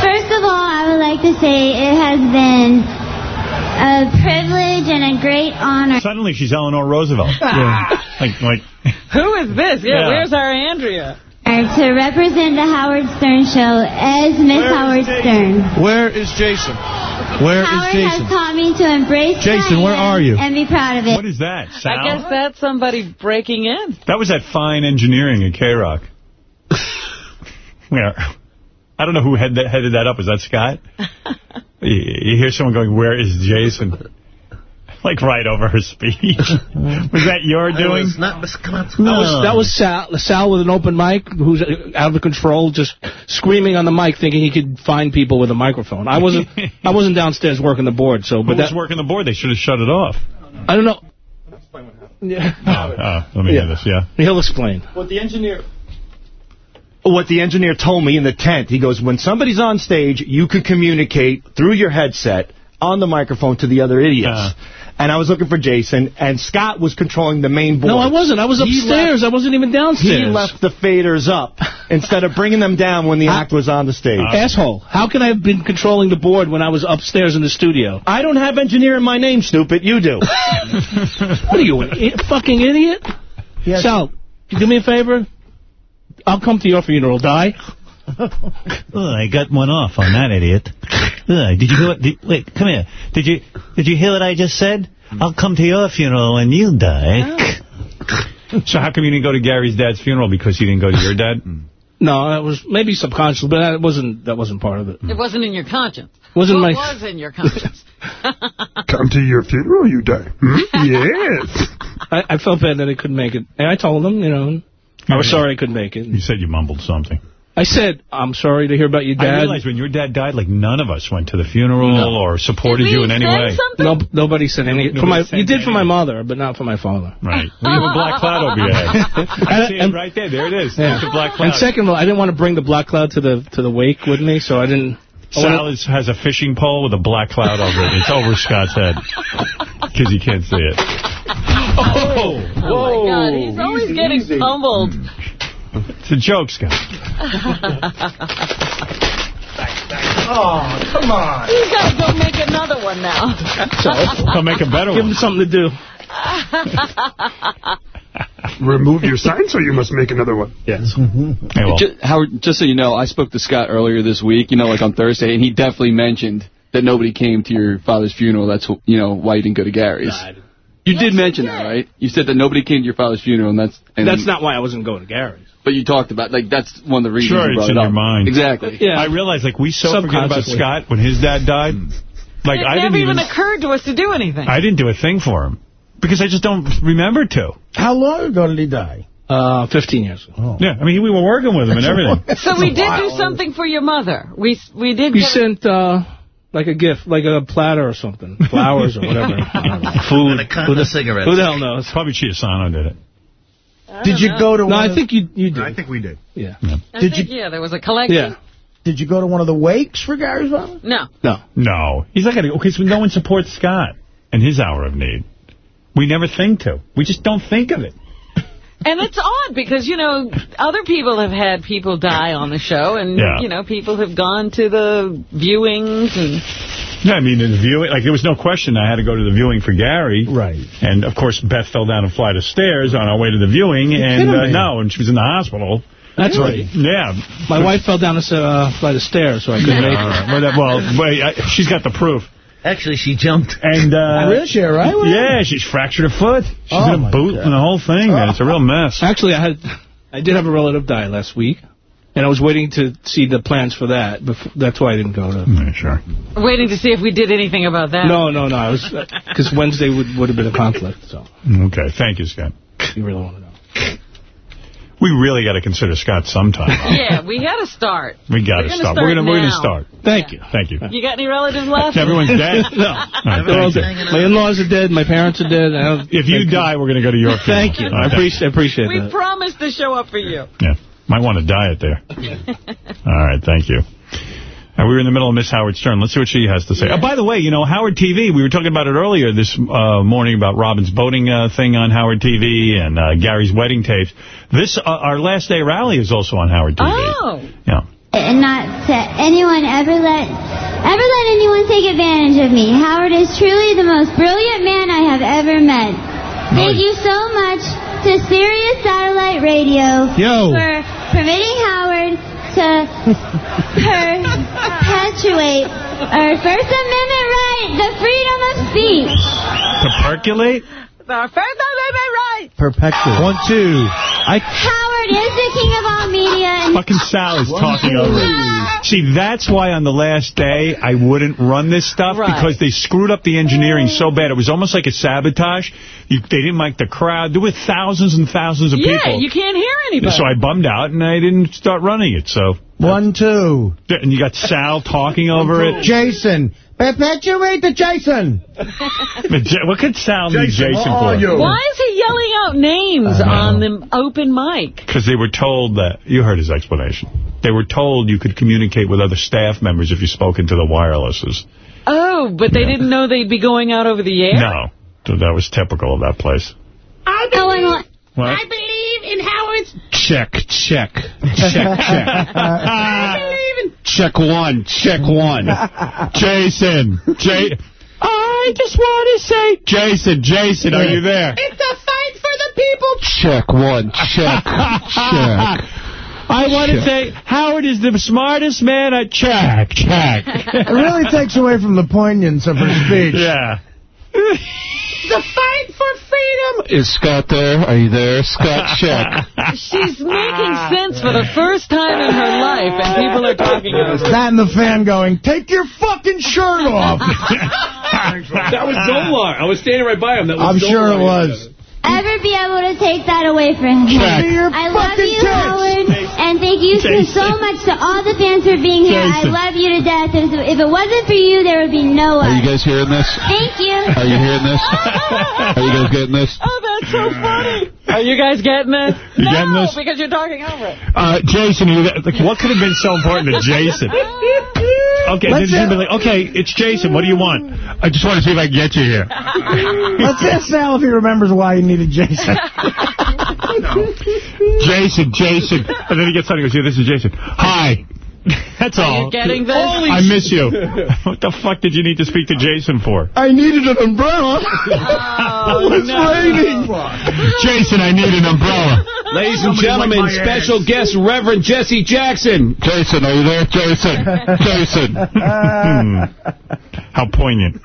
First of all, I would like to say it has been a privilege and a great honor. Suddenly she's Eleanor Roosevelt. Ah. Like, like, Who is this? Yeah, Yeah. where's our Andrea? To represent the Howard Stern Show as Miss Howard Stern. Where is Jason? Where is Howard Jason? has taught me to embrace Jason, where are you? And be proud of it. what is that, Sal? I guess that's somebody breaking in. That was that fine engineering at K-Rock. Where? I don't know who head that, headed that up. Was that Scott? you, you hear someone going, where is Jason? Like right over her speech. was that your doing? That was, that was Sal, Sal with an open mic who's out of control, just screaming on the mic, thinking he could find people with a microphone. I wasn't I wasn't downstairs working the board, so Who but was that working the board? They should have shut it off. I don't know. Oh, oh, let me hear this, yeah. He'll explain. What the engineer... What the engineer told me in the tent, he goes, when somebody's on stage, you can communicate through your headset on the microphone to the other idiots. Uh. and I was looking for Jason, and Scott was controlling the main board. No, I wasn't. I was upstairs. I wasn't even downstairs. He left the faders up instead of bringing them down when the act was on the stage. Uh. Asshole. How can I have been controlling the board when I was upstairs in the studio? I don't have engineer in my name, stupid. You do. what are you, i- fucking idiot? So, do me a favor. I'll come to your funeral, die. Oh, I got one off on that idiot. Ugh, did you hear what, did, wait, come here. Did you did you hear what I just said? I'll come to your funeral and you die. So how come you didn't go to Gary's dad's funeral because he didn't go to your dad? No, that was maybe subconscious, but that wasn't that wasn't part of it. It wasn't in your conscience. Wasn't what my- was in your conscience? Come to your funeral, you die. Hmm? Yes. I, I felt bad that I couldn't make it. And I told him, you know, I was sorry I couldn't make it. You said you mumbled something. I said, I'm sorry to hear about your dad. I dad. realized when your dad died, like none of us went to the funeral No. or supported you in any way. No, nobody said anything. Nobody For my, said you did for my mother, but not for my father. Right. We have a black cloud over your head. I see it right there. There it is. Yeah. It's a black cloud. And second of all, I didn't want to bring the black cloud to the to the wake with me, so I didn't. Sal is, has a fishing pole with a black cloud over it. It's over Scott's head because he can't see it. Oh, oh my God. He's always getting pummeled. It's a joke, Scott. Oh, come on. He's got to go make another one now. I'll make a better Give one. him something to do. Remove your sign, so you must make another one. Yes. Hey, well, Just, Howard, just so you know, I spoke to Scott earlier this week, you know, like on Thursday, and he definitely mentioned that nobody came to your father's funeral. That's, you know, why you didn't go to Gary's. You did mention that, right? You said that nobody came to your father's funeral, and that's... And That's not why I wasn't going to Gary's. But you talked about, like, that's one of the reasons sure, you it's in it your mind. Exactly. Yeah. I realize, like, we so forget about Scott when his dad died. Like, it I never didn't even even... occurred to us to do anything. I didn't do a thing for him because I just don't remember to. How long ago did he die? Uh, 15 years ago. Yeah, I mean, we were working with him and everything. so we did do something for your mother. We we did. You sent, uh, like a gift, like a platter or something. Flowers or whatever. I don't know. Food. With a cigarette. Who the hell knows? Probably Chiasano did it. Did you go to No, one I of- think you you did. I think we did. Yeah. I Did think, you- yeah, there was a collection. Yeah. Did you go to one of the wakes for Gary's father? No. No. No. He's not going to... go. Okay, so no one supports Scott in his hour of need. We never think to. We just don't think of it. And it's odd because, you know, other people have had people die on the show and, Yeah. you know, people have gone to the viewings and... Yeah, I mean, in the viewing, like, there was no question I had to go to the viewing for Gary. Right. And, of course, Beth fell down a flight of stairs on our way to the viewing, and, uh, no, and she was in the hospital. That's right. Yeah. My wife fell down a uh, flight of stairs, so I couldn't make it. well, well, wait, I, she's got the proof. Actually, she jumped. And, uh... Really, she all right with it? Yeah, she's fractured her foot. She's Oh, in a boot God. and the whole thing, man. It's a real mess. Actually, I had, I did have a relative die last week, and I was waiting to see the plans for that. Before, that's why I didn't go to. Yeah, sure. Waiting to see if we did anything about that. No, no, no. Because Wednesday would would have been a conflict. So Okay, thank you, Scott. you really want to know. We really got to consider Scott sometime. Yeah, we got to start. We got We're to gonna start. start We're gonna we're gonna now. start. Thank you. Thank you. You got any relatives left? Everyone's dead. no, All right, They're all thank dead. My in-laws are dead. My parents are dead. I don't- If you thank die, we're gonna go to your funeral. Thank you. All I appreciate, I appreciate We that. promised to show up for you. Yeah, might want to diet there. All right, thank you. Uh, we were in the middle of Miss Howard Stern. Let's see what she has to say. Oh, by the way, you know, Howard TV, we were talking about it earlier this uh, morning about Robin's boating uh, thing on Howard TV and uh, Gary's wedding tapes. This, uh, our last day rally is also on Howard TV. Oh. Yeah. and not to anyone ever let ever let anyone take advantage of me. Howard is truly the most brilliant man I have ever met. Thank you so much to Sirius Satellite Radio Yo. for permitting Howard to perpetuate our First Amendment right, the freedom of speech. To percolate? Our First Amendment right. Perpetual. One, two. I Howard is the king of all media, and Fucking Sal is talking over it. See, that's why on the last day I wouldn't run this stuff Right. because they screwed up the engineering so bad. It was almost like a sabotage. You, they didn't like the crowd. There were thousands and thousands of Yeah, people. Yeah, you can't hear anybody. So I bummed out and I didn't start running it. So One, two. and you got Sal talking over it. Jason. Perpetuate the Jason. What could Sal need Jason, Jason for? you? Why is he yelling out names on the open mic? Because they were told that, you heard his explanation. They were told you could communicate with other staff members if you spoke into the wirelesses. Oh, but they didn't know they'd be going out over the air? No. So that was typical of that place. I believe, What? believe in Howard's Check, check, check, check. check one, check one. Jason. J I just want to say, Jason, Jason, are you there? It's a fight for the people. Check one, check, check. I want to say Howard is the smartest man at check, check. It really takes away from the poignance of her speech. yeah. The fight for freedom. Is Scott there? Are you there? Scott, check. She's making sense for the first time in her life, and people are talking about her. That and the fan going, take your fucking shirt off. That was Zolar. I was standing right by him. That was I'm sure it was. Ever be able to take that away from him. Check. I love you, tits. Howard, and thank you so- Jason. so much to all the fans for being here. I love you to death. If, if it wasn't for you, there would be no Are you us. guys hearing this? Thank you. Are you hearing this? Are you guys getting this? Oh, that's so funny. Are you guys getting this? You no, getting this? because you're talking over it. Uh, Jason, you, what could have been so important to Jason? Okay, Let's then she'd be like, okay, it's Jason. What do you want? I just want to see if I can get you here. Let's ask Sal if he remembers why he needed Jason. no. Jason, Jason. And then he gets on and goes, yeah, this is Jason. Hi. That's Are all. you getting this? Holy I miss you. what the fuck did you need to speak to Jason for? I needed an umbrella. Oh, it's no. raining. Jason, I need an umbrella. Ladies and Somebody gentlemen, wipe special ass. guest Reverend Jesse Jackson. Jason, are you there? Jason. Jason. Hmm. How poignant.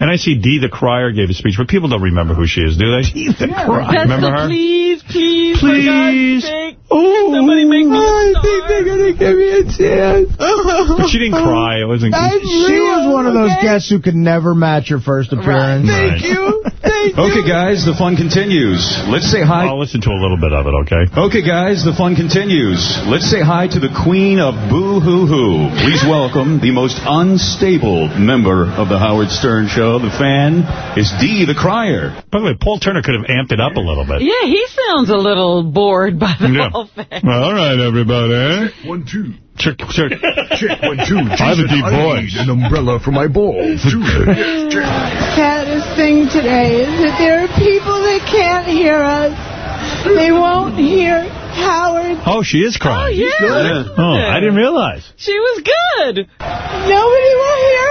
And I see Dee the Crier gave a speech, but people don't remember who she is, do they? Dee the That's Remember her? please, please, for Please. God's sake. Oh, Somebody make me a star. they're going to give me a chance. But she didn't cry. It wasn't. She was one of those guests who could never match her first appearance. Thank you. Thank you. okay, guys, the fun continues. Let's say hi. I'll listen to a little bit of it, okay? Okay, guys, the fun continues. Let's say hi to the queen of Boo Hoo Hoo. Please welcome the most unstable member of the Howard Stern Show. The fan is Dee the Crier. By the way, Paul Turner could have amped it up a little bit. Yeah, he sounds a little bored by the Yeah. whole thing. Well, all right, everybody. One, two. Check, check. Check, one, two. I have a deep voice. an umbrella for my balls. Two. saddest thing today is that there are people that can't hear us. They won't hear Howard. Oh, she is crying. Oh, yeah. Oh, I didn't realize. She was good. Nobody will hear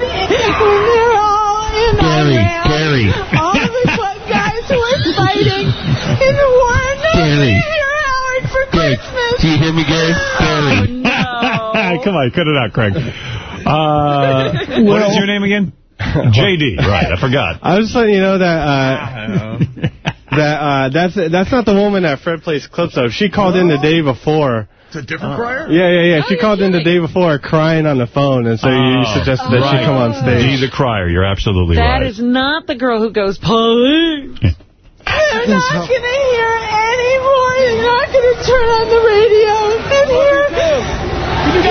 Howard when they're all in Gary, Iran. Gary. All the what guys who are fighting in one war. Nobody Gary. Howard for Christmas. Do you hear me, Gary? Gary. Come on, cut it out, Craig. Uh, what is your name again? JD, right, I forgot. I was just letting you know that uh, that uh, that's that's not the woman that Fred plays clips of. She called in the day before. It's a different crier? Yeah, yeah, yeah. She called in the day before crying on the phone, and so you Oh, suggested that she come on stage. She's a Crier, you're absolutely That right. That is not the girl who goes, please. They're not going to hear anymore. They're not going to turn on the radio and hear,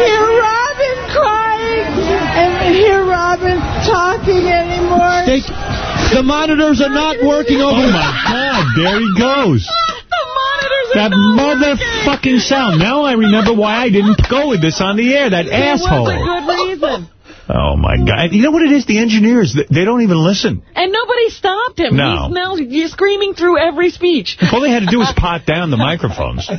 hear Robin crying and hear Robin talking anymore. They, the monitors are not working over Oh, my God, there he goes. The monitors That motherfucking sound. Now I remember why I didn't go with this on the air, that. There asshole. was a good reason. Oh, my God. You know what it is? The engineers, they- they don't even listen. And nobody stopped him. No. He's now you're screaming through every speech. All they had to do was pot down the microphones.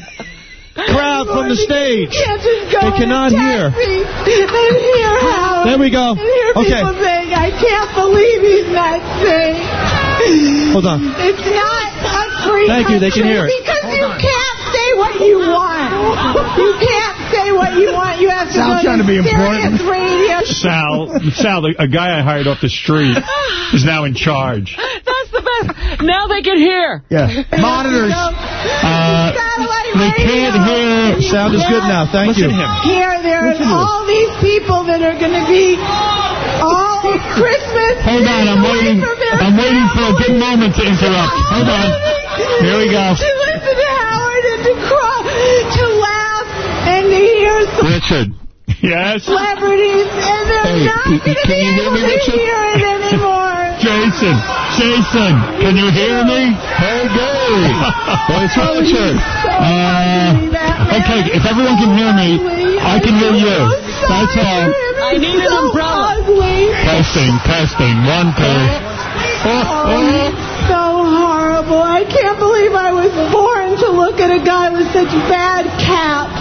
Crowd from the stage. Can't just go They cannot in a hear. taxi And hear Howard. There we go. And hear Okay. saying, I can't believe he's not saying. Hold on. It's not a free Thank you, they can hear it. Because you can't say what you want. You can't say what you want. You have to Sal's go trying to be Sirius important. Radio. Sal, Sal, a guy I hired off the street is now in charge. That's the best. Now they can hear. Yeah. Monitors. Uh, they can't hear. Sound is good now. Thank Listen you. him. Here, there's Listen to all these people that are going to be all Christmas. Hold on, I'm waiting. I'm waiting for a good moment to interrupt. Hold on. Here we go. And to hear some Richard. Yes? celebrities, and they're Hey, not can- going to can be you hear able me, to Richard? hear it anymore. Jason, Jason, can you hear me? Hey, Gary. It's Richard. Uh, okay, if everyone can hear me, I can hear you. That's all. I need an so umbrella. ugly. Testing, testing, one, two. Oh, so horrible. I can't believe I was born to look at a guy with such bad caps.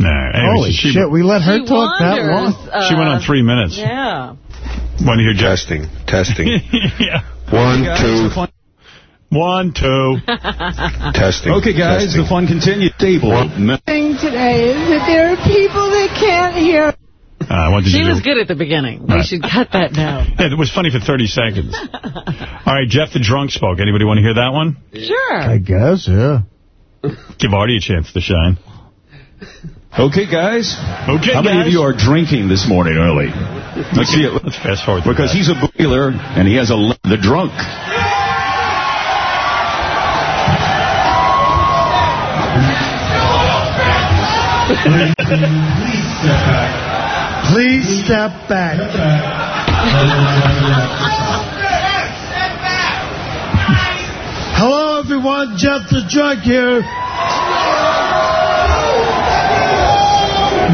Nah, anyways, Holy she, shit, we let her She talk that long. uh, She went on three minutes. Yeah. Want to hear Jeff? Testing, testing. yeah. One, two, One, two. testing. Okay, guys, testing. the fun continues. Stable. thing today is that there are people that can't hear. Uh, what did She you do? was good at the beginning. We Right. should cut that now. Yeah, it was funny for 30 seconds. All right, Jeff the drunk spoke. Anybody want to hear that one? Sure. I guess, yeah. Give Artie a chance to shine. Okay, guys. Okay, How many guys. of you are drinking this morning early? Let's see it. Let's fast forward. Because that. he's a boiler and he has a the drunk. Please step back. Please step back. Hello, everyone. Jeff the Drunk here.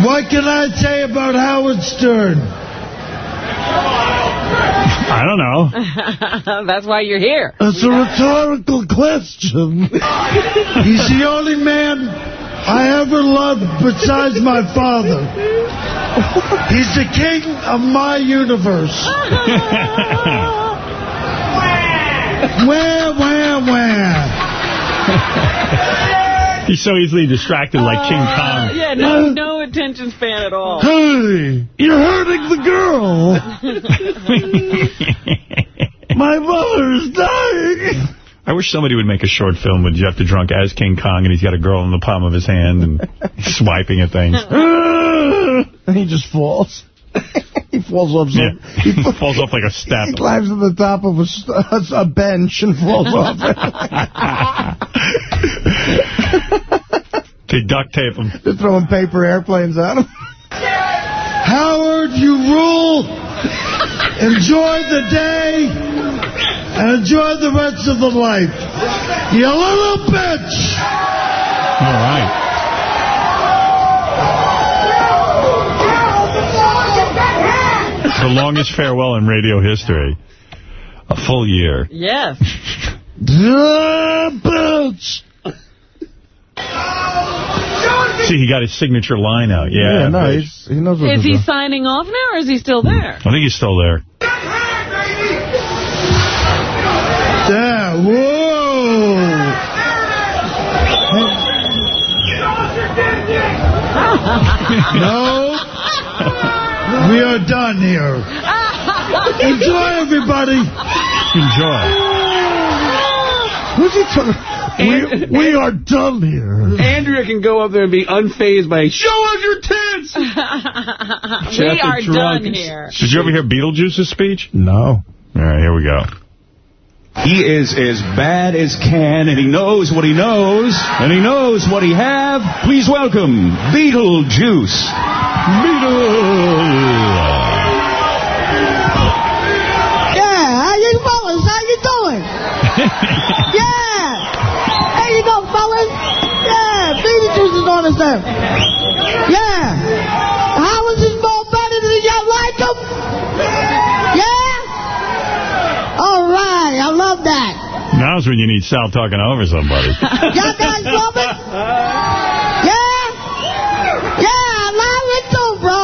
What What can I say about Howard Stern? I don't know. That's why you're here. It's a rhetorical question. He's the only man I ever loved besides my father. He's the king of my universe. where, where, where? He's so easily distracted like King uh, Kong. Yeah, no, no attention span at all. Hey, you're hurting the girl. My mother is dying. I wish somebody would make a short film with Jeff the Drunk as King Kong, and he's got a girl in the palm of his hand and swiping at things. and he just falls. he falls off. Some, Yeah. he, He falls off like a step. He climbs to the top of a, a bench and falls off. They duct tape them. They're throwing paper airplanes at them. Howard, you rule. Enjoy the day and enjoy the rest of the life. You little bitch. All right. The longest farewell in radio history. A full year. Yes. Yeah, bitch. See, he got his signature line out. Yeah, Yeah, no, he's, he knows what Is he do. signing off now, or is he still there? I think he's still there. Yeah, whoa. No, we are done here. Enjoy, everybody. Enjoy. Who's he talking? We, we are done here. Andrea can go up there and be unfazed by, show us your tits! we are Drunk. done here. Did you ever hear Beetlejuice's speech? No. All right, here we go. He is as bad as can, and he knows what he knows, and he knows what he have. Please welcome Beetlejuice. Yeah, on his there. Yeah. How is this more better than y'all like him? Yeah? All right, I love that. Now's when you need Sal talking over somebody. Y'all guys love it? Yeah? Yeah, I love it too, bro.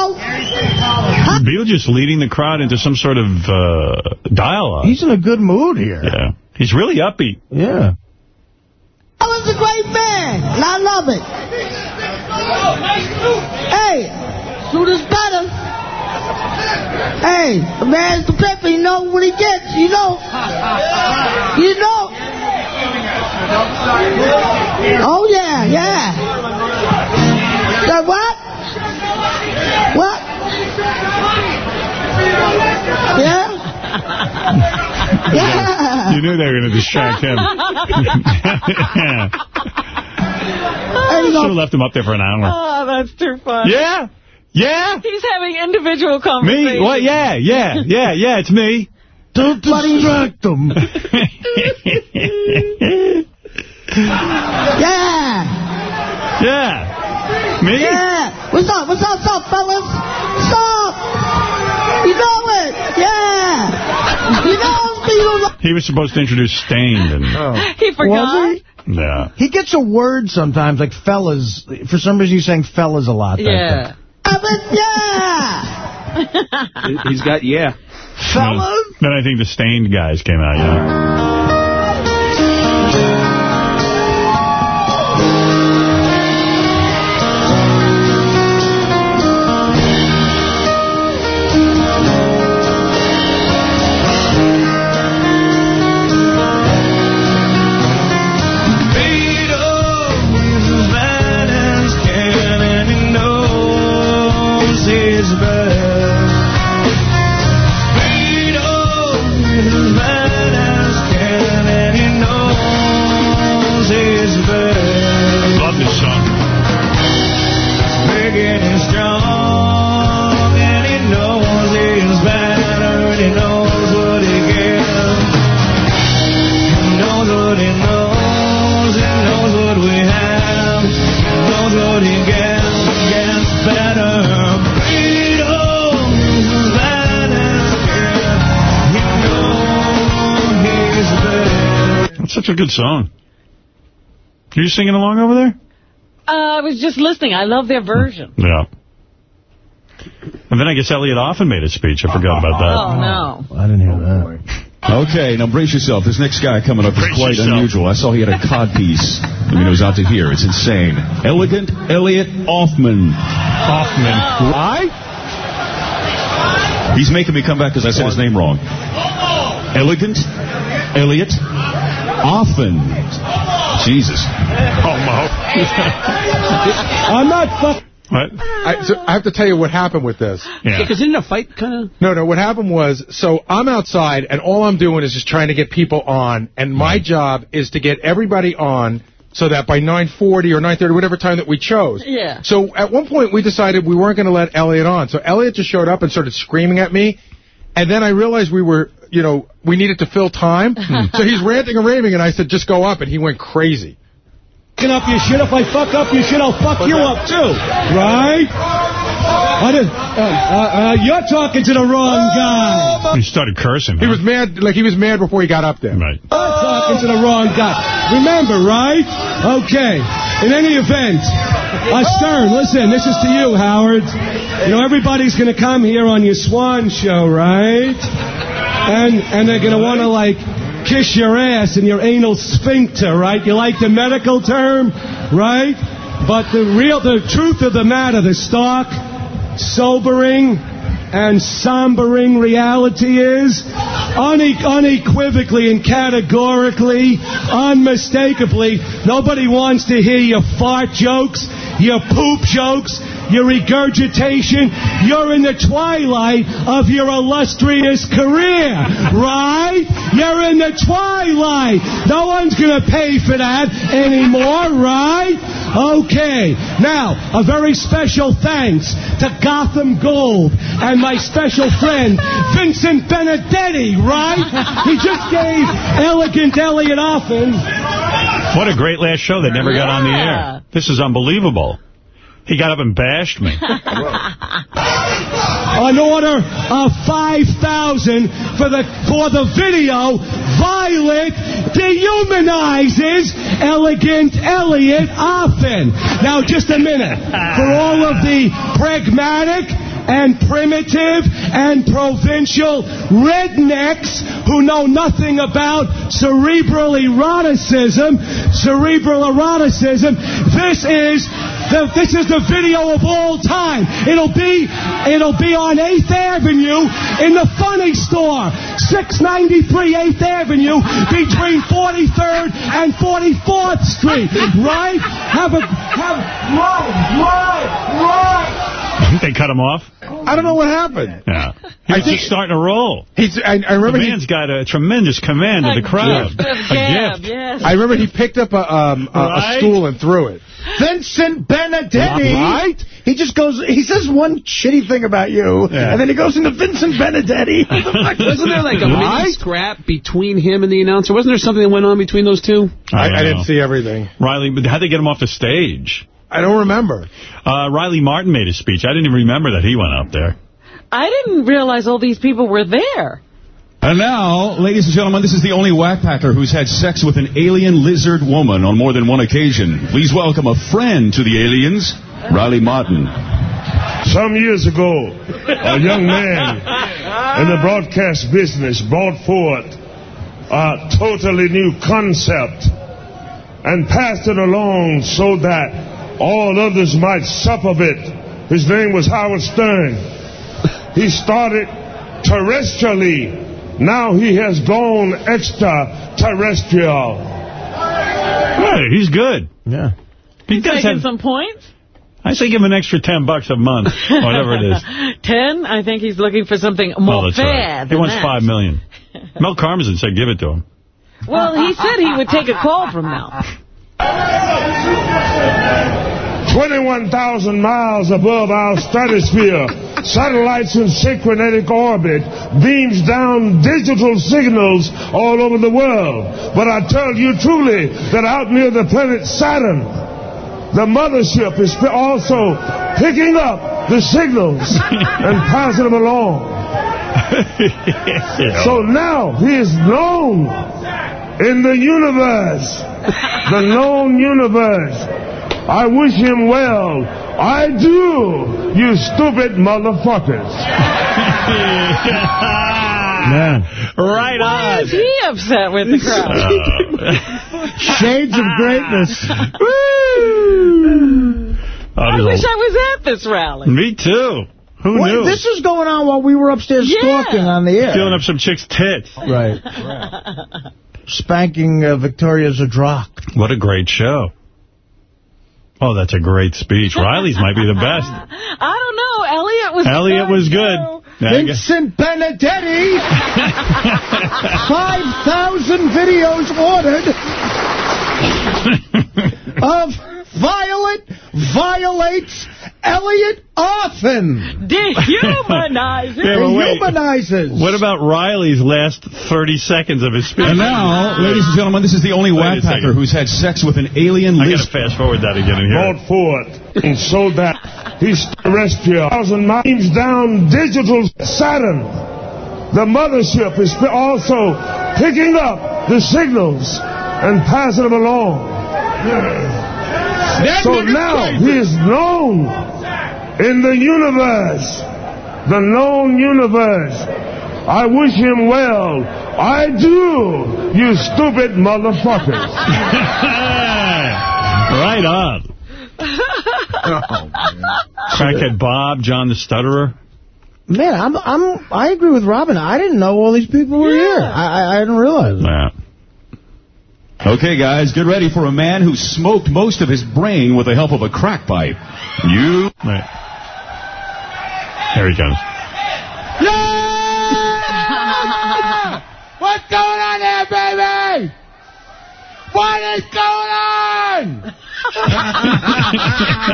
Beetlejuice leading the crowd into some sort of uh, dialogue. He's in a good mood here. Yeah. He's really upbeat. Yeah. That was a great man, and I love it. Hey, shoot is better. Hey, the man's the pepper, you know what he gets, you know. You know. Oh, yeah, yeah. Say what? What? Yeah? Yeah. You knew they were going to distract him. I should have left him up there for an hour. Oh, that's too funny. Yeah? Yeah? He's having individual conversations. Me? What? Yeah, yeah, yeah, yeah, it's me. Don't distract them. Yeah. Yeah. Me? Yeah. What's up? What's up, what's up, fellas? What's up? You know it. Yeah. You know He was supposed to introduce Staind. And, oh. He forgot. Was he? Yeah. He gets a word sometimes, like fellas. For some reason, he's saying fellas a lot. Yeah. Yeah. He's got, yeah. Fellas? Then I think the Staind guys came out, yeah. Love That's such a good song. Are you singing along over there? Uh, I was just listening. I love their version. Yeah. And then I guess Elliot Offen made a speech. I forgot about that. Oh, no. I didn't hear that. Okay, now brace yourself. This next guy coming up is quite yourself. unusual. I saw he had a cod piece. I mean, it was out to here. It's insane. Elegant Elliot Offman. Hoffman. Right? He's making me come back because I said his name wrong. Elegant Elliot Offen. Jesus. Oh, Mo. I'm not fuck. What? I, so I have to tell you what happened with this. Yeah. Because in a fight, kind of. No, no, what happened was, so I'm outside, and all I'm doing is just trying to get people on, and my job is to get everybody on so that by 9.40 or 9.30, whatever time that we chose. Yeah. So at one point, we decided we weren't going to let Elliot on. So Elliot just showed up and started screaming at me, and then I realized we were, you know, we needed to fill time. Hmm. so he's ranting and raving, and I said, just go up, and he went crazy. Fucking up your shit. If I fuck up your shit, I'll fuck you up too. Right? I did, uh, uh, uh, you're talking to the wrong guy. He started cursing. He huh? was mad, like he was mad before he got up there. Right. You're talking to the wrong guy. Remember, right? Okay. In any event, uh, Stern, listen, this is to you, Howard. You know, everybody's going to come here on your Swan show, right? And and they're going to want to, like, kiss your ass and your anal sphincter, right? You like the medical term, right? But the real, the truth of the matter, the stark, sobering, and sombering reality is, une- unequivocally and categorically, unmistakably, nobody wants to hear your fart jokes, your poop jokes, your regurgitation. You're in the twilight of your illustrious career, right? You're in the twilight. No one's going to pay for that anymore, right? Okay. Now, a very special thanks to Gotham Gold and my special friend, Vincent Benedetti, right? He just gave Elegant Elliot Offen. What a great last show that never got on the air. This is unbelievable. He got up and bashed me. An order of 5000 for the for the video Violet dehumanizes Elegant Elliot Offen. Now, just a minute. For all of the pragmatic and primitive and provincial rednecks who know nothing about cerebral eroticism, cerebral eroticism, this is the, this is the video of all time. It'll be it'll be on 8th Avenue in the funny store, 693 8th Avenue between 43rd and 44th Street. Right? Have a have right, right, right. they cut him off? I don't know what happened. Yeah. He was just starting to roll. He's, I, I remember the he- man's got a tremendous command of the crowd. gift a gab, gift. yes. I remember he picked up a, um, a, a stool and threw it. Vincent Benedetti. Right? He just goes, he says one shitty thing about you, Yeah. and then he goes into Vincent Benedetti. What the fuck is Wasn't there like a mini Right? scrap between him and the announcer? Wasn't there something that went on between those two? I, don't I didn't see everything. Riley, but how'd they get him off the stage? I don't remember. Uh, Riley Martin made a speech. I didn't even remember that he went up there. I didn't realize all these people were there. And now, ladies and gentlemen, this is the only whackpacker who's had sex with an alien lizard woman on more than one occasion. Please welcome a friend to the aliens, Riley Martin. Some years ago, a young man in the broadcast business brought forth a totally new concept and passed it along so that all others might sup of it. His name was Howard Stern. He started terrestrially. Now he has gone extraterrestrial. Hey, he's good. Yeah. He does Taking have, some points? I say give him an extra 10 bucks a month, whatever it is. Ten? I think he's looking for something more Oh, that's fair right. He wants that. 5 million. Mel Karmazin said give it to him. Well, he said he would take a call from Mel. 21,000 miles above our stratosphere, satellites in synchronetic orbit beams down digital signals all over the world. But I tell you truly that out near the planet Saturn, the mothership is also picking up the signals and passing them along. So now he is known in the universe, the known universe. I wish him well. I do, you stupid motherfuckers. Man. Right Why on. is he upset with the crowd? Shades of greatness. I wish I was at this rally. Me too. Who Wait, knew? This was going on while we were upstairs Yeah. talking on the air. Feeling up some chick's tits. Right. Spanking uh, Victoria Zdrok. What a great show. Oh, that's a great speech. Riley's might be the best. I don't know. Elliot was Elliot was good. Yeah, I guess- Vincent Benedetti. 5,000 videos ordered of Violet violates Elliot Offen. Dehumanizing. Yeah. Dehumanizes. What about Riley's last 30 seconds of his speech? And now, ladies and gentlemen, this is the only Wait a whack packer second. who's had sex with an alien I Liz. gotta fast forward that again in here. Brought forward and so that he's terrestrial. Thousand miles down digital Saturn. The mothership is also picking up the signals and passing them along. So now he is known in the universe, the known universe. I wish him well. I do, you stupid motherfuckers. right on. Crackhead Bob, John the Stutterer. Man, I'm, I'm, I agree with Robin. I didn't know all these people were here. I, I, I didn't realize it. Yeah. Okay, guys, get ready for a man who smoked most of his brain with the help of a crack pipe. You... Right. Here he comes. Yeah! What's going on there, baby? What is going on?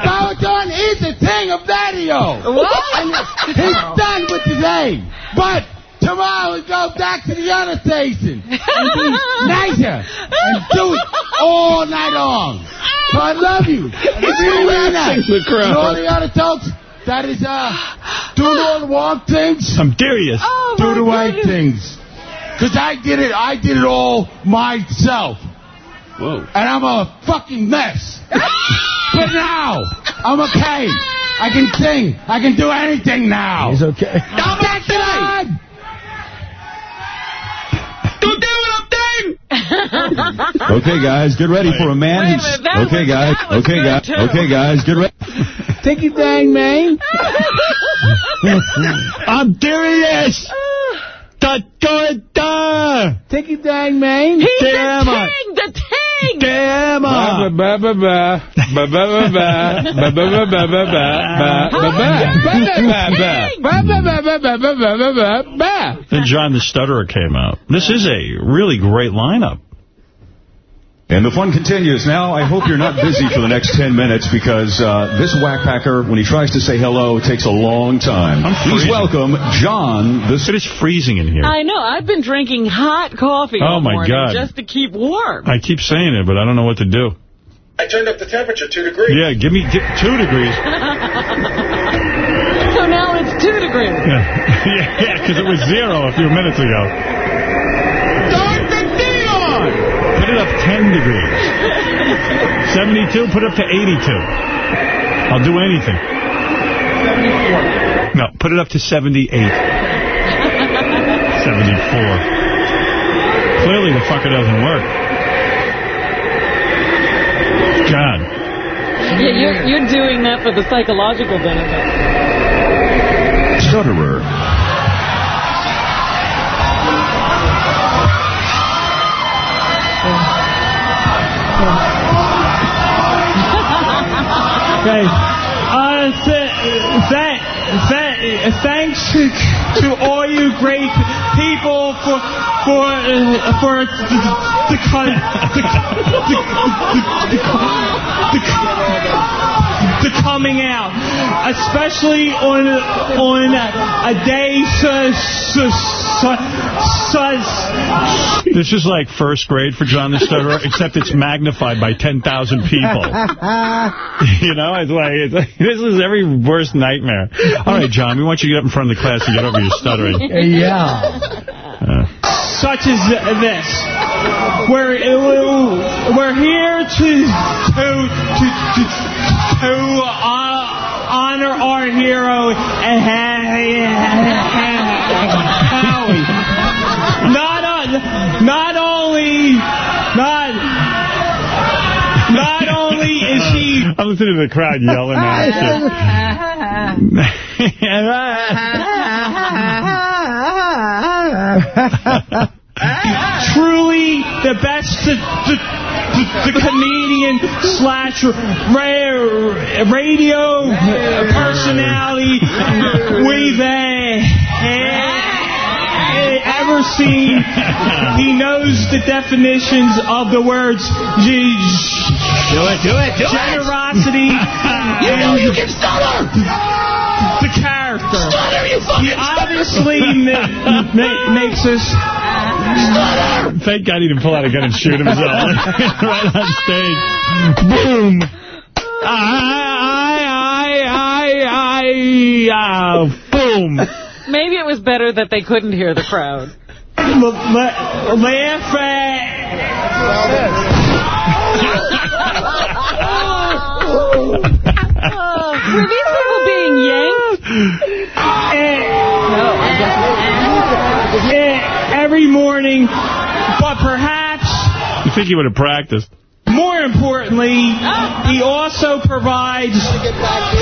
Power John is the king of radio. And he's done with today. But tomorrow we go back to the other station and be nicer and do it all night long. So I love you. It's really, really nice. The crowd. And all the other folks, that is uh, doing all the wrong things. I'm serious. do the right things. Because I did it, I did it all myself. Whoa. And I'm a fucking mess. but now, I'm okay. I can sing. I can do anything now. He's okay. I'm back Okay, guys, get ready for a man Wait a minute, okay, was- guys. Okay, guys. too. Okay, guys, get ready. Take your thing, man. I'm serious. Da, da, da. Take your thing, man. He's Damn the it. king, the king. Damn Ba ba ba ba ba ba ba ba ba ba ba ba ba ba ba ba ba ba ba ba Then John the Stutterer came out. This is a really great lineup. And the fun continues. Now, I hope you're not busy for the next 10 minutes because uh, this whackpacker, when he tries to say hello, takes a long time. I'm Please welcome John the... It is freezing in here. I know. I've been drinking hot coffee Oh, all my morning God. just to keep warm. I keep saying it, but I don't know what to do. I turned up the temperature two degrees. Yeah, give me gi- two degrees. so now it's two degrees. yeah, because it was zero a few minutes ago. Put it up 10 degrees. 72, put it up to 82. I'll do anything. No, put it up to 78. 74. Clearly the fucker doesn't work. God. Yeah, you're, you're doing that for the psychological benefit. Stutterer. Okay. Uh, th- th- th- thanks to, to all you great people for for uh, for the the, the, the, the, the, the coming out, especially on on a day such such This is like first grade for John the Stutterer, except it's magnified by 10,000 people. You know, it's like, it's like, this is every worst nightmare. All right, John, we want you to get up in front of the class and get over your stuttering. Yeah. Uh, such as this. We're we're here to to to to, to uh, honor our hero Howie. Not on, not only not not only is he I'm listening to the crowd yelling at us. truly the best the, comedian slash ra- radio personality we've ever seen. He knows the definitions of the words Do it, do it, do it. generosity. You know you can stutter. The character. Stutter, He obviously ma- ma- makes us Thank God he didn't pull out a gun and shoot himself right on stage. Boom. I, I, I, I, uh, boom. Maybe it was better that they couldn't hear the crowd. la- laugh Were these people being yanked? Eh, every morning, but perhaps You think he would have practiced? more importantly, he also provides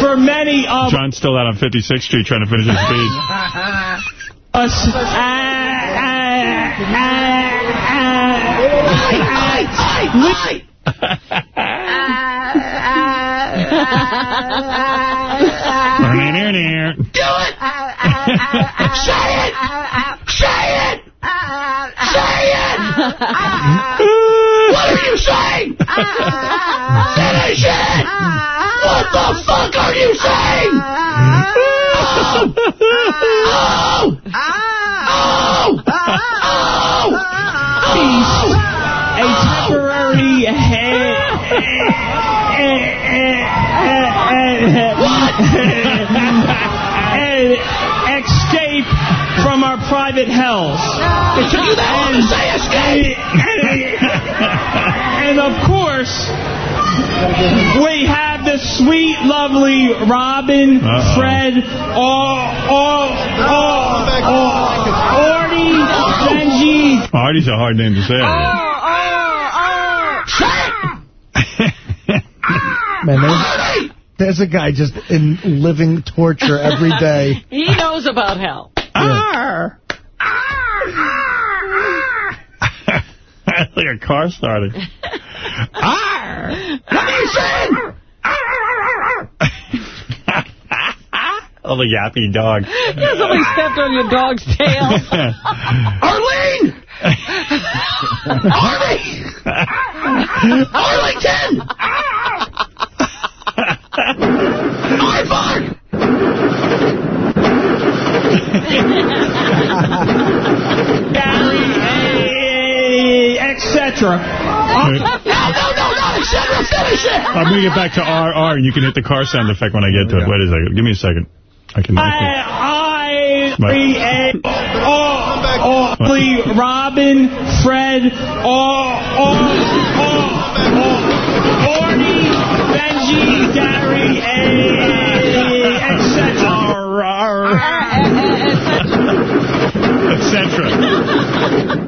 for many of John's still out on 56th Street trying to finish his speech. us. uh, Do it! Say it! Say it! Say it! what are you saying? Finish it! What the fuck are you saying? Oh! Oh! Oh! Oh! a temporary escape from our private hells. It took you that long to say escape. And of course, we have the sweet, lovely Robin, Uh-oh. Fred, all, all, all, all, Artie, Benji, Artie's a hard name to say. Oh, oh, oh! Shut! Ah. Ah. Man, there's, there's a guy just in living torture every day. He knows about hell. like a car starting. What are you saying? Oh, the yappy dog. Yeah, somebody stepped on your dog's tail. Arlene! Arlie! Arlington! Aardvark! etc. No, no, no, no, etc. Finish it! I'm going to get back to RR, and you can hit the car sound effect when I get to it. Wait a second. Give me a second. I can. I can. I, Right. I, all, Ollie, Robin, Fred, all, all, all, all, Artie, Benji, Gary, etc. Etc.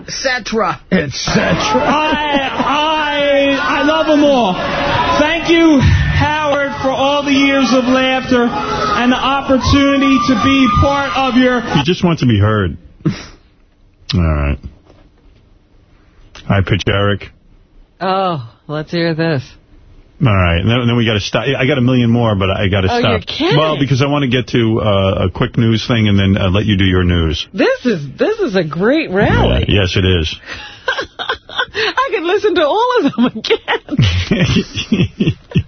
Etc. Etc. I, I, I love them all. Thank you, Howard, for all the years of laughter and the opportunity to be part of your... He just wants to be heard. All right. High pitch, Eric. Oh, let's hear this. All right, and then, then we got to stop. I got a million more, but I got to Oh, stop. you're kidding. Well, because I want to get to uh, a quick news thing and then uh, let you do your news. This is this is a great rally. Yeah, yes, it is. I could listen to all of them again.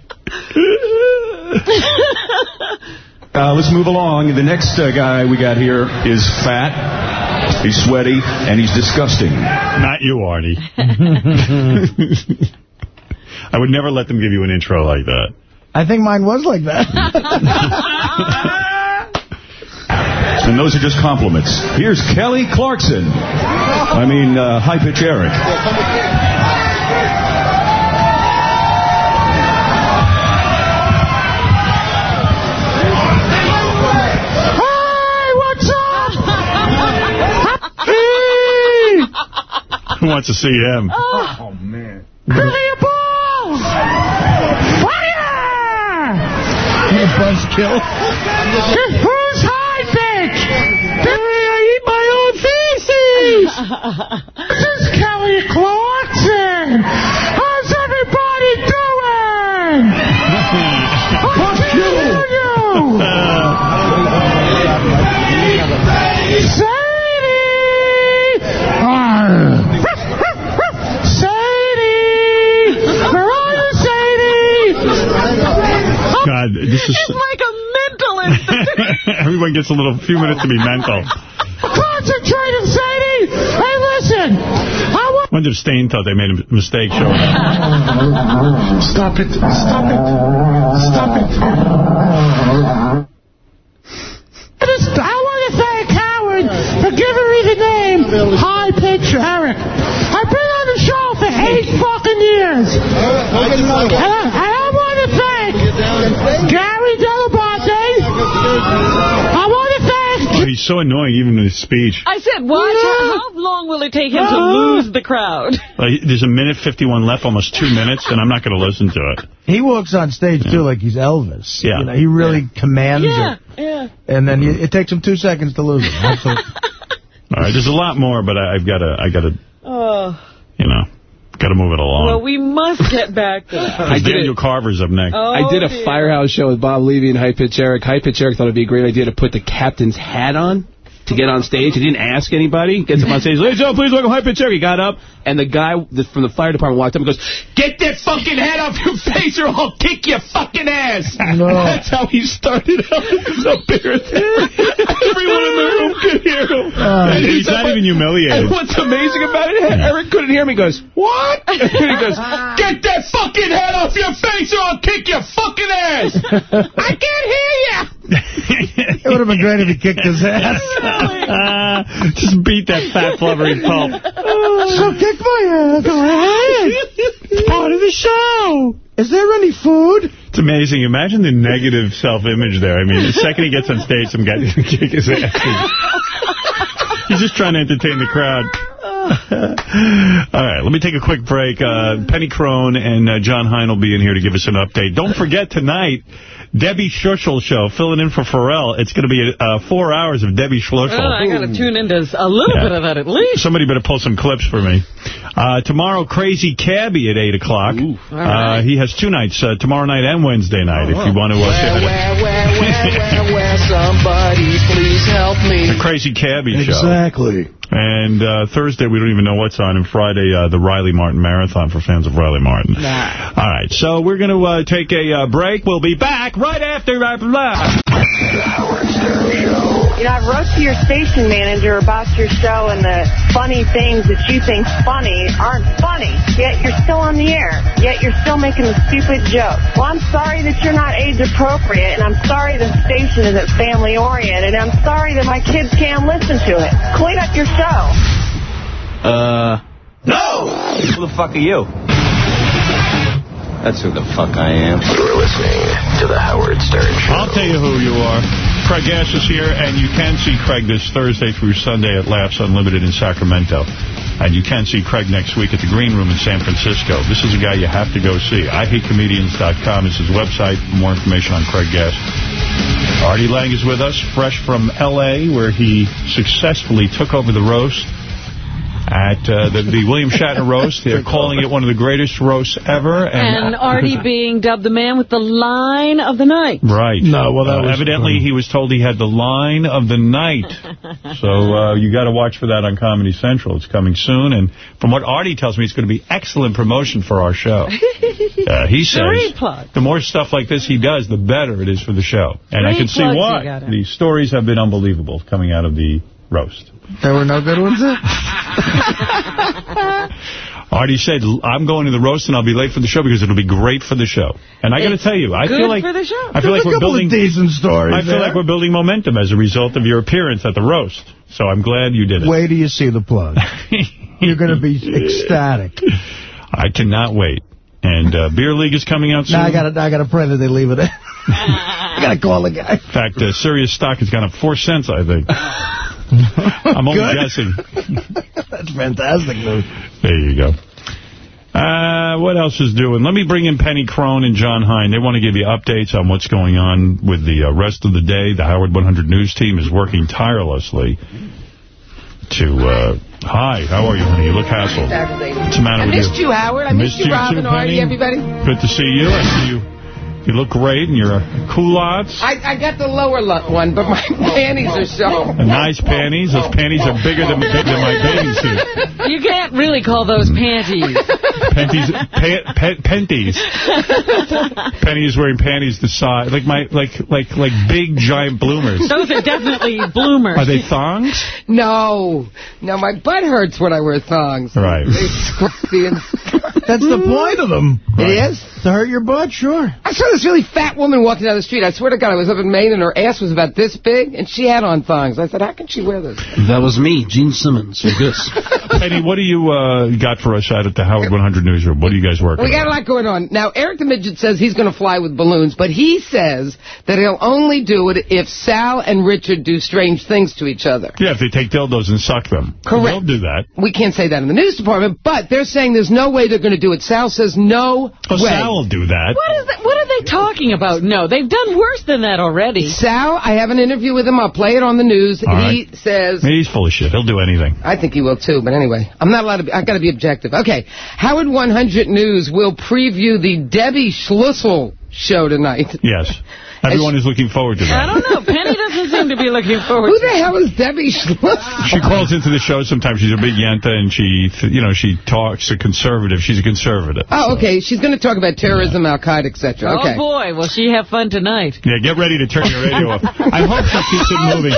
Uh, let's move along. The next uh, guy we got here is fat, he's sweaty, and he's disgusting. Not you, Artie. I would never let them give you an intro like that. I think mine was like that. And those are just compliments. Here's Kelly Clarkson. I mean, uh, High Pitch Eric. Who wants to see him? Oh, oh, man. Give me your balls! Fire! You buzzkill. Who's high pitch? Give me I eat my own feces! this is Kelly Clarkson! This is... like a mental institution. Everyone gets a little few minutes to be mental. Concentrating, Sadie! Hey, listen! I want... Wonder if Staind thought they made a mistake showing up. Stop it! Stop it! Stop it! I just- I want to thank Howard for giving me the name High Pitch Eric. I've been on the show for eight fucking years. And I, he's so annoying, even in his speech. I said, watch. How long will it take him to uh-huh. lose the crowd? Like, there's a minute 51 left, almost two minutes, and I'm not going to listen to it. He walks on stage, too, like he's Elvis. Yeah. You know, he really commands Yeah, it. yeah. And then you, it takes him two seconds to lose it. All right, there's a lot more, but I, I've got to, I got to, Oh, you know, got to move it along. well, we must get back to that. Because Daniel Carver's up next. Oh, I did a dear. Firehouse show with Bob Levy and High Pitch Eric. High Pitch Eric thought it'd be a great idea to put the captain's hat on to get on stage. He didn't ask anybody. Gets up on stage. Ladies and gentlemen, please welcome High Pitch Eric. He got up, and the guy from the fire department walked up and goes, Get that fucking head off your face or I'll kick your fucking ass. That's how he started out. It's embarrassing. Everyone in the room could hear him. And he's not even humiliated. And what's amazing about it, Eric couldn't hear me. He goes, what? And he goes, get that fucking head off your face or I'll kick your fucking ass. I can't hear you. it would have been great if he kicked his ass. Uh, just beat that fat flubbery pulp. so kick my ass. Go ahead. Part of the show. Is there any food? It's amazing. Imagine the negative self-image there. I mean, the second he gets on stage, some guy just kick his ass. He's just trying to entertain the crowd. All right, let me take a quick break. Uh, Penny Crone and uh, John Hein will be in here to give us an update. Don't forget tonight, Debbie Schlussel show, filling in for Ferrall. It's going to be uh, four hours of Debbie Schlussel. Well, I got to tune into a little Yeah. bit of that at least. Somebody better pull some clips for me. Uh, tomorrow, Crazy Cabby at 8 o'clock. right. Uh, he has two nights, uh, tomorrow night and Wednesday night, if you want to uh, say where somebody please help me. The Crazy Cabby show. Exactly. And uh, Thursday, we don't even know what's on. And Friday, uh, the Riley Martin Marathon for fans of Riley Martin. All right, so we're going to uh, take a uh, break. We'll be back right after. Blah, blah. You know, I wrote to your station manager about your show and the funny things that you think funny aren't funny. Yet you're still on the air. Yet you're still making a stupid joke. Well, I'm sorry that you're not age appropriate, and I'm sorry the station isn't family oriented, and I'm sorry that my kids can't listen to it. Clean up your show. Uh. No! Who the fuck are you? That's who the fuck I am. You're listening to The Howard Stern Show. I'll tell you who you are. Craig Gass is here, and you can see Craig this Thursday through Sunday at Laughs Unlimited in Sacramento. And you can see Craig next week at the Green Room in San Francisco. This is a guy you have to go see. IHateComedians.com is his website for more information on Craig Gass. Artie Lange is with us, fresh from L.A., where he successfully took over the roast at uh, the, the William Shatner roast. They're calling it one of the greatest roasts ever. And Artie being dubbed the man with the line of the night. Right. No, well, that Uh, was evidently he was told he had the line of the night. so uh, you got to watch for that on Comedy Central. It's coming soon. And from what Artie tells me, it's going to be excellent promotion for our show. Uh, he says the more stuff like this he does, the better it is for the show. And I can see why. The stories have been unbelievable coming out of the roast. There were no good ones there? Artie said, I'm going to the roast and I'll be late for the show because it'll be great for the show. And I got to tell you, I feel like for the show. I feel There's like a we're building of decent stories I feel there. like we're building momentum as a result of your appearance at the roast. So I'm glad you did it. Wait till you see the plug. You're going to be ecstatic. I cannot wait. And uh, Beer League is coming out soon. Now I got to I got to pray that they leave it in. I got to call the guy. In fact, uh, Sirius stock has gone up four cents, I think. I'm only Good. guessing. That's fantastic news. There you go. Uh, what else is doing? Let me bring in Penny Crone and John Hein. They want to give you updates on what's going on with the uh, rest of the day. The Howard 100 News team is working tirelessly to... Uh, hi, how are you, honey? You look hassled. What's the matter I with missed you, Howard. I missed, you, Robin, too, Artie, Penny. everybody. Good to see you. I see you. You look great, and you're a culottes. I, I got the lower one, but my panties are so... Nice panties. Those panties are bigger than, than my bathing suit. You can't really call those panties. Panties, pa pa panties. Penny is wearing panties the size, like my, like, like, like big giant bloomers. Those are definitely bloomers. Are they thongs? No. No, my butt hurts when I wear thongs. Right. They squirt me and... That's the point of them. It is? To hurt your butt, sure. I saw this really fat woman walking down the street. I swear to God, I was up in Maine, and her ass was about this big, and she had on thongs. I said, how can she wear this? That was me, Gene Simmons. Like this. Penny, what do you uh, got for us out at the Howard 100 newsroom? What are you guys working We got a lot going on. Now, Eric the Midget says he's going to fly with balloons, but he says that he'll only do it if Sal and Richard do strange things to each other. Yeah, if they take dildos and suck them. Correct. They'll do that. We can't say that in the news department, but they're saying there's no way they're going to do it. Sal says no Oh, way. Sal will do that. What is that? What are they talking about? No, they've done worse than that already. Sal, I have an interview with him. I'll play it on the news. All he says... He's full of shit. He'll do anything. I think he will too, but anyway, I'm not allowed to be, I've got to be objective. Okay, Howard 100 News will preview the Debbie Schlussel show tonight. Yes. Everyone is looking forward to that. I don't know. Penny doesn't seem to be looking forward Who to the hell is Debbie Schlussel? She calls into the show sometimes. She's a big yenta, and she, you know, she talks a conservative. She's a conservative. Oh, okay. She's going to talk about terrorism, Al Qaeda, etc. Oh, okay. Oh, boy. Will she have fun tonight? Yeah, get ready to turn your radio off. I hope she keeps it moving.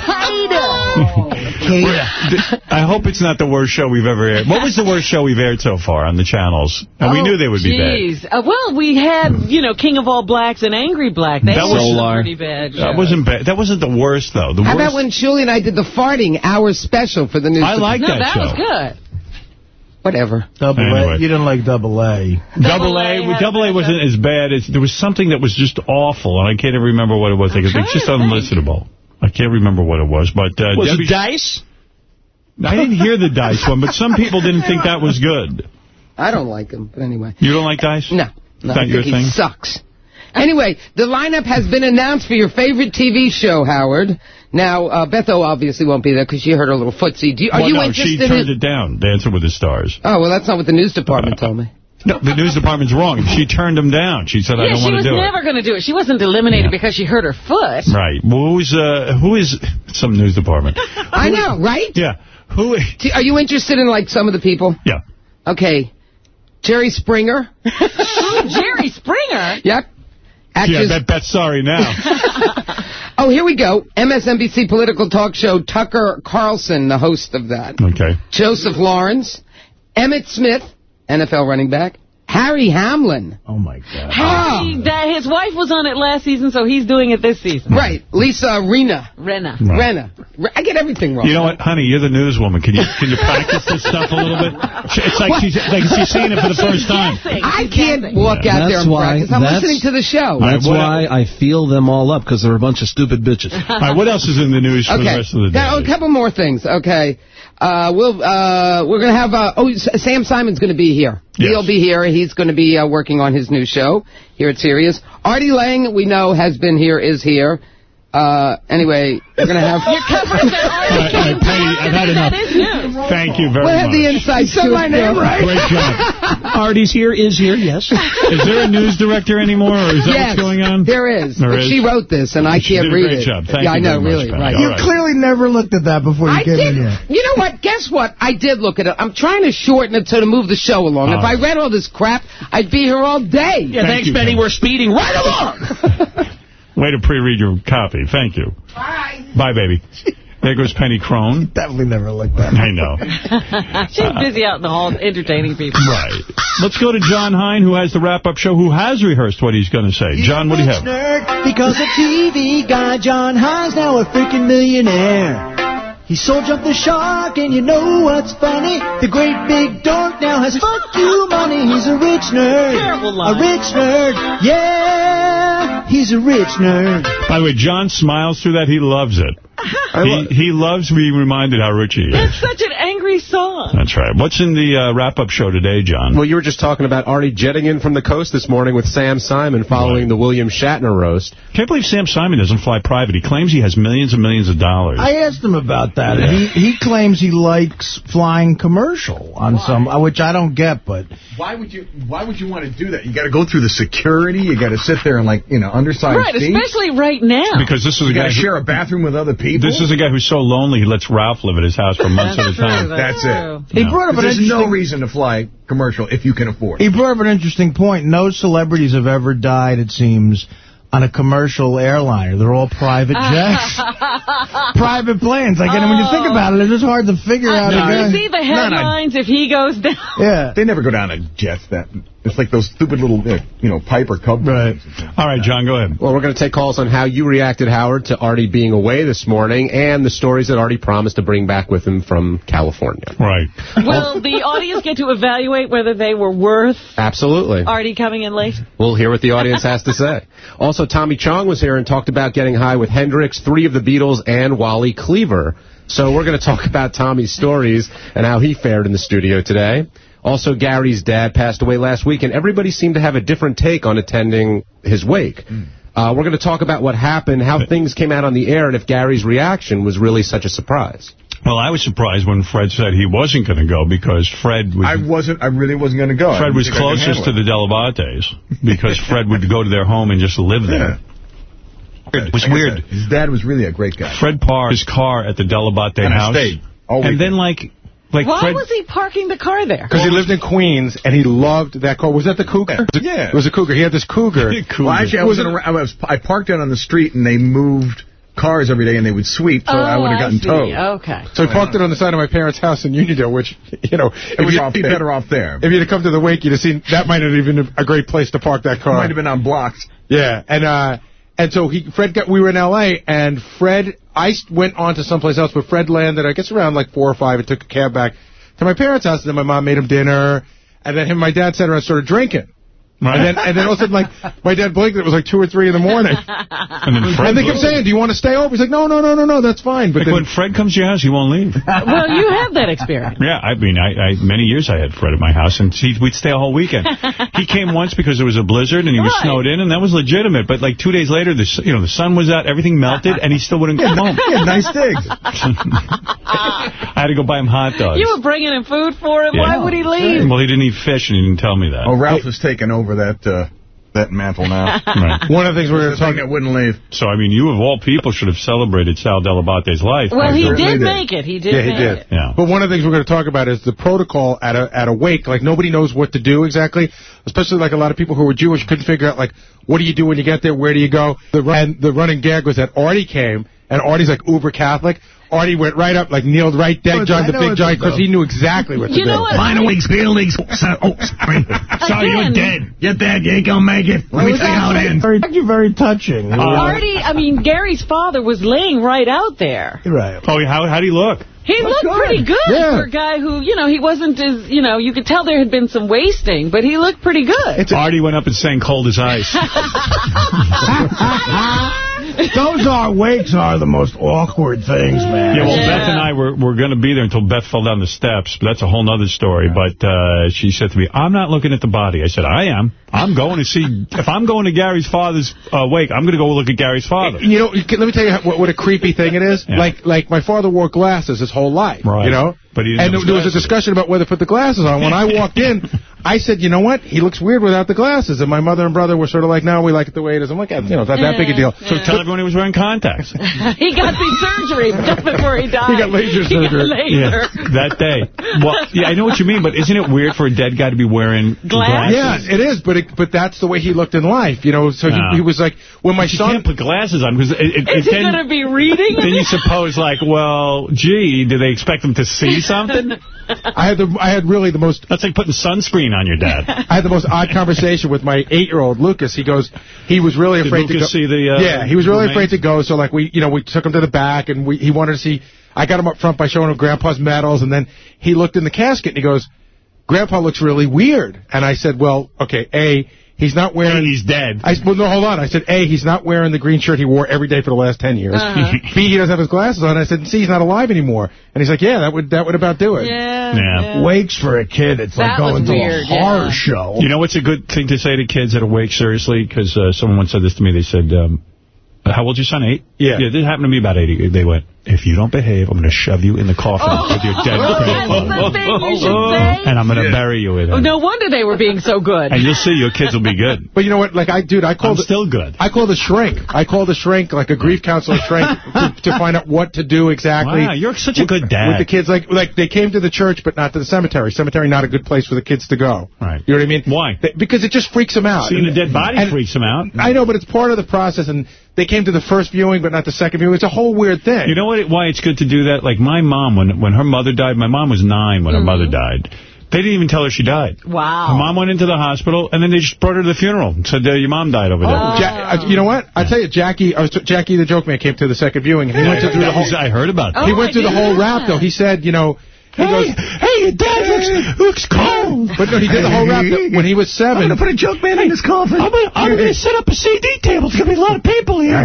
I hope it's not the worst show we've ever aired. What was the worst show we've aired so far on the channels? And we knew they would be bad. Uh, well, we had, you know, King of All Blacks and Angry Black. They That was- some pretty bad. That wasn't bad. That wasn't the worst, though. The How worst. about when Julie and I did the farting hour special for the news? I like no, that that show. was good. Whatever. Double Anyway. A. You didn't like double A. Double A, had double A wasn't as bad as there was something that was just awful, and I can't even remember what it was. Like, it's just unlistenable. think. Unlistenable. I can't remember what it was, but uh, Was Debbie, it Dice? I didn't hear the Dice one, but some people didn't think that was good. I don't like him, but anyway. You don't like Dice? No. No, Not I your think thing? sucks. Anyway, the lineup has been announced for your favorite TV show, Howard. Now, uh, Beth O obviously won't be there because she hurt her little footsie. Do you, are well, you no, interested she turned in... it down, Dancing with the Stars. Oh, well, that's not what the news department told me. No, the news department's wrong. She turned him down. She said, I don't want to do it. she was never going to do it. She wasn't eliminated because she hurt her foot. Right. Well, who's, uh, who is some news department? I know, right? Yeah. Who? Are you interested in, like, some of the people? Yeah. Okay. Jerry Springer. oh, Jerry Springer? Yep. Yeah, Actress. bet, bet sorry now. oh, here we go. MSNBC political talk show Tucker Carlson, the host of that. Okay. Joseph Lawrence. Emmitt Smith, NFL running back. Harry Hamlin. Oh, my God. Harry, ah. that, his wife was on it last season, so he's doing it this season. Right. Lisa Rena. Renna. Right. Rena. I get everything wrong. You know what, honey? You're the newswoman. Can you can you practice this stuff a little bit? It's like she's like she's seeing it for the first time. I can't walk out there That's and why- practice. I'm listening to the show. That's what- why I feel them all up, because they're a bunch of stupid bitches. All right, what else is in the news for the rest of the day? Now, a couple more things. Okay. Uh, we'll, uh, we're going to have, uh, oh, Sam Simon's going to be here. Yes. He'll be here. He's going to be uh, working on his new show here at Sirius. Artie Lange, we know, has been here, is here. Uh, anyway, we're going to have... You're covering that All right, all right, Penny, I've had enough. That is news. Thank you very We'll have the inside said scoop. my name right. Great job. Artie's here, is here, yes. Is there a news director anymore, or is that Yes, what's going on? there is. There but is? she wrote this, and I can't did a read great it. job. Thank yeah, you I know, very much, really. Penny. Right. You right. clearly never looked at that before you I came did. in here. You know what? Guess what? I did look at it. I'm trying to shorten it so to move the show along. Oh. If I read all this crap, I'd be here all day. Yeah, Thank thanks, you, Benny. We're speeding right along. Way to pre-read your copy. Thank you. Bye. Bye, baby. There goes Penny Crone. Definitely never looked that. I know. She's busy out in the halls entertaining people. Right. Let's go to John Hein, who has the wrap-up show, who has rehearsed what he's going to say. John, what do you have? Nerd because of TV guy John Hein's now a freaking millionaire. He so jumped the Shark, and you know what's funny? The great big dork now has fuck you money. He's a rich nerd. Terrible A rich nerd. Yeah, he's a rich nerd. By the way, John smiles through that. He loves it. He, he loves being reminded how rich he is. That's such an angry song. That's right. What's in the uh, wrap-up show today, John? Well, you were just talking about Artie jetting in from the coast this morning with Sam Simon following the William Shatner roast. Can't believe Sam Simon doesn't fly private. He claims he has millions and millions of dollars. I asked him about that, and he, he claims he likes flying commercial on some, uh, which I don't get, but... Why would you Why would you want to do that? You got to go through the security. You got to sit there and like you know undersized Right, seats. especially right now. Because this is a you guy got to share a bathroom with other people. This is a guy who's so lonely he lets Ralph live at his house for months at a time. That's it. He brought up an There's no reason to fly commercial if you can afford it. He brought up an interesting point. No celebrities have ever died, it seems, on a commercial airliner. They're all private jets. private planes. Like, and when you think oh. about it, it's just hard to figure out. Did you see the No, no. headlines if he goes down? Yeah. They never go down to jets. That it's like those stupid little uh, you know Piper Cub. Right. All right, John, go ahead. Well, we're going to take calls on how you reacted, Howard, to Artie being away this morning and the stories that Artie promised to bring back with him from California. Right. Well, the audience get to evaluate whether they were worth Absolutely. Artie coming in late? We'll hear what the audience has to say. Also, Tommy Chong was here and talked about getting high with Hendrix, three of the Beatles, and Wally Cleaver. So we're going to talk about Tommy's stories and how he fared in the studio today. Also, Gary's dad passed away last week, and everybody seemed to have a different take on attending his wake. Uh, we're going to talk about what happened, how things came out on the air, and if Gary's reaction was really such a surprise. Well, I was surprised when Fred said he wasn't going to go because Fred was... I wasn't. I really wasn't going to go. Fred was think I could closest to the Dell'Abates because Fred would go to their home and just live there. It was Like weird. said, His dad was really a great guy. Fred parked his car at the Dell'Abate house. stayed all and then, like, like Why Fred... was he parking the car there? Because he lived in Queens, and he loved that car. Was that the Cougar? Yeah. It was a Cougar. He had this Cougar. Well, actually, I was, in a, I was I parked it on the street, and they moved cars every day, and they would sweep, so I would have gotten see. towed. Okay. So I parked it on the side of my parents' house in Uniondale, which, you know, It was you'd be better off there. If you'd have come to the wake, you'd have seen that might not even been a great place to park that car. It Might have been on blocks. Yeah, and uh, and so he, Fred got, we were in L.A., and Fred, I went on to someplace else, but Fred landed, I guess around like 4 or 5, and took a cab back to my parents' house, and then my mom made him dinner, and then him and my dad sat around and started drinking. Right. And then, and then all of a sudden, like, my dad blinked, it was like 2 or 3 in the morning. And then Fred And they kept saying, do you want to stay over? He's like, no, no, no, no, no, that's fine. But Like then, when Fred comes to your house, he won't leave. well, you have that experience. Yeah, I mean, I, I many years I had Fred at my house, and he, we'd stay a whole weekend. he came once because there was a blizzard, and he was snowed in, and that was legitimate. But like two days later, the you know the sun was out, everything melted, and he still wouldn't come home. Yeah, nice digs. I had to go buy him hot dogs. You were bringing him food for him. Yeah. Why would he leave? Well, he didn't eat fish, and he didn't tell me that. Oh, Ralph has taken over that uh, that mantle now. Right. one of the things we're going the to talk thing that wouldn't leave. So, I mean, you of all people should have celebrated Sal Dell'Abate's life. Well, he certainly did make it. He did Yeah, he make did. it. Yeah. But one of the things we're going to talk about is the protocol at a at a wake. Like nobody knows what to do exactly, especially like a lot of people who were Jewish couldn't figure out like what do you do when you get there, where do you go. The run, the running gag was that Artie came and Artie's like uber Catholic. Artie went right up, like kneeled right Oh, dead, joined the big it's giant because he knew exactly what to You do. know what? Minor leagues, field leagues. Oh, so, oh, sorry. Sorry, you're dead. You're dead. You ain't gonna make it. Let me see how it ends. Very, actually very touching. Uh, uh, Artie, I mean, Gary's father was laying right out there. right. Oh, how how do you look? He looked good. pretty good Yeah. for a guy who, you know, he wasn't as, you know, you could tell there had been some wasting, but he looked pretty good. Artie went up and sang Cold as Ice. Those are wakes are the most awkward things, man. Yeah, well, Yeah. Beth and I were, were going to be there until Beth fell down the steps, but that's a whole other story. But uh, she said to me, I'm not looking at the body. I said, I am. I'm going to see, if I'm going to Gary's father's uh, wake, I'm going to go look at Gary's father. You know, you can- let me tell you how, what, what a creepy thing it is. Yeah. Like, like my father wore glasses his whole life. Right. You know, But he didn't and there was a discussion about whether to put the glasses on. When I walked in, I said, you know what? He looks weird without the glasses. And my mother and brother were sort of like, no, we like it the way it is. I'm like, you know, it's not that big a deal. So tell everyone he was wearing contacts. he got the surgery just before he died. He got laser He got surgery. laser. Yeah, that day. Well, yeah, I know what you mean, but isn't it weird for a dead guy to be wearing glasses? Yeah, it is, but it, but that's the way he looked in life, you know. So No. he, ah. he was like, when my But you son, can't put glasses on because it, it, Is it he going to be reading? then you suppose like, well, gee, do they expect him to see something? I had the I had really the most. That's like putting sunscreen on your dad. I had the most odd conversation with my eight-year-old Lucas. He goes, he was really Did afraid Lucas to go. see the, uh, yeah, he was really afraid to go. So like we, you know, we took him to the back, and we he wanted to see. I got him up front by showing him Grandpa's medals, and then he looked in the casket and he goes, "Grandpa looks really weird." And I said, "Well, okay, a." He's not wearing. he's dead. I well, no, hold on. I said, A, he's not wearing the green shirt he wore every day for the last ten years. Uh-huh. B, he doesn't have his glasses on. I said, C, he's not alive anymore. And he's like, Yeah, that would that would about do it. Yeah. Yeah. Wakes for a kid, it's like That was going to weird, a horror yeah. show. You know what's a good thing to say to kids at a wake, seriously? Because uh, someone once said this to me. They said, um, how old's your son, eight? Yeah. Yeah, this happened to me about eight. They went, if you don't behave, I'm going to shove you in the coffin oh. with your dead Oh, that's grandfather. the thing you should say. Oh. And I'm going to bury you with Oh, him. no wonder they were being so good. And you'll see your kids will be good. But you know what? Like I, dude, I I'm called. still good. I called a shrink. I called a shrink, like a grief counselor shrink, to, to find out what to do exactly. Wow, you're such a good dad. With the kids, like like they came to the church, but not to the cemetery. Cemetery not a good place for the kids to go. Right. You know what I mean? Why? They- because it just freaks them out. Seeing a dead body And- freaks him out. I know, but it's part of the process, and they came to the first viewing, but not the second viewing. It's a whole weird thing. You know what? Why it's good to do that? Like my mom, when when her mother died, my mom was nine when her mother died. They didn't even tell her she died. Wow. Her mom went into the hospital, and then they just brought her to the funeral and said, your mom died over there. Ja- uh, you know what? I tell you, Jackie, I Jackie the joke man came to the second viewing, and he went through the whole. was- I heard about that. he Oh, went I through the whole know rap though. He said, you know, he goes, hey, your dad looks, looks cold. but no, he did the whole rap when he was seven. I'm going to put a joke man in his coffin. I'm going to set up a CD table. There's going to be a lot of people here.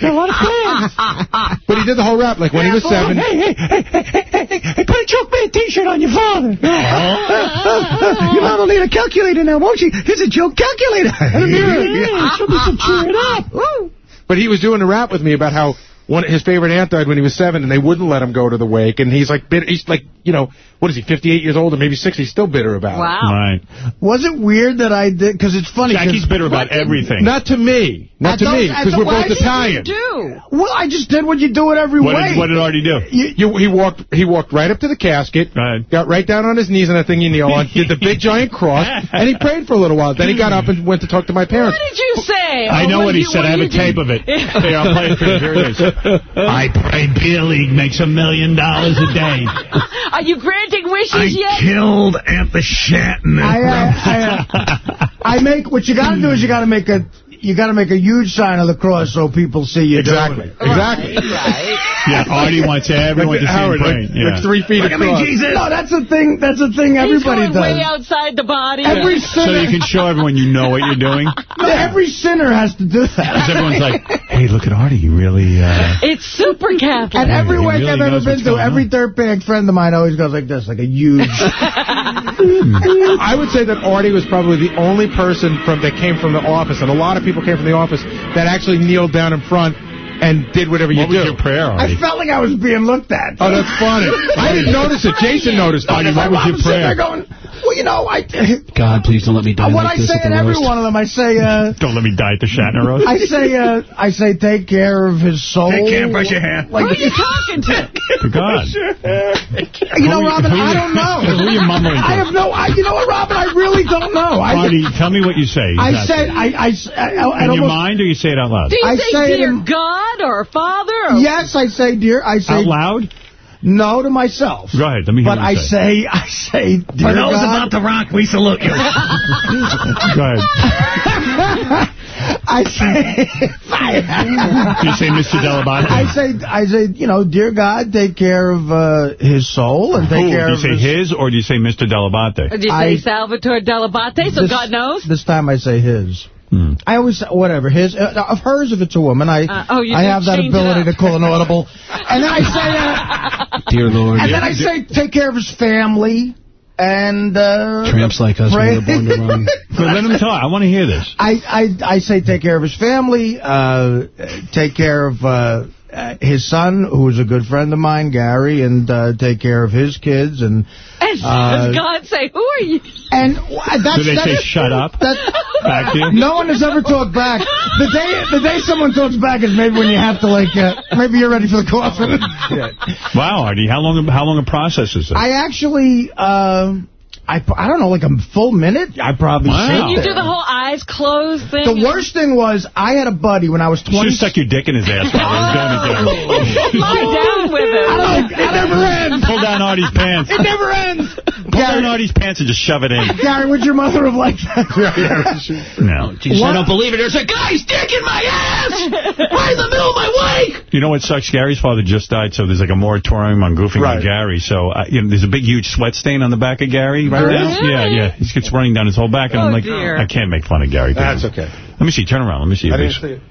There are a lot of fans. But he did the whole rap like when he was seven. Hey, hey, hey, hey, hey, hey, hey, put a joke man T-shirt on your father. your mom will need a calculator now, won't she? Here's a joke calculator. And a mirror. Yeah, she'll be some cheering up. But he was doing a rap with me about how one his favorite aunt died when he was seven, and they wouldn't let him go to the wake. And he's like, he's like, you know, what is he, 58 years old or maybe 60? He's still bitter about Wow. Right. Was it weird that I did? Because it's funny. Jackie's bitter about everything. Not to me, not At to those- me, because we're both wedding, Italian. Do. Well, I just did what you do it every what, way. did, what did Artie do? You- You, he walked. He walked right up to the casket, Right. got right down on his knees on that thing you kneel on, did the big giant cross, and he prayed for a little while. Then he got up and went to talk to my parents. What did you say? I Oh, know what he you- said. I have a tape of it. Here, I'll play it for you. Here it is. I pray Beer League makes a million dollars a day. Are you granting wishes yet? killed Aunt the Shatner. I, uh, I, uh, I make what you got to do is you got to make a you got to make a huge sign of the cross so people see you Exactly. doing it. Exactly. Right. Yeah, Artie wants everyone to see him Howard, like. Yeah. like three feet Look at me, across. Jesus. No, that's a thing. That's a thing He's everybody going way outside the body. Every so sinner, you can show everyone you know what you're doing. no, every sinner has to do Because that. everyone's like, hey, look at Artie. He really... Uh... It's super Catholic. And every He really I've ever been to, every on. third band friend of mine always goes like this, like a huge. I would say that Artie was probably the only person from that came from the office, and a lot of people came from the office that actually kneeled down in front and did whatever you What do. was your prayer, I felt like I was being looked at. Oh, that's funny. I didn't notice it. Jason noticed. Artie, what was your I'm prayer? going, well, you know, I. God, please don't let me die what like I this say at the in every roast. one of them, I say, uh, Don't let me die at the Shatner roast. I say, uh, I say, take care of his soul. Take care, brush your hair. Who are you talking to? For God. You know, Robin, who- I don't know. who are you mumbling to? I have no. I, you know what, Robin? I really don't know. I, Artie, tell me what you say. I said, I, I, I, I, In your almost, mind, or you say it out loud? Do you I say, say it dear in- God or Father? Or yes, I say, dear, I say Out loud? no to myself. Go ahead. Let me hear But what I you say. say, I say, dear For those God, about to rock, we salute you. Go ahead. I say, Do you say Mr. Dell'Abate? I say, I say, you know, dear God, take care of uh, his soul and take Who? care Do you of say his. his, or do you say Mr. Dell'Abate? Do you say I- Salvatore Dell'Abate, so This- God knows? This time I say his. Hmm. I always whatever his uh, of hers if it's a woman I Uh, oh, I have that ability to call an audible and then I say uh, Dear Lord, and then I say take care of his family and uh, tramps like us, we were born to run. Good, let him talk. I want to hear this. I, I I say take care of his family uh, take care of uh, uh, his son, who's a good friend of mine, Gary, and uh, take care of his kids. And And Uh, does God say, who are you? And that's, Do they say that's- shut up? That, Back to you? No one has ever talked back. The day the day someone talks back is maybe when you have to like uh, maybe you're ready for the coffin. Wow, Artie, how long how long a process is it? I actually um I I don't know like a full minute. I probably Wow. sit You there. do the whole eyes closed thing? The worst thing was I had a buddy when I was You 20. should stuck your dick in his ass while oh. he was going to do Lie down with him. I don't, it never ends. Pull down Artie's pants. It never ends. Pull down Artie's pants and just shove it in. Gary, would your mother have liked that? No. Jesus, I don't believe it. There's a guy's dick in my ass! Right in the middle of my wake! You know what sucks? Gary's father just died, so there's like a moratorium on goofing Right. on Gary. So uh, you know, there's a big, huge sweat stain on the back of Gary right There now. Yeah, yeah. He gets running down his whole back, and Oh, I'm like, dear. I can't make fun of Gary. That's okay. Let me see. Turn around. Let me see. I didn't see it.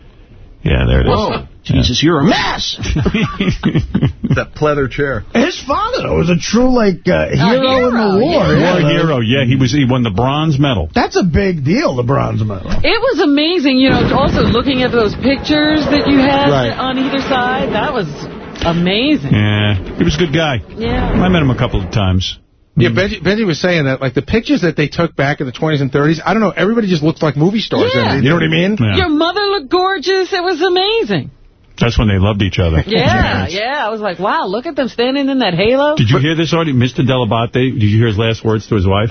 Yeah, there it is. Whoa. Jesus, you're a mess! That pleather chair. His father though, was a true like uh, hero, in the war. War Yeah, the- hero. Yeah, he was. He won the bronze medal. That's a big deal, the bronze medal. It was amazing, you know, also looking at those pictures that you had Right. on either side. That was amazing. Yeah, he was a good guy. Yeah. I met him a couple of times. Yeah, Benji, Benji was saying that, like, the pictures that they took back in the 20s and 30s, I don't know, everybody just looked like movie stars. Yeah. You know what I mean? Yeah. Your mother looked gorgeous. It was amazing. That's when they loved each other. Yeah, yeah. I was like, wow, look at them standing in that halo. Did you hear this already? Mr. Dell'Abate, did you hear his last words to his wife?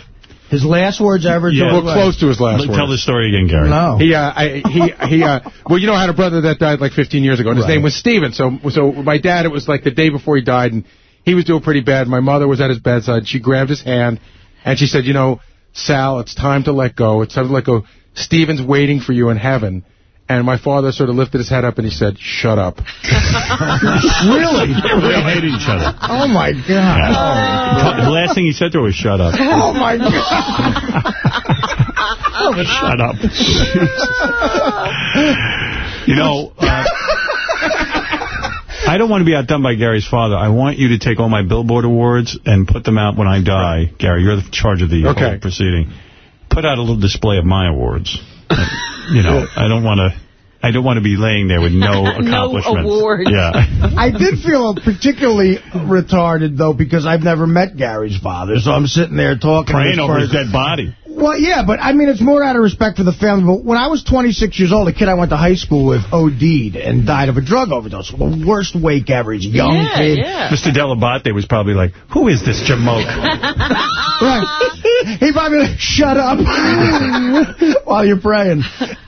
His last words ever. Yeah. to Well, his wife. close to his last Tell words. the story again, Gary. No. He, uh, I, he, he, uh, well, you know, I had a brother that died like 15 years ago, and his Right. name was Steven. So, so my dad, it was like the day before he died, and he was doing pretty bad. My mother was at his bedside. She grabbed his hand, and she said, you know, Sal, it's time to let go. It's time to let go. Steven's waiting for you in heaven. And my father sort of lifted his head up and he said, shut up. really? They hate each other. Oh my god. Yeah. The last thing he said to her was, shut up. Oh my god. Shut up. you know, uh, I don't want to be outdone by Gary's father. I want you to take all my Billboard awards and put them out when I die. Gary, you're the charge of the Okay. whole proceeding. Put out a little display of my awards. you know, I don't want to... I don't want to be laying there with no accomplishments. no awards. Yeah. I did feel particularly retarded, though, because I've never met Gary's father, so I'm sitting there talking. Praying over his dead body. Well, yeah, but I mean, it's more out of respect for the family. But when I was 26 years old, a kid I went to high school with OD'd and died of a drug overdose. The worst wake ever. He's a young Yeah, kid. yeah. Mr. Dell'Abate was probably like, who is this jamoke? Right. He probably like, shut up while you're praying.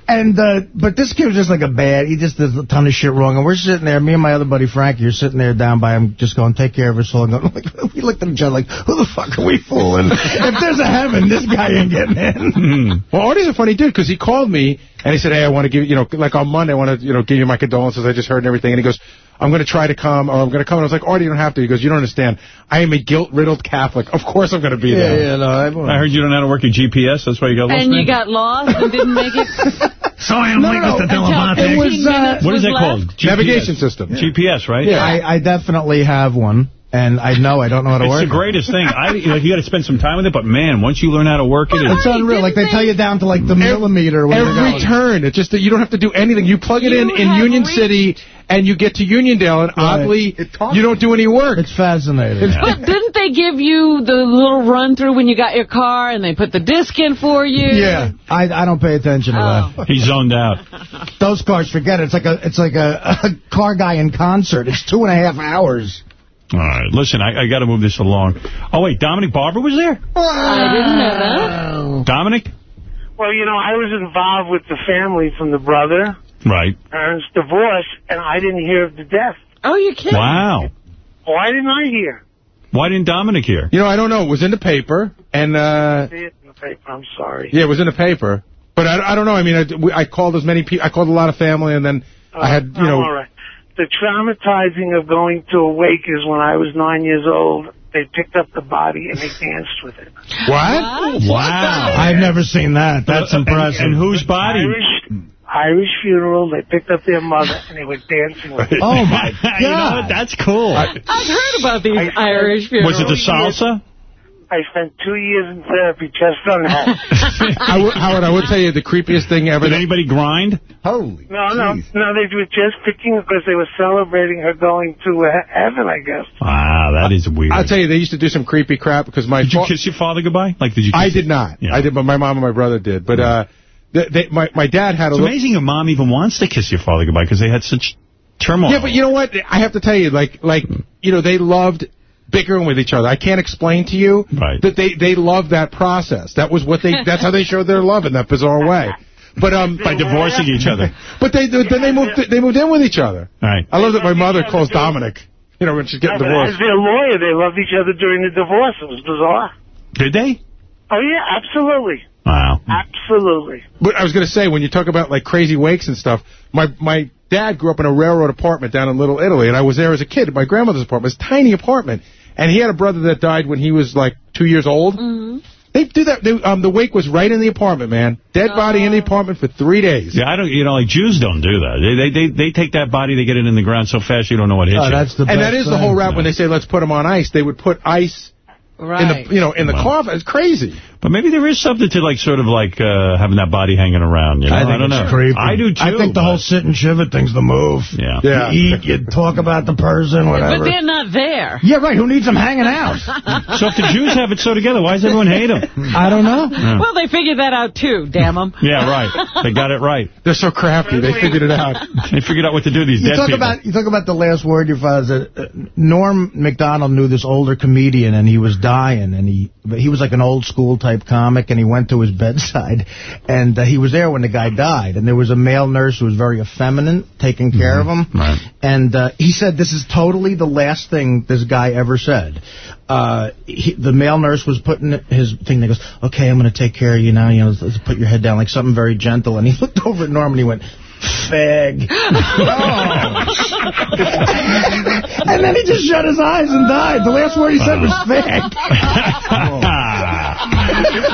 And uh, but this kid was just like a bad. He just does a ton of shit wrong. And we're sitting there, me and my other buddy Frankie, are sitting there down by him, just going, take care of us all. And going, like, we looked at each other like, who the fuck are we fooling? if there's a heaven, this guy ain't getting in. Well, Artie's a funny dude because he called me and he said, "Hey, I want to give you, you know, like on Monday, I want to, you know, give you my condolences. I just heard and everything." And he goes, "I'm going to try to come, or I'm going to come." And I was like, "Artie, you don't have to." He goes, "You don't understand. I am a guilt-riddled Catholic. Of course, I'm going to be Yeah, there." yeah, no, I, I heard you don't know how to work your GPS. That's why you got lost. And you man? got lost and didn't make it. Sorry, I'm late, Mr. Dell'Abate. It was, 15 uh, minutes What is was that left. called? GPS. Navigation system. GPS, right? I, I definitely have one, and I know I don't know how to It's work It's the greatest thing. I like you got to spend some time with it, but man, once you learn how to work it, it. It's it's, unreal. Like, they tell you down to, like, the millimeter. when Every turn, it's just that you don't have to do anything. You plug it in You in have Union reached- City, and you get to Uniondale, and oddly, you don't do any work. It's fascinating. But didn't they give you the little run through when you got your car and they put the disc in for you? Yeah, I I don't pay attention to Oh. that. he's zoned out. Those cars, forget it. It's like a it's like a, a car guy in concert. It's two and a half hours. All right, listen, I, I got to move this along. Oh wait, Dominic Barbara was there. I didn't know that. Dominic, Well, you know, I was involved with the family from the brother, right? Ernst divorce, and I didn't hear of the death. Oh, you kidding? Wow. Why didn't I hear? Why didn't Dominic hear? You know, I don't know. It was in the paper, and uh, See it in the paper. I'm sorry. yeah, it was in the paper. But I, I don't know. I mean, I, I called as many people. I called a lot of family, and then I had, you I'm know, all right. The traumatizing of going to a wake is when I was nine years old. They picked up the body and they danced with it. What? Wow. I've never seen that. That's impressive. And whose body? Irish, Irish funeral. They picked up their mother and they were dancing with it. Oh my God. you know god! That's cool. I've heard about these Irish funerals. was it the salsa? I spent two years in therapy just on that. I w- Howard, I would tell you the creepiest thing ever. Did anybody grind? Holy. No, no, no, they were just picking because they were celebrating her going to heaven, I guess. Wow, that is weird. I'll tell you, they used to do some creepy crap because my Did you kiss your father goodbye? Like, did you? Kiss I did not. Yeah. I did, but my mom and my brother did. But uh, they, they, my my dad had a It's amazing your mom even wants to kiss your father goodbye because they had such turmoil. Yeah, but you know what? I have to tell you, like, like you know, they loved bickering with each other. I can't explain to you Right. that they they loved that process. That was what they. That's how they showed their love in that bizarre way. But um, by divorcing each other. But they then they moved they moved in with each other. Right. I love that my mother calls Dominic. You know when she's getting Yeah, divorced. as their lawyer, they loved each other during the divorce. It was bizarre. Did they? Oh, yeah, absolutely. Wow. Absolutely. But I was going to say, when you talk about like crazy wakes and stuff, my my dad grew up in a railroad apartment down in Little Italy, and I was there as a kid. My grandmother's apartment, it was a tiny apartment, and he had a brother that died when he was like two years old. They do that. They, um, the wake was right in the apartment, man. Dead body in the apartment for three days. Yeah, I don't. You know, like Jews don't do that. They they they, they take that body, they get it in the ground so fast you don't know what hit Oh, you. that's the and that best is the thing. whole route when they say let's put him on ice. They would put ice Right. in the you know in the Wow. coffin. It's crazy. But maybe there is something to like sort of like uh, having that body hanging around. You know, I think don't it's know. creepy. I do too. I think the whole sit and shiva thing's the move. Yeah. Yeah. You eat, you talk about the person, whatever. But they're not there. Yeah, right. Who needs them hanging out? So if the Jews have it so together, why does everyone hate them? I don't know. Yeah. Well, they figured that out, too, damn them. Yeah, right. They got it right. They're so crafty. They figured it out. They figured out what to do. These You dead talk people. about you talk about the last word your father said. Uh, Norm Macdonald knew this older comedian, and he was dying, and he but he was like an old school type comic, and he went to his bedside, and uh, he was there when the guy died, and there was a male nurse who was very effeminate taking care of him, Right. and uh, he said this is totally the last thing this guy ever said. Uh, he, the male nurse was putting his thing. There goes, okay, I'm going to take care of you now. You know, put your head down, like something very gentle. And he looked over at Norm and he went, fag. and then he just shut his eyes and died. The last word he said was fag.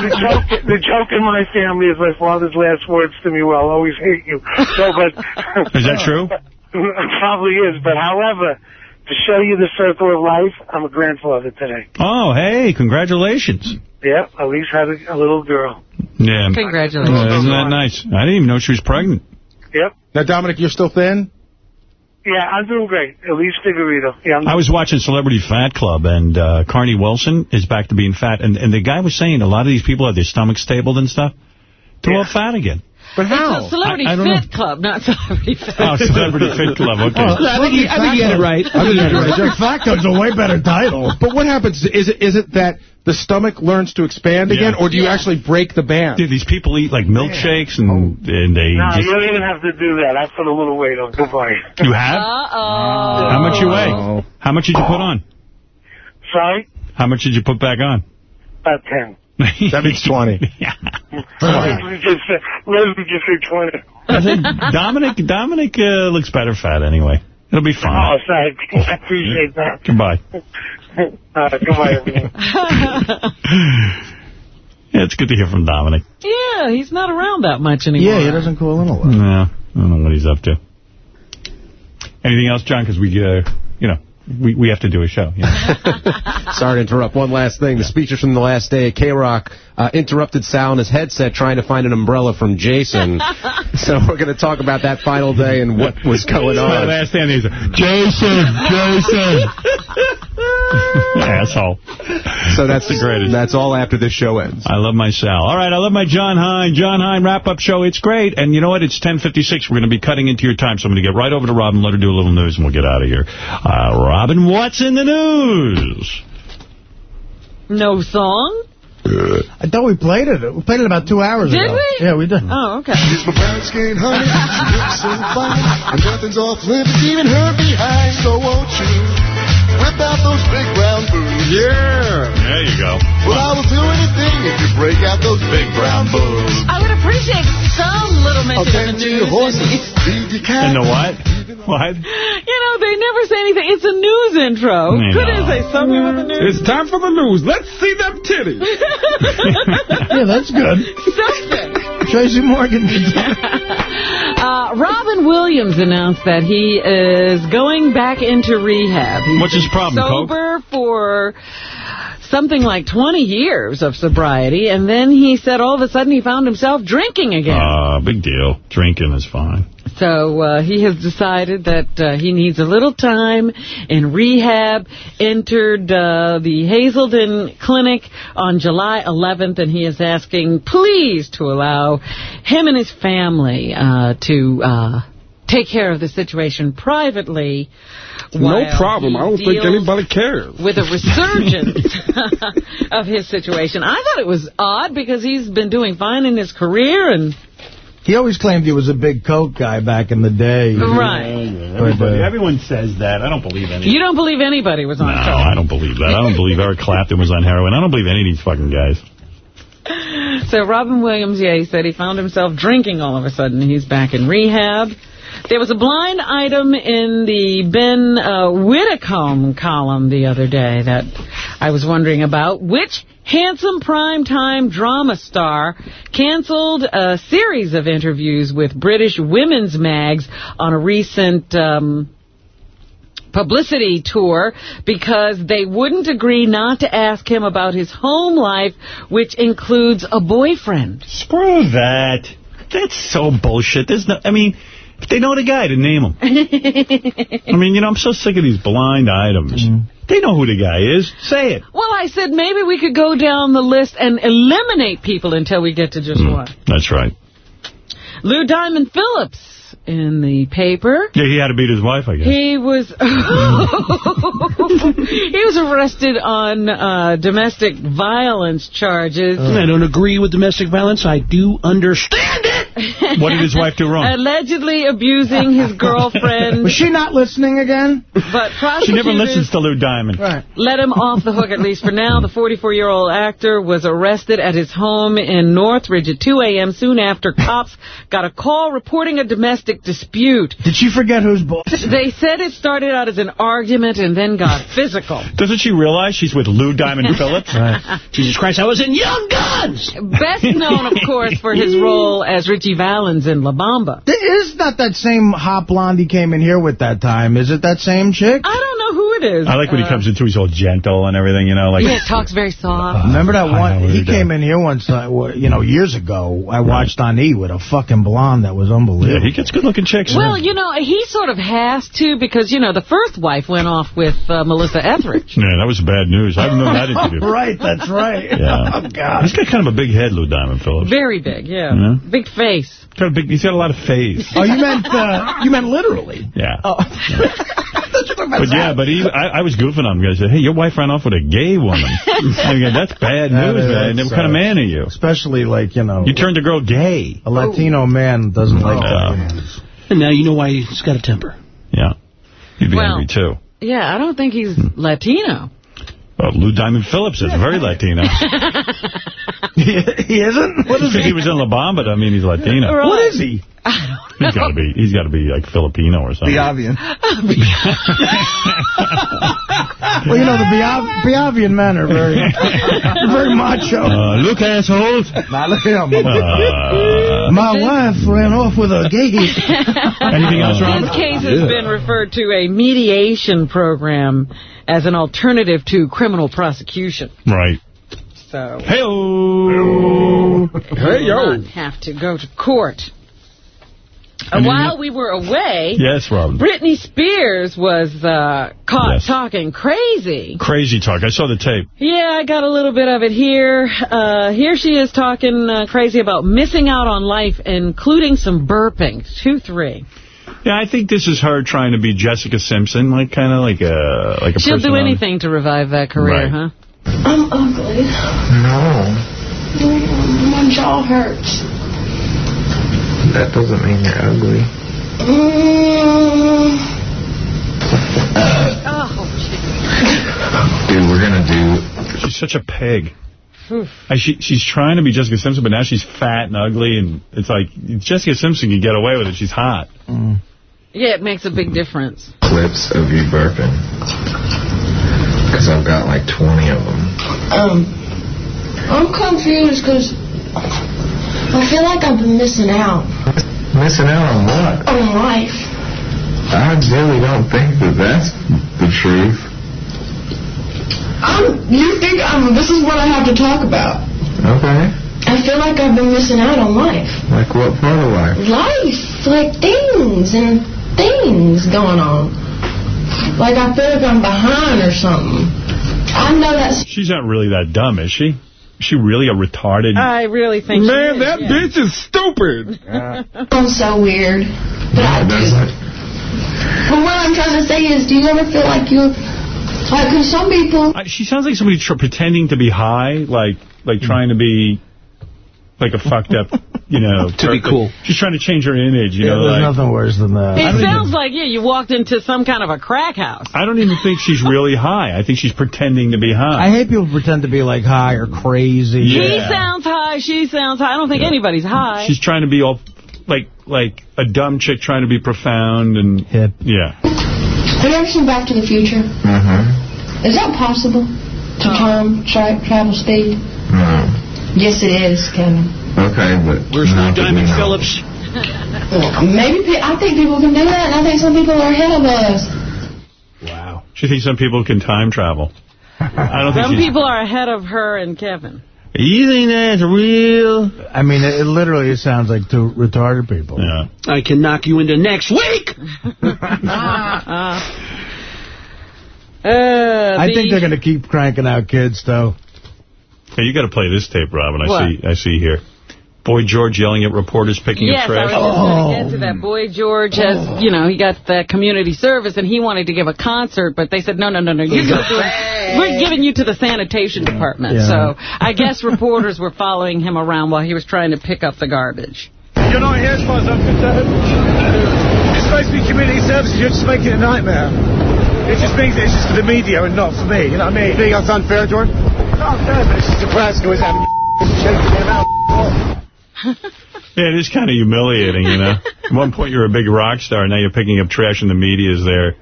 the, joke, the joke in my family is my father's last words to me were, I'll always hate you. So, but... Is that true? It probably is, but however, to show you the circle of life, I'm a grandfather today. Oh, hey, congratulations. Yeah, Elise had a, a little girl. Yeah. Congratulations. Uh, isn't that nice? I didn't even know she was pregnant. Yep. Now, Dominic, you're still thin. Yeah, I'm doing great. Elise Figueredo. Yeah, I'm I was watching Celebrity Fat Club, and uh, Carnie Wilson is back to being fat. And, and the guy was saying a lot of these people have their stomachs stabled and stuff. They're all fat again. But It's a celebrity I- I don't know. fit club, not celebrity fit. Oh, Celebrity Fit Club, okay. I think he, I think he had it right. I think he had it right. Celebrity Fat Club's a way better title. But what happens? Is it is it that the stomach learns to expand Yeah. again, or do you Yeah. actually break the band? Dude, these people eat like milkshakes, and, and they No, just... you don't even have to do that. I put a little weight on. Goodbye. You have? Uh-oh. How much you weigh? How much did you put on? Sorry? How much did you put back on? About 10. That makes 20. yeah. Leslie just said, Leslie just said 20. I think Dominic Dominic uh, looks better fat anyway. It'll be fine. Oh, fine. sorry. I appreciate that. Goodbye. Uh, goodbye, everyone. Yeah, it's good to hear from Dominic. yeah, he's not around that much anymore. Yeah, he doesn't call in a lot. No, I don't know what he's up to. Anything else, John? Because we, uh, you know, we, we have to do a show. you know. Sorry to interrupt. One last thing. The speeches from the last day at K-Rock uh, interrupted Sal in his headset trying to find an umbrella from Jason. so we're going to talk about that final day and what was going My on. last stand, he's Jason, Jason. Asshole. So that's the greatest. That's all after this show ends. I love my Sal. All right, I love my John Hein. John Hein wrap-up show. It's great. And you know what? It's 10.56. We're going to be cutting into your time, so I'm going to get right over to Robin, let her do a little news, and we'll get out of here. Uh, Robin, what's in the news? No song? I thought we played it. We played it about two hours Did ago. Did we? Yeah, we did. Oh, okay. She's my brown skin honey, she looks so fine, and nothing's off limits, even her behind. So won't you whip out those big brown boobs? Yeah. There you go. Well, I will do anything if you break out those big brown boobs. I would appreciate some little I'll mention tend of the to news. your horses, feed your. And the what? What? You know, they never say anything. It's a news intro. I Couldn't know. say something about the news? It's time for the news. Let's see them titties. Yeah, that's good. Something. Tracy Morgan. Uh, Robin Williams announced that he is going back into rehab. He's What's his been problem, Coke? Sober for something like 20 years of sobriety, and then he said all of a sudden he found himself drinking again. Uh, big deal. Drinking is fine. So uh, he has decided that uh, he needs a little time in rehab, entered uh, the Hazelden Clinic on July 11th, and he is asking, please, to allow him and his family uh, to uh, take care of the situation privately. No problem. I don't think anybody cares. With a resurgence of his situation. I thought it was odd because he's been doing fine in his career and He always claimed he was a big coke guy back in the day. Right. Everybody, uh, everyone says that. I don't believe any. you don't believe anybody was on No, coke. I don't believe that. I don't believe Eric Clapton was on heroin. I don't believe any of these fucking guys. So Robin Williams, yeah, he said he found himself drinking all of a sudden. He's back in rehab. There was a blind item in the Ben uh, column the other day that I was wondering about. Which handsome primetime drama star canceled a series of interviews with British women's mags on a recent... Um, publicity tour because they wouldn't agree not to ask him about his home life, which includes a boyfriend. Screw that. That's so bullshit. There's no. I mean, if they know the guy, to name him. I mean, you know, I'm so sick of these blind items. Mm. They know who the guy is. Say it. Well, I said maybe we could go down the list and eliminate people until we get to just mm. one. That's right. Lou Diamond Phillips in the paper. Yeah, he had to beat his wife, I guess. He was he was arrested on uh, domestic violence charges. I don't agree with domestic violence. I do understand it. What did his wife do wrong? Allegedly abusing his girlfriend. Was she not listening again? But She never listens to Lou Diamond. Right. let him off the hook, at least for now. The 44-year-old actor was arrested at his home in Northridge at 2 a.m. soon after cops got a call reporting a domestic dispute. Did she forget whose boss? They said it started out as an argument and then got physical. Doesn't she realize she's with Lou Diamond Phillips? Jesus Christ, I was in Young Guns. Best known, of course, for his role as Ritchie Valens in La Bamba. There is not that same hot blonde he came in here with that time. Is it that same chick? I don't know who it is. I like when he Uh, comes into, he's all gentle and everything, you know, like... yeah, talks very soft. Remember that one? He he came in here once, uh, you know, years ago. I watched on E with a fucking blonde that was unbelievable. Yeah, he gets good-looking chicks. Well, you know, he sort of has to because, you know, the first wife went off with uh, Melissa Etheridge. Yeah, that was bad news. I remember that interview. right, that's right. Yeah. Oh, God. He's got kind of a big head, Lou Diamond Phillips. Very big, yeah. Yeah. Big face. Got a big, he's got a lot of face. Oh, you meant uh, you meant literally. Yeah. Oh. But yeah, but he, I, I was goofing on him. I said, hey, your wife ran off with a gay woman. I mean, that's bad That news, is- man. that's, What kind of man are you? Especially like you know, You turned a girl gay. a Latino man doesn't oh. like Oh. that. And now you know why he's got a temper. Yeah. You'd be Well- angry, too. Yeah, I don't think he's hmm. Latino. Well, Lou Diamond Phillips is very Latino. he isn't. What is he? he? was in La Bamba. I mean, he's Latino. Right. What is he? He's got to be. He's got to be like Filipino or something. Biavian. Well, you know the Biav- Biavian men are very, very macho. Uh, look, assholes. Now look at him. Uh, My wife ran off with a gay. anything else, Ron? This case has been referred to a mediation program as an alternative to criminal prosecution. Right. So Hey, hey, not have to go to court. I mean, While we were away, Yes, Robin. Britney Spears was uh, caught Yes. talking crazy. Crazy talk. I saw the tape. Yeah, I got a little bit of it here. Uh, here she is talking uh, crazy about missing out on life, including some burping. Two, three. Yeah, I think this is her trying to be Jessica Simpson, like kind of like a like a She'll do anything to revive that career, Right. huh? I'm ugly. No, My jaw hurts. That doesn't mean you're ugly. Mm. Oh, Dude, we're gonna do. She's such a pig. I, she, she's trying to be Jessica Simpson, but now she's fat and ugly, and it's like Jessica Simpson can get away with it. She's hot. Yeah, it makes a big difference. clips of you burping. Because I've got like 20 of them. Um, I'm confused because I feel like I've been missing out Missing out on what? on life. I really don't think that that's the truth. I'm, you think I'm, this is what I have to talk about. Okay. I feel like I've been missing out on life. Like what part of life? Life, like things and things going on. Like I feel like I'm behind or something. I know that's She's not really that dumb, is she? Is she really a retarded... I really think so. Man, she is, that yeah. bitch is stupid. I'm so weird. But I do. But what I'm trying to say is, do you ever feel like you're like, cause some people, I- She sounds like somebody tr pretending to be high, like like trying to be like a fucked up, you know. To be cool. She's trying to change her image, you Yeah, know. there's like, nothing worse than that. It sounds like, yeah, you walked into some kind of a crack house. I don't even think she's really high. I think she's pretending to be high. I hate people pretend to be like high or crazy. He sounds high, she sounds high. I don't think anybody's high. She's trying to be all like like a dumb chick trying to be profound and hip. Yeah. have you ever seen Back to the Future? Mm-hmm. Is that possible? To time, tra travel speed? No. Yes, it is, Kevin. Okay, but... Where's not Lou that we Diamond know. Phillips? Maybe, pe- I think people can do that, and I think some people are ahead of us. Wow. She thinks some people can time travel. I don't think Some she's... people are ahead of her and Kevin. You think that's real? I mean, it, it literally sounds like two retarded people. Yeah. I can knock you into next week. Uh, I the- think they're going to keep cranking out kids, though. Hey, you got to play this tape, Robin. I What? see. I see here. Boy George yelling at reporters picking Yes, up I trash. was just going to oh. get to that. Boy George has, you know, he got the community service, and he wanted to give a concert, but they said, no, no, no, no, you're gonna do it. We're giving you to the sanitation department. Yeah. So I guess reporters were following him around while he was trying to pick up the garbage. You're not here as far as I'm concerned. It's supposed to be community services. You're just making a nightmare. It just means it's just for the media and not for me. You know what I mean? You think that's unfair, Jordan? It's not unfair, but it's just depressing always having shaking their mouth. Yeah, it is kind of humiliating, you know. At one point, you're a big rock star. Now you're picking up trash, and the media is there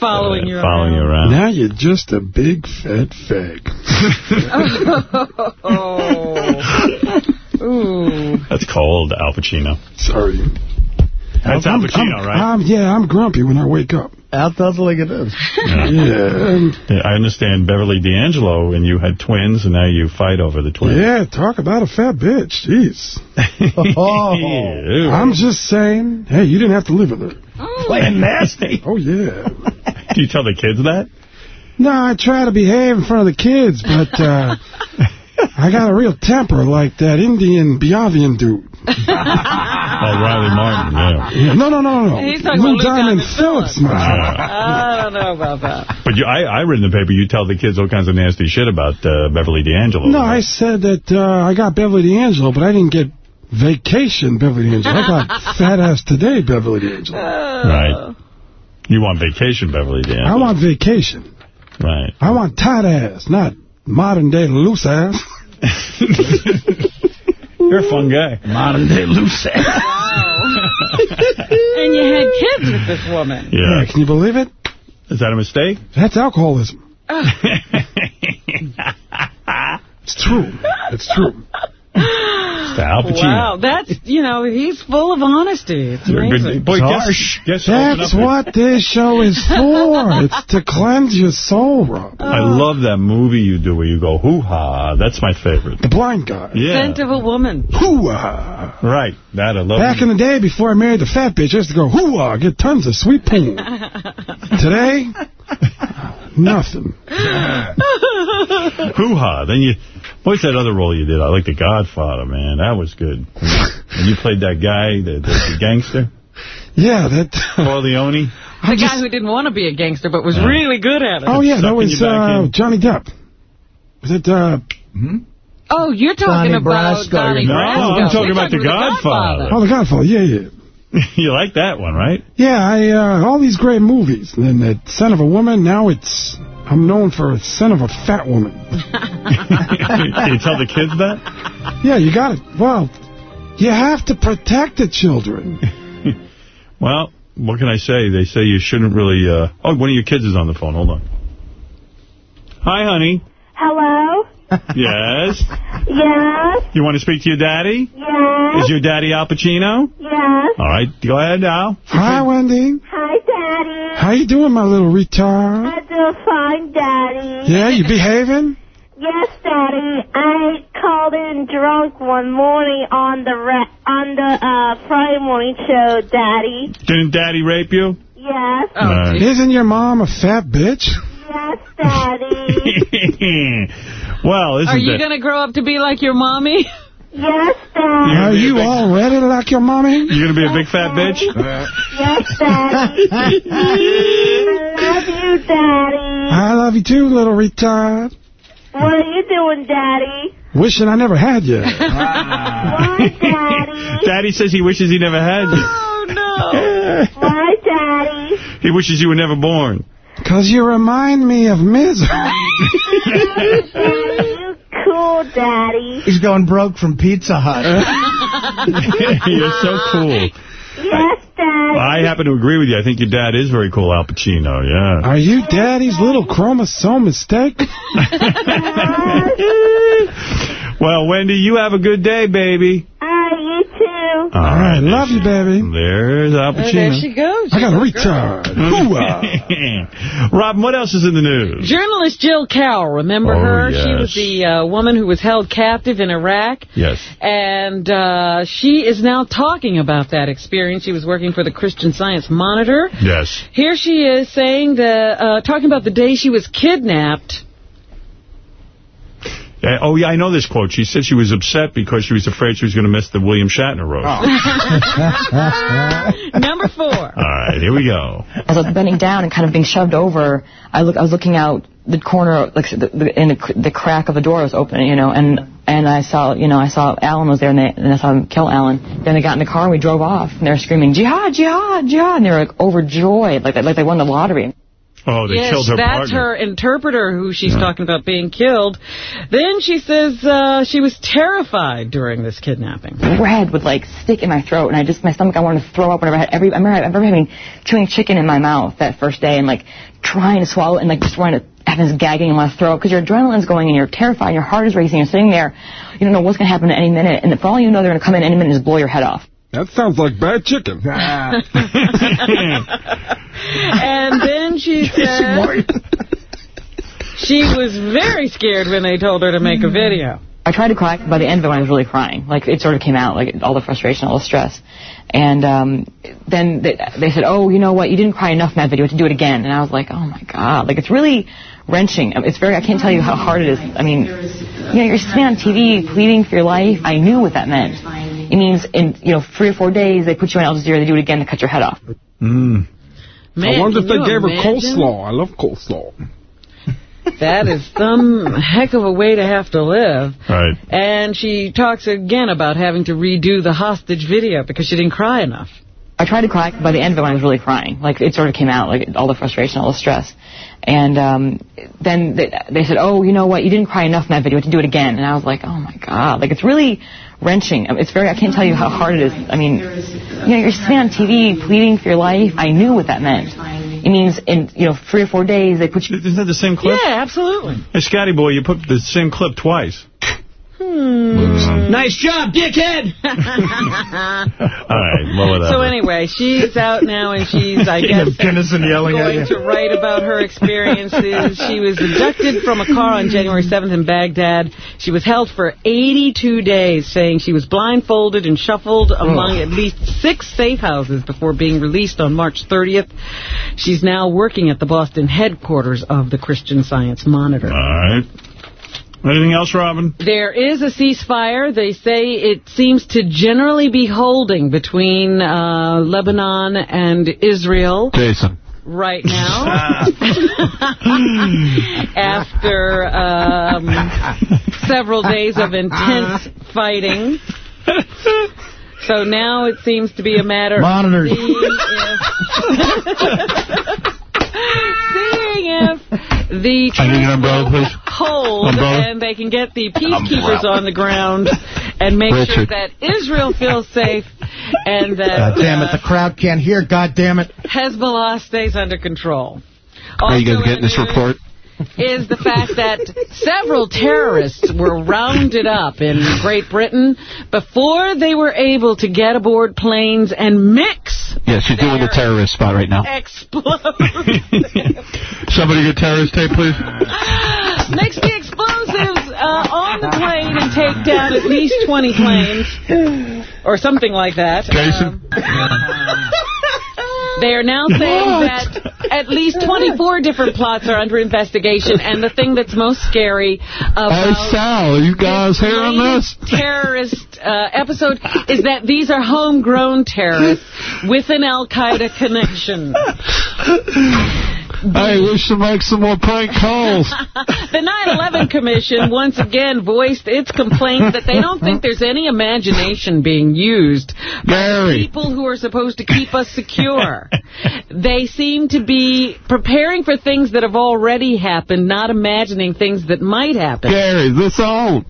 Following uh, you following you around. around. Now you're just a big fat fag. oh. Ooh. That's cold, Al Pacino. Sorry. That's I'm- Pacino, I'm- right? I'm, yeah, I'm grumpy when I wake up. Al does like it is. Yeah. Yeah. Yeah, I understand Beverly D'Angelo, and you had twins, and now you fight over the twins. Yeah, talk about a fat bitch. Jeez. Ew. I'm just saying, hey, you didn't have to live with her. Playing nasty. Oh, yeah. Do you tell the kids that? No, I try to behave in front of the kids, but uh, I got a real temper like that Indian Biavian dude. Oh, Riley Martin, yeah. Yeah, no, no, no, no. He's talking Lou about Lou Diamond Diamond Phillips, man. I don't know about that. But you, I, I read in the paper you tell the kids all kinds of nasty shit about uh, Beverly D'Angelo. No, I said that uh, I got Beverly D'Angelo, but I didn't get vacation Beverly D'Angelo. I got fat ass today Beverly D'Angelo. Right. You want vacation, Beverly D'Angelo. I want vacation. Right. I want tight ass, not modern day loose ass. You're a fun guy. Modern day loose and you had kids with this woman. Yeah. Can you believe it? Is that a mistake? That's alcoholism. It's true. It's true. It's Al Pacino. Wow, that's, you know, he's full of honesty. It's You're amazing. good, boy, guess, guess That's what this show is for. It's to cleanse your soul, Rob. I love that movie you do where you go, hoo-ha. That's my favorite. The blind guy. Yeah. Scent of a woman. Hoo-ah. Right. That I love. Back in the day, before I married the fat bitch, I used to go, hoo-ah, get tons of sweet poon. Today, nothing. Hoo-ha. Then you... What's that other role you did? I like The Godfather, man. That was good. And you played that guy, the, the, the gangster, Yeah, that... Corleone. The guy who didn't want to be a gangster but was really good at it. Oh, yeah, that Sucking was you back uh, in. Johnny Depp. Was it, uh... Oh, you're talking Donnie about Brasco, Donnie No, Brasco. I'm talking You're about The Godfather. Oh, The Godfather, yeah, yeah. you like that one, right? Yeah, I, uh, all these great movies. And then The Son of a Woman, now it's... I'm known for a Son of a Fat Woman. Can you tell the kids that? Yeah, you got it. Well, you have to protect the children. Well, what can I say? They say you shouldn't really... Uh... Oh, one of your kids is on the phone. Hold on. Hi, honey. Hello? Yes? Yes? You want to speak to your daddy? Yes? Is your daddy Al Pacino? Yes? All right, go ahead now. Hi, Wendy. Hi, Daddy. How you doing, my little retard? I do fine, Daddy. Yeah, you behaving? Yes, Daddy. I called in drunk one morning on the ra- on the uh, Friday morning show, Daddy. Didn't Daddy rape you? Yes. Right. Isn't your mom a fat bitch? Yes, Daddy. well, isn't Are you going to grow up to be like your mommy? yes, Daddy. Are you all ready like your mommy? You're gonna be a big fat bitch? Yes, Daddy. I love you, Daddy. I love you too, little retard. What are you doing, Daddy? Wishing I never had you. Why, Daddy? Daddy says he wishes he never had you. Oh, no. Why, Daddy? He wishes you were never born. Because you remind me of misery. You cool, Daddy. He's going broke from Pizza Hut. You're so cool. Yes, Daddy. I happen to agree with you. I think your dad is very cool, Al Pacino, yeah. Are you daddy's little chromosome mistake? Well, Wendy, you have a good day, baby. You too. All right, love you, baby. There's Al Pacino. there she goes. I got a She's retard. Hooah. Robin, what else is in the news? Journalist Jill Carroll, remember Oh, her? She was the uh, woman who was held captive in Iraq. Yes. And uh, she is now talking about that experience. She was working for the Christian Science Monitor. Yes. Here she is saying the uh, talking about the day she was kidnapped. Uh, oh, yeah, I know this quote. She said she was upset because she was afraid she was going to miss the William Shatner roast. Number four. All right, here we go. As I was bending down and kind of being shoved over, I look. I was looking out the corner, like the, the, in the, the crack of the door was open, you know, and and I saw, you know, I saw Alan was there, and, they, and I saw him kill Alan. Then they got in the car and we drove off, and they were screaming, "Jihad, jihad, jihad!" And they were like overjoyed, like like they won the lottery. Oh, they yes, killed her that's partner. her interpreter who she's talking about being killed. Then she says uh, she was terrified during this kidnapping. Red would like stick in my throat, and I just my stomach. I wanted to throw up whenever I had every. I remember, I remember having chewing chicken in my mouth that first day, and like trying to swallow it, and like just wanting to have this gagging in my throat because your adrenaline's going and you're terrified, and your heart is racing. You're sitting there, you don't know what's going to happen at any minute, and for all you know, they're going to come in any minute and just blow your head off. That sounds like bad chicken. And then she said she was very scared when they told her to make a video. I tried to cry. By the end of it, I was really crying, like it sort of came out, like all the frustration, all the stress. And um, then they, they said, "Oh, you know what? You didn't cry enough in that video. You have to do it again." And I was like, "Oh my god!" Like it's really wrenching. It's very. I can't tell you how hard it is. I mean, you know, you're sitting on TV pleading for your life. I knew what that meant. It means in you know three or four days they put you on Al Jazeera. They do it again. They cut your head off. Mm. Man, I wonder if they you gave her coleslaw. I love coleslaw. That is some heck of a way to have to live. Right. And she talks again about having to redo the hostage video because she didn't cry enough. I tried to cry. By the end of it, I was really crying, like it sort of came out, like all the frustration, all the stress. And um, then they, they said, "Oh, you know what? You didn't cry enough in that video. You have to do it again." And I was like, "Oh my god!" Like it's really wrenching. Um, it's very. I can't tell you how hard it is. I mean, you know, you're sitting on TV pleading for your life. I knew what that meant. It means in you know three or four days they put you. Isn't that the same clip? Yeah, absolutely. Hey, Scotty boy, you put the same clip twice. Hmm. Nice job, dickhead! All right, well, whatever. So anyway, she's out now and she's, I guess, Kinison yelling at going you. to write about her experiences. She was abducted from a car on January 7th in Baghdad. She was held for 82 days, saying she was blindfolded and shuffled oh. among at least six safe houses before being released on March 30th. She's now working at the Boston headquarters of the Christian Science Monitor. All right. Anything else, Robin? There is a ceasefire. They say it seems to generally be holding between uh, Lebanon and Israel Jason. right now. After um, several days of intense fighting. So now it seems to be a matter Monitors. of seeing if, the I need an umbrella, hold Umbrella. and they can get the peacekeepers on the ground and make sure that Israel feels safe and that God damn it, uh, the crowd can't hear. God damn it. Hezbollah stays under control. Are you Also guys getting in this report? Is the fact that several terrorists were rounded up in Great Britain before they were able to get aboard planes and mix Yes, you're doing the terrorist spot right now. explosives. Somebody get terrorist tape, please. mix the explosives uh, on the plane and take down at least 20 planes or something like that. Jason? They are now saying that at least 24 different plots are under investigation, and the thing that's most scary about Hey, Sal, you guys hearing this? terrorist uh, episode is that these are homegrown terrorists with an Al-Qaeda connection. Hey, we should make some more prank calls. The 9-11 Commission once again voiced its complaint that they don't think there's any imagination being used by the people who are supposed to keep us secure. They seem to be preparing for things that have already happened, not imagining things that might happen. Gary, this on.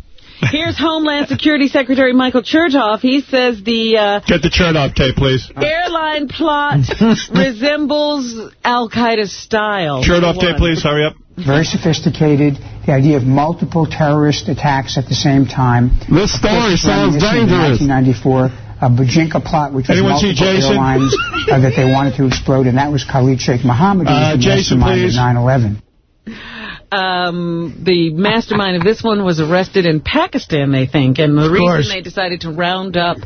Here's Homeland Security Secretary Michael Chertoff. He says the uh, Get the chart off tape, please. airline plot resembles Al-Qaeda style. Shirt off for tape, please. Hurry up. Very sophisticated. The idea of multiple terrorist attacks at the same time. This story sounds dangerous. 1994 a Bojinka plot, which was Anyone see multiple Jason? airlines uh, that they wanted to explode, and that was Khalid Sheikh Mohammed, who Uh, was the Jason, mastermind please. of 9/11. Um, the mastermind of this one was arrested in Pakistan, they think. And the reason course. they decided to round up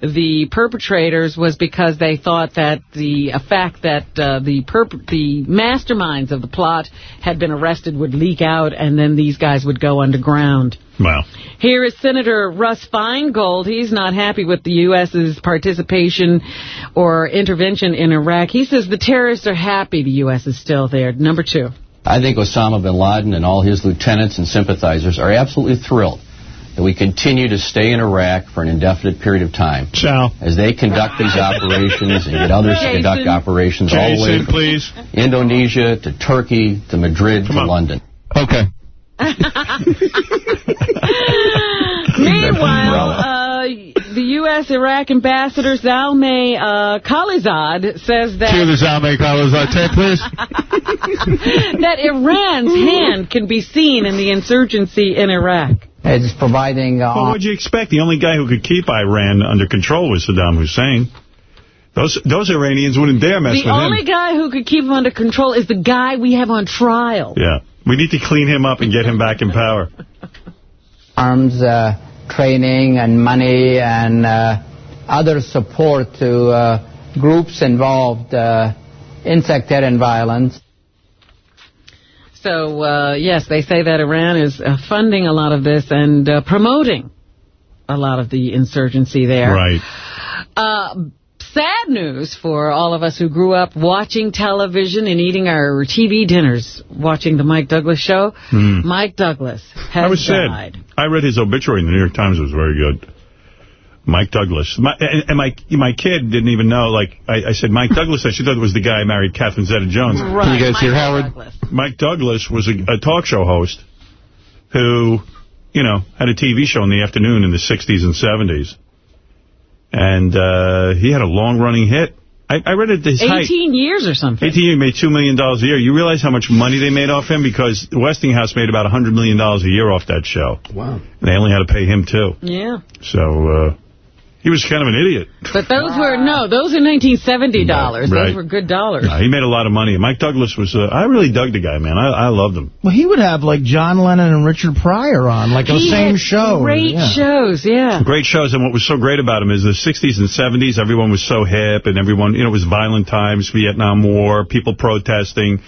the perpetrators was because they thought that the uh, fact that uh, the perp- the masterminds of the plot had been arrested would leak out, and then these guys would go underground. Wow. Here is Senator Russ Feingold. He's not happy with the U.S.'s participation or intervention in Iraq. He says the terrorists are happy the U.S. is still there. Number two. I think Osama bin Laden and all his lieutenants and sympathizers are absolutely thrilled that we continue to stay in Iraq for an indefinite period of time. Sal. As they conduct these operations and get others to conduct Jason. operations all the way Jason, from please. Indonesia to Turkey to Madrid to London. Okay. Meanwhile, uh, the U.S. Iraq ambassador Zalmay uh, Khalilzad says Cue that the Zalmay Collins on tape, please. that Iran's hand can be seen in the insurgency in Iraq. It's providing. Uh, Well, what'd you expect? The only guy who could keep Iran under control was Saddam Hussein. Those those Iranians wouldn't dare mess The with him. The only guy who could keep him under control is the guy we have on trial. Yeah. We need to clean him up and get him back in power. arms uh, training and money and uh, other support to uh, groups involved uh, in sectarian violence. So, uh, yes, they say that Iran is uh, funding a lot of this and uh, promoting a lot of the insurgency there. Right. Sad news for all of us who grew up watching television and eating our TV dinners, watching the Mike Douglas show. Hmm. Mike Douglas has I was died. sad. I read his obituary in the New York Times. It was very good. Mike Douglas. My, and, and my my kid didn't even know. Like, I, I said, Mike Douglas. I she thought it was the guy who married Catherine Zeta-Jones. Right, Can you guys hear Howard? Douglas. Mike Douglas was a, a talk show host who, you know, had a TV show in the afternoon in the 60s and 70s. And uh, he had a long-running hit. I, I read it his height. 18 years or something. 18 years, made $2 million a year. You realize how much money they made off him? Because Westinghouse made about $100 million a year off that show. Wow. And they only had to pay him, too. Yeah. So, uh, he was kind of an idiot. But those were, no, those are 1970 dollars. Right. Those were good dollars. He made a lot of money. Mike Douglas was, uh, I really dug the guy, man. I, I loved him. Well, he would have, like, John Lennon and Richard Pryor on, like, the same show. Great Yeah. shows, yeah. Great shows, and what was so great about him is the 60s and 70s, everyone was so hip, and everyone, you know, it was violent times, Vietnam War, people protesting,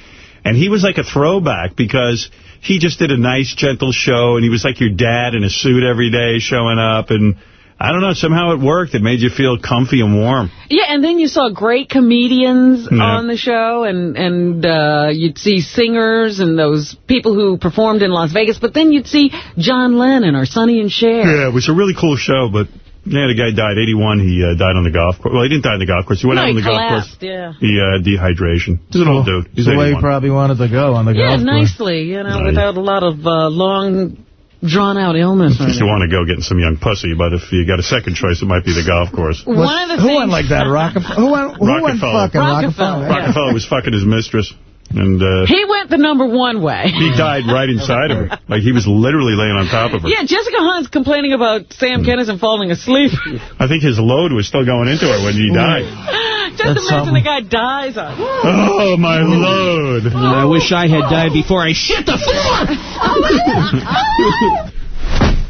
and he was like a throwback because he just did a nice, gentle show, and he was like your dad in a suit every day showing up, and I don't know, somehow it worked. It made you feel comfy and warm. Yeah, and then you saw great comedians Yeah. on the show, and and uh, you'd see singers and those people who performed in Las Vegas, but then you'd see John Lennon or Sonny and Cher. Yeah, it was a really cool show, but yeah, the guy died. 81, he uh, died on the golf course. Well, he didn't die on the golf course. He went No, out on he the golf course. yeah. He uh, dehydration. He's an old dude. He's the way he probably wanted to go on the Yeah, golf course. Yeah, nicely, you know, without a lot of uh, long, drawn-out illness. or If you want to go getting some young pussy, but if you got a second choice, it might be the golf course. One of the Who things... went like that? Rockefeller? Who went, who went fucking Rockefeller? Rockefeller. Rockefeller was fucking his mistress. And uh, He went the number one way. he died right inside of her. Like, he was literally laying on top of her. Yeah, Jessica Hahn's complaining about Sam Kinison falling asleep. I think his load was still going into her when he died. Just imagine the guy dies on. Oh, my load. I wish I had died before I shit the floor.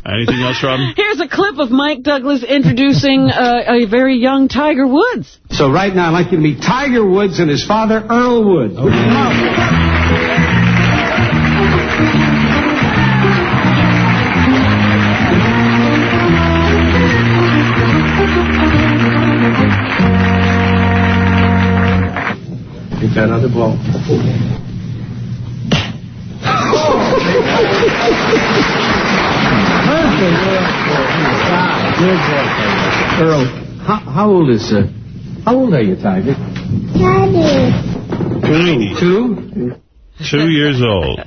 Anything else, Robin? Here's a clip of Mike Douglas introducing uh, a very young Tiger Woods. So right now, I'd like you to meet Tiger Woods and his father, Earl Woods. Get that other ball. Earl, how, how old is uh, how old are you, Tiger? Two. Two years old.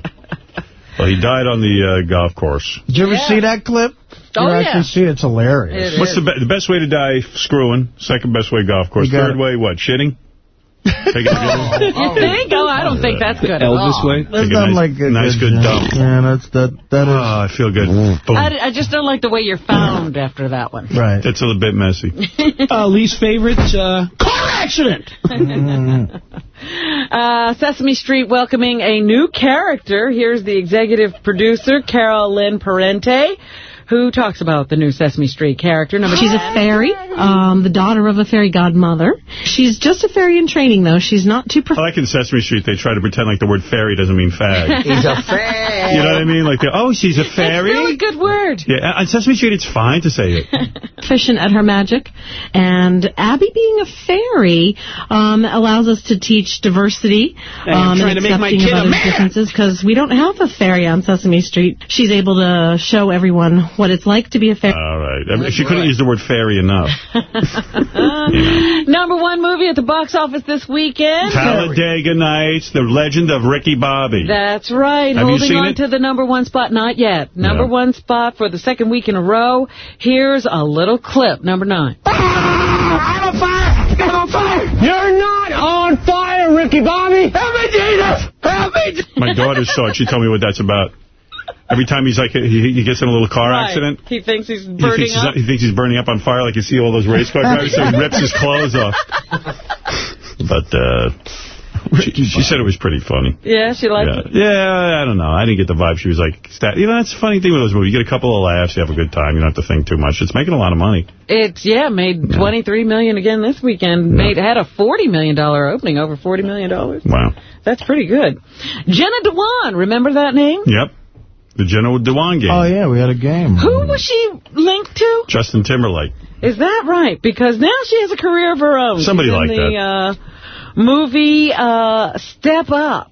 Well, he died on the uh, golf course. Did you ever see that clip? Oh, you yeah. actually see it. It's hilarious. What's the, be the best way to die? Screwing. Second best way, golf course. Third it. way, what? Shitting? Taking a good You think? Oh, I don't think that's good at Elvis all. way? That's not nice, like a nice good dump. Yeah, that's that. That is. Oh, I feel good. Boom. I, I just don't like the way you're found after that one. Right. It's a little bit messy. Uh, least favorite uh, car accident. Uh, Sesame Street welcoming a new character. Here's the executive producer, Carol Lynn Parente, who talks about the new Sesame Street character. Number She's a fairy, um, the daughter of a fairy godmother. She's just a fairy in training, though. She's not too... I like in Sesame Street, they try to pretend like the word fairy doesn't mean fag. He's a fan. You know what I mean? Like, oh, she's a fairy? still a good word. Yeah, on Sesame Street, it's fine to say it. proficient at her magic. And Abby being a fairy um, allows us to teach diversity Hey, I'm um, trying and to make my accepting kid of a others' man. differences because we don't have a fairy on Sesame Street. She's able to show everyone what it's like to be a fairy. All right. I mean, she couldn't use the word fairy enough. Number one movie at the box office this weekend. Talladega Nights, The Legend of Ricky Bobby. That's right. Have you Holding seen on it? to the number one spot. Not yet. Number No. one spot for the second week in a row. Here's a little clip. Number nine. I'm on fire! I'm on fire! You're not on fire, Ricky Bobby! Help me, Jesus! Help me! My daughter saw it. She told me what that's about. Every time he's like, he, he gets in a little car Right. accident, He thinks he's he burning thinks, he's, up. he thinks he's burning up on fire like you see all those race car drivers, so he rips his clothes off. But uh, she, she said it was pretty funny. Yeah, she liked Yeah. it. yeah, I don't know. I didn't get the vibe. She was like, sta- you know, that's the funny thing with those movies. You get a couple of laughs, you have a good time. You don't have to think too much. It's making a lot of money. It's, yeah, made 23 million again this weekend. Made Had a $40 million opening, over 40 million. dollars. Wow. That's pretty good. Jenna Dewan, remember that name? Yep. The Jenna Dewan game. Oh yeah, we had a game. Who was she linked to? Justin Timberlake. Is that right? Because now she has a career of her own. Somebody She's in like the, Uh, movie uh, Step Up.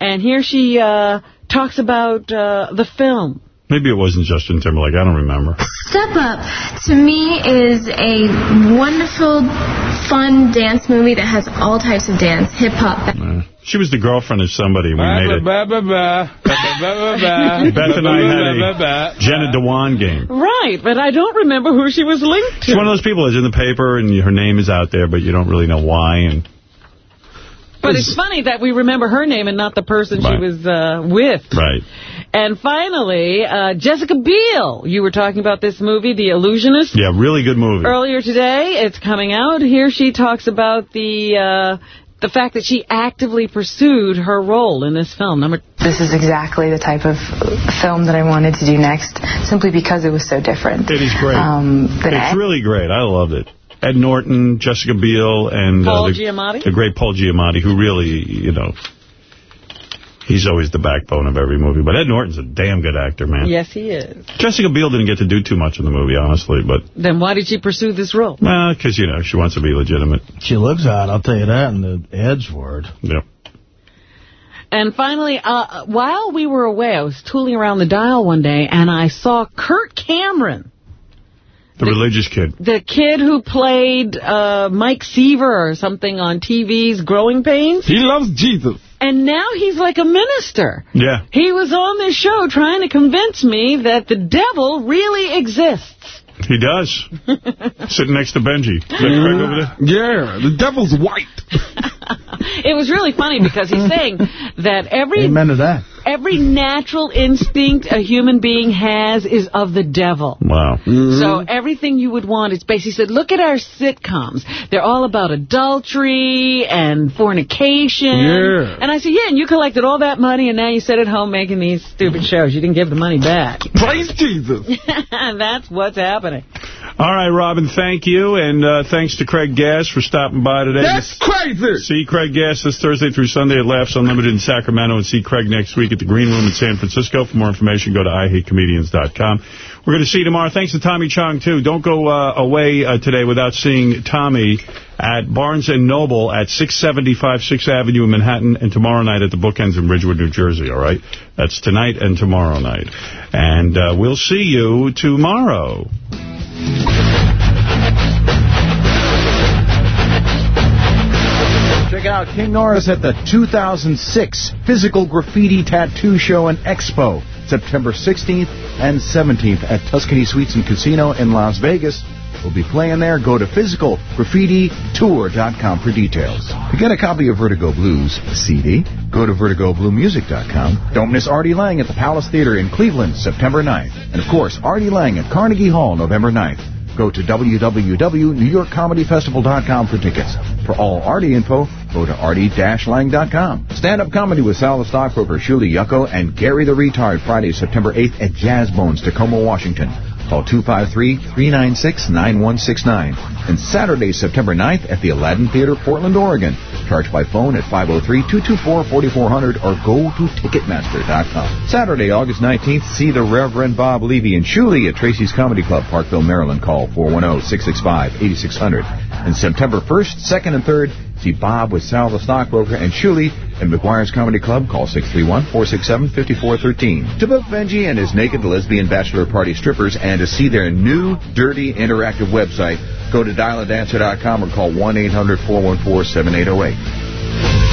And here she uh, talks about uh, the film. Maybe it wasn't Justin Timberlake. I don't remember. Step Up, to me, is a wonderful, fun dance movie that has all types of dance, hip-hop. She was the girlfriend of somebody. We made it. Beth and I had a Jenna Dewan game. Right, but I don't remember who she was linked to. She's one of those people that's in the paper and her name is out there, but you don't really know why. And But it's funny that we remember her name and not the person she was uh, with. Right. And finally, uh, Jessica Biel. You were talking about this movie, The Illusionist. Yeah, really good movie. Earlier today, it's coming out. Here she talks about the uh, the fact that she actively pursued her role in this film. Number This is exactly the type of film that I wanted to do next, simply because it was so different. It is great. Um, it's really great. I loved it. Ed Norton, Jessica Biel, and Paul uh, the, Giamatti? the great Paul Giamatti, who really, you know, he's always the backbone of every movie. But Ed Norton's a damn good actor, man. Yes, he is. Jessica Biel didn't get to do too much in the movie, honestly, but Then why did she pursue this role? well, because you know she wants to be legitimate. She looks hot, I'll tell you that, in the Ed's word. Yep. And finally, uh, while we were away, I was tooling around the dial one day, and I saw Kirk Cameron, The religious kid. the kid who played uh, Mike Seaver or something on TV's Growing Pains. He loves Jesus. And now he's like a minister. Yeah. He was on this show trying to convince me that the devil really exists. He does. Sitting next to Benji. Is that Craig over there? Yeah, the devil's white. It was really funny because he's saying that every Amen to that. Every natural instinct a human being has is of the devil. Wow. Mm-hmm. So everything you would want is basically said, look at our sitcoms. They're all about adultery and fornication. Yeah. And I said, yeah, and you collected all that money and now you sit at home making these stupid shows. You didn't give the money back. Praise Jesus. That's what's happening. All right, Robin, thank you. And uh, thanks to Craig Gass for stopping by today. That's crazy. See Craig Gass this Thursday through Sunday at Laughs Unlimited in Sacramento and see Craig next week at the Green Room in San Francisco. For more information, go to IHateComedians.com. We're going to see you tomorrow. Thanks to Tommy Chong, too. Don't go uh, away uh, today without seeing Tommy at Barnes & Noble at 675 6th Avenue in Manhattan and tomorrow night at the Bookends in Ridgewood, New Jersey, all right? That's tonight and tomorrow night. And uh, we'll see you tomorrow. Check out King Norris at the 2006 Physical Graffiti Tattoo Show and Expo, September 16th and 17th at Tuscany Suites and Casino in Las Vegas. We'll be playing there. Go to physicalgraffititour.com for details. To get a copy of Vertigo Blues CD, go to vertigobluemusic.com. Don't miss Artie Lange at the Palace Theater in Cleveland, September 9th. And of course, Artie Lange at Carnegie Hall, November 9th. Go to www.newyorkcomedyfestival.com for tickets. For all Artie info, go to artie-lang.com. Stand-up comedy with Sal the Stockbroker, Shuli Yucko, and Gary the Retard, Friday, September 8th at Jazz Bones, Tacoma, Washington. Call 253-396-9169. And Saturday, September 9th at the Aladdin Theater, Portland, Oregon. Charge by phone at 503-224-4400 or go to Ticketmaster.com. Saturday, August 19th, see the Reverend Bob Levy and Shuli at Tracy's Comedy Club, Parkville, Maryland. Call 410-665-8600. And September 1st, 2nd, and 3rd, see Bob with Sal the Stockbroker and Shuli at McGuire's Comedy Club. Call 631-467-5413. To book Benji and his naked lesbian bachelor party strippers and to see their new, dirty, interactive website, go to dialadancer.com or call 1-800-414-7808.